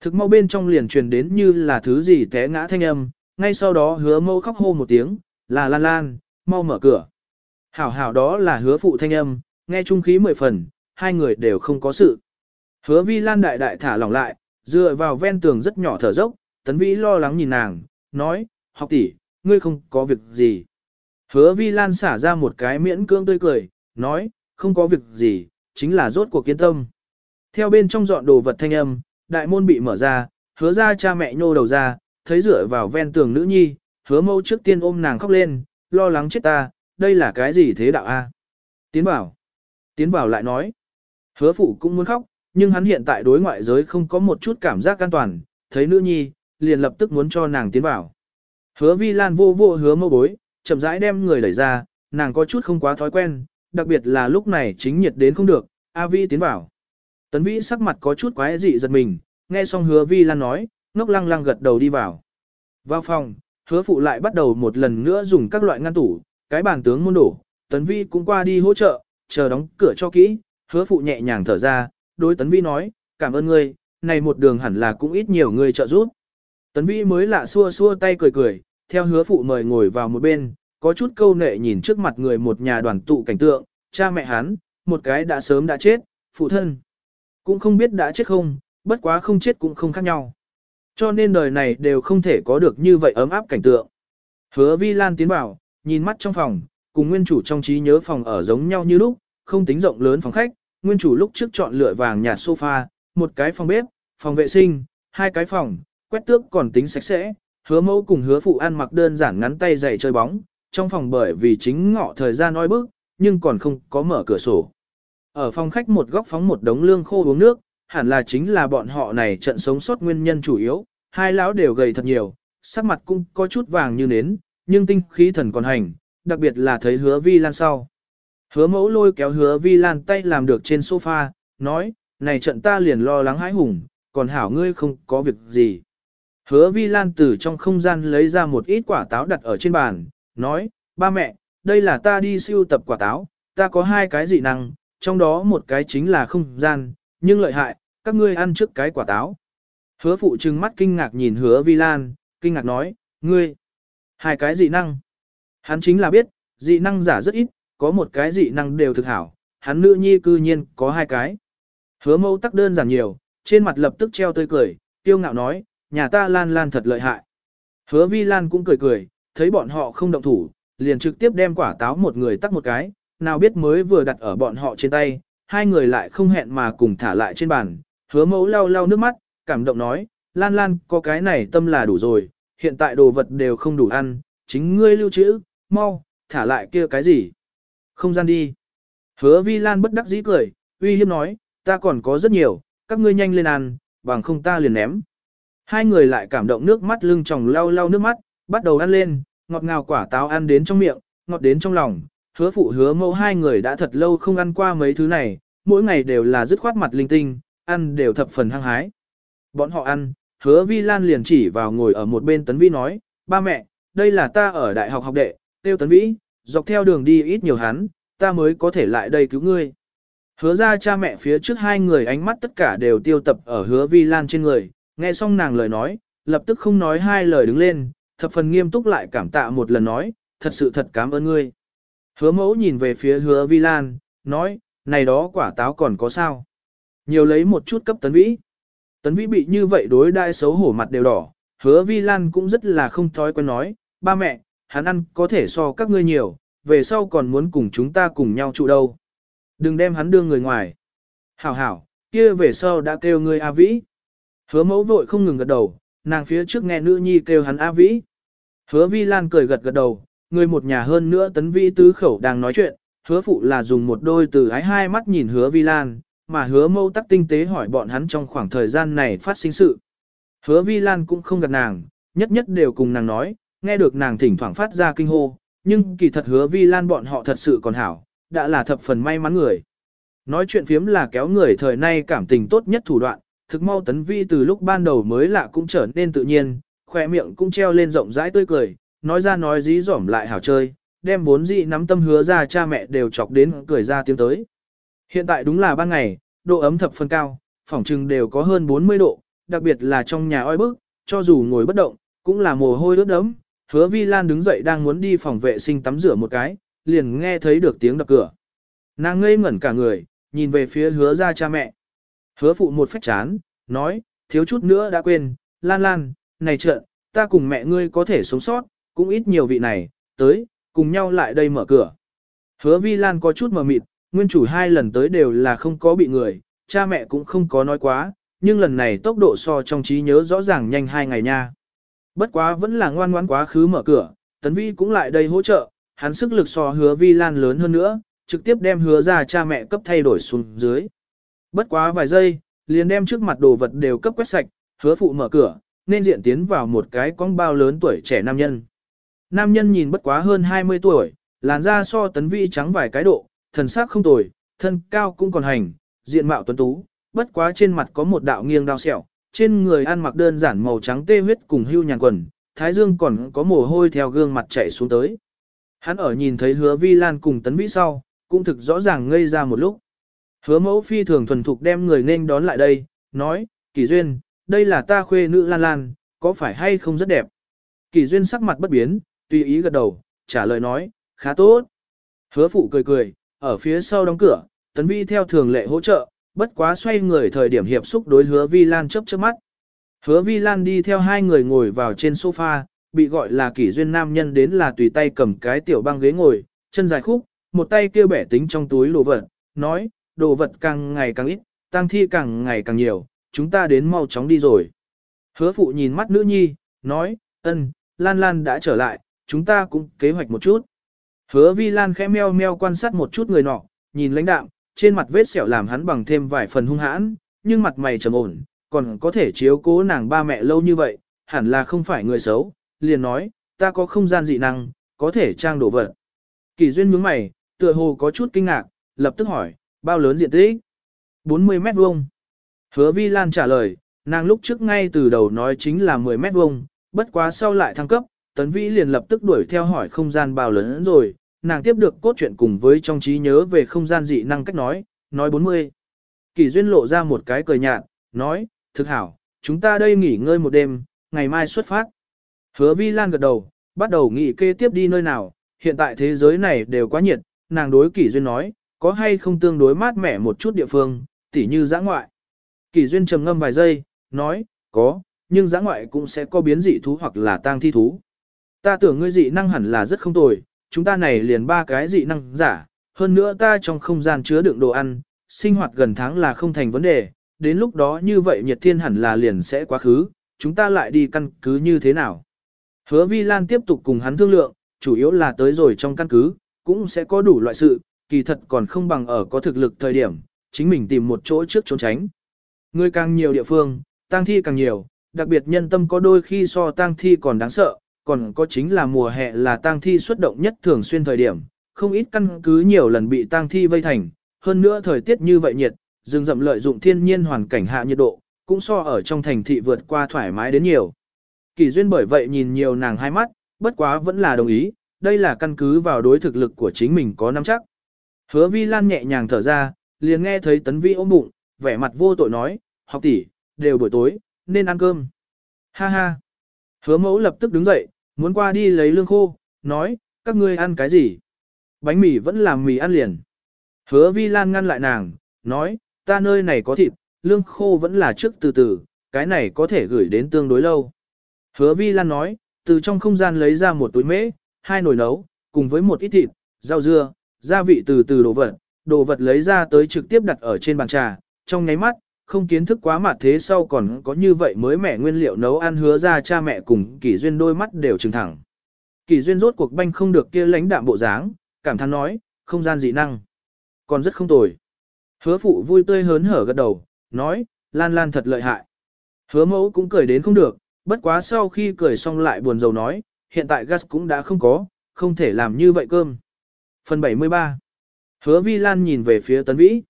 Thực mau bên trong liền truyền đến như là thứ gì té ngã thanh âm, ngay sau đó hứa mâu khóc hô một tiếng, là lan lan, mau mở cửa. Hảo hảo đó là hứa phụ thanh âm, nghe trung khí mười phần, hai người đều không có sự. Hứa vi lan đại đại thả lỏng lại, dựa vào ven tường rất nhỏ thở dốc, tấn vĩ lo lắng nhìn nàng, nói, học tỷ, ngươi không có việc gì. Hứa vi lan xả ra một cái miễn cưỡng tươi cười, nói, không có việc gì, chính là rốt cuộc kiên tâm. Theo bên trong dọn đồ vật thanh âm, đại môn bị mở ra, hứa ra cha mẹ nhô đầu ra, thấy dựa vào ven tường nữ nhi, hứa mâu trước tiên ôm nàng khóc lên, lo lắng chết ta, đây là cái gì thế đạo a? Tiến bảo. Tiến bảo lại nói. Hứa phụ cũng muốn khóc, nhưng hắn hiện tại đối ngoại giới không có một chút cảm giác an toàn, thấy nữ nhi, liền lập tức muốn cho nàng tiến vào. Hứa vi lan vô vô hứa mâu bối, chậm rãi đem người đẩy ra, nàng có chút không quá thói quen, đặc biệt là lúc này chính nhiệt đến không được, A Vi tiến vào. Tấn Vĩ sắc mặt có chút quái dị giật mình, nghe xong hứa Vi Lan nói, ngốc lăng lăng gật đầu đi vào. Vào phòng, hứa phụ lại bắt đầu một lần nữa dùng các loại ngăn tủ, cái bàn tướng môn đổ, Tấn Vi cũng qua đi hỗ trợ, chờ đóng cửa cho kỹ, hứa phụ nhẹ nhàng thở ra, đối Tấn Vi nói, cảm ơn ngươi, này một đường hẳn là cũng ít nhiều người trợ giúp. Tấn Vi mới lạ xua xua tay cười cười, theo hứa phụ mời ngồi vào một bên, có chút câu nệ nhìn trước mặt người một nhà đoàn tụ cảnh tượng, cha mẹ hắn, một cái đã sớm đã chết, phụ thân. Cũng không biết đã chết không, bất quá không chết cũng không khác nhau. Cho nên đời này đều không thể có được như vậy ấm áp cảnh tượng. Hứa Vi Lan tiến vào, nhìn mắt trong phòng, cùng nguyên chủ trong trí nhớ phòng ở giống nhau như lúc, không tính rộng lớn phòng khách, nguyên chủ lúc trước chọn lựa vàng nhạt sofa, một cái phòng bếp, phòng vệ sinh, hai cái phòng, quét tước còn tính sạch sẽ, hứa mẫu cùng hứa phụ ăn mặc đơn giản ngắn tay giày chơi bóng, trong phòng bởi vì chính ngọ thời gian oi bức, nhưng còn không có mở cửa sổ. Ở phòng khách một góc phóng một đống lương khô uống nước, hẳn là chính là bọn họ này trận sống sót nguyên nhân chủ yếu, hai lão đều gầy thật nhiều, sắc mặt cũng có chút vàng như nến, nhưng tinh khí thần còn hành, đặc biệt là thấy hứa vi lan sau. Hứa mẫu lôi kéo hứa vi lan tay làm được trên sofa, nói, này trận ta liền lo lắng hãi hùng, còn hảo ngươi không có việc gì. Hứa vi lan từ trong không gian lấy ra một ít quả táo đặt ở trên bàn, nói, ba mẹ, đây là ta đi siêu tập quả táo, ta có hai cái dị năng, trong đó một cái chính là không gian, nhưng lợi hại, các ngươi ăn trước cái quả táo. Hứa phụ trừng mắt kinh ngạc nhìn hứa vi lan, kinh ngạc nói, ngươi, hai cái dị năng. Hắn chính là biết, dị năng giả rất ít, có một cái dị năng đều thực hảo, hắn nữ nhi cư nhiên có hai cái. Hứa mâu tắc đơn giản nhiều, trên mặt lập tức treo tươi cười, tiêu ngạo nói, nhà ta lan lan thật lợi hại. Hứa vi lan cũng cười cười, thấy bọn họ không động thủ, liền trực tiếp đem quả táo một người tắc một cái, nào biết mới vừa đặt ở bọn họ trên tay, hai người lại không hẹn mà cùng thả lại trên bàn, hứa mẫu lau lau nước mắt, cảm động nói, Lan Lan có cái này tâm là đủ rồi, hiện tại đồ vật đều không đủ ăn, chính ngươi lưu trữ, mau, thả lại kia cái gì. Không gian đi. Hứa vi Lan bất đắc dĩ cười, uy hiếp nói, ta còn có rất nhiều, các ngươi nhanh lên ăn, bằng không ta liền ném. Hai người lại cảm động nước mắt lưng tròng lau lau nước mắt, bắt đầu ăn lên, ngọt ngào quả táo ăn đến trong miệng, ngọt đến trong lòng, hứa phụ hứa mẫu hai người đã thật lâu không ăn qua mấy thứ này, mỗi ngày đều là dứt khoát mặt linh tinh, ăn đều thập phần hăng hái. Bọn họ ăn, hứa vi lan liền chỉ vào ngồi ở một bên tấn vĩ nói, ba mẹ, đây là ta ở đại học học đệ, tiêu tấn vĩ, dọc theo đường đi ít nhiều hắn, ta mới có thể lại đây cứu ngươi. Hứa ra cha mẹ phía trước hai người ánh mắt tất cả đều tiêu tập ở hứa vi lan trên người, nghe xong nàng lời nói, lập tức không nói hai lời đứng lên, thập phần nghiêm túc lại cảm tạ một lần nói, thật sự thật cảm ơn ngươi. Hứa mẫu nhìn về phía hứa vi lan, nói, này đó quả táo còn có sao? Nhiều lấy một chút cấp tấn vĩ. Tấn vĩ bị như vậy đối đai xấu hổ mặt đều đỏ, hứa vi lan cũng rất là không thói quen nói, ba mẹ, hắn ăn có thể so các ngươi nhiều, về sau còn muốn cùng chúng ta cùng nhau trụ đâu. Đừng đem hắn đưa người ngoài. Hảo hảo, kia về sau đã kêu ngươi A Vĩ. Hứa mẫu vội không ngừng gật đầu, nàng phía trước nghe nữ nhi kêu hắn A Vĩ. Hứa Vi Lan cười gật gật đầu, người một nhà hơn nữa tấn vĩ tứ khẩu đang nói chuyện, hứa phụ là dùng một đôi từ ái hai mắt nhìn hứa Vi Lan, mà hứa mâu tắc tinh tế hỏi bọn hắn trong khoảng thời gian này phát sinh sự. Hứa Vi Lan cũng không gặp nàng, nhất nhất đều cùng nàng nói, nghe được nàng thỉnh thoảng phát ra kinh hô, nhưng kỳ thật hứa vi lan bọn họ thật sự còn hảo, đã là thập phần may mắn người. Nói chuyện phiếm là kéo người thời nay cảm tình tốt nhất thủ đoạn, thực mau tấn vi từ lúc ban đầu mới lạ cũng trở nên tự nhiên, khỏe miệng cũng treo lên rộng rãi tươi cười, nói ra nói dí dỏm lại hảo chơi, đem vốn dị nắm tâm hứa ra cha mẹ đều chọc đến cười ra tiếng tới. Hiện tại đúng là ban ngày, độ ấm thập phân cao, phòng trừng đều có hơn 40 độ, đặc biệt là trong nhà oi bức, cho dù ngồi bất động, cũng là mồ hôi ướt đẫm. Hứa Vi Lan đứng dậy đang muốn đi phòng vệ sinh tắm rửa một cái, liền nghe thấy được tiếng đập cửa. Nàng ngây ngẩn cả người, nhìn về phía hứa ra cha mẹ. Hứa phụ một phách chán, nói, thiếu chút nữa đã quên, Lan Lan, này trợ, ta cùng mẹ ngươi có thể sống sót, cũng ít nhiều vị này, tới, cùng nhau lại đây mở cửa. Hứa Vi Lan có chút mờ mịt, nguyên chủ hai lần tới đều là không có bị người, cha mẹ cũng không có nói quá, nhưng lần này tốc độ so trong trí nhớ rõ ràng nhanh hai ngày nha. Bất quá vẫn là ngoan ngoãn quá khứ mở cửa, Tấn Vi cũng lại đây hỗ trợ, hắn sức lực so hứa Vi Lan lớn hơn nữa, trực tiếp đem hứa ra cha mẹ cấp thay đổi xuống dưới. Bất quá vài giây, liền đem trước mặt đồ vật đều cấp quét sạch, hứa phụ mở cửa, nên diện tiến vào một cái con bao lớn tuổi trẻ nam nhân. Nam nhân nhìn bất quá hơn 20 tuổi, làn da so tấn vi trắng vài cái độ, thần sắc không tồi, thân cao cũng còn hành, diện mạo tuấn tú, bất quá trên mặt có một đạo nghiêng đao sẹo, trên người ăn mặc đơn giản màu trắng tê huyết cùng hưu nhàn quần, thái dương còn có mồ hôi theo gương mặt chảy xuống tới. Hắn ở nhìn thấy hứa vi lan cùng tấn vĩ sau, cũng thực rõ ràng ngây ra một lúc. Hứa mẫu phi thường thuần thục đem người nên đón lại đây, nói, kỳ duyên, đây là ta khuê nữ lan lan, có phải hay không rất đẹp. Kỳ duyên sắc mặt bất biến, tùy ý gật đầu, trả lời nói, khá tốt. Hứa phụ cười cười, ở phía sau đóng cửa, tấn vi theo thường lệ hỗ trợ, bất quá xoay người thời điểm hiệp xúc đối hứa vi lan chớp chớp mắt. Hứa vi lan đi theo hai người ngồi vào trên sofa, bị gọi là kỷ duyên nam nhân đến là tùy tay cầm cái tiểu băng ghế ngồi, chân dài khúc, một tay kêu bẻ tính trong túi đồ vật, nói, đồ vật càng ngày càng ít, tăng thi càng ngày càng nhiều, chúng ta đến mau chóng đi rồi. Hứa phụ nhìn mắt nữ nhi, nói, ân, Lan Lan đã trở lại, chúng ta cũng kế hoạch một chút. Hứa vi Lan khẽ meo meo quan sát một chút người nọ, nhìn lãnh đạm, trên mặt vết sẹo làm hắn bằng thêm vài phần hung hãn, nhưng mặt mày trầm ổn, còn có thể chiếu cố nàng ba mẹ lâu như vậy, hẳn là không phải người xấu, liền nói, ta có không gian dị năng, có thể trang đồ vật. Kỳ duyên nhướng mày, tựa hồ có chút kinh ngạc, lập tức hỏi, bao lớn diện tích? 40 mét vuông. Hứa Vi Lan trả lời, nàng lúc trước ngay từ đầu nói chính là 10 mét vuông, bất quá sau lại thăng cấp, Tấn Vĩ liền lập tức đuổi theo hỏi không gian bao lớn rồi, nàng tiếp được cốt truyện cùng với trong trí nhớ về không gian dị năng cách nói, nói 40. Kỳ Duyên lộ ra một cái cười nhạt, nói, thực hảo, chúng ta đây nghỉ ngơi một đêm, ngày mai xuất phát. Hứa Vi Lan gật đầu, bắt đầu nghỉ kê tiếp đi nơi nào, hiện tại thế giới này đều quá nhiệt, nàng đối Kỳ Duyên nói, có hay không tương đối mát mẻ một chút địa phương, tỉ như giã ngoại. Kỳ Duyên trầm ngâm vài giây, nói, có, nhưng giã ngoại cũng sẽ có biến dị thú hoặc là tang thi thú. Ta tưởng ngươi dị năng hẳn là rất không tồi, chúng ta này liền ba cái dị năng giả, hơn nữa ta trong không gian chứa đựng đồ ăn, sinh hoạt gần tháng là không thành vấn đề, đến lúc đó như vậy nhiệt thiên hẳn là liền sẽ quá khứ, chúng ta lại đi căn cứ như thế nào. Hứa Vi Lan tiếp tục cùng hắn thương lượng, chủ yếu là tới rồi trong căn cứ, cũng sẽ có đủ loại sự, kỳ thật còn không bằng ở có thực lực thời điểm, chính mình tìm một chỗ trước trốn tránh. Người càng nhiều địa phương, tang thi càng nhiều, đặc biệt nhân tâm có đôi khi so tang thi còn đáng sợ, còn có chính là mùa hè là tang thi xuất động nhất thường xuyên thời điểm, không ít căn cứ nhiều lần bị tang thi vây thành, hơn nữa thời tiết như vậy nhiệt, rừng rậm lợi dụng thiên nhiên hoàn cảnh hạ nhiệt độ, cũng so ở trong thành thị vượt qua thoải mái đến nhiều. Kỳ duyên bởi vậy nhìn nhiều nàng hai mắt, bất quá vẫn là đồng ý, đây là căn cứ vào đối thực lực của chính mình có nắm chắc. Hứa vi lan nhẹ nhàng thở ra, liền nghe thấy tấn vi ôm bụng, vẻ mặt vô tội nói, học tỷ, đều buổi tối, nên ăn cơm. Ha ha. Hứa mẫu lập tức đứng dậy, muốn qua đi lấy lương khô, nói, các ngươi ăn cái gì? Bánh mì vẫn làm mì ăn liền. Hứa vi lan ngăn lại nàng, nói, ta nơi này có thịt, lương khô vẫn là trước từ từ, cái này có thể gửi đến tương đối lâu. Hứa vi lan nói, từ trong không gian lấy ra một túi mễ, hai nồi nấu, cùng với một ít thịt, rau dưa, gia vị từ từ đồ vật, đồ vật lấy ra tới trực tiếp đặt ở trên bàn trà, trong nháy mắt, không kiến thức quá mặt thế sau còn có như vậy mới mẻ nguyên liệu nấu ăn hứa ra cha mẹ cùng kỷ duyên đôi mắt đều trừng thẳng. Kỷ duyên rốt cuộc banh không được kia lãnh đạm bộ dáng, cảm thán nói, không gian dị năng. Còn rất không tồi. Hứa phụ vui tươi hớn hở gật đầu, nói, lan lan thật lợi hại. Hứa mẫu cũng cười đến không được, bất quá sau khi cười xong lại buồn rầu nói, hiện tại gas cũng đã không có, không thể làm như vậy cơm. Phần 73 Hứa Vi Lan nhìn về phía Tấn Vĩ.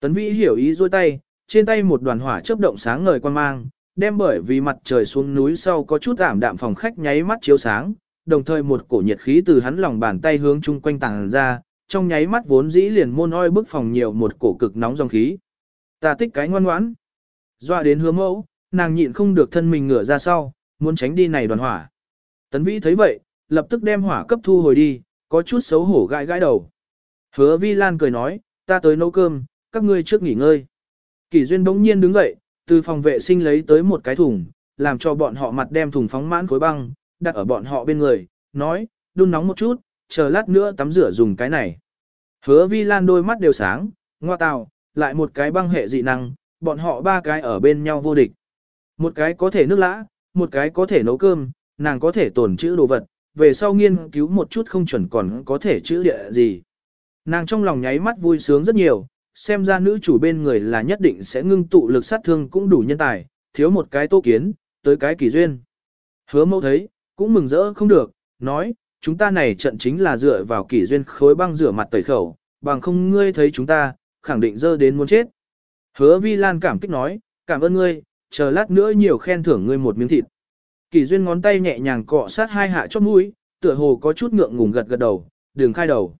Tấn Vĩ hiểu ý dôi tay, trên tay một đoàn hỏa chớp động sáng ngời quan mang, đem bởi vì mặt trời xuống núi sau có chút ảm đạm phòng khách nháy mắt chiếu sáng, đồng thời một cổ nhiệt khí từ hắn lòng bàn tay hướng chung quanh tàng ra, trong nháy mắt vốn dĩ liền môn oi bức phòng nhiều một cổ cực nóng dòng khí. Ta tích cái ngoan ngoãn. Doa đến hứa mẫu, nàng nhịn không được thân mình ngửa ra sau, muốn tránh đi này đoàn hỏa. Tấn Vĩ thấy vậy, lập tức đem hỏa cấp thu hồi đi, có chút xấu hổ gãi gãi đầu. Hứa Vi Lan cười nói, ta tới nấu cơm, các ngươi trước nghỉ ngơi. Kỳ Duyên bỗng nhiên đứng dậy, từ phòng vệ sinh lấy tới một cái thùng, làm cho bọn họ mặt đem thùng phóng mãn khối băng, đặt ở bọn họ bên người, nói, đun nóng một chút, chờ lát nữa tắm rửa dùng cái này. Hứa Vi Lan đôi mắt đều sáng, ngoa tào, lại một cái băng hệ dị năng, bọn họ ba cái ở bên nhau vô địch. Một cái có thể nước lã, một cái có thể nấu cơm, nàng có thể tồn trữ đồ vật, về sau nghiên cứu một chút không chuẩn còn có thể chữ địa gì. Nàng trong lòng nháy mắt vui sướng rất nhiều, xem ra nữ chủ bên người là nhất định sẽ ngưng tụ lực sát thương cũng đủ nhân tài, thiếu một cái tô kiến, tới cái kỳ duyên. Hứa mẫu thấy, cũng mừng rỡ không được, nói, chúng ta này trận chính là dựa vào kỳ duyên khối băng rửa mặt tẩy khẩu, bằng không ngươi thấy chúng ta, khẳng định dơ đến muốn chết. Hứa vi lan cảm kích nói, cảm ơn ngươi, chờ lát nữa nhiều khen thưởng ngươi một miếng thịt. Kỳ duyên ngón tay nhẹ nhàng cọ sát hai hạ chót mũi, tựa hồ có chút ngượng ngùng gật gật đầu, đường khai đầu.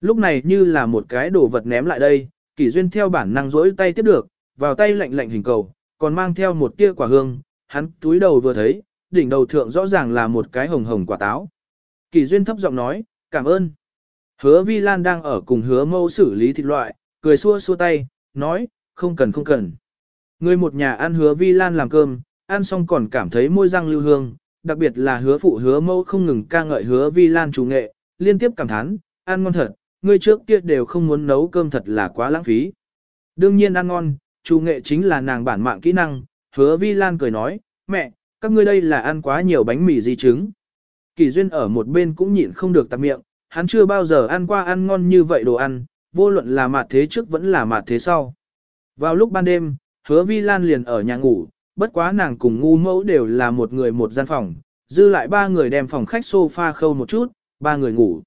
Lúc này như là một cái đồ vật ném lại đây, Kỷ Duyên theo bản năng rỗi tay tiếp được, vào tay lạnh lạnh hình cầu, còn mang theo một tia quả hương, hắn túi đầu vừa thấy, đỉnh đầu thượng rõ ràng là một cái hồng hồng quả táo. Kỷ Duyên thấp giọng nói, cảm ơn. Hứa Vi Lan đang ở cùng hứa mâu xử lý thịt loại, cười xua xua tay, nói, không cần không cần. Người một nhà ăn hứa Vi Lan làm cơm, ăn xong còn cảm thấy môi răng lưu hương, đặc biệt là hứa phụ hứa mâu không ngừng ca ngợi hứa Vi Lan chủ nghệ, liên tiếp cảm thán, ăn ngon thật, ngươi trước kia đều không muốn nấu cơm thật là quá lãng phí. Đương nhiên ăn ngon, chủ nghệ chính là nàng bản mạng kỹ năng, hứa vi lan cười nói, mẹ, các ngươi đây là ăn quá nhiều bánh mì di trứng. Kỳ duyên ở một bên cũng nhịn không được tạp miệng, hắn chưa bao giờ ăn qua ăn ngon như vậy đồ ăn, vô luận là mạt thế trước vẫn là mạt thế sau. Vào lúc ban đêm, hứa vi lan liền ở nhà ngủ, bất quá nàng cùng ngu mẫu đều là một người một gian phòng, dư lại ba người đem phòng khách sofa khâu một chút, ba người ngủ.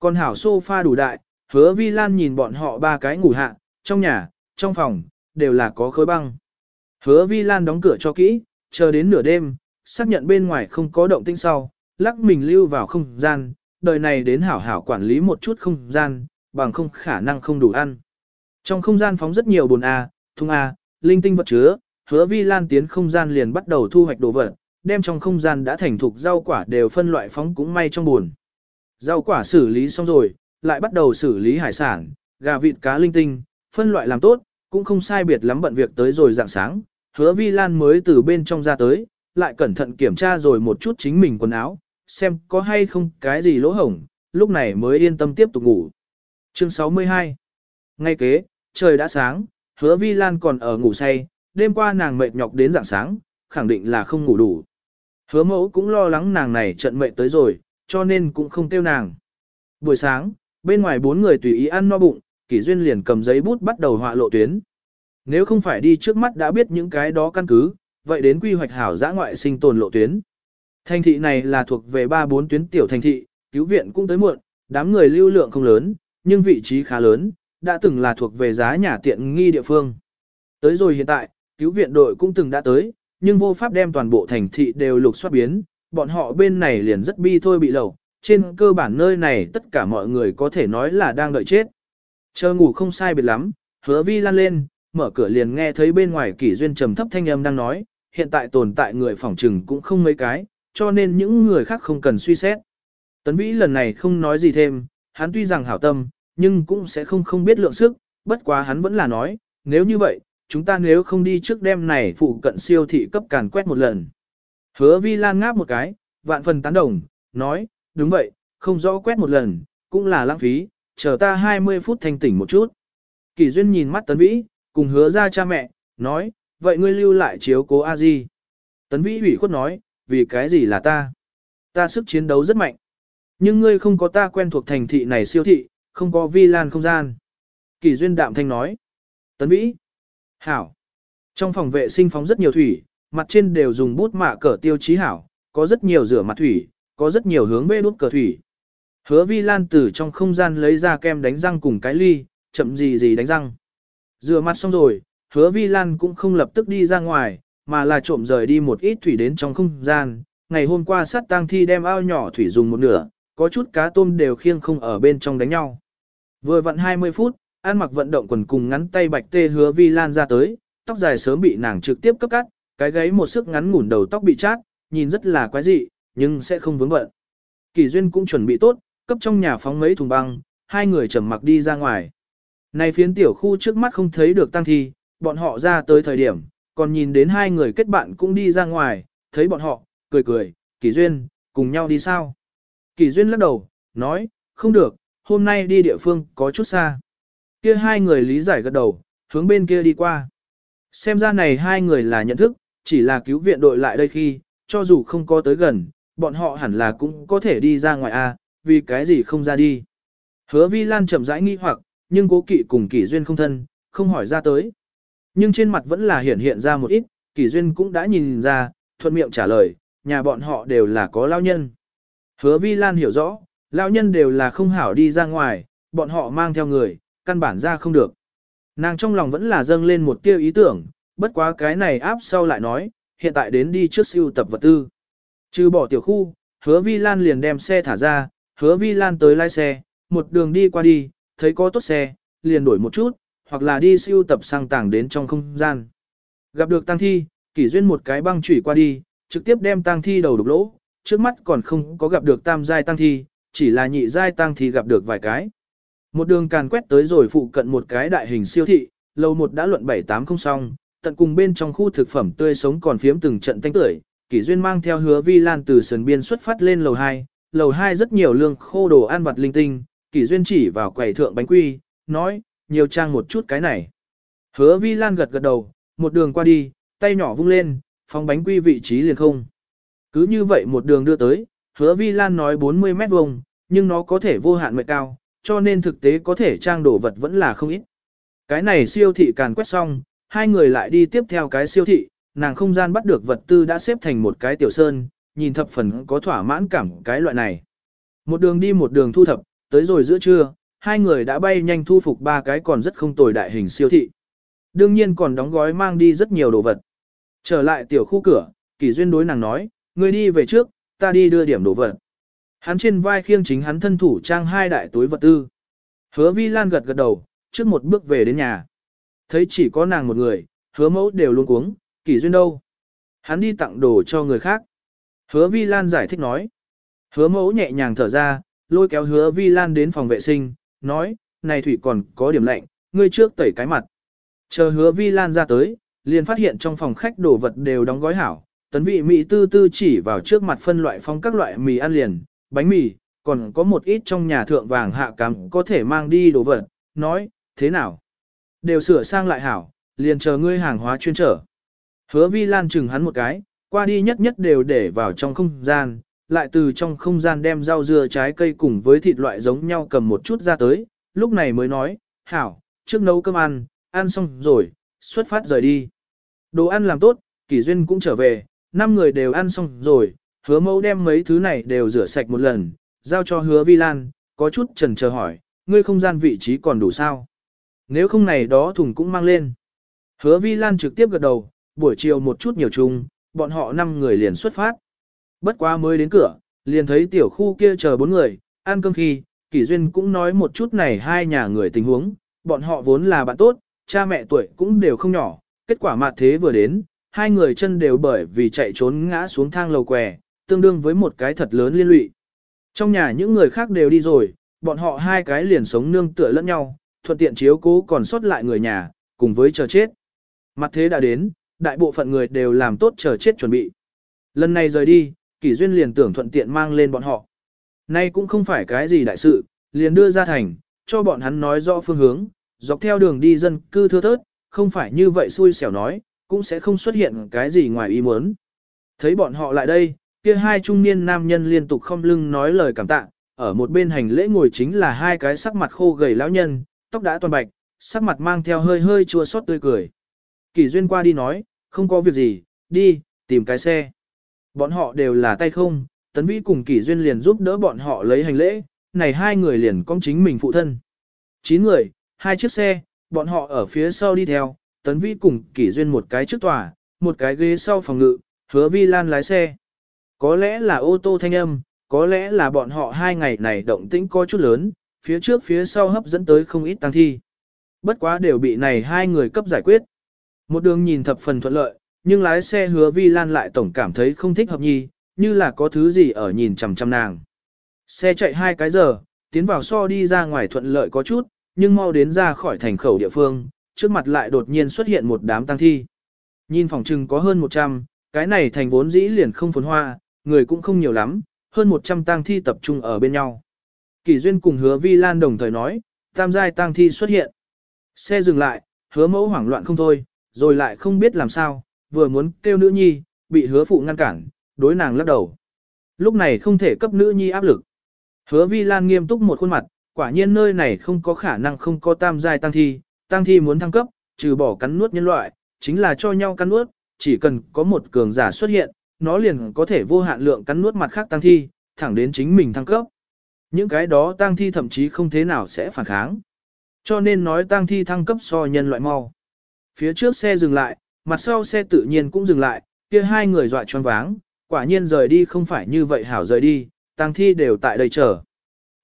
Còn hảo sofa đủ đại, hứa vi lan nhìn bọn họ ba cái ngủ hạ, trong nhà, trong phòng, đều là có khối băng. Hứa vi lan đóng cửa cho kỹ, chờ đến nửa đêm, xác nhận bên ngoài không có động tĩnh sau, lắc mình lưu vào không gian, đời này đến hảo hảo quản lý một chút không gian, bằng không khả năng không đủ ăn. Trong không gian phóng rất nhiều bồn A, thùng A, linh tinh vật chứa, hứa vi lan tiến không gian liền bắt đầu thu hoạch đồ vật, đem trong không gian đã thành thục rau quả đều phân loại phóng cũng may trong buồn. Rau quả xử lý xong rồi, lại bắt đầu xử lý hải sản, gà vịt cá linh tinh, phân loại làm tốt, cũng không sai biệt lắm bận việc tới rồi dạng sáng, hứa vi lan mới từ bên trong ra tới, lại cẩn thận kiểm tra rồi một chút chính mình quần áo, xem có hay không cái gì lỗ hổng, lúc này mới yên tâm tiếp tục ngủ. Chương 62 Ngay kế, trời đã sáng, hứa vi lan còn ở ngủ say, đêm qua nàng mệt nhọc đến dạng sáng, khẳng định là không ngủ đủ. Hứa mẫu cũng lo lắng nàng này trận mệt tới rồi, cho nên cũng không tiêu nàng. Buổi sáng, bên ngoài bốn người tùy ý ăn no bụng, Kỷ Duyên liền cầm giấy bút bắt đầu họa lộ tuyến. Nếu không phải đi trước mắt đã biết những cái đó căn cứ, vậy đến quy hoạch hảo giã ngoại sinh tồn lộ tuyến. Thành thị này là thuộc về ba bốn tuyến tiểu thành thị, cứu viện cũng tới muộn, đám người lưu lượng không lớn, nhưng vị trí khá lớn, đã từng là thuộc về giá nhà tiện nghi địa phương. Tới rồi hiện tại, cứu viện đội cũng từng đã tới, nhưng vô pháp đem toàn bộ thành thị đều lục soát biến, bọn họ bên này liền rất bi thôi bị lầu, trên cơ bản nơi này tất cả mọi người có thể nói là đang đợi chết. Chờ ngủ không sai biệt lắm, hứa vi lan lên, mở cửa liền nghe thấy bên ngoài kỷ duyên trầm thấp thanh âm đang nói, hiện tại tồn tại người phỏng trừng cũng không mấy cái, cho nên những người khác không cần suy xét. Tấn Vĩ lần này không nói gì thêm, hắn tuy rằng hảo tâm, nhưng cũng sẽ không không biết lượng sức, bất quá hắn vẫn là nói, nếu như vậy, chúng ta nếu không đi trước đêm này phụ cận siêu thị cấp càn quét một lần. Hứa vi lan ngáp một cái, vạn phần tán đồng, nói, đúng vậy, không rõ quét một lần, cũng là lãng phí, chờ ta 20 phút thanh tỉnh một chút. Kỳ duyên nhìn mắt tấn vĩ, cùng hứa ra cha mẹ, nói, vậy ngươi lưu lại chiếu cố a di. Tấn vĩ ủy khuất nói, vì cái gì là ta? Ta sức chiến đấu rất mạnh. Nhưng ngươi không có ta quen thuộc thành thị này siêu thị, không có vi lan không gian. Kỳ duyên đạm thanh nói. Tấn vĩ. Hảo. Trong phòng vệ sinh phóng rất nhiều thủy, mặt trên đều dùng bút mạ cờ tiêu chí hảo, có rất nhiều rửa mặt thủy, có rất nhiều hướng bê đút cờ thủy. Hứa vi lan từ trong không gian lấy ra kem đánh răng cùng cái ly, chậm gì gì đánh răng. Rửa mặt xong rồi, hứa vi lan cũng không lập tức đi ra ngoài, mà là trộm rời đi một ít thủy đến trong không gian. Ngày hôm qua sát tang thi đem ao nhỏ thủy dùng một nửa, có chút cá tôm đều khiêng không ở bên trong đánh nhau. Vừa vặn 20 phút, ăn mặc vận động quần cùng ngắn tay bạch tê hứa vi lan ra tới, tóc dài sớm bị nàng trực tiếp cấp cắt, cái gáy một sức ngắn ngủn đầu tóc bị chát, nhìn rất là quái dị, nhưng sẽ không vướng bận. Kỳ duyên cũng chuẩn bị tốt, cấp trong nhà phóng mấy thùng băng, hai người trầm mặc đi ra ngoài. Này phiến tiểu khu trước mắt không thấy được tăng thi, bọn họ ra tới thời điểm, còn nhìn đến hai người kết bạn cũng đi ra ngoài, thấy bọn họ, cười cười, Kỳ Duyên, cùng nhau đi sao? Kỳ Duyên lắc đầu, nói, không được, hôm nay đi địa phương có chút xa. Kia hai người lý giải gật đầu, hướng bên kia đi qua. Xem ra này hai người là nhận thức, chỉ là cứu viện đội lại đây khi, cho dù không có tới gần, bọn họ hẳn là cũng có thể đi ra ngoài a, à, vì cái gì không ra đi. Hứa Vi Lan chậm rãi nghi hoặc, nhưng cố kỵ cùng kỷ duyên không thân, không hỏi ra tới. Nhưng trên mặt vẫn là hiện hiện ra một ít, kỷ duyên cũng đã nhìn ra, thuận miệng trả lời, nhà bọn họ đều là có lao nhân. Hứa Vi Lan hiểu rõ, lao nhân đều là không hảo đi ra ngoài, bọn họ mang theo người, căn bản ra không được. Nàng trong lòng vẫn là dâng lên một tia ý tưởng, bất quá cái này áp sau lại nói, hiện tại đến đi trước siêu tập vật tư. Trừ bỏ tiểu khu, hứa Vi Lan liền đem xe thả ra, hứa Vi Lan tới lái xe, một đường đi qua đi, thấy có tốt xe, liền đổi một chút, hoặc là đi siêu tập sang tảng đến trong không gian. Gặp được tăng thi, kỷ duyên một cái băng chủy qua đi, trực tiếp đem tăng thi đầu đục lỗ, trước mắt còn không có gặp được tam giai tăng thi, chỉ là nhị giai tăng thi gặp được vài cái. Một đường càn quét tới rồi phụ cận một cái đại hình siêu thị, lầu một đã luận 78 không xong, tận cùng bên trong khu thực phẩm tươi sống còn phiếm từng trận tanh tưởi, Kỷ Duyên mang theo hứa vi lan từ sườn biên xuất phát lên lầu 2, lầu 2 rất nhiều lương khô đồ ăn vặt linh tinh, Kỷ Duyên chỉ vào quầy thượng bánh quy, nói, nhiều trang một chút cái này. Hứa vi lan gật gật đầu, một đường qua đi, tay nhỏ vung lên, phóng bánh quy vị trí liền không. Cứ như vậy một đường đưa tới, hứa vi lan nói 40 mét vuông, nhưng nó có thể vô hạn mệt cao, cho nên thực tế có thể trang đồ vật vẫn là không ít. Cái này siêu thị càn quét xong, hai người lại đi tiếp theo cái siêu thị, nàng không gian bắt được vật tư đã xếp thành một cái tiểu sơn, nhìn thập phần có thỏa mãn cảm cái loại này. Một đường đi một đường thu thập, tới rồi giữa trưa, hai người đã bay nhanh thu phục ba cái còn rất không tồi đại hình siêu thị. Đương nhiên còn đóng gói mang đi rất nhiều đồ vật. Trở lại tiểu khu cửa, Kỳ Duyên đối nàng nói, ngươi đi về trước, ta đi đưa điểm đồ vật. Hắn trên vai khiêng chính hắn thân thủ trang hai đại túi vật tư. Hứa Vi Lan gật gật đầu, trước một bước về đến nhà. Thấy chỉ có nàng một người, hứa mẫu đều luôn cuống, Kỳ Duyên đâu? Hắn đi tặng đồ cho người khác. Hứa Vi Lan giải thích nói. Hứa mẫu nhẹ nhàng thở ra, lôi kéo hứa Vi Lan đến phòng vệ sinh, nói, này thủy còn có điểm lạnh, ngươi trước tẩy cái mặt. Chờ hứa Vi Lan ra tới, liền phát hiện trong phòng khách đồ vật đều đóng gói hảo. Tấn vị Mỹ tư tư chỉ vào trước mặt phân loại phong các loại mì ăn liền, bánh mì, còn có một ít trong nhà thượng vàng hạ cắm có thể mang đi đồ vật, nói, thế nào? Đều sửa sang lại hảo, liền chờ ngươi hàng hóa chuyên trở. Hứa vi lan chừng hắn một cái, qua đi nhất nhất đều để vào trong không gian, lại từ trong không gian đem rau dưa trái cây cùng với thịt loại giống nhau cầm một chút ra tới, lúc này mới nói, hảo, trước nấu cơm ăn, ăn xong rồi, xuất phát rời đi. Đồ ăn làm tốt, Kỷ Duyên cũng trở về, năm người đều ăn xong rồi, hứa mẫu đem mấy thứ này đều rửa sạch một lần, giao cho hứa vi lan, có chút trần chờ hỏi, ngươi không gian vị trí còn đủ sao? Nếu không này đó thùng cũng mang lên. Hứa vi lan trực tiếp gật đầu, buổi chiều một chút nhiều chung, bọn họ năm người liền xuất phát. Bất quá mới đến cửa, liền thấy tiểu khu kia chờ bốn người, ăn cơm khi, Kỷ Duyên cũng nói một chút này hai nhà người tình huống, bọn họ vốn là bạn tốt, cha mẹ tuổi cũng đều không nhỏ, kết quả mặt thế vừa đến, hai người chân đều bởi vì chạy trốn ngã xuống thang lầu què, tương đương với một cái thật lớn liên lụy. Trong nhà những người khác đều đi rồi, bọn họ hai cái liền sống nương tựa lẫn nhau, thuận tiện chiếu cố còn sót lại người nhà, cùng với chờ chết. Mặt thế đã đến, đại bộ phận người đều làm tốt chờ chết chuẩn bị. Lần này rời đi, Kỷ Duyên liền tưởng thuận tiện mang lên bọn họ. Nay cũng không phải cái gì đại sự, liền đưa ra thành, cho bọn hắn nói rõ phương hướng, dọc theo đường đi dân cư thưa thớt, không phải như vậy xui xẻo nói, cũng sẽ không xuất hiện cái gì ngoài ý muốn. Thấy bọn họ lại đây, kia hai trung niên nam nhân liên tục không lưng nói lời cảm tạ, ở một bên hành lễ ngồi chính là hai cái sắc mặt khô gầy lão nhân, tóc đã toàn bạch, sắc mặt mang theo hơi hơi chua xót tươi cười. Kỳ duyên qua đi nói, không có việc gì, đi, tìm cái xe. Bọn họ đều là tay không, tấn vĩ cùng kỳ duyên liền giúp đỡ bọn họ lấy hành lễ, này hai người liền công chính mình phụ thân. Chín người, hai chiếc xe, bọn họ ở phía sau đi theo, tấn Vĩ cùng kỷ duyên một cái trước tòa, một cái ghế sau phòng ngự, hứa vi lan lái xe. Có lẽ là ô tô thanh âm, có lẽ là bọn họ hai ngày này động tĩnh có chút lớn, phía trước phía sau hấp dẫn tới không ít tăng thi. Bất quá đều bị này hai người cấp giải quyết. Một đường nhìn thập phần thuận lợi, nhưng lái xe hứa vi lan lại tổng cảm thấy không thích hợp nhi, như là có thứ gì ở nhìn chằm chằm nàng. Xe chạy hai cái giờ, tiến vào so đi ra ngoài thuận lợi có chút, nhưng mau đến ra khỏi thành khẩu địa phương, trước mặt lại đột nhiên xuất hiện một đám tăng thi. Nhìn phòng trừng có hơn 100, cái này thành vốn dĩ liền không phồn hoa, người cũng không nhiều lắm, hơn 100 tang thi tập trung ở bên nhau. Kỳ Duyên cùng hứa Vi Lan đồng thời nói, tam giai tang thi xuất hiện. Xe dừng lại, hứa mẫu hoảng loạn không thôi, rồi lại không biết làm sao, vừa muốn kêu nữ nhi, bị hứa phụ ngăn cản, đối nàng lắc đầu. Lúc này không thể cấp nữ nhi áp lực. Hứa Vi Lan nghiêm túc một khuôn mặt, quả nhiên nơi này không có khả năng không có tam giai tăng thi, tăng thi muốn thăng cấp, trừ bỏ cắn nuốt nhân loại, chính là cho nhau cắn nuốt, chỉ cần có một cường giả xuất hiện, nó liền có thể vô hạn lượng cắn nuốt mặt khác tăng thi, thẳng đến chính mình thăng cấp. Những cái đó tang thi thậm chí không thế nào sẽ phản kháng. Cho nên nói tang thi thăng cấp so nhân loại mau. Phía trước xe dừng lại, mặt sau xe tự nhiên cũng dừng lại, kia hai người dọa choáng váng, quả nhiên rời đi không phải như vậy hảo rời đi, tang thi đều tại đây chờ.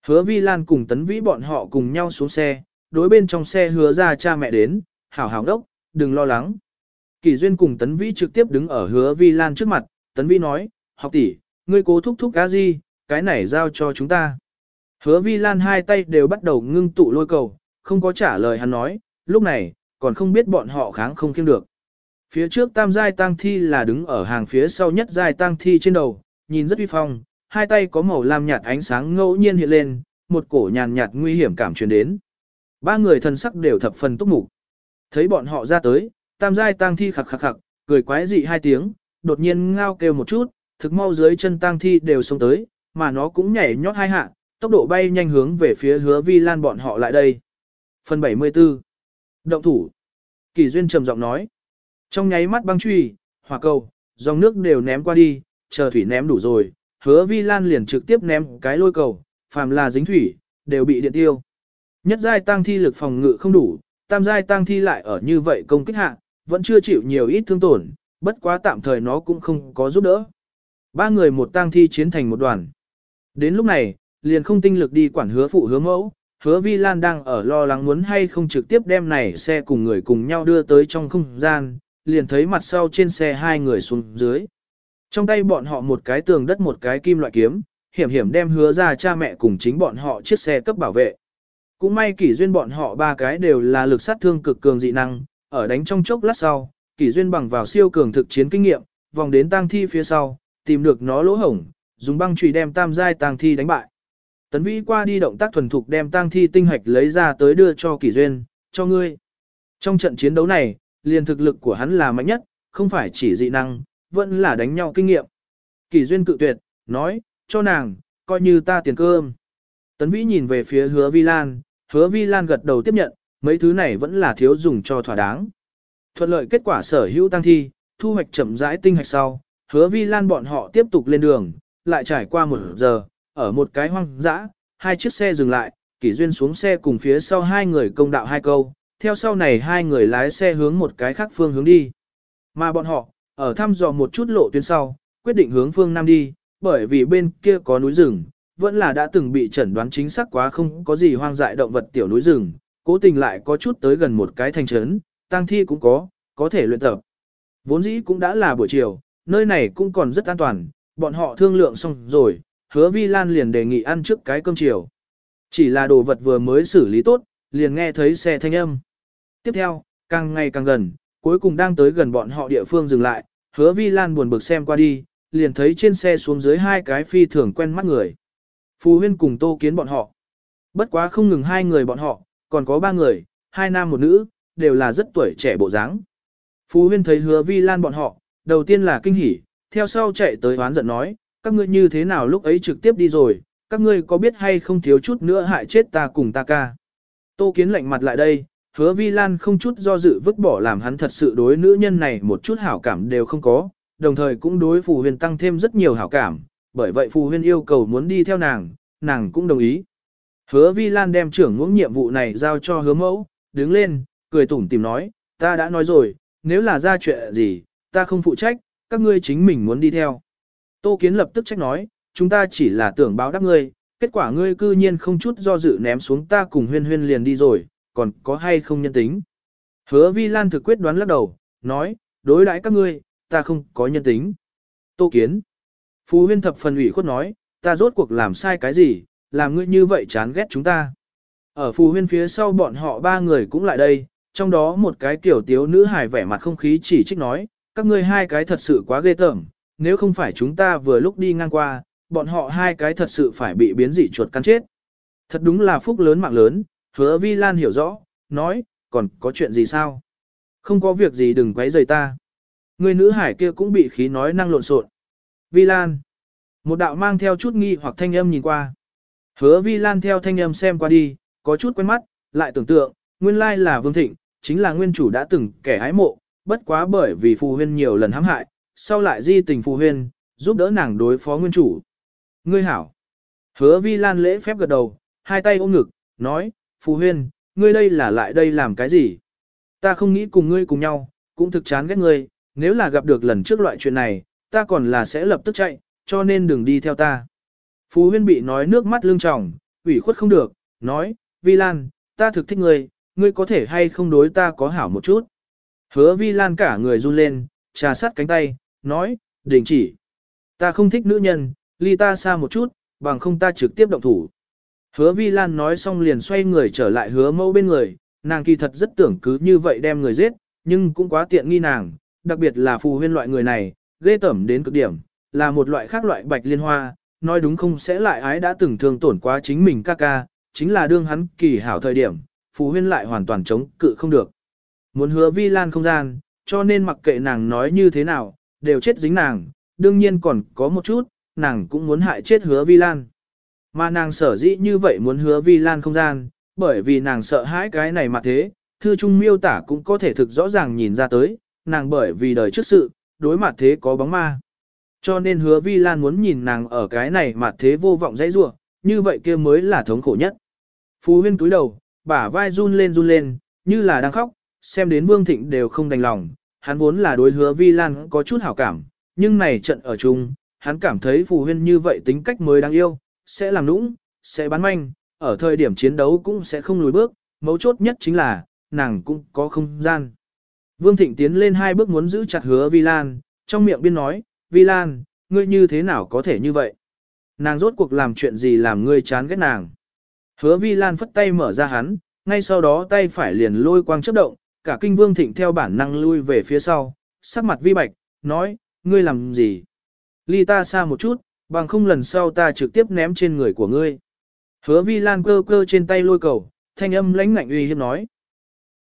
Hứa Vi Lan cùng Tấn Vĩ bọn họ cùng nhau xuống xe, đối bên trong xe hứa ra cha mẹ đến, hảo hảo đốc, đừng lo lắng. Kỳ Duyên cùng Tấn Vĩ trực tiếp đứng ở hứa Vi Lan trước mặt, Tấn Vĩ nói, học tỷ, ngươi cố thúc thúc cá gì, cái này giao cho chúng ta. Hứa Vi Lan hai tay đều bắt đầu ngưng tụ lôi cầu, không có trả lời hắn nói, lúc này, còn không biết bọn họ kháng không kiêng được. Phía trước tam giai Tang thi là đứng ở hàng phía sau nhất giai Tang thi trên đầu, nhìn rất uy phong, hai tay có màu lam nhạt ánh sáng ngẫu nhiên hiện lên, một cổ nhàn nhạt nguy hiểm cảm truyền đến. Ba người thân sắc đều thập phần túc mục. Thấy bọn họ ra tới, tam giai Tang thi khặc khặc khặc, cười quái dị hai tiếng, đột nhiên ngao kêu một chút, thực mau dưới chân Tang thi đều xông tới, mà nó cũng nhảy nhót hai hạ, tốc độ bay nhanh hướng về phía hứa vi lan bọn họ lại đây. Phần 74 Động thủ Kỳ Duyên trầm giọng nói. Trong nháy mắt băng truy, hỏa cầu, dòng nước đều ném qua đi, chờ thủy ném đủ rồi, hứa vi lan liền trực tiếp ném cái lôi cầu, phàm là dính thủy, đều bị điện tiêu. Nhất giai tăng thi lực phòng ngự không đủ, tam giai tăng thi lại ở như vậy công kích hạ, vẫn chưa chịu nhiều ít thương tổn, bất quá tạm thời nó cũng không có giúp đỡ. Ba người một tăng thi chiến thành một đoàn. Đến lúc này, liền không tinh lực đi quản hứa phụ hứa mẫu, hứa vi lan đang ở lo lắng muốn hay không trực tiếp đem này xe cùng người cùng nhau đưa tới trong không gian, liền thấy mặt sau trên xe hai người xuống dưới. Trong tay bọn họ một cái tường đất một cái kim loại kiếm, hiểm hiểm đem hứa ra cha mẹ cùng chính bọn họ chiếc xe cấp bảo vệ. Cũng may kỷ duyên bọn họ ba cái đều là lực sát thương cực cường dị năng, ở đánh trong chốc lát sau, kỷ duyên bằng vào siêu cường thực chiến kinh nghiệm, vòng đến tang thi phía sau, tìm được nó lỗ hổng, dùng băng chùy đem tam giai tang thi đánh bại. Tấn Vĩ qua đi động tác thuần thục đem tang thi tinh hạch lấy ra tới đưa cho kỷ duyên, cho ngươi. Trong trận chiến đấu này, liền thực lực của hắn là mạnh nhất, không phải chỉ dị năng, vẫn là đánh nhau kinh nghiệm. Kỷ duyên cự tuyệt, nói, cho nàng, coi như ta tiền cơm. Tấn Vĩ nhìn về phía hứa Vi Lan, hứa Vi Lan gật đầu tiếp nhận, mấy thứ này vẫn là thiếu dùng cho thỏa đáng. Thuận lợi kết quả sở hữu tăng thi, thu hoạch chậm rãi tinh hạch sau, hứa Vi Lan bọn họ tiếp tục lên đường, lại trải qua một giờ, ở một cái hoang dã, hai chiếc xe dừng lại, Kỷ Duyên xuống xe cùng phía sau hai người công đạo hai câu, theo sau này hai người lái xe hướng một cái khác phương hướng đi. Mà bọn họ, ở thăm dò một chút lộ tuyến sau, quyết định hướng phương Nam đi, bởi vì bên kia có núi rừng, vẫn là đã từng bị chẩn đoán chính xác quá không có gì hoang dại động vật tiểu núi rừng, cố tình lại có chút tới gần một cái thành trấn, tăng thi cũng có, có thể luyện tập. Vốn dĩ cũng đã là buổi chiều, nơi này cũng còn rất an toàn, bọn họ thương lượng xong rồi, hứa Vi Lan liền đề nghị ăn trước cái cơm chiều. Chỉ là đồ vật vừa mới xử lý tốt, liền nghe thấy xe thanh âm. Tiếp theo, càng ngày càng gần, cuối cùng đang tới gần bọn họ địa phương dừng lại, hứa Vi Lan buồn bực xem qua đi, liền thấy trên xe xuống dưới hai cái phi thường quen mắt người. Phù huyên cùng tô kiến bọn họ. Bất quá không ngừng hai người bọn họ, còn có ba người, hai nam một nữ, đều là rất tuổi trẻ bộ dáng. Phú huyên thấy hứa vi lan bọn họ, đầu tiên là kinh hỉ, theo sau chạy tới oán giận nói, các ngươi như thế nào lúc ấy trực tiếp đi rồi, các ngươi có biết hay không thiếu chút nữa hại chết ta cùng ta ca. Tô kiến lạnh mặt lại đây, hứa vi lan không chút do dự vứt bỏ làm hắn thật sự đối nữ nhân này một chút hảo cảm đều không có, đồng thời cũng đối phù huyền tăng thêm rất nhiều hảo cảm, bởi vậy phù huyền yêu cầu muốn đi theo nàng, nàng cũng đồng ý. Hứa Vi Lan đem trưởng ngưỡng nhiệm vụ này giao cho hứa mẫu, đứng lên, cười tủm tìm nói, ta đã nói rồi, nếu là ra chuyện gì, ta không phụ trách, các ngươi chính mình muốn đi theo. Tô Kiến lập tức trách nói, chúng ta chỉ là tưởng báo đáp ngươi, kết quả ngươi cư nhiên không chút do dự ném xuống ta cùng huyên huyên liền đi rồi, còn có hay không nhân tính. Hứa Vi Lan thực quyết đoán lắc đầu, nói, đối đãi các ngươi, ta không có nhân tính. Tô Kiến. Phú huyên thập phần ủy khuất nói, ta rốt cuộc làm sai cái gì, làm ngươi như vậy chán ghét chúng ta. Ở phù huyên phía sau bọn họ ba người cũng lại đây, trong đó một cái kiểu tiếu nữ hài vẻ mặt không khí chỉ trích nói, các ngươi hai cái thật sự quá ghê tởm, nếu không phải chúng ta vừa lúc đi ngang qua, bọn họ hai cái thật sự phải bị biến dị chuột cắn chết. Thật đúng là phúc lớn mạng lớn, hứa vi lan hiểu rõ, nói, còn có chuyện gì sao? Không có việc gì đừng quấy rầy ta. Người nữ hải kia cũng bị khí nói năng lộn xộn. Vi Lan. Một đạo mang theo chút nghi hoặc thanh âm nhìn qua. Hứa Vi Lan theo thanh âm xem qua đi, có chút quen mắt, lại tưởng tượng, nguyên lai là Vương Thịnh, chính là nguyên chủ đã từng kẻ hái mộ, bất quá bởi vì phù huyên nhiều lần hãm hại, sau lại di tình phù huyên, giúp đỡ nàng đối phó nguyên chủ. Ngươi hảo. Hứa Vi Lan lễ phép gật đầu, hai tay ôm ngực, nói, phù huyên, ngươi đây là lại đây làm cái gì? Ta không nghĩ cùng ngươi cùng nhau, cũng thực chán ghét ngươi, nếu là gặp được lần trước loại chuyện này, ta còn là sẽ lập tức chạy, cho nên đừng đi theo ta. Phú huyên bị nói nước mắt lưng tròng, ủy khuất không được, nói, Vi Lan, ta thực thích ngươi, ngươi có thể hay không đối ta có hảo một chút. Hứa Vi Lan cả người run lên, trà sát cánh tay, nói, đình chỉ. Ta không thích nữ nhân, ly ta xa một chút, bằng không ta trực tiếp động thủ. Hứa Vi Lan nói xong liền xoay người trở lại hứa mẫu bên người, nàng kỳ thật rất tưởng cứ như vậy đem người giết, nhưng cũng quá tiện nghi nàng, đặc biệt là phù huyên loại người này, ghê tẩm đến cực điểm, là một loại khác loại bạch liên hoa, nói đúng không sẽ lại ái đã từng thương tổn quá chính mình ca ca, chính là đương hắn kỳ hảo thời điểm, phù huyên lại hoàn toàn chống cự không được. Muốn hứa vi lan không gian, cho nên mặc kệ nàng nói như thế nào, đều chết dính nàng, đương nhiên còn có một chút, nàng cũng muốn hại chết hứa vi lan. Mà nàng sở dĩ như vậy muốn hứa vi lan không gian, bởi vì nàng sợ hãi cái này mà thế, thư trung miêu tả cũng có thể thực rõ ràng nhìn ra tới, nàng bởi vì đời trước sự, đối mặt thế có bóng ma. Cho nên hứa vi lan muốn nhìn nàng ở cái này mà thế vô vọng dãy rua, như vậy kia mới là thống khổ nhất. Phú huyên túi đầu, bả vai run lên run lên, như là đang khóc, xem đến Vương Thịnh đều không đành lòng, hắn vốn là đối hứa vi lan có chút hảo cảm, nhưng này trận ở chung, hắn cảm thấy Phù huyên như vậy tính cách mới đáng yêu, sẽ làm nũng, sẽ bán manh, ở thời điểm chiến đấu cũng sẽ không lùi bước, mấu chốt nhất chính là, nàng cũng có không gian. Vương Thịnh tiến lên hai bước muốn giữ chặt hứa Vi Lan, trong miệng biên nói, Vi Lan, ngươi như thế nào có thể như vậy? Nàng rốt cuộc làm chuyện gì làm ngươi chán ghét nàng? Hứa Vi Lan phất tay mở ra hắn, ngay sau đó tay phải liền lôi quang chớp động, cả kinh Vương Thịnh theo bản năng lui về phía sau, sắc mặt vi bạch, nói, ngươi làm gì? Ly ta xa một chút, bằng không lần sau ta trực tiếp ném trên người của ngươi. Hứa Vi Lan cơ cơ trên tay lôi cầu, thanh âm lãnh ngạnh uy hiếp nói.